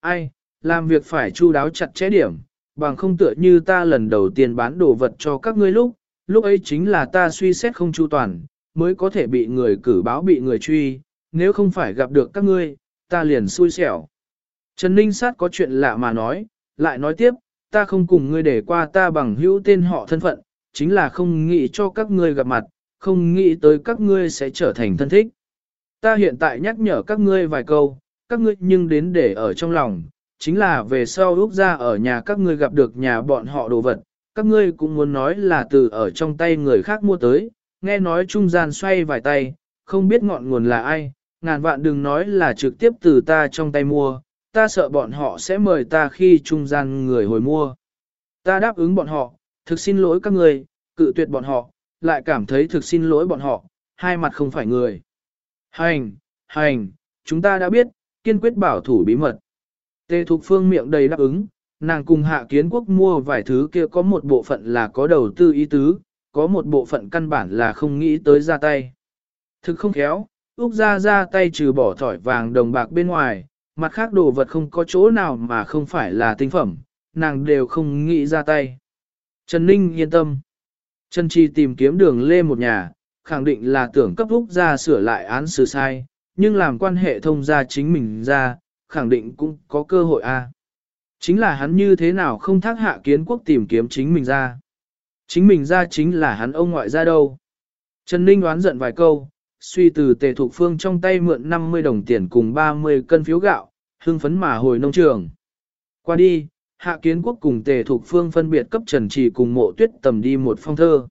Ai, làm việc phải chu đáo chặt chẽ điểm, bằng không tựa như ta lần đầu tiên bán đồ vật cho các ngươi lúc, lúc ấy chính là ta suy xét không chu toàn, mới có thể bị người cử báo bị người truy, nếu không phải gặp được các ngươi, ta liền xui xẻo. Trần Ninh Sát có chuyện lạ mà nói, lại nói tiếp, ta không cùng ngươi để qua ta bằng hữu tên họ thân phận, chính là không nghĩ cho các ngươi gặp mặt, không nghĩ tới các ngươi sẽ trở thành thân thích. Ta hiện tại nhắc nhở các ngươi vài câu, các ngươi nhưng đến để ở trong lòng, chính là về sau lúc ra ở nhà các ngươi gặp được nhà bọn họ đồ vật, các ngươi cũng muốn nói là từ ở trong tay người khác mua tới, nghe nói trung gian xoay vài tay, không biết ngọn nguồn là ai, ngàn vạn đừng nói là trực tiếp từ ta trong tay mua, ta sợ bọn họ sẽ mời ta khi trung gian người hồi mua. Ta đáp ứng bọn họ, thực xin lỗi các người, cự tuyệt bọn họ, lại cảm thấy thực xin lỗi bọn họ, hai mặt không phải người. Hành, hành, chúng ta đã biết, kiên quyết bảo thủ bí mật. Tê Thục Phương miệng đầy đáp ứng, nàng cùng hạ kiến quốc mua vài thứ kia có một bộ phận là có đầu tư ý tứ, có một bộ phận căn bản là không nghĩ tới ra tay. Thực không khéo, Úc ra ra tay trừ bỏ thỏi vàng đồng bạc bên ngoài, mặt khác đồ vật không có chỗ nào mà không phải là tinh phẩm, nàng đều không nghĩ ra tay. Trần Ninh yên tâm. Trần Chi tìm kiếm đường lê một nhà, khẳng định là tưởng cấp Úc ra sửa lại án xử sai, nhưng làm quan hệ thông ra chính mình ra, khẳng định cũng có cơ hội a. Chính là hắn như thế nào không thác hạ kiến quốc tìm kiếm chính mình ra. Chính mình ra chính là hắn ông ngoại ra đâu. Trần Ninh đoán giận vài câu, suy từ tề thục phương trong tay mượn 50 đồng tiền cùng 30 cân phiếu gạo, hưng phấn mà hồi nông trường. Qua đi, Hạ Kiến Quốc cùng Tề Thục Phương phân biệt cấp Trần Trì cùng mộ tuyết tầm đi một phong thơ.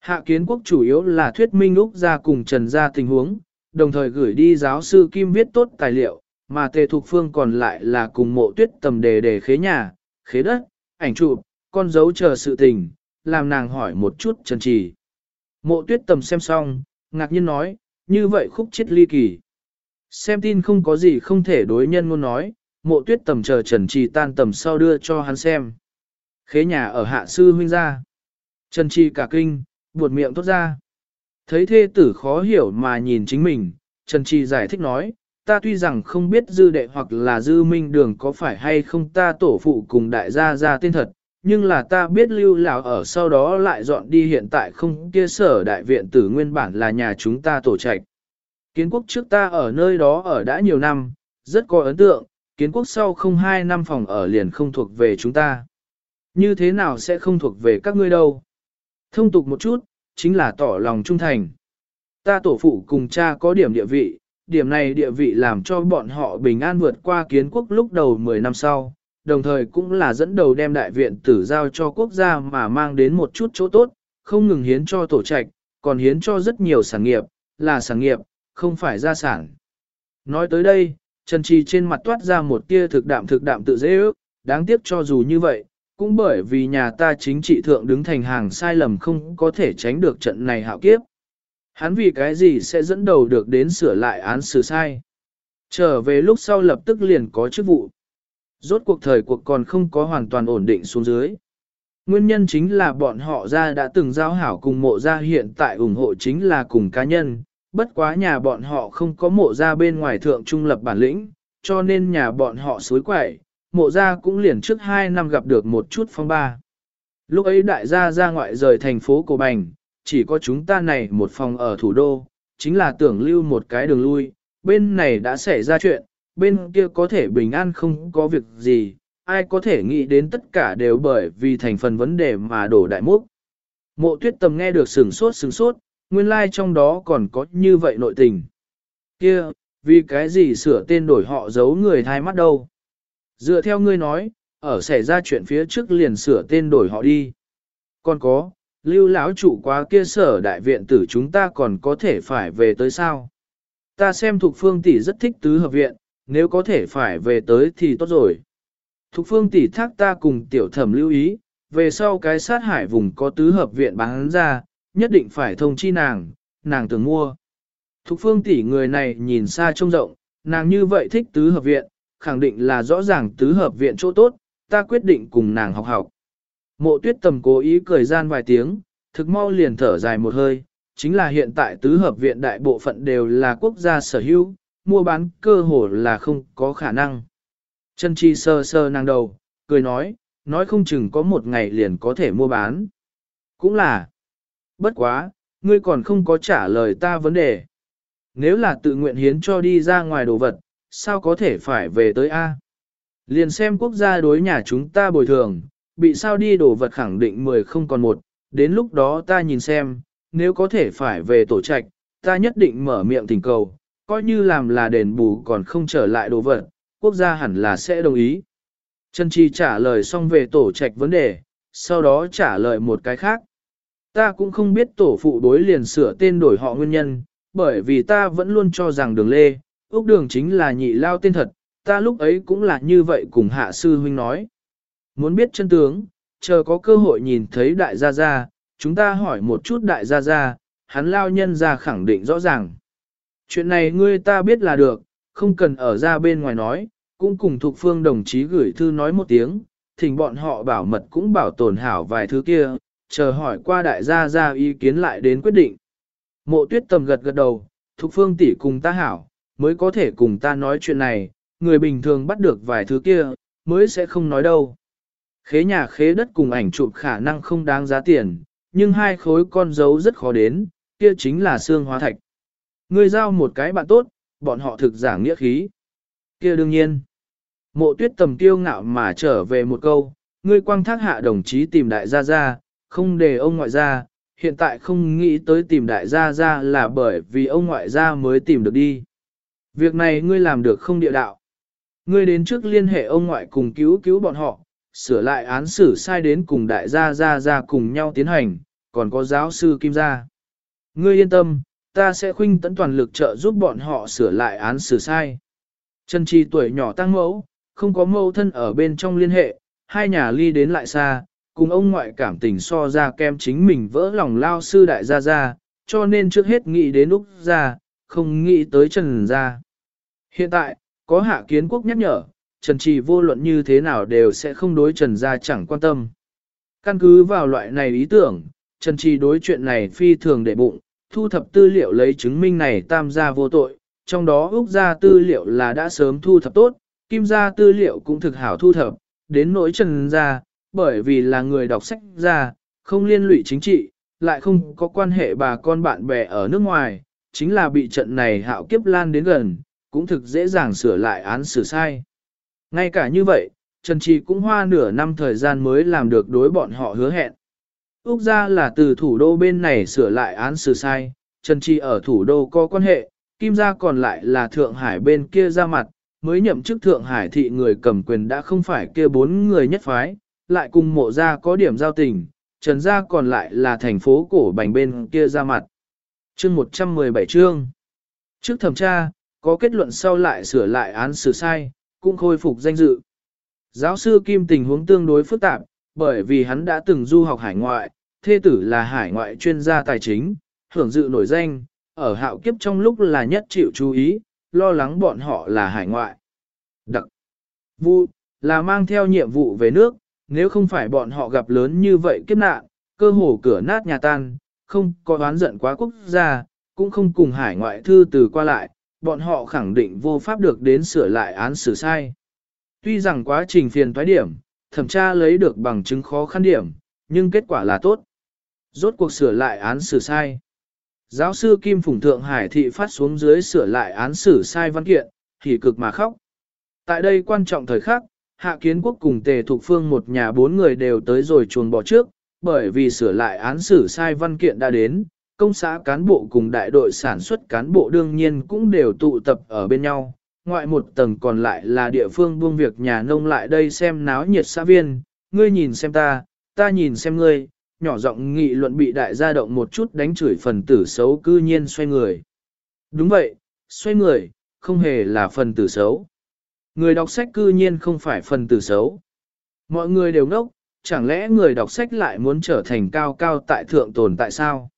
Hạ Kiến Quốc chủ yếu là thuyết minh Úc ra cùng Trần ra tình huống, đồng thời gửi đi giáo sư Kim viết tốt tài liệu, mà Tề Thục Phương còn lại là cùng mộ tuyết tầm đề đề khế nhà, khế đất, ảnh chụp, con dấu chờ sự tình, làm nàng hỏi một chút Trần Trì. Mộ tuyết tầm xem xong, ngạc nhiên nói, như vậy khúc chết ly kỳ. Xem tin không có gì không thể đối nhân ngôn nói, mộ tuyết tầm chờ Trần Trì tan tầm sau đưa cho hắn xem. Khế nhà ở hạ sư huynh ra. Trần Trì cả kinh, buột miệng tốt ra. Thấy thê tử khó hiểu mà nhìn chính mình, Trần Trì giải thích nói, ta tuy rằng không biết dư đệ hoặc là dư minh đường có phải hay không ta tổ phụ cùng đại gia ra tên thật, nhưng là ta biết lưu lão ở sau đó lại dọn đi hiện tại không kia sở đại viện tử nguyên bản là nhà chúng ta tổ trạch. Kiến quốc trước ta ở nơi đó ở đã nhiều năm, rất có ấn tượng, kiến quốc sau không hai năm phòng ở liền không thuộc về chúng ta. Như thế nào sẽ không thuộc về các ngươi đâu? Thông tục một chút, chính là tỏ lòng trung thành. Ta tổ phụ cùng cha có điểm địa vị, điểm này địa vị làm cho bọn họ bình an vượt qua kiến quốc lúc đầu 10 năm sau, đồng thời cũng là dẫn đầu đem đại viện tử giao cho quốc gia mà mang đến một chút chỗ tốt, không ngừng hiến cho tổ trạch, còn hiến cho rất nhiều sản nghiệp, là sản nghiệp, không phải gia sản. Nói tới đây, Trần Trì trên mặt toát ra một tia thực đạm thực đạm tự dễ ước, đáng tiếc cho dù như vậy, cũng bởi vì nhà ta chính trị thượng đứng thành hàng sai lầm không có thể tránh được trận này hạo kiếp. Hắn vì cái gì sẽ dẫn đầu được đến sửa lại án xử sai. Trở về lúc sau lập tức liền có chức vụ. Rốt cuộc thời cuộc còn không có hoàn toàn ổn định xuống dưới. Nguyên nhân chính là bọn họ ra đã từng giao hảo cùng mộ ra hiện tại ủng hộ chính là cùng cá nhân, bất quá nhà bọn họ không có mộ ra bên ngoài thượng trung lập bản lĩnh, cho nên nhà bọn họ suối quẩy, mộ ra cũng liền trước 2 năm gặp được một chút phong ba. Lúc ấy đại gia ra ngoại rời thành phố Cổ Bành, chỉ có chúng ta này một phòng ở thủ đô, chính là tưởng lưu một cái đường lui, bên này đã xảy ra chuyện, bên kia có thể bình an không có việc gì, ai có thể nghĩ đến tất cả đều bởi vì thành phần vấn đề mà đổ đại múc. Mộ tuyết tầm nghe được sừng sốt sừng sốt, nguyên lai like trong đó còn có như vậy nội tình. Kia, vì cái gì sửa tên đổi họ giấu người thai mắt đâu? Dựa theo ngươi nói, ở xảy ra chuyện phía trước liền sửa tên đổi họ đi. Còn có, lưu lão chủ quá kia sở đại viện tử chúng ta còn có thể phải về tới sao? Ta xem thuộc phương tỷ rất thích tứ hợp viện, nếu có thể phải về tới thì tốt rồi. Thục phương tỷ thác ta cùng tiểu thẩm lưu ý, về sau cái sát hải vùng có tứ hợp viện bán ra, nhất định phải thông chi nàng, nàng tưởng mua. Thục phương tỷ người này nhìn xa trông rộng, nàng như vậy thích tứ hợp viện, khẳng định là rõ ràng tứ hợp viện chỗ tốt, ta quyết định cùng nàng học học. Mộ tuyết tầm cố ý cười gian vài tiếng, thực mau liền thở dài một hơi, chính là hiện tại tứ hợp viện đại bộ phận đều là quốc gia sở hữu, mua bán cơ hồ là không có khả năng. Chân chi sơ sơ nàng đầu, cười nói, nói không chừng có một ngày liền có thể mua bán. Cũng là, bất quá, ngươi còn không có trả lời ta vấn đề. Nếu là tự nguyện hiến cho đi ra ngoài đồ vật, sao có thể phải về tới A? Liền xem quốc gia đối nhà chúng ta bồi thường, bị sao đi đồ vật khẳng định 10 không còn một, đến lúc đó ta nhìn xem, nếu có thể phải về tổ trạch, ta nhất định mở miệng thỉnh cầu, coi như làm là đền bù còn không trở lại đồ vật, quốc gia hẳn là sẽ đồng ý. Trần Chi trả lời xong về tổ trạch vấn đề, sau đó trả lời một cái khác. Ta cũng không biết tổ phụ đối liền sửa tên đổi họ nguyên nhân, bởi vì ta vẫn luôn cho rằng đường lê, ước đường chính là nhị lao tên thật, ta lúc ấy cũng là như vậy cùng hạ sư huynh nói. Muốn biết chân tướng, chờ có cơ hội nhìn thấy đại gia gia, chúng ta hỏi một chút đại gia gia, hắn lao nhân ra khẳng định rõ ràng. Chuyện này ngươi ta biết là được, không cần ở ra bên ngoài nói, cũng cùng thuộc phương đồng chí gửi thư nói một tiếng, thỉnh bọn họ bảo mật cũng bảo tồn hảo vài thứ kia, chờ hỏi qua đại gia ra ý kiến lại đến quyết định. Mộ tuyết tầm gật gật đầu, thục phương tỷ cùng ta hảo, mới có thể cùng ta nói chuyện này, người bình thường bắt được vài thứ kia, mới sẽ không nói đâu. Khế nhà khế đất cùng ảnh chụp khả năng không đáng giá tiền, nhưng hai khối con dấu rất khó đến, kia chính là xương hóa thạch. Ngươi giao một cái bạn tốt, bọn họ thực giảng nghĩa khí. kia đương nhiên. Mộ tuyết tầm tiêu ngạo mà trở về một câu, ngươi quang thác hạ đồng chí tìm đại gia gia, không để ông ngoại gia, hiện tại không nghĩ tới tìm đại gia gia là bởi vì ông ngoại gia mới tìm được đi. Việc này ngươi làm được không địa đạo. Ngươi đến trước liên hệ ông ngoại cùng cứu cứu bọn họ, sửa lại án xử sai đến cùng đại gia gia gia cùng nhau tiến hành, còn có giáo sư Kim gia. Ngươi yên tâm, ta sẽ khuynh tấn toàn lực trợ giúp bọn họ sửa lại án xử sai. Trần Chi tuổi nhỏ tăng mẫu, không có mẫu thân ở bên trong liên hệ, hai nhà ly đến lại xa, cùng ông ngoại cảm tình so ra kem chính mình vỡ lòng lao sư đại gia gia, cho nên trước hết nghĩ đến Úc gia, không nghĩ tới Trần gia. Hiện tại, có hạ kiến quốc nhắc nhở, Trần Trì vô luận như thế nào đều sẽ không đối Trần gia chẳng quan tâm. Căn cứ vào loại này ý tưởng, Trần Trì đối chuyện này phi thường để bụng, thu thập tư liệu lấy chứng minh này tam gia vô tội, trong đó Úc gia tư liệu là đã sớm thu thập tốt, Kim gia tư liệu cũng thực hảo thu thập, đến nỗi Trần gia, bởi vì là người đọc sách ra, không liên lụy chính trị, lại không có quan hệ bà con bạn bè ở nước ngoài, chính là bị trận này hạo kiếp lan đến gần, cũng thực dễ dàng sửa lại án xử sai. Ngay cả như vậy, Trần Trì cũng hoa nửa năm thời gian mới làm được đối bọn họ hứa hẹn. Úc ra là từ thủ đô bên này sửa lại án xử sai, Trần Trì ở thủ đô có quan hệ, Kim gia còn lại là Thượng Hải bên kia ra mặt, mới nhậm chức Thượng Hải thị người cầm quyền đã không phải kia bốn người nhất phái, lại cùng mộ gia có điểm giao tình, Trần gia còn lại là thành phố cổ bành bên kia ra mặt. Chương 117 chương Trước thẩm tra, có kết luận sau lại sửa lại án xử sai, cũng khôi phục danh dự. Giáo sư Kim tình huống tương đối phức tạp, bởi vì hắn đã từng du học hải ngoại, thê tử là hải ngoại chuyên gia tài chính, hưởng dự nổi danh, ở hạo kiếp trong lúc là nhất chịu chú ý, lo lắng bọn họ là hải ngoại. Đặc vụ, là mang theo nhiệm vụ về nước, nếu không phải bọn họ gặp lớn như vậy kiếp nạn, cơ hồ cửa nát nhà tan, không có oán giận quá quốc gia, cũng không cùng hải ngoại thư từ qua lại, bọn họ khẳng định vô pháp được đến sửa lại án xử sai. Tuy rằng quá trình phiền thoái điểm, thẩm tra lấy được bằng chứng khó khăn điểm, nhưng kết quả là tốt. Rốt cuộc sửa lại án xử sai. Giáo sư Kim Phùng Thượng Hải thị phát xuống dưới sửa lại án xử sai văn kiện, thì cực mà khóc. Tại đây quan trọng thời khắc, Hạ Kiến Quốc cùng Tề Thục Phương một nhà bốn người đều tới rồi chuồn bỏ trước, bởi vì sửa lại án xử sai văn kiện đã đến, công xã cán bộ cùng đại đội sản xuất cán bộ đương nhiên cũng đều tụ tập ở bên nhau. Ngoại một tầng còn lại là địa phương buông việc nhà nông lại đây xem náo nhiệt xã viên, ngươi nhìn xem ta, ta nhìn xem ngươi, nhỏ giọng nghị luận bị đại gia động một chút đánh chửi phần tử xấu cư nhiên xoay người. Đúng vậy, xoay người, không hề là phần tử xấu. Người đọc sách cư nhiên không phải phần tử xấu. Mọi người đều ngốc, chẳng lẽ người đọc sách lại muốn trở thành cao cao tại thượng tồn tại sao?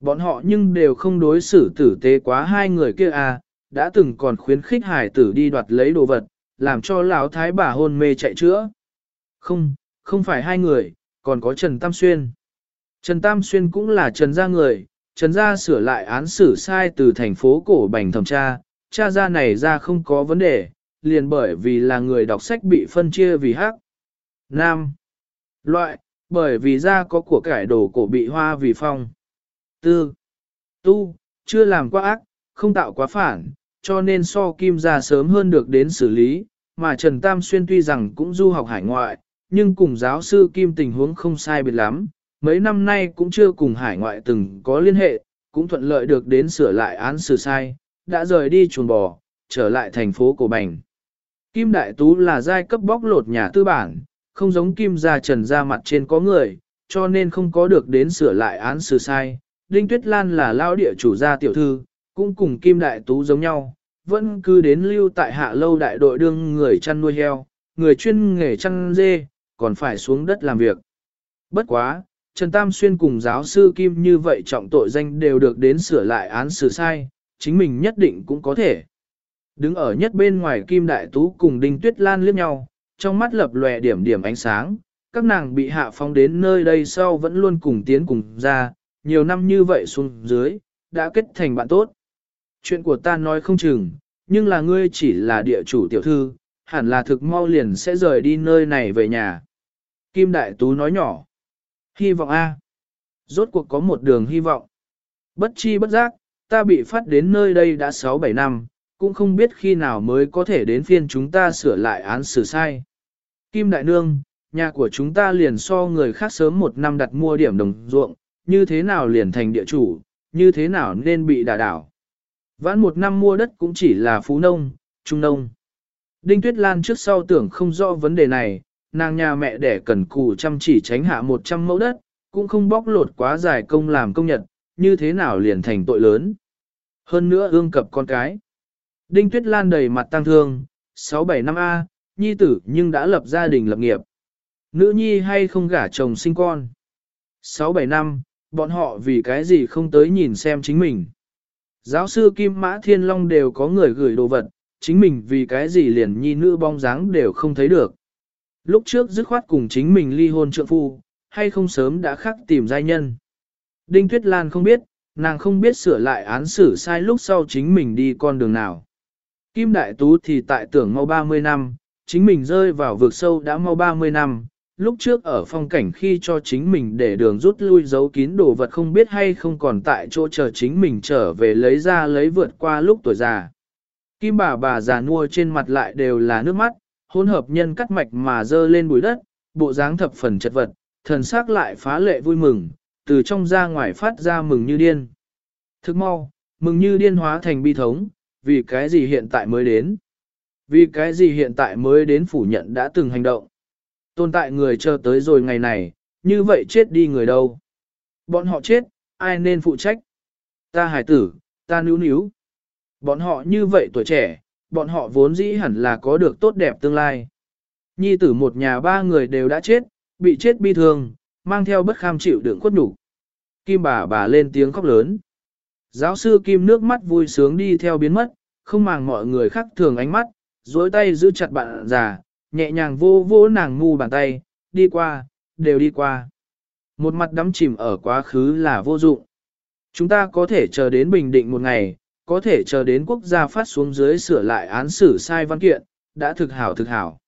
Bọn họ nhưng đều không đối xử tử tế quá hai người kia à, đã từng còn khuyến khích hải tử đi đoạt lấy đồ vật, làm cho lão thái bà hôn mê chạy chữa. Không, không phải hai người, còn có Trần Tam Xuyên. Trần Tam Xuyên cũng là Trần gia người, Trần gia sửa lại án xử sai từ thành phố cổ bành thẩm tra, cha gia này ra không có vấn đề, liền bởi vì là người đọc sách bị phân chia vì hắc. Nam. Loại, bởi vì da có của cải đồ cổ bị hoa vì phong. Tư. Tu, chưa làm quá ác, không tạo quá phản, cho nên so kim ra sớm hơn được đến xử lý, mà Trần Tam Xuyên tuy rằng cũng du học hải ngoại, nhưng cùng giáo sư Kim tình huống không sai biệt lắm, mấy năm nay cũng chưa cùng hải ngoại từng có liên hệ, cũng thuận lợi được đến sửa lại án xử sai, đã rời đi chuồn bò, trở lại thành phố Cổ Bành. Kim Đại Tú là giai cấp bóc lột nhà tư bản, không giống Kim gia trần ra mặt trên có người, cho nên không có được đến sửa lại án xử sai. Đinh Tuyết Lan là lao địa chủ gia tiểu thư, cũng cùng Kim Đại Tú giống nhau, vẫn cứ đến lưu tại hạ lâu đại đội đương người chăn nuôi heo, người chuyên nghề chăn dê, còn phải xuống đất làm việc. Bất quá, Trần Tam Xuyên cùng giáo sư Kim như vậy trọng tội danh đều được đến sửa lại án xử sai, chính mình nhất định cũng có thể. Đứng ở nhất bên ngoài Kim Đại Tú cùng Đinh Tuyết Lan liếc nhau, trong mắt lập lòe điểm điểm ánh sáng, các nàng bị hạ phong đến nơi đây sau vẫn luôn cùng tiến cùng ra, nhiều năm như vậy xuống dưới, đã kết thành bạn tốt. Chuyện của ta nói không chừng, nhưng là ngươi chỉ là địa chủ tiểu thư, hẳn là thực mau liền sẽ rời đi nơi này về nhà. Kim Đại Tú nói nhỏ. Hy vọng A. Rốt cuộc có một đường hy vọng. Bất chi bất giác, ta bị phát đến nơi đây đã 6-7 năm, cũng không biết khi nào mới có thể đến phiên chúng ta sửa lại án xử sai. Kim Đại Nương, nhà của chúng ta liền so người khác sớm một năm đặt mua điểm đồng ruộng, như thế nào liền thành địa chủ, như thế nào nên bị đả đảo. Vãn một năm mua đất cũng chỉ là phú nông, trung nông. Đinh Tuyết Lan trước sau tưởng không rõ vấn đề này, nàng nhà mẹ đẻ cần cù chăm chỉ tránh hạ 100 mẫu đất, cũng không bóc lột quá dài công làm công nhật, như thế nào liền thành tội lớn. Hơn nữa ương cập con cái. Đinh Tuyết Lan đầy mặt tăng thương, 6-7 năm A, nhi tử nhưng đã lập gia đình lập nghiệp. Nữ nhi hay không gả chồng sinh con. 6-7 năm, bọn họ vì cái gì không tới nhìn xem chính mình. Giáo sư Kim Mã Thiên Long đều có người gửi đồ vật, chính mình vì cái gì liền nhi nữ bong dáng đều không thấy được. Lúc trước dứt khoát cùng chính mình ly hôn trượng phu, hay không sớm đã khắc tìm giai nhân. Đinh Tuyết Lan không biết, nàng không biết sửa lại án xử sai lúc sau chính mình đi con đường nào. Kim Đại Tú thì tại tưởng mau 30 năm, chính mình rơi vào vực sâu đã mau 30 năm, lúc trước ở phong cảnh khi cho chính mình để đường rút lui giấu kín đồ vật không biết hay không còn tại chỗ chờ chính mình trở về lấy ra lấy vượt qua lúc tuổi già. Kim bà bà già nua trên mặt lại đều là nước mắt, hỗn hợp nhân cắt mạch mà dơ lên bụi đất, bộ dáng thập phần chật vật, thần sắc lại phá lệ vui mừng, từ trong ra ngoài phát ra mừng như điên. Thức mau, mừng như điên hóa thành bi thống, vì cái gì hiện tại mới đến? Vì cái gì hiện tại mới đến phủ nhận đã từng hành động? Tồn tại người chờ tới rồi ngày này, như vậy chết đi người đâu? Bọn họ chết, ai nên phụ trách? Ta hải tử, ta níu níu. Bọn họ như vậy tuổi trẻ, bọn họ vốn dĩ hẳn là có được tốt đẹp tương lai. Nhi tử một nhà ba người đều đã chết, bị chết bi thương, mang theo bất kham chịu đựng khuất nhục. Kim bà bà lên tiếng khóc lớn. Giáo sư Kim nước mắt vui sướng đi theo biến mất, không màng mọi người khác thường ánh mắt, dối tay giữ chặt bạn già, nhẹ nhàng vô vô nàng ngu bàn tay, đi qua, đều đi qua. Một mặt đắm chìm ở quá khứ là vô dụng. Chúng ta có thể chờ đến bình định một ngày, có thể chờ đến quốc gia phát xuống dưới sửa lại án xử sai văn kiện, đã thực hảo thực hảo.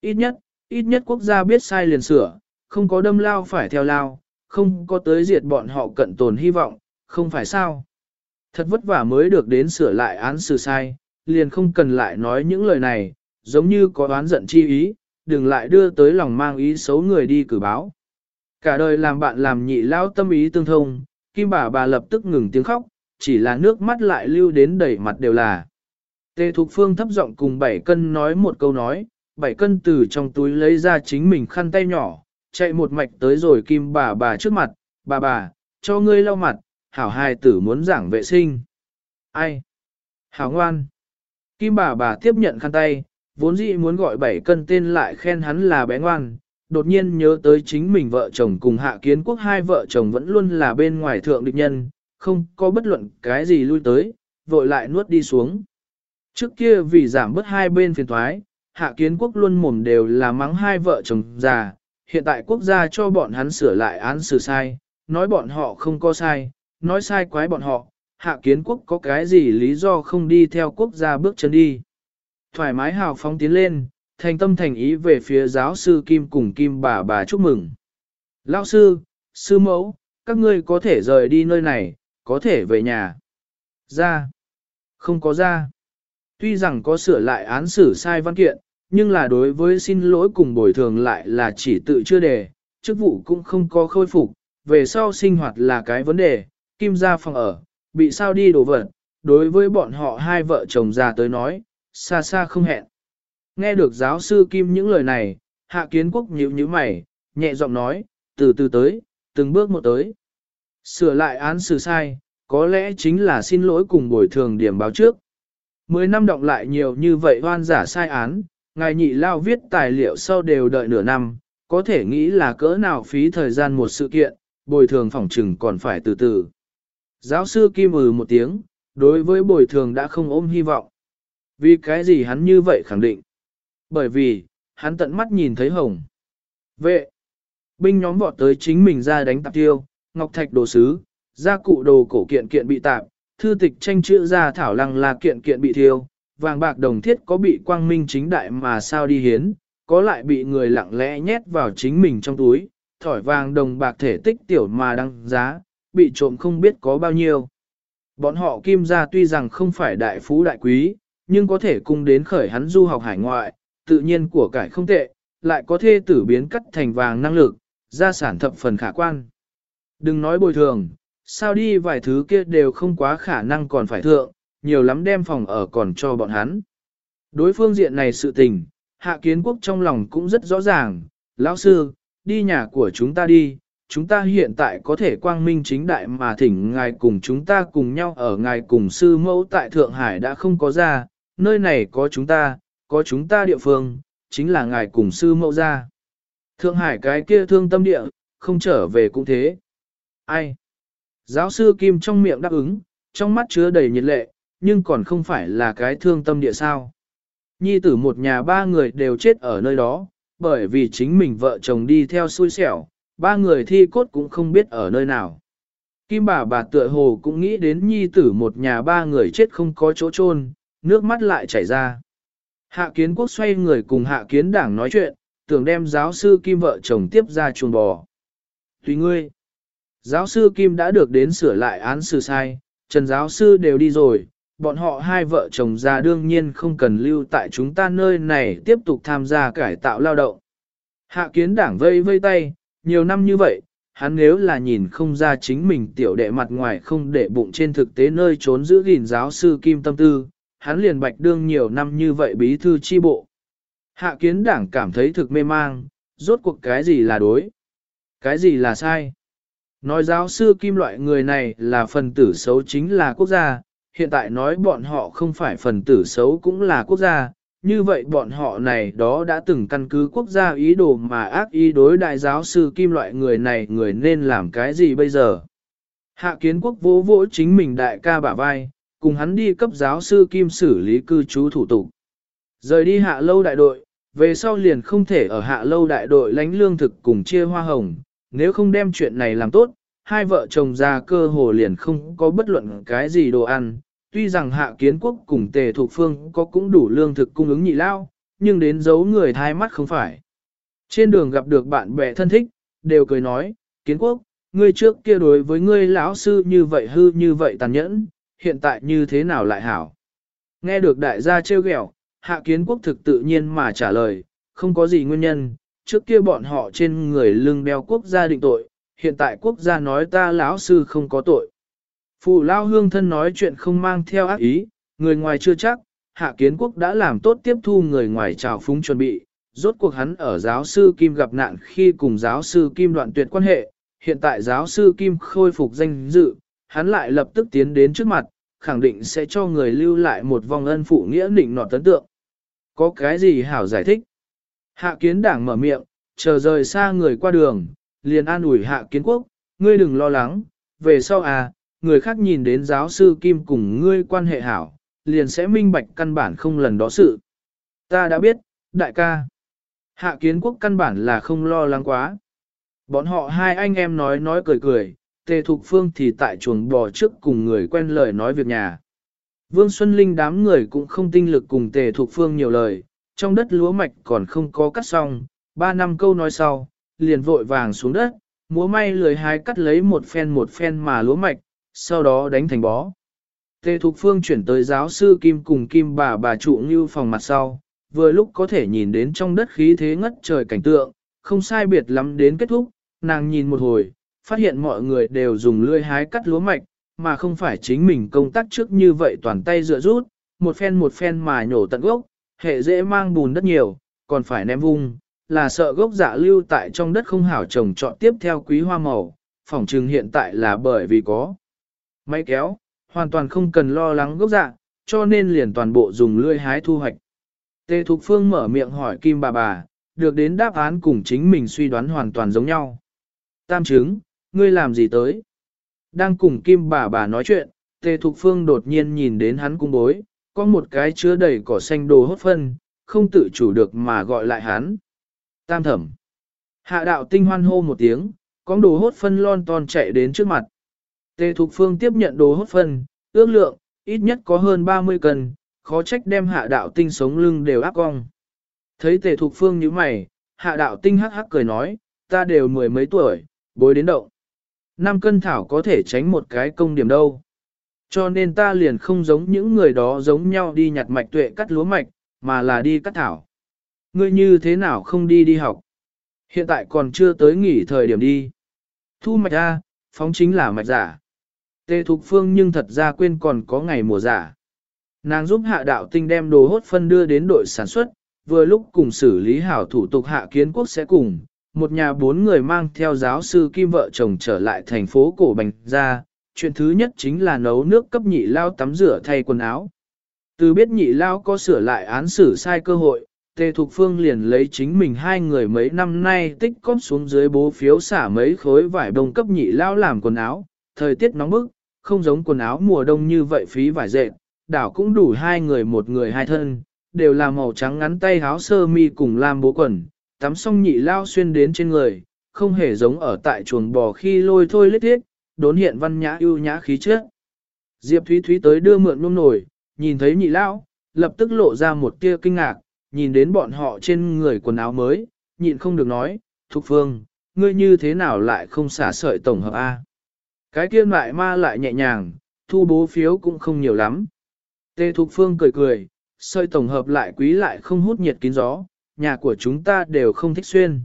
Ít nhất, ít nhất quốc gia biết sai liền sửa, không có đâm lao phải theo lao, không có tới diệt bọn họ cận tồn hy vọng, không phải sao. Thật vất vả mới được đến sửa lại án xử sai, liền không cần lại nói những lời này, giống như có oán giận chi ý, đừng lại đưa tới lòng mang ý xấu người đi cử báo. Cả đời làm bạn làm nhị lao tâm ý tương thông, kim bà bà lập tức ngừng tiếng khóc, chỉ là nước mắt lại lưu đến đầy mặt đều là. Tề Thục Phương thấp giọng cùng bảy cân nói một câu nói, bảy cân từ trong túi lấy ra chính mình khăn tay nhỏ, chạy một mạch tới rồi kim bà bà trước mặt, bà bà, cho ngươi lau mặt, hảo hài tử muốn giảng vệ sinh. Ai? Hảo ngoan. Kim bà bà tiếp nhận khăn tay, vốn dĩ muốn gọi bảy cân tên lại khen hắn là bé ngoan, đột nhiên nhớ tới chính mình vợ chồng cùng hạ kiến quốc hai vợ chồng vẫn luôn là bên ngoài thượng địch nhân, không có bất luận cái gì lui tới, vội lại nuốt đi xuống. Trước kia vì giảm bớt hai bên phiền thoái, hạ kiến quốc luôn mồm đều là mắng hai vợ chồng già, hiện tại quốc gia cho bọn hắn sửa lại án xử sai, nói bọn họ không có sai, nói sai quái bọn họ, hạ kiến quốc có cái gì lý do không đi theo quốc gia bước chân đi. Thoải mái hào phóng tiến lên, thành tâm thành ý về phía giáo sư Kim cùng Kim bà bà chúc mừng. Lão sư, sư mẫu, các ngươi có thể rời đi nơi này, có thể về nhà. Ra. Không có ra. Tuy rằng có sửa lại án xử sai văn kiện, nhưng là đối với xin lỗi cùng bồi thường lại là chỉ tự chưa đề, chức vụ cũng không có khôi phục, về sau sinh hoạt là cái vấn đề, kim ra phòng ở, bị sao đi đồ vật, đối với bọn họ hai vợ chồng già tới nói, xa xa không hẹn. Nghe được giáo sư Kim những lời này, hạ kiến quốc nhíu nhíu mày, nhẹ giọng nói, từ từ tới, từng bước một tới. Sửa lại án xử sai, có lẽ chính là xin lỗi cùng bồi thường điểm báo trước. Mười năm động lại nhiều như vậy hoan giả sai án, ngài nhị lao viết tài liệu sau đều đợi nửa năm, có thể nghĩ là cỡ nào phí thời gian một sự kiện, bồi thường phỏng trừng còn phải từ từ. Giáo sư Kim ừ một tiếng, đối với bồi thường đã không ôm hy vọng. Vì cái gì hắn như vậy khẳng định? Bởi vì, hắn tận mắt nhìn thấy hồng. Vệ, binh nhóm vọt tới chính mình ra đánh tạp tiêu, ngọc thạch đồ sứ, gia cụ đồ cổ kiện kiện bị tạp, thư tịch tranh chữ ra thảo lăng là kiện kiện bị thiêu, vàng bạc đồng thiết có bị quang minh chính đại mà sao đi hiến, có lại bị người lặng lẽ nhét vào chính mình trong túi, thỏi vàng đồng bạc thể tích tiểu mà đăng giá, bị trộm không biết có bao nhiêu. Bọn họ kim gia tuy rằng không phải đại phú đại quý, nhưng có thể cung đến khởi hắn du học hải ngoại, tự nhiên của cải không tệ, lại có thể tử biến cắt thành vàng năng lực, gia sản thập phần khả quan. Đừng nói bồi thường, sao đi vài thứ kia đều không quá khả năng còn phải thượng, nhiều lắm đem phòng ở còn cho bọn hắn. Đối phương diện này sự tình, hạ kiến quốc trong lòng cũng rất rõ ràng, lão sư, đi nhà của chúng ta đi, chúng ta hiện tại có thể quang minh chính đại mà thỉnh ngài cùng chúng ta cùng nhau ở ngài cùng sư mẫu tại Thượng Hải đã không có ra, nơi này có chúng ta, có chúng ta địa phương, chính là ngài cùng sư mẫu ra. Thượng Hải cái kia thương tâm địa, không trở về cũng thế. Ai? Giáo sư Kim trong miệng đáp ứng, trong mắt chứa đầy nhiệt lệ, nhưng còn không phải là cái thương tâm địa sao. Nhi tử một nhà ba người đều chết ở nơi đó, bởi vì chính mình vợ chồng đi theo xui xẻo, ba người thi cốt cũng không biết ở nơi nào. Kim bà bà tựa hồ cũng nghĩ đến nhi tử một nhà ba người chết không có chỗ chôn, nước mắt lại chảy ra. Hạ kiến quốc xoay người cùng hạ kiến đảng nói chuyện, tưởng đem giáo sư Kim vợ chồng tiếp ra chuồng bò. Tùy ngươi. Giáo sư Kim đã được đến sửa lại án xử sai, trần giáo sư đều đi rồi, bọn họ hai vợ chồng già đương nhiên không cần lưu tại chúng ta nơi này tiếp tục tham gia cải tạo lao động. Hạ kiến đảng vây vây tay, nhiều năm như vậy, hắn nếu là nhìn không ra chính mình tiểu đệ mặt ngoài không để bụng trên thực tế nơi trốn giữ gìn giáo sư Kim Tâm Tư, hắn liền bạch đương nhiều năm như vậy bí thư chi bộ. Hạ kiến đảng cảm thấy thực mê mang, rốt cuộc cái gì là đối, cái gì là sai. Nói giáo sư Kim loại người này là phần tử xấu chính là quốc gia, hiện tại nói bọn họ không phải phần tử xấu cũng là quốc gia, như vậy bọn họ này đó đã từng căn cứ quốc gia ý đồ mà ác ý đối đại giáo sư kim loại người này người nên làm cái gì bây giờ. Hạ kiến quốc vỗ vỗ chính mình đại ca bả vai, cùng hắn đi cấp giáo sư kim xử lý cư trú thủ tục. Rời đi hạ lâu đại đội, về sau liền không thể ở hạ lâu đại đội lánh lương thực cùng chia hoa hồng, nếu không đem chuyện này làm tốt, hai vợ chồng ra cơ hồ liền không có bất luận cái gì đồ ăn, tuy rằng hạ kiến quốc cùng tề thuộc phương có cũng đủ lương thực cung ứng nhị lao, nhưng đến giấu người thai mắt không phải. Trên đường gặp được bạn bè thân thích, đều cười nói, kiến quốc, ngươi trước kia đối với ngươi lão sư như vậy hư như vậy tàn nhẫn, hiện tại như thế nào lại hảo. Nghe được đại gia trêu ghẹo, hạ kiến quốc thực tự nhiên mà trả lời, không có gì nguyên nhân, trước kia bọn họ trên người lưng đeo quốc gia định tội, hiện tại quốc gia nói ta lão sư không có tội. Phụ lao hương thân nói chuyện không mang theo ác ý, người ngoài chưa chắc, hạ kiến quốc đã làm tốt tiếp thu người ngoài trào phúng chuẩn bị, rốt cuộc hắn ở giáo sư Kim gặp nạn khi cùng giáo sư Kim đoạn tuyệt quan hệ, hiện tại giáo sư Kim khôi phục danh dự, hắn lại lập tức tiến đến trước mặt, khẳng định sẽ cho người lưu lại một vòng ân phụ nghĩa định nọt tấn tượng. Có cái gì hảo giải thích? Hạ kiến đảng mở miệng, chờ rời xa người qua đường, liền an ủi hạ kiến quốc, ngươi đừng lo lắng, về sau à, người khác nhìn đến giáo sư Kim cùng ngươi quan hệ hảo, liền sẽ minh bạch căn bản không lần đó sự. Ta đã biết, đại ca. Hạ kiến quốc căn bản là không lo lắng quá. Bọn họ hai anh em nói nói cười cười, tề thục phương thì tại chuồng bò trước cùng người quen lời nói việc nhà. Vương Xuân Linh đám người cũng không tinh lực cùng tề thục phương nhiều lời, trong đất lúa mạch còn không có cắt xong, ba năm câu nói sau, liền vội vàng xuống đất, múa may lười hái cắt lấy một phen một phen mà lúa mạch, sau đó đánh thành bó. Tề Thục Phương chuyển tới giáo sư Kim cùng Kim bà bà trụ như phòng mặt sau, vừa lúc có thể nhìn đến trong đất khí thế ngất trời cảnh tượng, không sai biệt lắm đến kết thúc, nàng nhìn một hồi, phát hiện mọi người đều dùng lươi hái cắt lúa mạch, mà không phải chính mình công tác trước như vậy toàn tay dựa rút, một phen một phen mà nhổ tận gốc, hệ dễ mang bùn đất nhiều, còn phải ném vung, là sợ gốc dạ lưu tại trong đất không hảo trồng trọt tiếp theo quý hoa màu, Phòng trừng hiện tại là bởi vì có. Máy kéo, hoàn toàn không cần lo lắng gốc dạ, cho nên liền toàn bộ dùng lươi hái thu hoạch. Tề Thục Phương mở miệng hỏi Kim bà bà, được đến đáp án cùng chính mình suy đoán hoàn toàn giống nhau. Tam chứng, ngươi làm gì tới? Đang cùng Kim bà bà nói chuyện, Tề Thục Phương đột nhiên nhìn đến hắn cung bối, có một cái chứa đầy cỏ xanh đồ hốt phân, không tự chủ được mà gọi lại hắn. Tam thẩm. Hạ đạo tinh hoan hô một tiếng, có đồ hốt phân lon ton chạy đến trước mặt. Tề Thục Phương tiếp nhận đồ hốt phân, ước lượng, ít nhất có hơn 30 cân, khó trách đem hạ đạo tinh sống lưng đều áp cong. Thấy Tề Thục Phương như mày, hạ đạo tinh hắc hắc cười nói, ta đều mười mấy tuổi, bối đến động. Năm cân thảo có thể tránh một cái công điểm đâu. Cho nên ta liền không giống những người đó giống nhau đi nhặt mạch tuệ cắt lúa mạch, mà là đi cắt thảo. Ngươi như thế nào không đi đi học? Hiện tại còn chưa tới nghỉ thời điểm đi. Thu mạch A, phóng chính là mạch giả. Tề Thục Phương nhưng thật ra quên còn có ngày mùa giả. Nàng giúp hạ đạo tinh đem đồ hốt phân đưa đến đội sản xuất, vừa lúc cùng xử lý hảo thủ tục hạ kiến quốc sẽ cùng, một nhà bốn người mang theo giáo sư Kim vợ chồng trở lại thành phố Cổ Bành ra, chuyện thứ nhất chính là nấu nước cấp nhị lao tắm rửa thay quần áo. Từ biết nhị lao có sửa lại án xử sai cơ hội, Tề Thục Phương liền lấy chính mình hai người mấy năm nay tích cóp xuống dưới bố phiếu xả mấy khối vải đông cấp nhị lao làm quần áo, thời tiết nóng bức, không giống quần áo mùa đông như vậy phí vải dệt, đảo cũng đủ hai người một người hai thân, đều là màu trắng ngắn tay áo sơ mi cùng lam bố quần, tắm xong nhị lao xuyên đến trên người, không hề giống ở tại chuồng bò khi lôi thôi lết thiết, đốn hiện văn nhã ưu nhã khí trước. Diệp Thúy Thúy tới đưa mượn nôm nổi, nhìn thấy nhị lao, lập tức lộ ra một tia kinh ngạc, nhìn đến bọn họ trên người quần áo mới, nhịn không được nói, Thục Phương, ngươi như thế nào lại không xả sợi tổng hợp A. Cái kia lại ma lại nhẹ nhàng, thu bố phiếu cũng không nhiều lắm. Tê Thục Phương cười cười, sợi tổng hợp lại quý lại không hút nhiệt kín gió, nhà của chúng ta đều không thích xuyên.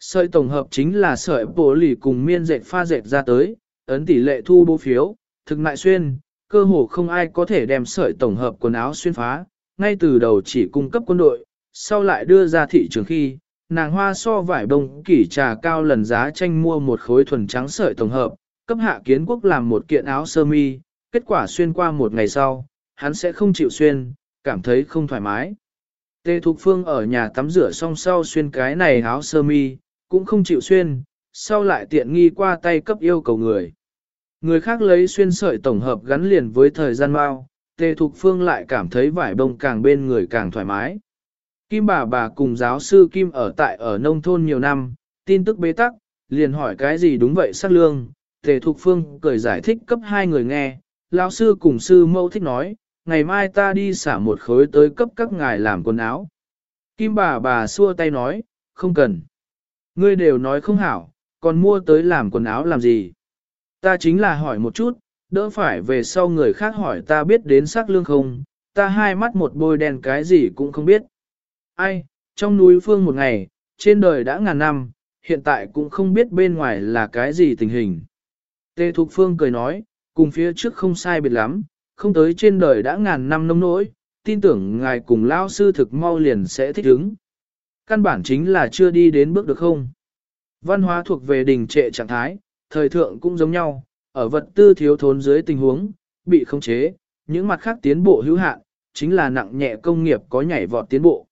Sợi tổng hợp chính là sợi bổ lì cùng miên dệt pha dệt ra tới, ấn tỷ lệ thu bố phiếu, thực lại xuyên, cơ hồ không ai có thể đem sợi tổng hợp quần áo xuyên phá, ngay từ đầu chỉ cung cấp quân đội, sau lại đưa ra thị trường khi, nàng hoa so vải bông kỷ trà cao lần giá tranh mua một khối thuần trắng sợi tổng hợp, cấp hạ kiến quốc làm một kiện áo sơ mi, kết quả xuyên qua một ngày sau, hắn sẽ không chịu xuyên, cảm thấy không thoải mái. Tê Thục Phương ở nhà tắm rửa xong sau xuyên cái này áo sơ mi, cũng không chịu xuyên, sau lại tiện nghi qua tay cấp yêu cầu người. Người khác lấy xuyên sợi tổng hợp gắn liền với thời gian bao, Tề Thục Phương lại cảm thấy vải bông càng bên người càng thoải mái. Kim bà bà cùng giáo sư Kim ở tại ở nông thôn nhiều năm, tin tức bế tắc, liền hỏi cái gì đúng vậy sát lương. Tề Thục Phương cười giải thích cấp hai người nghe, lão sư cùng sư mẫu thích nói, ngày mai ta đi xả một khối tới cấp các ngài làm quần áo. Kim bà bà xua tay nói, không cần. Ngươi đều nói không hảo, còn mua tới làm quần áo làm gì? Ta chính là hỏi một chút, đỡ phải về sau người khác hỏi ta biết đến sắc lương không, ta hai mắt một bôi đen cái gì cũng không biết. Ai, trong núi phương một ngày, trên đời đã ngàn năm, hiện tại cũng không biết bên ngoài là cái gì tình hình. Tê Thục Phương cười nói, cùng phía trước không sai biệt lắm, không tới trên đời đã ngàn năm nông nỗi, tin tưởng ngài cùng lao sư thực mau liền sẽ thích ứng. Căn bản chính là chưa đi đến bước được không. Văn hóa thuộc về đình trệ trạng thái, thời thượng cũng giống nhau, ở vật tư thiếu thốn dưới tình huống, bị khống chế, những mặt khác tiến bộ hữu hạn, chính là nặng nhẹ công nghiệp có nhảy vọt tiến bộ.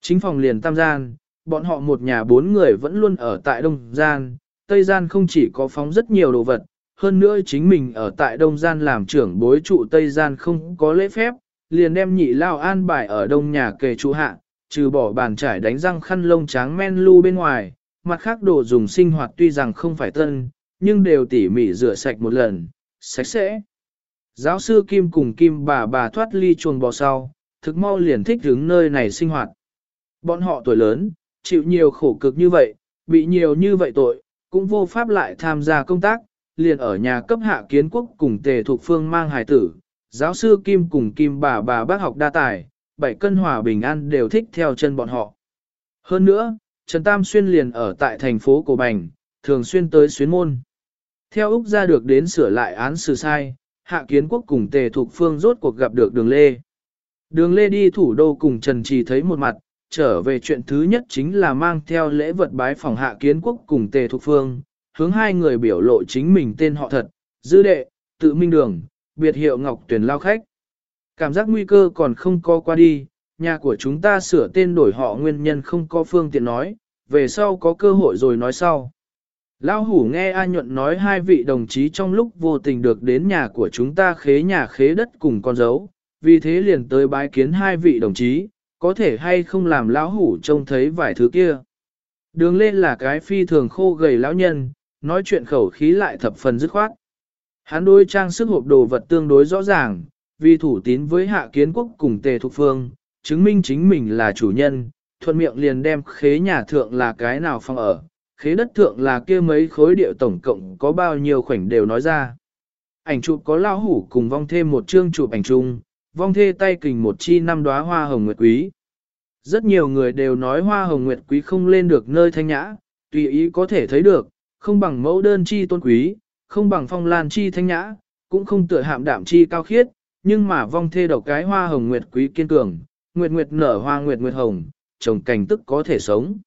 Chính phòng liền tam gian, bọn họ một nhà bốn người vẫn luôn ở tại đông gian, tây gian không chỉ có phóng rất nhiều đồ vật, hơn nữa chính mình ở tại đông gian làm trưởng bối trụ tây gian không có lễ phép, liền đem nhị lao an bài ở đông nhà kề trụ hạ, trừ bỏ bàn trải đánh răng khăn lông trắng men lu bên ngoài, mặt khác đồ dùng sinh hoạt tuy rằng không phải tân, nhưng đều tỉ mỉ rửa sạch một lần, sạch sẽ. Giáo sư Kim cùng Kim bà bà thoát ly chuồng bò sau, thực mau liền thích đứng nơi này sinh hoạt. Bọn họ tuổi lớn, chịu nhiều khổ cực như vậy, bị nhiều như vậy tội, cũng vô pháp lại tham gia công tác, liền ở nhà cấp hạ kiến quốc cùng tề thuộc phương mang hài tử. Giáo sư Kim cùng Kim bà bà bác học đa tài, bảy cân hòa bình an đều thích theo chân bọn họ. Hơn nữa, Trần Tam Xuyên liền ở tại thành phố Cổ Bành, thường xuyên tới xuyến môn. Theo Úc ra được đến sửa lại án xử sai, Hạ Kiến Quốc cùng Tề thuộc Phương rốt cuộc gặp được Đường Lê. Đường Lê đi thủ đô cùng Trần Trì thấy một mặt, trở về chuyện thứ nhất chính là mang theo lễ vật bái phòng Hạ Kiến Quốc cùng Tề thuộc Phương, hướng hai người biểu lộ chính mình tên họ thật, dư đệ, tự minh đường, biệt hiệu Ngọc Tuyền lao khách. Cảm giác nguy cơ còn không có qua đi, nhà của chúng ta sửa tên đổi họ nguyên nhân không có phương tiện nói, về sau có cơ hội rồi nói sau. Lão hủ nghe A nhuận nói hai vị đồng chí trong lúc vô tình được đến nhà của chúng ta khế nhà khế đất cùng con dấu, vì thế liền tới bái kiến hai vị đồng chí, có thể hay không làm lão hủ trông thấy vài thứ kia. Đường lên là cái phi thường khô gầy lão nhân, nói chuyện khẩu khí lại thập phần dứt khoát. Hắn đôi trang sức hộp đồ vật tương đối rõ ràng, vì thủ tín với hạ kiến quốc cùng tề thục phương, chứng minh chính mình là chủ nhân, thuận miệng liền đem khế nhà thượng là cái nào phong ở, khế đất thượng là kia mấy khối địa tổng cộng có bao nhiêu khoảnh đều nói ra. Ảnh chụp có lao hủ cùng vong thêm một chương chụp ảnh chung, vong thê tay kình một chi năm đóa hoa hồng nguyệt quý. Rất nhiều người đều nói hoa hồng nguyệt quý không lên được nơi thanh nhã, tùy ý có thể thấy được, không bằng mẫu đơn chi tôn quý, không bằng phong lan chi thanh nhã, cũng không tựa hạm đạm chi cao khiết, nhưng mà vong thê độc cái hoa hồng nguyệt quý kiên cường, nguyệt nguyệt nở hoa nguyệt nguyệt hồng, trồng cảnh tức có thể sống.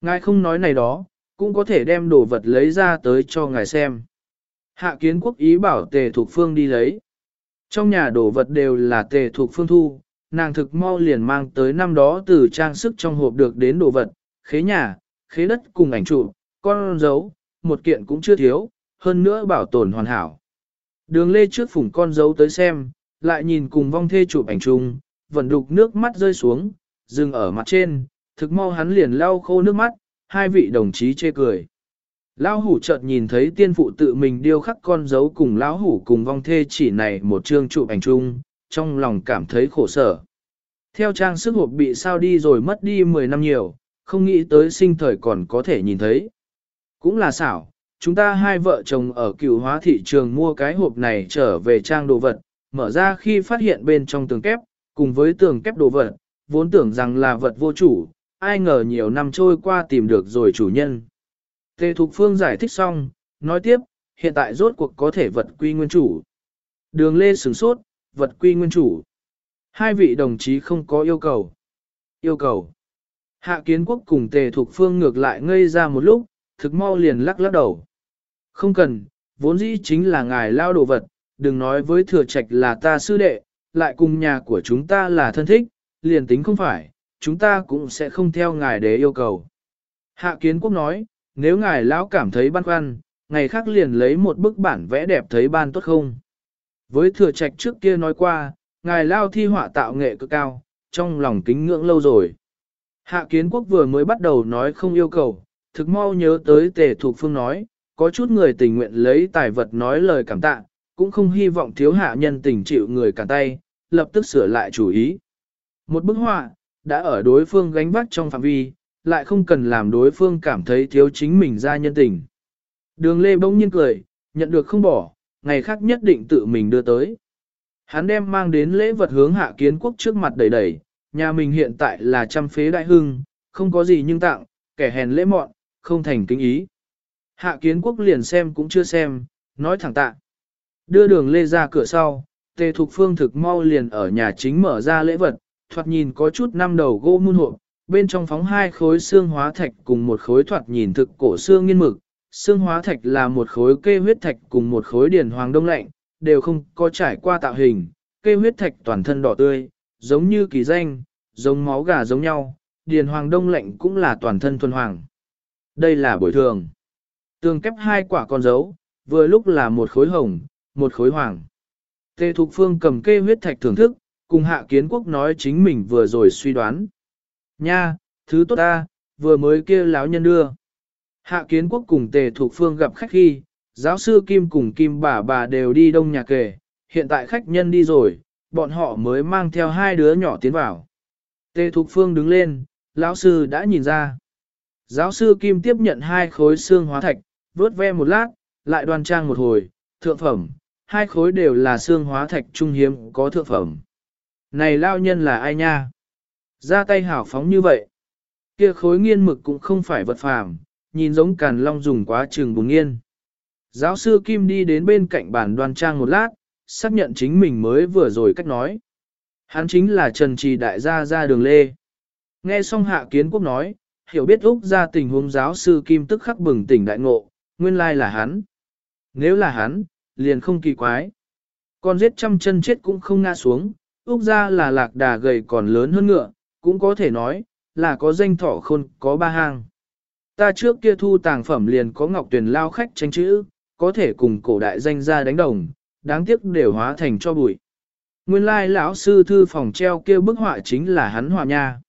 Ngài không nói này đó, cũng có thể đem đồ vật lấy ra tới cho ngài xem. Hạ kiến quốc ý bảo tề thuộc phương đi lấy. Trong nhà đồ vật đều là tề thuộc phương thu, nàng thực mau liền mang tới năm đó từ trang sức trong hộp được đến đồ vật, khế nhà, khế đất cùng ảnh trụ, con dấu, một kiện cũng chưa thiếu, hơn nữa bảo tồn hoàn hảo. Đường lê trước phủng con dấu tới xem, lại nhìn cùng vong thê chụp ảnh chung, vẫn đục nước mắt rơi xuống, dừng ở mặt trên, thực mau hắn liền lau khô nước mắt, hai vị đồng chí chê cười. Lão hủ chợt nhìn thấy tiên phụ tự mình điêu khắc con dấu cùng lão hủ cùng vong thê chỉ này một chương chụp ảnh chung, trong lòng cảm thấy khổ sở. Theo trang sức hộp bị sao đi rồi mất đi 10 năm nhiều, không nghĩ tới sinh thời còn có thể nhìn thấy. Cũng là xảo, chúng ta hai vợ chồng ở cựu hóa thị trường mua cái hộp này trở về trang đồ vật, mở ra khi phát hiện bên trong tường kép, cùng với tường kép đồ vật, vốn tưởng rằng là vật vô chủ, ai ngờ nhiều năm trôi qua tìm được rồi chủ nhân. Tề Thục Phương giải thích xong, nói tiếp, hiện tại rốt cuộc có thể vật quy nguyên chủ. Đường Lê sửng sốt, vật quy nguyên chủ. Hai vị đồng chí không có yêu cầu. Yêu cầu. Hạ kiến quốc cùng Tề Thục Phương ngược lại ngây ra một lúc, thực mau liền lắc lắc đầu. Không cần, vốn dĩ chính là ngài lao đồ vật, đừng nói với thừa trạch là ta sư đệ, lại cùng nhà của chúng ta là thân thích, liền tính không phải, chúng ta cũng sẽ không theo ngài để yêu cầu. Hạ kiến quốc nói, nếu ngài lão cảm thấy băn khoăn, ngày khác liền lấy một bức bản vẽ đẹp thấy ban tốt không. Với thừa trạch trước kia nói qua, ngài lao thi họa tạo nghệ cực cao, trong lòng kính ngưỡng lâu rồi. Hạ kiến quốc vừa mới bắt đầu nói không yêu cầu, thực mau nhớ tới tề thuộc phương nói, có chút người tình nguyện lấy tài vật nói lời cảm tạ, cũng không hy vọng thiếu hạ nhân tình chịu người cả tay, lập tức sửa lại chủ ý. Một bức họa, đã ở đối phương gánh vác trong phạm vi, lại không cần làm đối phương cảm thấy thiếu chính mình ra nhân tình. Đường Lê bỗng nhiên cười, nhận được không bỏ, ngày khác nhất định tự mình đưa tới. Hắn đem mang đến lễ vật hướng hạ kiến quốc trước mặt đầy đầy, nhà mình hiện tại là trăm phế đại hưng, không có gì nhưng tặng, kẻ hèn lễ mọn, không thành kính ý. Hạ kiến quốc liền xem cũng chưa xem, nói thẳng tạ. Đưa đường lê ra cửa sau, tề thục phương thực mau liền ở nhà chính mở ra lễ vật, thoạt nhìn có chút năm đầu gỗ muôn hộp, bên trong phóng hai khối xương hóa thạch cùng một khối thoạt nhìn thực cổ xương nghiên mực. Xương hóa thạch là một khối kê huyết thạch cùng một khối điển hoàng đông lạnh, đều không có trải qua tạo hình, kê huyết thạch toàn thân đỏ tươi, giống như kỳ danh, giống máu gà giống nhau, điền hoàng đông lạnh cũng là toàn thân thuần hoàng. Đây là bồi thường. Tường kép hai quả con dấu, vừa lúc là một khối hồng, một khối hoàng. Tề Thục Phương cầm kê huyết thạch thưởng thức, cùng hạ kiến quốc nói chính mình vừa rồi suy đoán. Nha, thứ tốt ta, vừa mới kia láo nhân đưa. Hạ kiến quốc cùng Tề Thục Phương gặp khách khi, giáo sư Kim cùng Kim bà bà đều đi đông nhà kề, hiện tại khách nhân đi rồi, bọn họ mới mang theo hai đứa nhỏ tiến vào. Tề Thục Phương đứng lên, lão sư đã nhìn ra. Giáo sư Kim tiếp nhận hai khối xương hóa thạch, vớt ve một lát, lại đoan trang một hồi, thượng phẩm, hai khối đều là xương hóa thạch trung hiếm có thượng phẩm. Này lao nhân là ai nha? Ra tay hảo phóng như vậy. Kia khối nghiên mực cũng không phải vật phàm, nhìn giống càn long dùng quá trường bùng nghiên. Giáo sư Kim đi đến bên cạnh bàn đoan trang một lát, xác nhận chính mình mới vừa rồi cách nói. Hắn chính là Trần Trì Đại gia ra đường Lê. Nghe xong hạ kiến quốc nói, hiểu biết Úc ra tình huống giáo sư Kim tức khắc bừng tỉnh đại ngộ, nguyên lai là hắn. Nếu là hắn, liền không kỳ quái. Con giết trăm chân chết cũng không ngã xuống, Úc ra là lạc đà gầy còn lớn hơn ngựa, cũng có thể nói, là có danh thọ khôn có ba hang. Ta trước kia thu tàng phẩm liền có ngọc tuyển lao khách tranh chữ, có thể cùng cổ đại danh gia đánh đồng, đáng tiếc đều hóa thành cho bụi. Nguyên lai lão sư thư phòng treo kia bức họa chính là hắn họa nha.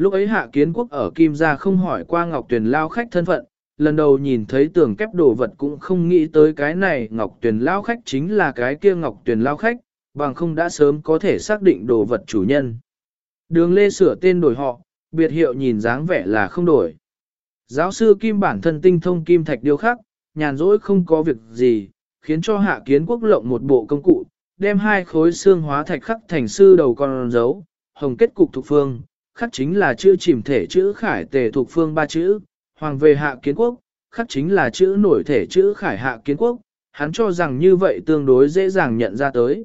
Lúc ấy hạ kiến quốc ở Kim Gia không hỏi qua Ngọc Tuyền lao khách thân phận, lần đầu nhìn thấy tường kép đồ vật cũng không nghĩ tới cái này Ngọc Tuyền lao khách chính là cái kia Ngọc Tuyền lao khách, bằng không đã sớm có thể xác định đồ vật chủ nhân. Đường Lê sửa tên đổi họ, biệt hiệu nhìn dáng vẻ là không đổi. Giáo sư Kim bản thân tinh thông kim thạch điêu khắc, nhàn rỗi không có việc gì, khiến cho hạ kiến quốc lộng một bộ công cụ, đem hai khối xương hóa thạch khắc thành sư đầu con dấu, hồng kết cục thuộc phương, khắc chính là chữ chìm thể chữ khải tề thuộc phương ba chữ, hoàng về hạ kiến quốc, khắc chính là chữ nổi thể chữ khải hạ kiến quốc, hắn cho rằng như vậy tương đối dễ dàng nhận ra tới.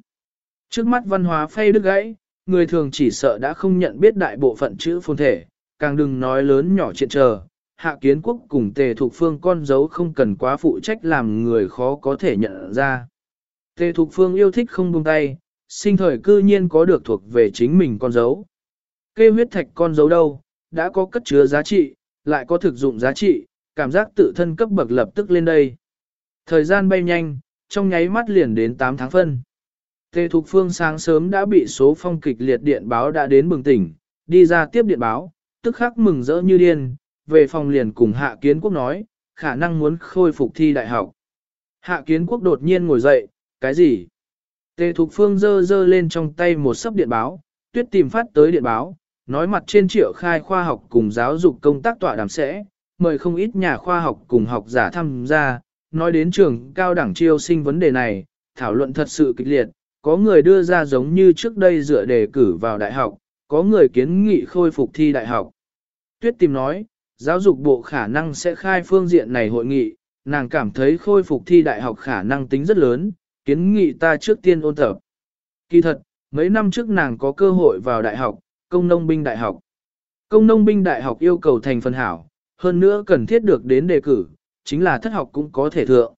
Trước mắt văn hóa phay đứt gãy, người thường chỉ sợ đã không nhận biết đại bộ phận chữ phôn thể, càng đừng nói lớn nhỏ chuyện chờ. Hạ kiến quốc cùng tề thuộc phương con dấu không cần quá phụ trách làm người khó có thể nhận ra. Tề thuộc phương yêu thích không buông tay, sinh thời cư nhiên có được thuộc về chính mình con dấu. Kê huyết thạch con dấu đâu, đã có cất chứa giá trị, lại có thực dụng giá trị, cảm giác tự thân cấp bậc lập tức lên đây. Thời gian bay nhanh, trong nháy mắt liền đến 8 tháng phân. Tề Thục Phương sáng sớm đã bị số phong kịch liệt điện báo đã đến bừng tỉnh, đi ra tiếp điện báo, tức khắc mừng rỡ như điên, về phòng liền cùng Hạ Kiến Quốc nói, khả năng muốn khôi phục thi đại học. Hạ Kiến Quốc đột nhiên ngồi dậy, cái gì? Tề Thục Phương giơ giơ lên trong tay một sấp điện báo, tuyết tìm phát tới điện báo, nói mặt trên triệu khai khoa học cùng giáo dục công tác tọa đàm sẽ, mời không ít nhà khoa học cùng học giả tham gia, nói đến trường cao đẳng chiêu sinh vấn đề này, thảo luận thật sự kịch liệt, có người đưa ra giống như trước đây dựa đề cử vào đại học, có người kiến nghị khôi phục thi đại học. Tuyết tìm nói, giáo dục bộ khả năng sẽ khai phương diện này hội nghị, nàng cảm thấy khôi phục thi đại học khả năng tính rất lớn, kiến nghị ta trước tiên ôn tập. Kỳ thật, mấy năm trước nàng có cơ hội vào đại học, công nông binh đại học. Công nông binh đại học yêu cầu thành phần hảo, hơn nữa cần thiết được đến đề cử, chính là thất học cũng có thể thượng.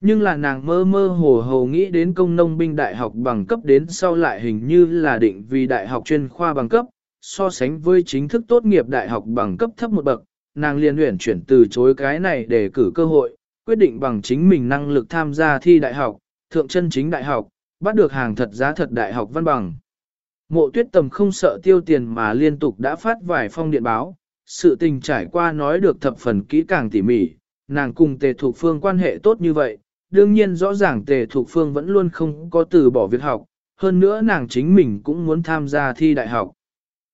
Nhưng là nàng mơ mơ hồ hồ nghĩ đến công nông binh đại học bằng cấp đến sau lại hình như là định vì đại học chuyên khoa bằng cấp, so sánh với chính thức tốt nghiệp đại học bằng cấp thấp một bậc, nàng liền huyển chuyển từ chối cái này để cử cơ hội, quyết định bằng chính mình năng lực tham gia thi đại học, thượng chân chính đại học, bắt được hàng thật giá thật đại học văn bằng. Mộ tuyết tầm không sợ tiêu tiền mà liên tục đã phát vài phong điện báo, sự tình trải qua nói được thập phần kỹ càng tỉ mỉ, nàng cùng tề thuộc phương quan hệ tốt như vậy, đương nhiên rõ ràng tề thuộc phương vẫn luôn không có từ bỏ việc học, hơn nữa nàng chính mình cũng muốn tham gia thi đại học.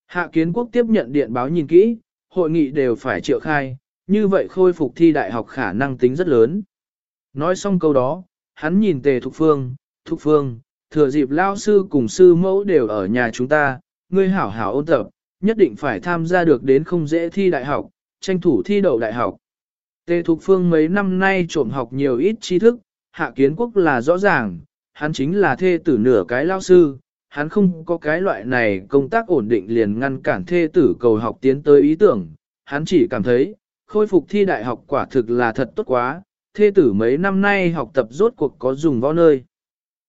Hạ kiến quốc tiếp nhận điện báo nhìn kỹ, hội nghị đều phải triệu khai, như vậy khôi phục thi đại học khả năng tính rất lớn. Nói xong câu đó, hắn nhìn tề thục phương, thục phương, thừa dịp lao sư cùng sư mẫu đều ở nhà chúng ta, ngươi hảo hảo ôn tập, nhất định phải tham gia được đến không dễ thi đại học, tranh thủ thi đậu đại học. Tề Thục Phương mấy năm nay trộm học nhiều ít tri thức, hạ kiến quốc là rõ ràng, hắn chính là thê tử nửa cái lao sư, hắn không có cái loại này công tác ổn định liền ngăn cản thê tử cầu học tiến tới ý tưởng, hắn chỉ cảm thấy, khôi phục thi đại học quả thực là thật tốt quá, thê tử mấy năm nay học tập rốt cuộc có dùng võ nơi.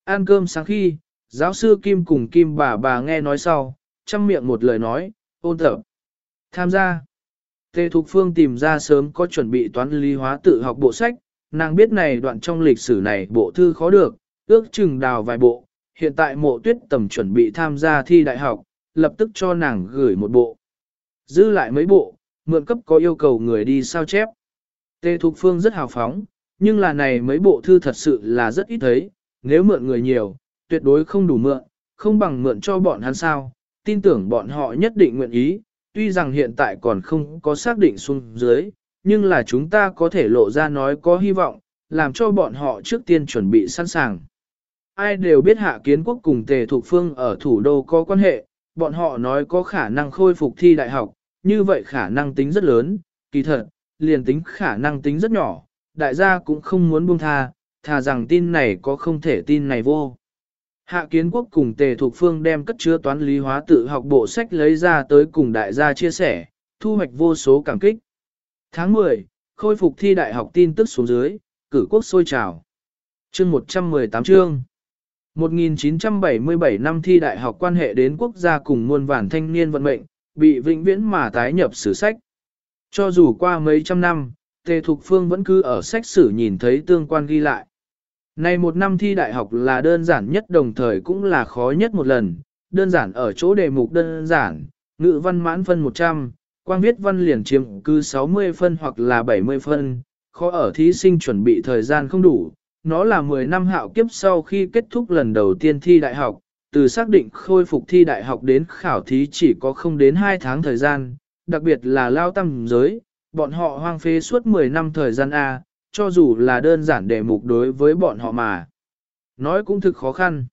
Ăn cơm sáng khi, giáo sư Kim cùng Kim bà bà nghe nói sau, chăm miệng một lời nói, ôn tập, tham gia. Tề Thục Phương tìm ra sớm có chuẩn bị toán lý hóa tự học bộ sách, nàng biết này đoạn trong lịch sử này bộ thư khó được, ước chừng đào vài bộ, hiện tại mộ tuyết tầm chuẩn bị tham gia thi đại học, lập tức cho nàng gửi một bộ. Giữ lại mấy bộ, mượn cấp có yêu cầu người đi sao chép. Tề Thục Phương rất hào phóng, nhưng là này mấy bộ thư thật sự là rất ít thấy, nếu mượn người nhiều, tuyệt đối không đủ mượn, không bằng mượn cho bọn hắn sao, tin tưởng bọn họ nhất định nguyện ý, tuy rằng hiện tại còn không có xác định xuống dưới, nhưng là chúng ta có thể lộ ra nói có hy vọng, làm cho bọn họ trước tiên chuẩn bị sẵn sàng. Ai đều biết hạ kiến quốc cùng tề thuộc phương ở thủ đô có quan hệ, bọn họ nói có khả năng khôi phục thi đại học, như vậy khả năng tính rất lớn, kỳ thật, liền tính khả năng tính rất nhỏ, đại gia cũng không muốn buông tha, thà rằng tin này có không thể tin này vô. Hạ kiến quốc cùng tề thuộc phương đem cất chứa toán lý hóa tự học bộ sách lấy ra tới cùng đại gia chia sẻ, thu hoạch vô số cảm kích. Tháng 10, khôi phục thi đại học tin tức xuống dưới, cử quốc sôi trào. Chương 118 chương 1977 năm thi đại học quan hệ đến quốc gia cùng muôn vàn thanh niên vận mệnh, bị vĩnh viễn mà tái nhập sử sách. Cho dù qua mấy trăm năm, Tề Thục Phương vẫn cứ ở sách sử nhìn thấy tương quan ghi lại. Này một năm thi đại học là đơn giản nhất đồng thời cũng là khó nhất một lần, đơn giản ở chỗ đề mục đơn giản, ngữ văn mãn phân 100, quang viết văn liền chiếm cứ 60 phân hoặc là 70 phân, khó ở thí sinh chuẩn bị thời gian không đủ. Nó là 10 năm hạo kiếp sau khi kết thúc lần đầu tiên thi đại học, từ xác định khôi phục thi đại học đến khảo thí chỉ có không đến 2 tháng thời gian, đặc biệt là lao tâm giới, bọn họ hoang phế suốt 10 năm thời gian A, cho dù là đơn giản đề mục đối với bọn họ mà. Nói cũng thực khó khăn.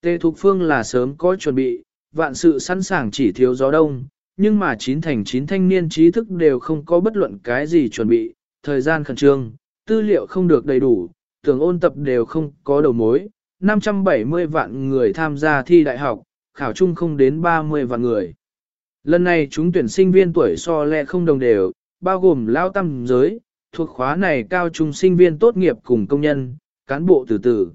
Tề Thục Phương là sớm có chuẩn bị, vạn sự sẵn sàng chỉ thiếu gió đông, nhưng mà chín thành chín thanh niên trí thức đều không có bất luận cái gì chuẩn bị, thời gian khẩn trương, tư liệu không được đầy đủ, tưởng ôn tập đều không có đầu mối, 570 vạn người tham gia thi đại học, khảo trung không đến 30 vạn người. Lần này chúng tuyển sinh viên tuổi so lẹ không đồng đều, bao gồm lao tâm giới, thuộc khóa này cao trung sinh viên tốt nghiệp cùng công nhân, cán bộ từ từ.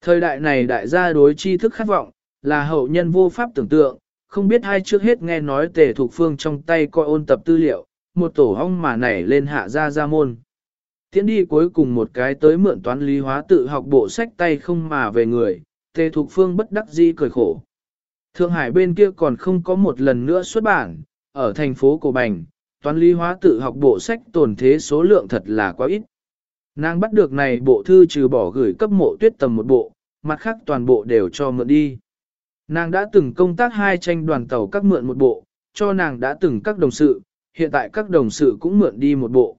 Thời đại này đại gia đối tri thức khát vọng, là hậu nhân vô pháp tưởng tượng, không biết ai trước hết nghe nói tề thuộc phương trong tay coi ôn tập tư liệu, một tổ hong mà nảy lên hạ ra ra môn. Tiến đi cuối cùng một cái tới mượn toán lý hóa tự học bộ sách tay không mà về người, tề thuộc phương bất đắc dĩ cười khổ. Thượng Hải bên kia còn không có một lần nữa xuất bản, ở thành phố Cổ Bành, toán lý hóa tự học bộ sách tồn thế số lượng thật là quá ít. Nàng bắt được này bộ thư trừ bỏ gửi cấp mộ tuyết tầm một bộ, mặt khác toàn bộ đều cho mượn đi. Nàng đã từng công tác hai tranh đoàn tàu các mượn một bộ, cho nàng đã từng các đồng sự, hiện tại các đồng sự cũng mượn đi một bộ.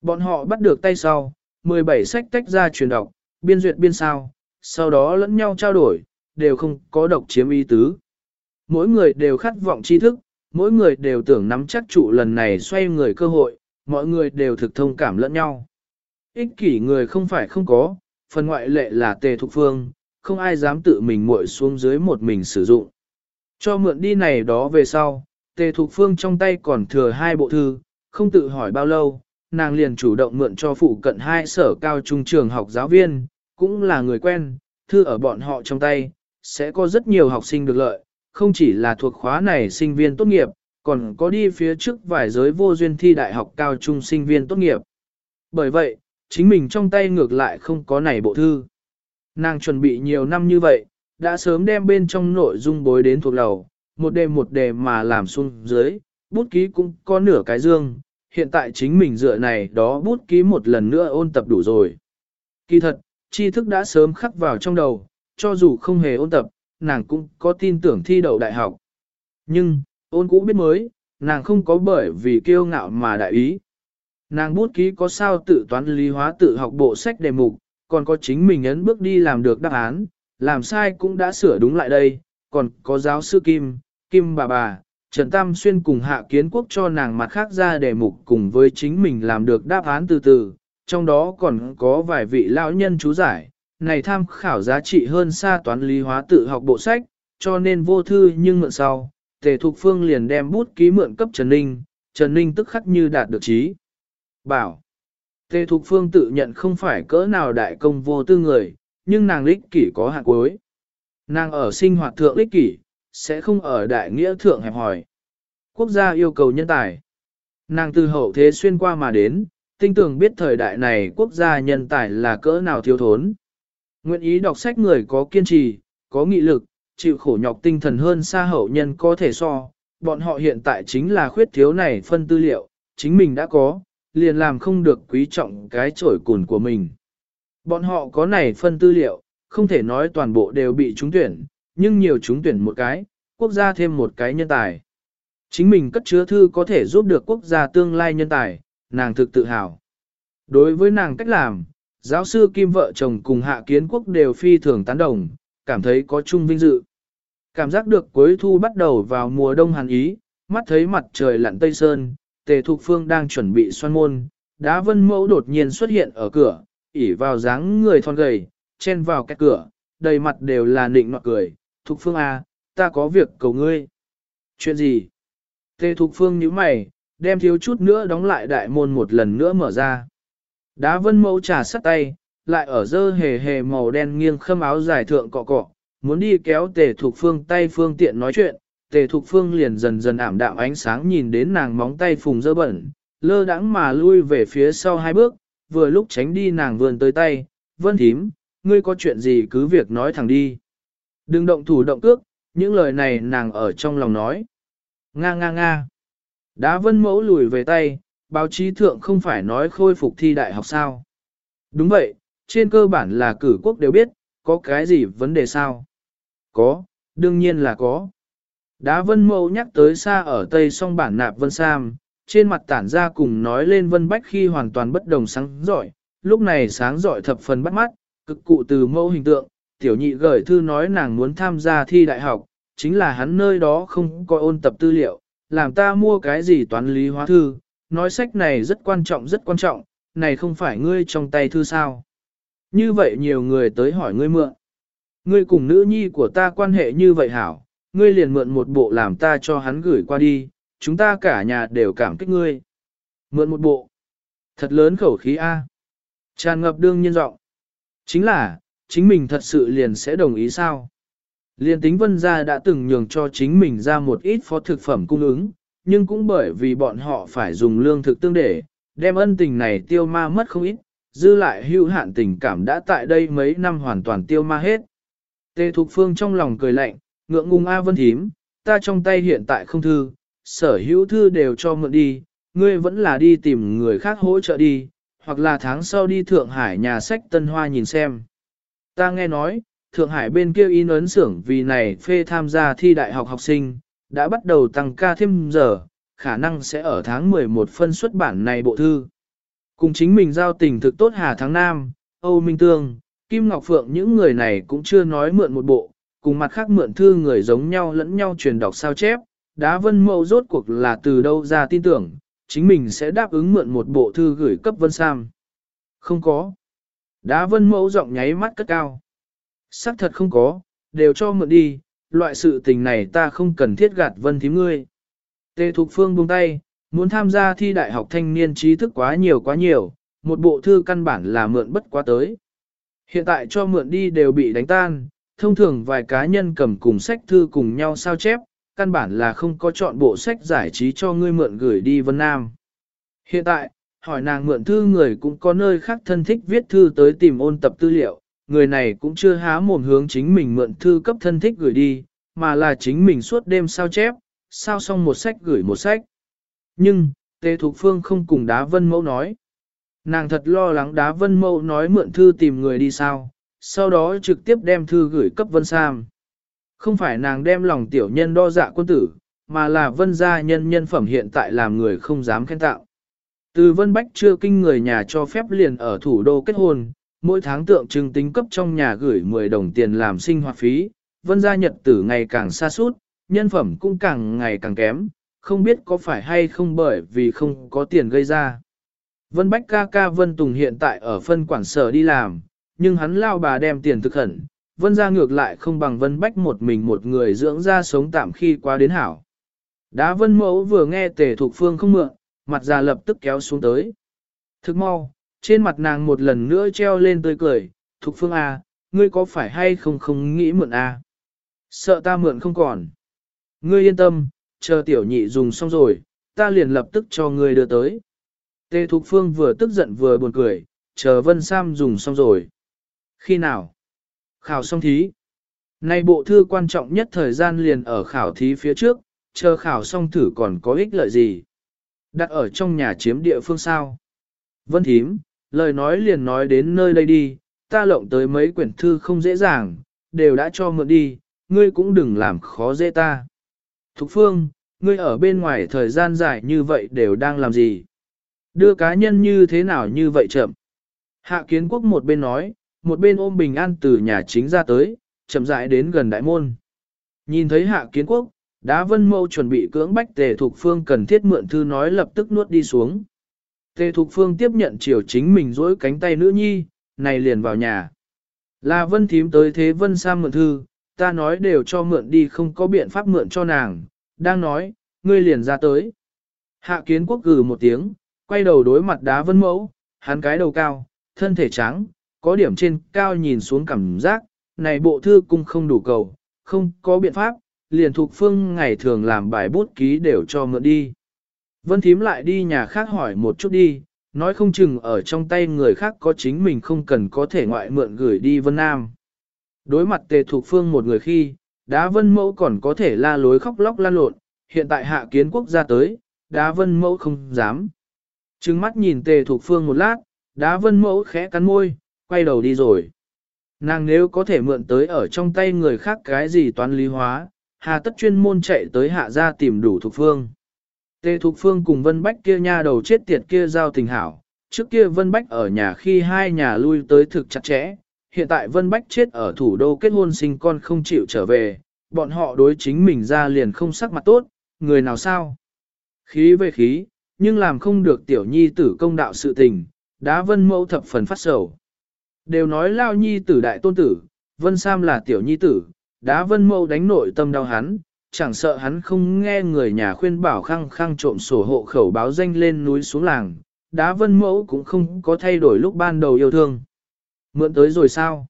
Bọn họ bắt được tay sau, 17 sách tách ra truyền đọc, biên duyệt biên sao, sau đó lẫn nhau trao đổi, đều không có độc chiếm ý tứ. Mỗi người đều khát vọng tri thức, mỗi người đều tưởng nắm chắc trụ lần này xoay người cơ hội, mọi người đều thực thông cảm lẫn nhau. Ích kỷ người không phải không có, phần ngoại lệ là tề thục phương, không ai dám tự mình muội xuống dưới một mình sử dụng. Cho mượn đi này đó về sau, tề thục phương trong tay còn thừa hai bộ thư, không tự hỏi bao lâu, nàng liền chủ động mượn cho phụ cận hai sở cao trung trường học giáo viên, cũng là người quen, thư ở bọn họ trong tay, sẽ có rất nhiều học sinh được lợi, không chỉ là thuộc khóa này sinh viên tốt nghiệp, còn có đi phía trước vài giới vô duyên thi đại học cao trung sinh viên tốt nghiệp. Bởi vậy, chính mình trong tay ngược lại không có này bộ thư. Nàng chuẩn bị nhiều năm như vậy, đã sớm đem bên trong nội dung bối đến thuộc đầu. một đề một đề mà làm xuống dưới, bút ký cũng có nửa cái dương, hiện tại chính mình dựa này đó bút ký một lần nữa ôn tập đủ rồi. Kỳ thật, tri thức đã sớm khắc vào trong đầu, cho dù không hề ôn tập, nàng cũng có tin tưởng thi đậu đại học. Nhưng, ôn cũ biết mới, nàng không có bởi vì kiêu ngạo mà đại ý. Nàng bút ký có sao tự toán lý hóa tự học bộ sách đề mục, còn có chính mình ấn bước đi làm được đáp án, làm sai cũng đã sửa đúng lại đây, còn có giáo sư Kim, Kim bà bà, Trần Tam Xuyên cùng hạ kiến quốc cho nàng mặt khác ra đề mục cùng với chính mình làm được đáp án từ từ, trong đó còn có vài vị lão nhân chú giải, này tham khảo giá trị hơn xa toán lý hóa tự học bộ sách, cho nên vô thư nhưng mượn sau, Tề Thục Phương liền đem bút ký mượn cấp Trần Ninh, Trần Ninh tức khắc như đạt được trí. Bảo, Tề Thục Phương tự nhận không phải cỡ nào đại công vô tư người, nhưng nàng lích kỷ có hạn cuối. Nàng ở sinh hoạt thượng lích kỷ, sẽ không ở đại nghĩa thượng hẹp hỏi. Quốc gia yêu cầu nhân tài. Nàng từ hậu thế xuyên qua mà đến, tinh tưởng biết thời đại này quốc gia nhân tài là cỡ nào thiếu thốn. Nguyện ý đọc sách người có kiên trì, có nghị lực, chịu khổ nhọc tinh thần hơn xa hậu nhân có thể so. Bọn họ hiện tại chính là khuyết thiếu này phân tư liệu, chính mình đã có, liền làm không được quý trọng cái trổi cùn của mình. Bọn họ có này phân tư liệu, không thể nói toàn bộ đều bị trúng tuyển, nhưng nhiều trúng tuyển một cái, quốc gia thêm một cái nhân tài. Chính mình cất chứa thư có thể giúp được quốc gia tương lai nhân tài, nàng thực tự hào. Đối với nàng cách làm, giáo sư Kim vợ chồng cùng hạ kiến quốc đều phi thường tán đồng, cảm thấy có chung vinh dự. Cảm giác được cuối thu bắt đầu vào mùa đông hàn ý, mắt thấy mặt trời lặn tây sơn, tề thục phương đang chuẩn bị xoan môn, đá vân mẫu đột nhiên xuất hiện ở cửa, ỉ vào dáng người thon gầy, chen vào cái cửa, đầy mặt đều là nịnh nọt cười, thục phương à, ta có việc cầu ngươi. Chuyện gì? Tề thục phương nhíu mày, đem thiếu chút nữa đóng lại đại môn một lần nữa mở ra. Đá vân mẫu trà sắt tay, lại ở dơ hề hề màu đen nghiêng khâm áo dài thượng cọ cọ, muốn đi kéo tề thục phương tay phương tiện nói chuyện, tề thục phương liền dần dần ảm đạm ánh sáng nhìn đến nàng móng tay phùng dơ bẩn, lơ đãng mà lui về phía sau hai bước, vừa lúc tránh đi nàng vươn tới tay, vân thím, ngươi có chuyện gì cứ việc nói thẳng đi. Đừng động thủ động cước, những lời này nàng ở trong lòng nói. Nga nga nga. Đá vân mẫu lùi về tay, báo chí thượng không phải nói khôi phục thi đại học sao. Đúng vậy, trên cơ bản là cử quốc đều biết, có cái gì vấn đề sao? Có, đương nhiên là có. Đá vân mẫu nhắc tới xa ở tây song bản nạp vân sam, trên mặt tản ra cùng nói lên vân bách khi hoàn toàn bất đồng sáng giỏi, lúc này sáng giỏi thập phần bắt mắt, cực cụ từ mẫu hình tượng, tiểu nhị gửi thư nói nàng muốn tham gia thi đại học, chính là hắn nơi đó không có ôn tập tư liệu, làm ta mua cái gì toán lý hóa thư, nói sách này rất quan trọng rất quan trọng, này không phải ngươi trong tay thư sao. Như vậy nhiều người tới hỏi ngươi mượn. Ngươi cùng nữ nhi của ta quan hệ như vậy hảo, ngươi liền mượn một bộ làm ta cho hắn gửi qua đi, chúng ta cả nhà đều cảm kích ngươi. Mượn một bộ. Thật lớn khẩu khí A. Tràn ngập đương nhiên giọng Chính là, chính mình thật sự liền sẽ đồng ý sao? Liên tính vân gia đã từng nhường cho chính mình ra một ít phó thực phẩm cung ứng, nhưng cũng bởi vì bọn họ phải dùng lương thực tương để, đem ân tình này tiêu ma mất không ít, dư lại hữu hạn tình cảm đã tại đây mấy năm hoàn toàn tiêu ma hết. Tề Thục Phương trong lòng cười lạnh, ngượng ngùng A Vân Thím, ta trong tay hiện tại không thư, sở hữu thư đều cho mượn đi, ngươi vẫn là đi tìm người khác hỗ trợ đi, hoặc là tháng sau đi Thượng Hải nhà sách Tân Hoa nhìn xem. Ta nghe nói, Thượng Hải bên kia in ấn xưởng vì này phê tham gia thi đại học học sinh, đã bắt đầu tăng ca thêm giờ, khả năng sẽ ở tháng 11 phân xuất bản này bộ thư. Cùng chính mình giao tình thực tốt Hà Tháng Nam, Âu Minh Tương, Kim Ngọc Phượng những người này cũng chưa nói mượn một bộ, cùng mặt khác mượn thư người giống nhau lẫn nhau truyền đọc sao chép, đá vân mẫu rốt cuộc là từ đâu ra tin tưởng, chính mình sẽ đáp ứng mượn một bộ thư gửi cấp vân sam. Không có. Đá vân mẫu giọng nháy mắt cất cao. Sắc thật không có, đều cho mượn đi, loại sự tình này ta không cần thiết gạt vân thím ngươi. Tề Thục Phương buông tay, muốn tham gia thi đại học thanh niên trí thức quá nhiều quá nhiều, một bộ thư căn bản là mượn bất quá tới. Hiện tại cho mượn đi đều bị đánh tan, thông thường vài cá nhân cầm cùng sách thư cùng nhau sao chép, căn bản là không có chọn bộ sách giải trí cho ngươi mượn gửi đi Vân Nam. Hiện tại, hỏi nàng mượn thư người cũng có nơi khác thân thích viết thư tới tìm ôn tập tư liệu, người này cũng chưa há mồm hướng chính mình mượn thư cấp thân thích gửi đi, mà là chính mình suốt đêm sao chép, sao xong một sách gửi một sách. Nhưng, Tề Thục Phương không cùng Đá Vân Mẫu nói. Nàng thật lo lắng Đá Vân Mẫu nói mượn thư tìm người đi sao, sau đó trực tiếp đem thư gửi cấp Vân Sam. Không phải nàng đem lòng tiểu nhân đo dạ quân tử, mà là Vân gia nhân nhân phẩm hiện tại làm người không dám khen tạo. Từ Vân Bách chưa kinh người nhà cho phép liền ở thủ đô kết hôn, mỗi tháng tượng trưng tính cấp trong nhà gửi 10 đồng tiền làm sinh hoạt phí, Vân gia nhật tử ngày càng xa suốt, nhân phẩm cũng càng ngày càng kém, không biết có phải hay không bởi vì không có tiền gây ra. Vân Bách ca ca Vân Tùng hiện tại ở phân quản sở đi làm, nhưng hắn lao bà đem tiền thực khẩn, Vân ra ngược lại không bằng Vân Bách một mình một người dưỡng ra sống tạm khi qua đến hảo. Đá Vân Mẫu vừa nghe tề thuộc phương không mượn, mặt già lập tức kéo xuống tới. Thức mau, trên mặt nàng một lần nữa treo lên tươi cười, Thục Phương A, ngươi có phải hay không không nghĩ mượn A? Sợ ta mượn không còn. Ngươi yên tâm, chờ tiểu nhị dùng xong rồi, ta liền lập tức cho ngươi đưa tới. Tề Thục Phương vừa tức giận vừa buồn cười, chờ Vân Sam dùng xong rồi. Khi nào? Khảo xong thí. Nay bộ thư quan trọng nhất thời gian liền ở khảo thí phía trước, chờ khảo xong thử còn có ích lợi gì. Đặt ở trong nhà chiếm địa phương sao. Vân Thím, lời nói liền nói đến nơi đây đi, ta lộng tới mấy quyển thư không dễ dàng, đều đã cho mượn đi, ngươi cũng đừng làm khó dễ ta. Thục Phương, ngươi ở bên ngoài thời gian dài như vậy đều đang làm gì? Đưa cá nhân như thế nào như vậy chậm? Hạ kiến quốc một bên nói, một bên ôm bình an từ nhà chính ra tới, chậm rãi đến gần đại môn. Nhìn thấy hạ kiến quốc, đá vân mâu chuẩn bị cưỡng bách tề thục phương cần thiết mượn thư nói lập tức nuốt đi xuống. Tề thục phương tiếp nhận chiều chính mình dỗi cánh tay nữ nhi, này liền vào nhà. Là vân thím tới thế vân Sam mượn thư, ta nói đều cho mượn đi không có biện pháp mượn cho nàng, đang nói, ngươi liền ra tới. Hạ kiến quốc gừ một tiếng, quay đầu đối mặt đá vân mẫu, hắn cái đầu cao, thân thể trắng, có điểm trên cao nhìn xuống cảm giác, này bộ thư cung không đủ cầu, không có biện pháp, liền thuộc phương ngày thường làm bài bút ký đều cho mượn đi. Vân thím lại đi nhà khác hỏi một chút đi, nói không chừng ở trong tay người khác có chính mình không cần có thể ngoại mượn gửi đi Vân Nam. Đối mặt tề thuộc phương một người khi, đá vân mẫu còn có thể la lối khóc lóc lan lộn, hiện tại hạ kiến quốc gia tới, đá vân mẫu không dám. Trừng mắt nhìn tề thuộc phương một lát, đá vân mẫu khẽ cắn môi, quay đầu đi rồi. Nàng nếu có thể mượn tới ở trong tay người khác cái gì toán lý hóa, hà tất chuyên môn chạy tới hạ gia tìm đủ thuộc phương. Tề Thục Phương cùng Vân Bách kia nha đầu chết tiệt kia giao tình hảo, trước kia Vân Bách ở nhà khi hai nhà lui tới thực chặt chẽ, hiện tại Vân Bách chết ở thủ đô kết hôn sinh con không chịu trở về, bọn họ đối chính mình ra liền không sắc mặt tốt, người nào sao? Khí về khí, nhưng làm không được tiểu nhi tử công đạo sự tình, đá Vân mẫu thập phần phát sầu. Đều nói lao nhi tử đại tôn tử, Vân Sam là tiểu nhi tử, đá Vân Mẫu đánh nội tâm đau hắn, chẳng sợ hắn không nghe người nhà khuyên bảo khăng khăng trộm sổ hộ khẩu báo danh lên núi xuống làng, đá Vân Mẫu cũng không có thay đổi lúc ban đầu yêu thương. Mượn tới rồi sao?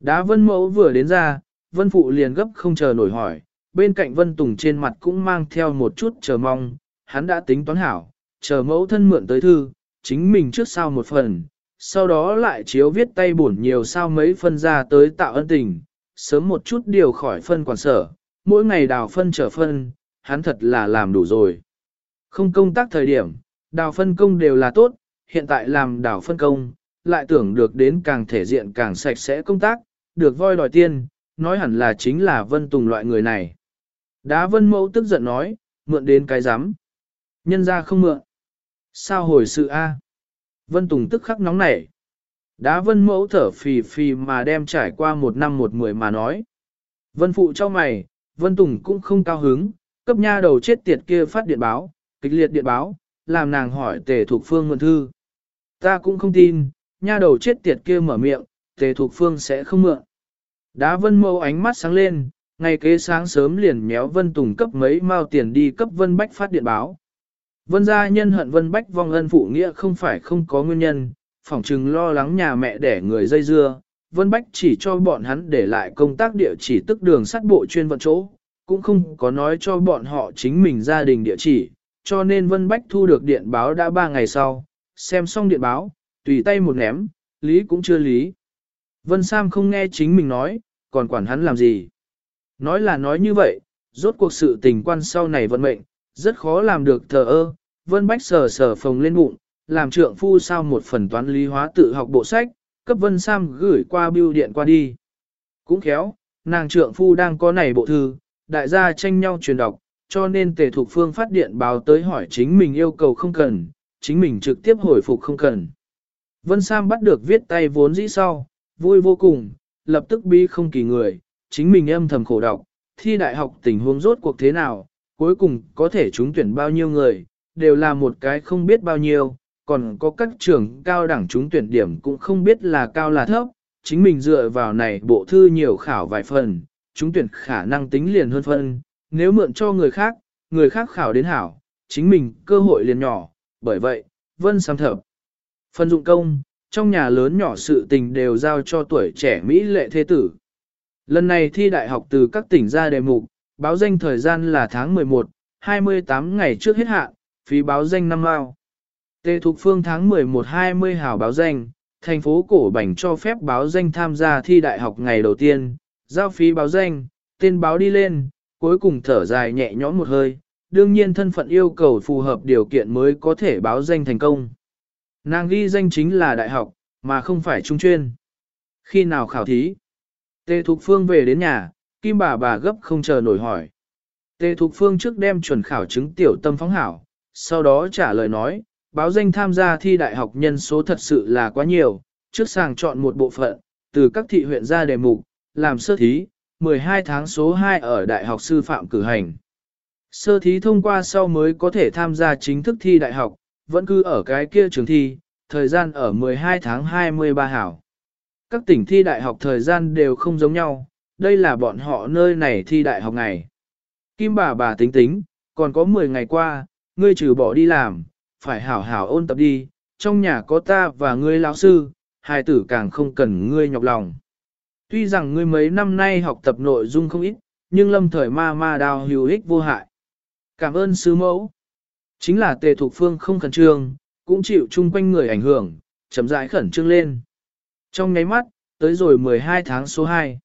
Đá Vân Mẫu vừa đến ra, Vân Phụ liền gấp không chờ nổi hỏi, bên cạnh Vân Tùng trên mặt cũng mang theo một chút chờ mong, hắn đã tính toán hảo, chờ mẫu thân mượn tới thư, chính mình trước sau một phần, sau đó lại chiếu viết tay bổn nhiều sao mấy phân ra tới tạo ân tình, sớm một chút điều khỏi phân quản sở, mỗi ngày đào phân trở phân, hắn thật là làm đủ rồi. Không công tác thời điểm, đào phân công đều là tốt, hiện tại làm đào phân công, lại tưởng được đến càng thể diện càng sạch sẽ công tác, được voi đòi tiên, nói hẳn là chính là Vân Tùng loại người này. Đá Vân Mẫu tức giận nói, mượn đến cái rắm Nhân ra không mượn. Sao hồi sự A? Vân Tùng tức khắc nóng nảy. Đá Vân Mẫu thở phì phì mà đem trải qua một năm một mười mà nói. Vân Phụ cho mày, Vân Tùng cũng không cao hứng, cấp nha đầu chết tiệt kia phát điện báo, kịch liệt điện báo, làm nàng hỏi tề thuộc phương mượn thư. Ta cũng không tin, nha đầu chết tiệt kia mở miệng, tề thuộc phương sẽ không mượn. Đá Vân Mâu ánh mắt sáng lên, ngày kế sáng sớm liền méo Vân Tùng cấp mấy mao tiền đi cấp Vân Bách phát điện báo. Vân gia nhân hận Vân Bách vong ân phụ nghĩa không phải không có nguyên nhân, phỏng chừng lo lắng nhà mẹ để người dây dưa. Vân Bách chỉ cho bọn hắn để lại công tác địa chỉ tức đường sắt bộ chuyên vận chỗ, cũng không có nói cho bọn họ chính mình gia đình địa chỉ, cho nên Vân Bách thu được điện báo đã ba ngày sau, xem xong điện báo, tùy tay một ném, lý cũng chưa lý. Vân Sam không nghe chính mình nói, còn quản hắn làm gì. Nói là nói như vậy, rốt cuộc sự tình quan sau này vận mệnh, rất khó làm được thờ ơ. Vân Bách sờ sờ phồng lên bụng, làm trượng phu sao một phần toán lý hóa tự học bộ sách, cấp Vân Sam gửi qua bưu điện qua đi. Cũng khéo, nàng trượng phu đang có này bộ thư, đại gia tranh nhau truyền đọc, cho nên tề thuộc phương phát điện báo tới hỏi chính mình yêu cầu không cần, chính mình trực tiếp hồi phục không cần. Vân Sam bắt được viết tay vốn dĩ sau, vui vô cùng, lập tức bi không kỳ người, chính mình âm thầm khổ đọc, thi đại học tình huống rốt cuộc thế nào, cuối cùng có thể trúng tuyển bao nhiêu người, đều là một cái không biết bao nhiêu, còn có các trường cao đẳng chúng tuyển điểm cũng không biết là cao là thấp, chính mình dựa vào này bộ thư nhiều khảo vài phần, chúng tuyển khả năng tính liền hơn phân, nếu mượn cho người khác, người khác khảo đến hảo, chính mình cơ hội liền nhỏ, bởi vậy, vân sam thập. Phân dụng công, trong nhà lớn nhỏ sự tình đều giao cho tuổi trẻ Mỹ lệ thế tử. Lần này thi đại học từ các tỉnh ra đề mục, báo danh thời gian là tháng 11, 28 ngày trước hết hạn, phí báo danh năm lao. Tề Thục Phương tháng 11-20 hào báo danh, thành phố cổ bảnh cho phép báo danh tham gia thi đại học ngày đầu tiên, giao phí báo danh, tên báo đi lên, cuối cùng thở dài nhẹ nhõm một hơi, đương nhiên thân phận yêu cầu phù hợp điều kiện mới có thể báo danh thành công. Nàng ghi danh chính là đại học, mà không phải trung chuyên. Khi nào khảo thí? Tề Thục Phương về đến nhà, Kim bà bà gấp không chờ nổi hỏi. Tề Thục Phương trước đem chuẩn khảo chứng tiểu tâm phóng hảo, sau đó trả lời nói, báo danh tham gia thi đại học nhân số thật sự là quá nhiều, trước sàng chọn một bộ phận, từ các thị huyện ra đề mục, làm sơ thí, 12 tháng số 2 ở Đại học Sư phạm cử hành. Sơ thí thông qua sau mới có thể tham gia chính thức thi đại học, vẫn cứ ở cái kia trường thi, thời gian ở 12 tháng 23 hảo. Các tỉnh thi đại học thời gian đều không giống nhau, đây là bọn họ nơi này thi đại học ngày. Kim bà bà tính tính, còn có 10 ngày qua, ngươi trừ bỏ đi làm, phải hảo hảo ôn tập đi, trong nhà có ta và ngươi lão sư, hài tử càng không cần ngươi nhọc lòng. Tuy rằng ngươi mấy năm nay học tập nội dung không ít, nhưng lâm thời ma ma đào hữu ích vô hại. Cảm ơn sư mẫu. Chính là tề thuộc phương không khẩn trương, cũng chịu chung quanh người ảnh hưởng, chậm rãi khẩn trương lên. Trong nháy mắt, tới rồi 12 tháng số 2.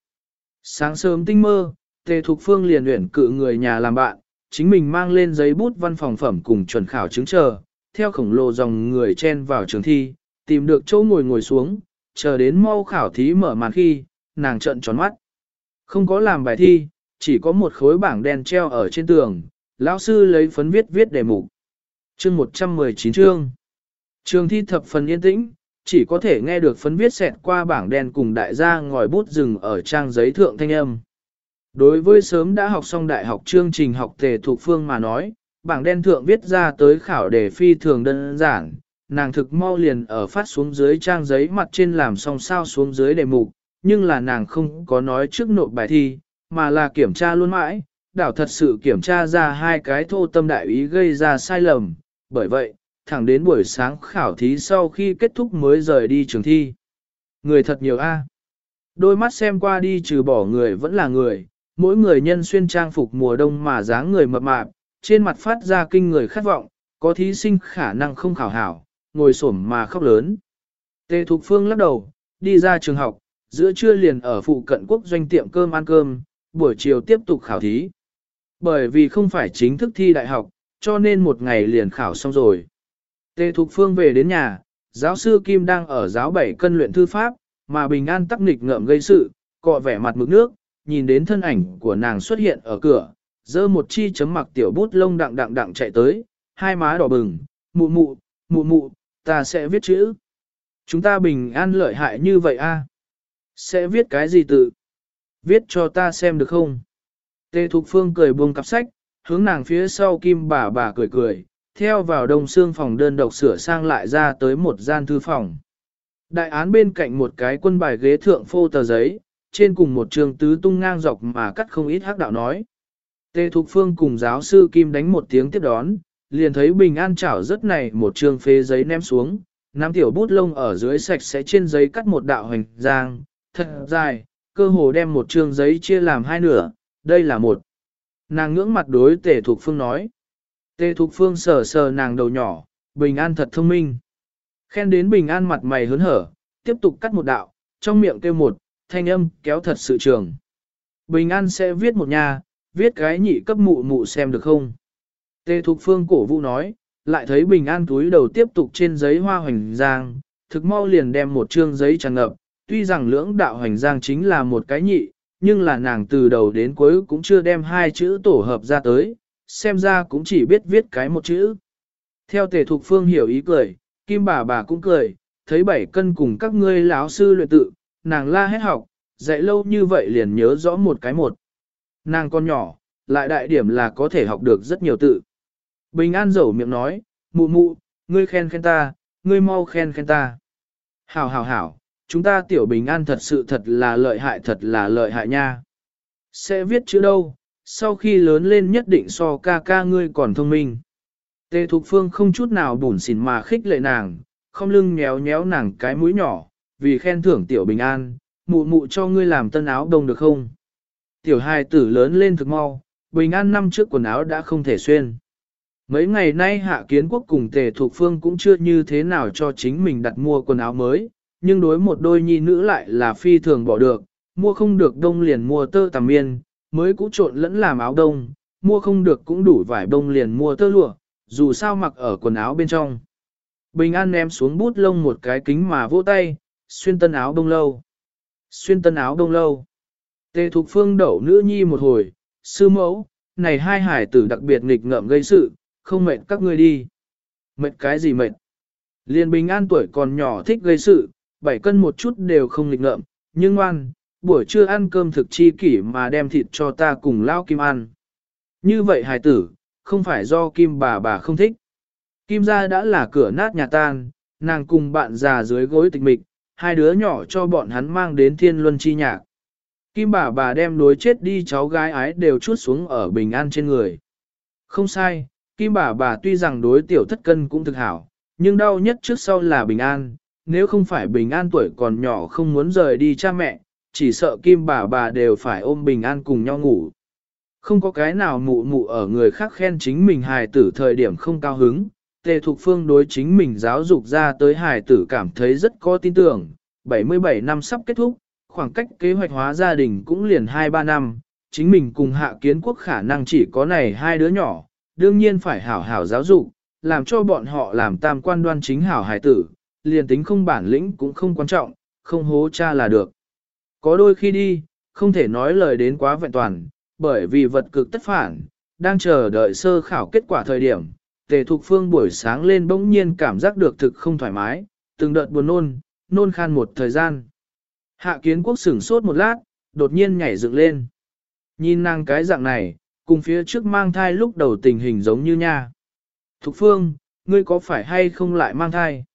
Sáng sớm tinh mơ, tề thuộc phương liền luyện cự người nhà làm bạn, chính mình mang lên giấy bút văn phòng phẩm cùng chuẩn khảo chứng chờ, theo khổng lồ dòng người chen vào trường thi, tìm được chỗ ngồi ngồi xuống, chờ đến mau khảo thí mở màn khi, nàng trợn tròn mắt. Không có làm bài thi, chỉ có một khối bảng đen treo ở trên tường, lão sư lấy phấn viết viết đề mục. Chương 119 chương. Trường thi thập phần yên tĩnh, chỉ có thể nghe được phấn viết xẹt qua bảng đen cùng đại gia ngòi bút rừng ở trang giấy thượng thanh âm. Đối với sớm đã học xong đại học chương trình học tề thuộc phương mà nói, bảng đen thượng viết ra tới khảo đề phi thường đơn giản, nàng thực mau liền ở phát xuống dưới trang giấy mặt trên làm xong sao xuống dưới đề mục, nhưng là nàng không có nói trước nộp bài thi, mà là kiểm tra luôn mãi, đảo thật sự kiểm tra ra hai cái thô tâm đại ý gây ra sai lầm, bởi vậy, thẳng đến buổi sáng khảo thí sau khi kết thúc mới rời đi trường thi. Người thật nhiều a. Đôi mắt xem qua đi trừ bỏ người vẫn là người, mỗi người nhân xuyên trang phục mùa đông mà dáng người mập mạp, trên mặt phát ra kinh người khát vọng, có thí sinh khả năng không khảo hảo, ngồi xổm mà khóc lớn. Tề Thục Phương lắc đầu, đi ra trường học, giữa trưa liền ở phụ cận quốc doanh tiệm cơm ăn cơm, buổi chiều tiếp tục khảo thí. Bởi vì không phải chính thức thi đại học, cho nên một ngày liền khảo xong rồi. Tề Thục Phương về đến nhà, giáo sư Kim đang ở giáo bảy cân luyện thư pháp, mà Bình An tắc nghịch ngợm gây sự, cọ vẻ mặt mực nước, nhìn đến thân ảnh của nàng xuất hiện ở cửa, dơ một chi chấm mặc tiểu bút lông đặng đặng đặng chạy tới, hai má đỏ bừng, mụ mụ, mụ mụ, ta sẽ viết chữ. Chúng ta bình an lợi hại như vậy a Sẽ viết cái gì tự? Viết cho ta xem được không? Tê Thục Phương cười buông cặp sách, hướng nàng phía sau kim bà bà cười cười, theo vào đông xương phòng đơn độc sửa sang lại ra tới một gian thư phòng. Đại án bên cạnh một cái quân bài ghế thượng phô tờ giấy, trên cùng một trường tứ tung ngang dọc mà cắt không ít hắc đạo nói. Tê Thục Phương cùng giáo sư Kim đánh một tiếng tiếp đón, liền thấy Bình An chảo rất này một trường phê giấy ném xuống, nắm tiểu bút lông ở dưới sạch sẽ trên giấy cắt một đạo hình giang, thật dài, cơ hồ đem một trường giấy chia làm hai nửa, đây là một. Nàng ngưỡng mặt đối Tề Thục Phương nói. Tề Thục Phương sờ sờ nàng đầu nhỏ, Bình An thật thông minh. Khen đến Bình An mặt mày hớn hở, tiếp tục cắt một đạo, trong miệng kêu một, thanh âm kéo thật sự trường. Bình An sẽ viết một nhà, viết cái nhị cấp mụ mụ xem được không? Tề Thục Phương cổ vũ nói, lại thấy Bình An túi đầu tiếp tục trên giấy hoa hoành giang, thực mau liền đem một chương giấy tràn ngập, tuy rằng lưỡng đạo hoành giang chính là một cái nhị, nhưng là nàng từ đầu đến cuối cũng chưa đem hai chữ tổ hợp ra tới, xem ra cũng chỉ biết viết cái một chữ. Theo Tề Thục Phương hiểu ý cười, Kim bà bà cũng cười, thấy bảy cân cùng các ngươi lão sư luyện tự, nàng la hết học, dạy lâu như vậy liền nhớ rõ một cái một. Nàng con nhỏ, lại đại điểm là có thể học được rất nhiều tự. Bình An dẩu miệng nói, mụ mụ, ngươi khen khen ta, ngươi mau khen khen ta. Hảo hảo hảo, chúng ta tiểu Bình An thật sự thật là lợi hại thật là lợi hại nha. Sẽ viết chữ đâu, sau khi lớn lên nhất định so ca ca ngươi còn thông minh. Tề Thục Phương không chút nào bùn xỉn mà khích lệ nàng, không lưng nhéo nhéo nàng cái mũi nhỏ, vì khen thưởng tiểu bình an, mụ mụ cho ngươi làm tân áo đông được không? Tiểu hài tử lớn lên thực mau, bình an năm trước quần áo đã không thể xuyên. Mấy ngày nay hạ kiến quốc cùng tề thuộc phương cũng chưa như thế nào cho chính mình đặt mua quần áo mới, nhưng đối một đôi nhi nữ lại là phi thường bỏ được, mua không được đông liền mua tơ tằm miên, mới cũ trộn lẫn làm áo đông, mua không được cũng đủ vải đông liền mua tơ lụa, dù sao mặc ở quần áo bên trong. Bình An ném xuống bút lông một cái kính mà vỗ tay, xuyên tân áo đông lâu. Xuyên tân áo đông lâu. Tề Thục Phương đậu nữ nhi một hồi, sư mẫu, này hai hải tử đặc biệt nghịch ngợm gây sự, không mệt các ngươi đi. Mệt cái gì mệt? Liên Bình An tuổi còn nhỏ thích gây sự, bảy cân một chút đều không nghịch ngợm, nhưng ngoan, buổi trưa ăn cơm thực chi kỷ mà đem thịt cho ta cùng lao kim ăn. Như vậy hải tử, không phải do kim bà bà không thích. Kim gia đã là cửa nát nhà tan, nàng cùng bạn già dưới gối tịch mịch, hai đứa nhỏ cho bọn hắn mang đến thiên luân chi nhạc. Kim bà bà đem đối chết đi cháu gái ái đều chút xuống ở bình an trên người. Không sai, Kim bà bà tuy rằng đối tiểu thất cân cũng thực hảo, nhưng đau nhất trước sau là bình an, nếu không phải bình an tuổi còn nhỏ không muốn rời đi cha mẹ, chỉ sợ Kim bà bà đều phải ôm bình an cùng nhau ngủ. Không có cái nào mụ mụ ở người khác khen chính mình hài tử thời điểm không cao hứng, Tề Thục Phương đối chính mình giáo dục ra tới hài tử cảm thấy rất có tin tưởng, 77 năm sắp kết thúc, khoảng cách kế hoạch hóa gia đình cũng liền 2-3 năm, chính mình cùng hạ kiến quốc khả năng chỉ có này hai đứa nhỏ, đương nhiên phải hảo hảo giáo dục, làm cho bọn họ làm tam quan đoan chính hảo hài tử, liền tính không bản lĩnh cũng không quan trọng, không hố cha là được. Có đôi khi đi, không thể nói lời đến quá vẹn toàn, bởi vì vật cực tất phản, đang chờ đợi sơ khảo kết quả thời điểm, tề thục phương buổi sáng lên bỗng nhiên cảm giác được thực không thoải mái, từng đợt buồn nôn, nôn khan một thời gian. Hạ kiến quốc sửng sốt một lát, đột nhiên nhảy dựng lên. Nhìn nàng cái dạng này, cùng phía trước mang thai lúc đầu tình hình giống như nha. Thục phương, ngươi có phải hay không lại mang thai?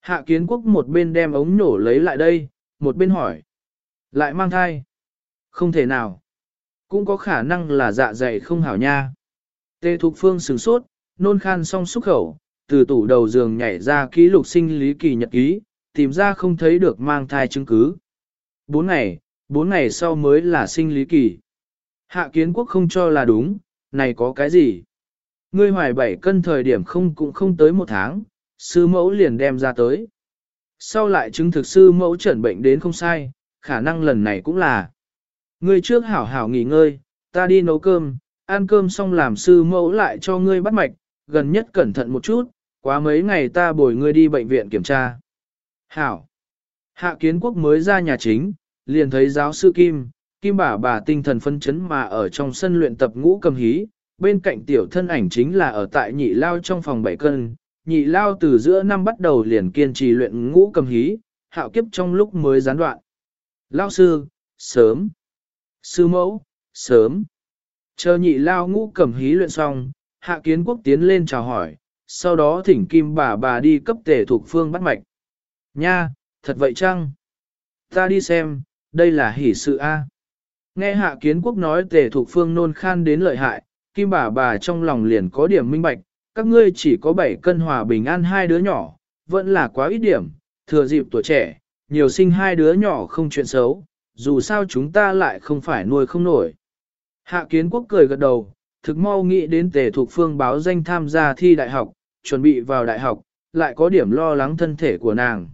Hạ kiến quốc một bên đem ống nổ lấy lại đây, một bên hỏi. Lại mang thai. Không thể nào. Cũng có khả năng là dạ dày không hảo nha. Tê Thục Phương sửng sốt, nôn khan xong xúc khẩu, từ tủ đầu giường nhảy ra ký lục sinh lý kỳ nhật ký, tìm ra không thấy được mang thai chứng cứ. Bốn ngày, bốn ngày sau mới là sinh lý kỳ. Hạ kiến quốc không cho là đúng, này có cái gì? Ngươi hoài bảy cân thời điểm không cũng không tới một tháng, sư mẫu liền đem ra tới. Sau lại chứng thực sư mẫu chẩn bệnh đến không sai, khả năng lần này cũng là. Ngươi trước hảo hảo nghỉ ngơi, ta đi nấu cơm, ăn cơm xong làm sư mẫu lại cho ngươi bắt mạch, gần nhất cẩn thận một chút, quá mấy ngày ta bồi ngươi đi bệnh viện kiểm tra. Hảo. Hạ kiến quốc mới ra nhà chính, liền thấy giáo sư Kim, Kim bà bà tinh thần phân chấn mà ở trong sân luyện tập ngũ cầm hí, bên cạnh tiểu thân ảnh chính là ở tại nhị lao trong phòng bảy cân, nhị lao từ giữa năm bắt đầu liền kiên trì luyện ngũ cầm hí, hạo kiếp trong lúc mới gián đoạn. Lao sư, sớm. Sư mẫu, sớm. Chờ nhị lao ngũ cầm hí luyện xong, hạ kiến quốc tiến lên chào hỏi, sau đó thỉnh kim bà bà đi cấp tể thuộc phương bắt mạch. Nha, thật vậy chăng? Ta đi xem, đây là hỷ sự A. Nghe hạ kiến quốc nói tề thuộc phương nôn khan đến lợi hại, kim bà bà trong lòng liền có điểm minh bạch, các ngươi chỉ có 7 cân hòa bình an hai đứa nhỏ, vẫn là quá ít điểm, thừa dịp tuổi trẻ, nhiều sinh hai đứa nhỏ không chuyện xấu, dù sao chúng ta lại không phải nuôi không nổi. Hạ kiến quốc cười gật đầu, thực mau nghĩ đến tề thuộc phương báo danh tham gia thi đại học, chuẩn bị vào đại học, lại có điểm lo lắng thân thể của nàng.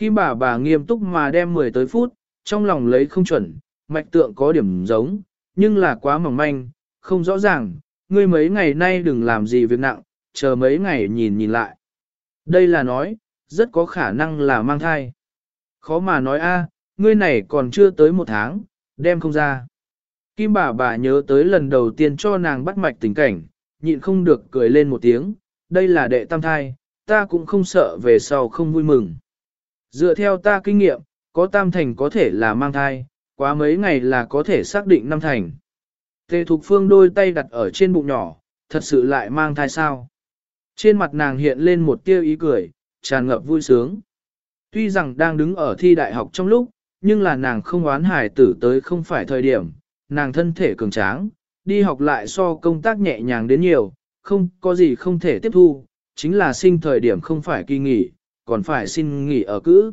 Kim bà bà nghiêm túc mà đem 10 tới phút, trong lòng lấy không chuẩn, mạch tượng có điểm giống, nhưng là quá mỏng manh, không rõ ràng, ngươi mấy ngày nay đừng làm gì việc nặng, chờ mấy ngày nhìn nhìn lại. Đây là nói, rất có khả năng là mang thai. Khó mà nói a, ngươi này còn chưa tới một tháng, đem không ra. Kim bà bà nhớ tới lần đầu tiên cho nàng bắt mạch tình cảnh, nhịn không được cười lên một tiếng, đây là đệ tam thai, ta cũng không sợ về sau không vui mừng. Dựa theo ta kinh nghiệm, có tam thành có thể là mang thai, quá mấy ngày là có thể xác định năm thành. Tề Thục Phương đôi tay đặt ở trên bụng nhỏ, thật sự lại mang thai sao. Trên mặt nàng hiện lên một tia ý cười, tràn ngập vui sướng. Tuy rằng đang đứng ở thi đại học trong lúc, nhưng là nàng không oán hài tử tới không phải thời điểm, nàng thân thể cường tráng, đi học lại so công tác nhẹ nhàng đến nhiều, không có gì không thể tiếp thu, chính là sinh thời điểm không phải kỳ nghỉ, còn phải xin nghỉ ở cữ.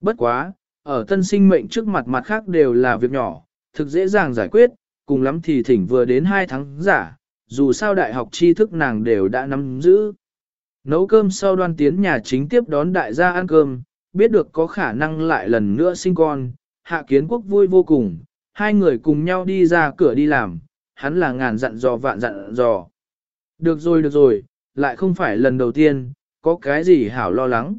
Bất quá, ở tân sinh mệnh trước mặt mặt khác đều là việc nhỏ, thực dễ dàng giải quyết, cùng lắm thì thỉnh vừa đến 2 tháng giả, dù sao đại học tri thức nàng đều đã nắm giữ. Nấu cơm sau đoan tiến nhà chính tiếp đón đại gia ăn cơm, biết được có khả năng lại lần nữa sinh con, hạ kiến quốc vui vô cùng, hai người cùng nhau đi ra cửa đi làm, hắn là ngàn dặn dò vạn dặn dò. Được rồi được rồi, lại không phải lần đầu tiên, có cái gì hảo lo lắng.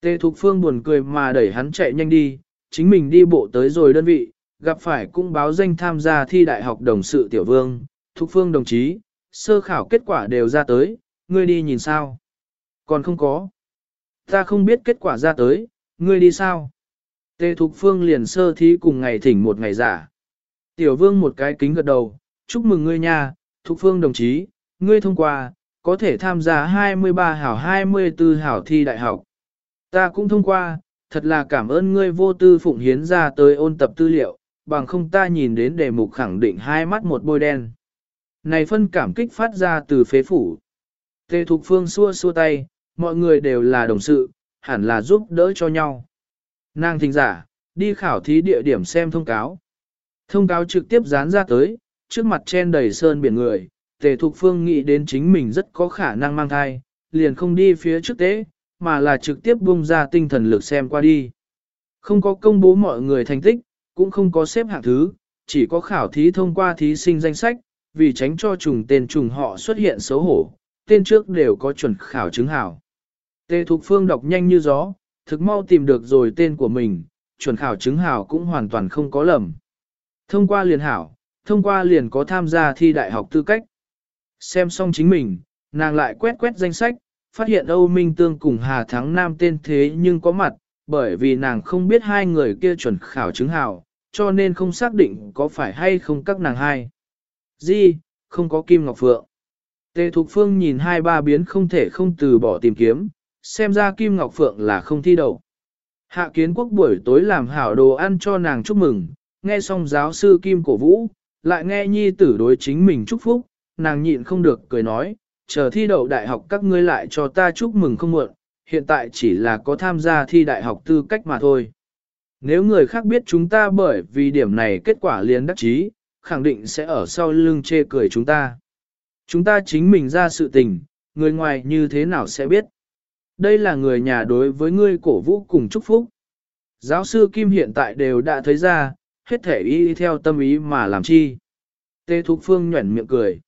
Tề Thục Phương buồn cười mà đẩy hắn chạy nhanh đi, chính mình đi bộ tới rồi đơn vị, gặp phải cũng báo danh tham gia thi đại học đồng sự tiểu vương, Thục Phương đồng chí, sơ khảo kết quả đều ra tới, ngươi đi nhìn sao? Còn không có. Ta không biết kết quả ra tới, ngươi đi sao? Tề Thục Phương liền sơ thí cùng ngày thỉnh một ngày giả. Tiểu vương một cái kính gật đầu, chúc mừng ngươi nha, Thục Phương đồng chí, ngươi thông qua, có thể tham gia 23 hảo 24 hảo thi đại học. Ta cũng thông qua, thật là cảm ơn ngươi vô tư phụng hiến ra tới ôn tập tư liệu, bằng không ta nhìn đến đề mục khẳng định hai mắt một bôi đen. Này phân cảm kích phát ra từ phế phủ. Tề Thục Phương xua xua tay, mọi người đều là đồng sự, hẳn là giúp đỡ cho nhau. Nàng thính giả, đi khảo thí địa điểm xem thông cáo. Thông cáo trực tiếp dán ra tới, trước mặt chen đầy sơn biển người, Tề Thục Phương nghĩ đến chính mình rất có khả năng mang thai, liền không đi phía trước tế, mà là trực tiếp buông ra tinh thần lực xem qua đi. Không có công bố mọi người thành tích, cũng không có xếp hạng thứ, chỉ có khảo thí thông qua thí sinh danh sách, vì tránh cho trùng tên trùng họ xuất hiện xấu hổ, tên trước đều có chuẩn khảo chứng hảo. Tề Thục Phương đọc nhanh như gió, thực mau tìm được rồi tên của mình, chuẩn khảo chứng hảo cũng hoàn toàn không có lầm. Thông qua liền hảo, thông qua liền có tham gia thi đại học tư cách. Xem xong chính mình, nàng lại quét quét danh sách, phát hiện Âu Minh Tương cùng Hà Thắng Nam tên thế nhưng có mặt, bởi vì nàng không biết hai người kia chuẩn khảo chứng hảo, cho nên không xác định có phải hay không các nàng hai. Di, không có Kim Ngọc Phượng. Tề Thục Phương nhìn hai ba biến không thể không từ bỏ tìm kiếm, xem ra Kim Ngọc Phượng là không thi đậu. Hạ kiến quốc buổi tối làm hảo đồ ăn cho nàng chúc mừng, nghe xong giáo sư Kim cổ vũ, lại nghe nhi tử đối chính mình chúc phúc, nàng nhịn không được cười nói, chờ thi đậu đại học các ngươi lại cho ta chúc mừng không muộn, hiện tại chỉ là có tham gia thi đại học tư cách mà thôi. Nếu người khác biết chúng ta bởi vì điểm này kết quả liền đắc chí, khẳng định sẽ ở sau lưng chê cười chúng ta. Chúng ta chính mình ra sự tình, người ngoài như thế nào sẽ biết. Đây là người nhà đối với ngươi cổ vũ cùng chúc phúc. Giáo sư Kim hiện tại đều đã thấy ra, hết thể y theo tâm ý mà làm chi. Tê Thục Phương nhuẩn miệng cười.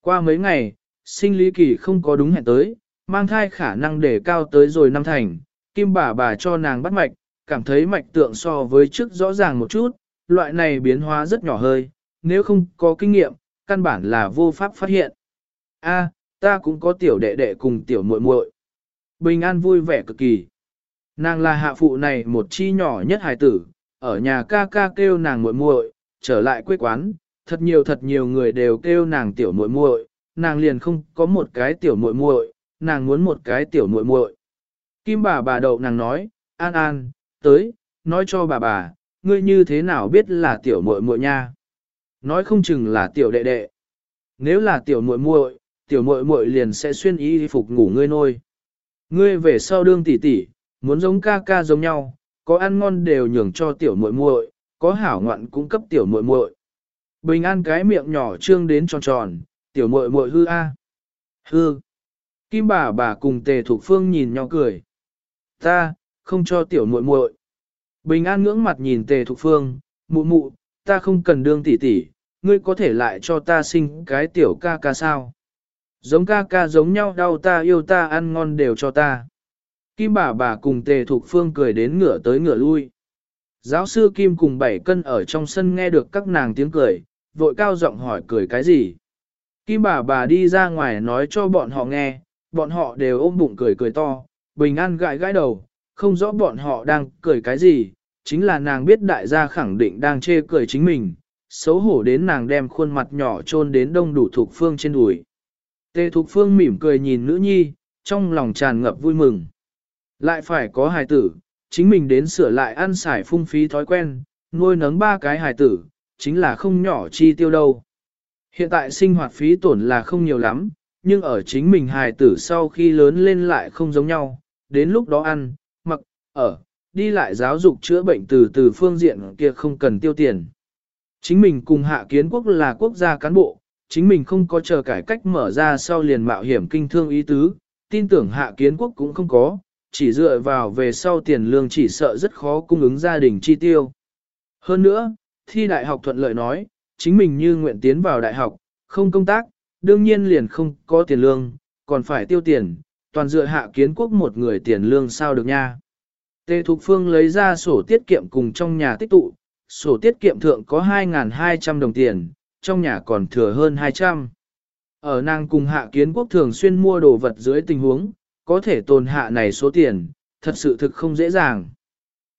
Qua mấy ngày, sinh lý kỳ không có đúng hẹn tới, mang thai khả năng để cao tới rồi năm thành, Kim bà bà cho nàng bắt mạch, cảm thấy mạch tượng so với trước rõ ràng một chút, loại này biến hóa rất nhỏ hơi, nếu không có kinh nghiệm, căn bản là vô pháp phát hiện. A, ta cũng có tiểu đệ đệ cùng tiểu muội muội. Bình an vui vẻ cực kỳ. Nàng là hạ phụ này một chi nhỏ nhất hài tử, ở nhà ca ca kêu nàng muội muội, trở lại quê quán, thật nhiều thật nhiều người đều kêu nàng tiểu muội muội, nàng liền không có một cái tiểu muội muội, nàng muốn một cái tiểu muội muội. Kim bà bà đậu nàng nói, an an, tới, nói cho bà bà, ngươi như thế nào biết là tiểu muội muội nha? Nói không chừng là tiểu đệ đệ. Nếu là tiểu muội muội, tiểu muội muội liền sẽ xuyên y phục ngủ ngươi nôi. Ngươi về sau đương tỷ tỷ, muốn giống ca ca giống nhau, có ăn ngon đều nhường cho tiểu muội muội, có hảo ngoạn cũng cấp tiểu muội muội. Bình an cái miệng nhỏ trương đến tròn tròn, tiểu muội muội hư a. Hư. Kim bà bà cùng tề thục phương nhìn nhau cười. Ta, không cho tiểu muội muội. Bình an ngưỡng mặt nhìn tề thục phương, mụ mụ, ta không cần đương tỷ tỷ, ngươi có thể lại cho ta sinh cái tiểu ca ca sao. Giống ca ca giống nhau đau ta yêu ta ăn ngon đều cho ta. Kim bà bà cùng tề thục phương cười đến ngửa tới ngửa lui. Giáo sư Kim cùng bảy cân ở trong sân nghe được các nàng tiếng cười, vội cao giọng hỏi cười cái gì. Kim bà bà đi ra ngoài nói cho bọn họ nghe, bọn họ đều ôm bụng cười cười to, bình an gãi gãi đầu, không rõ bọn họ đang cười cái gì, chính là nàng biết đại gia khẳng định đang chê cười chính mình, xấu hổ đến nàng đem khuôn mặt nhỏ chôn đến đông đủ thuộc phương trên đùi. Tề Thục Phương mỉm cười nhìn nữ nhi, trong lòng tràn ngập vui mừng. Lại phải có hài tử, chính mình đến sửa lại ăn xài phung phí thói quen, nuôi nấng ba cái hài tử, chính là không nhỏ chi tiêu đâu. Hiện tại sinh hoạt phí tổn là không nhiều lắm, nhưng ở chính mình hài tử sau khi lớn lên lại không giống nhau, đến lúc đó ăn, mặc, ở, đi lại giáo dục chữa bệnh từ từ phương diện kia không cần tiêu tiền. Chính mình cùng hạ kiến quốc là quốc gia cán bộ, chính mình không có chờ cải cách mở ra sau liền mạo hiểm kinh thương ý tứ, tin tưởng hạ kiến quốc cũng không có, chỉ dựa vào về sau tiền lương chỉ sợ rất khó cung ứng gia đình chi tiêu. Hơn nữa, thi đại học thuận lợi nói, chính mình như nguyện tiến vào đại học, không công tác, đương nhiên liền không có tiền lương, còn phải tiêu tiền, toàn dựa hạ kiến quốc một người tiền lương sao được nha. Tề Thục Phương lấy ra sổ tiết kiệm cùng trong nhà tích tụ, sổ tiết kiệm thượng có 2.200 đồng tiền, trong nhà còn thừa hơn 200. Ở nàng cùng hạ kiến quốc thường xuyên mua đồ vật dưới tình huống, có thể tồn hạ này số tiền, thật sự thực không dễ dàng.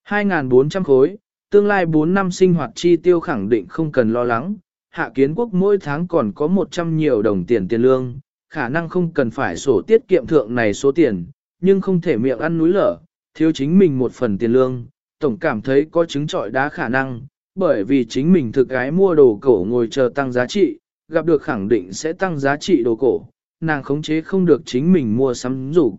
2.400 khối, tương lai 4 năm sinh hoạt chi tiêu khẳng định không cần lo lắng, hạ kiến quốc mỗi tháng còn có 100 nhiều đồng tiền tiền lương, khả năng không cần phải sổ tiết kiệm thượng này số tiền, nhưng không thể miệng ăn núi lở, thiếu chính mình một phần tiền lương, tổng cảm thấy có chứng trọi đá khả năng, bởi vì chính mình thực gái mua đồ cổ ngồi chờ tăng giá trị, gặp được khẳng định sẽ tăng giá trị đồ cổ, nàng khống chế không được chính mình mua sắm rủ.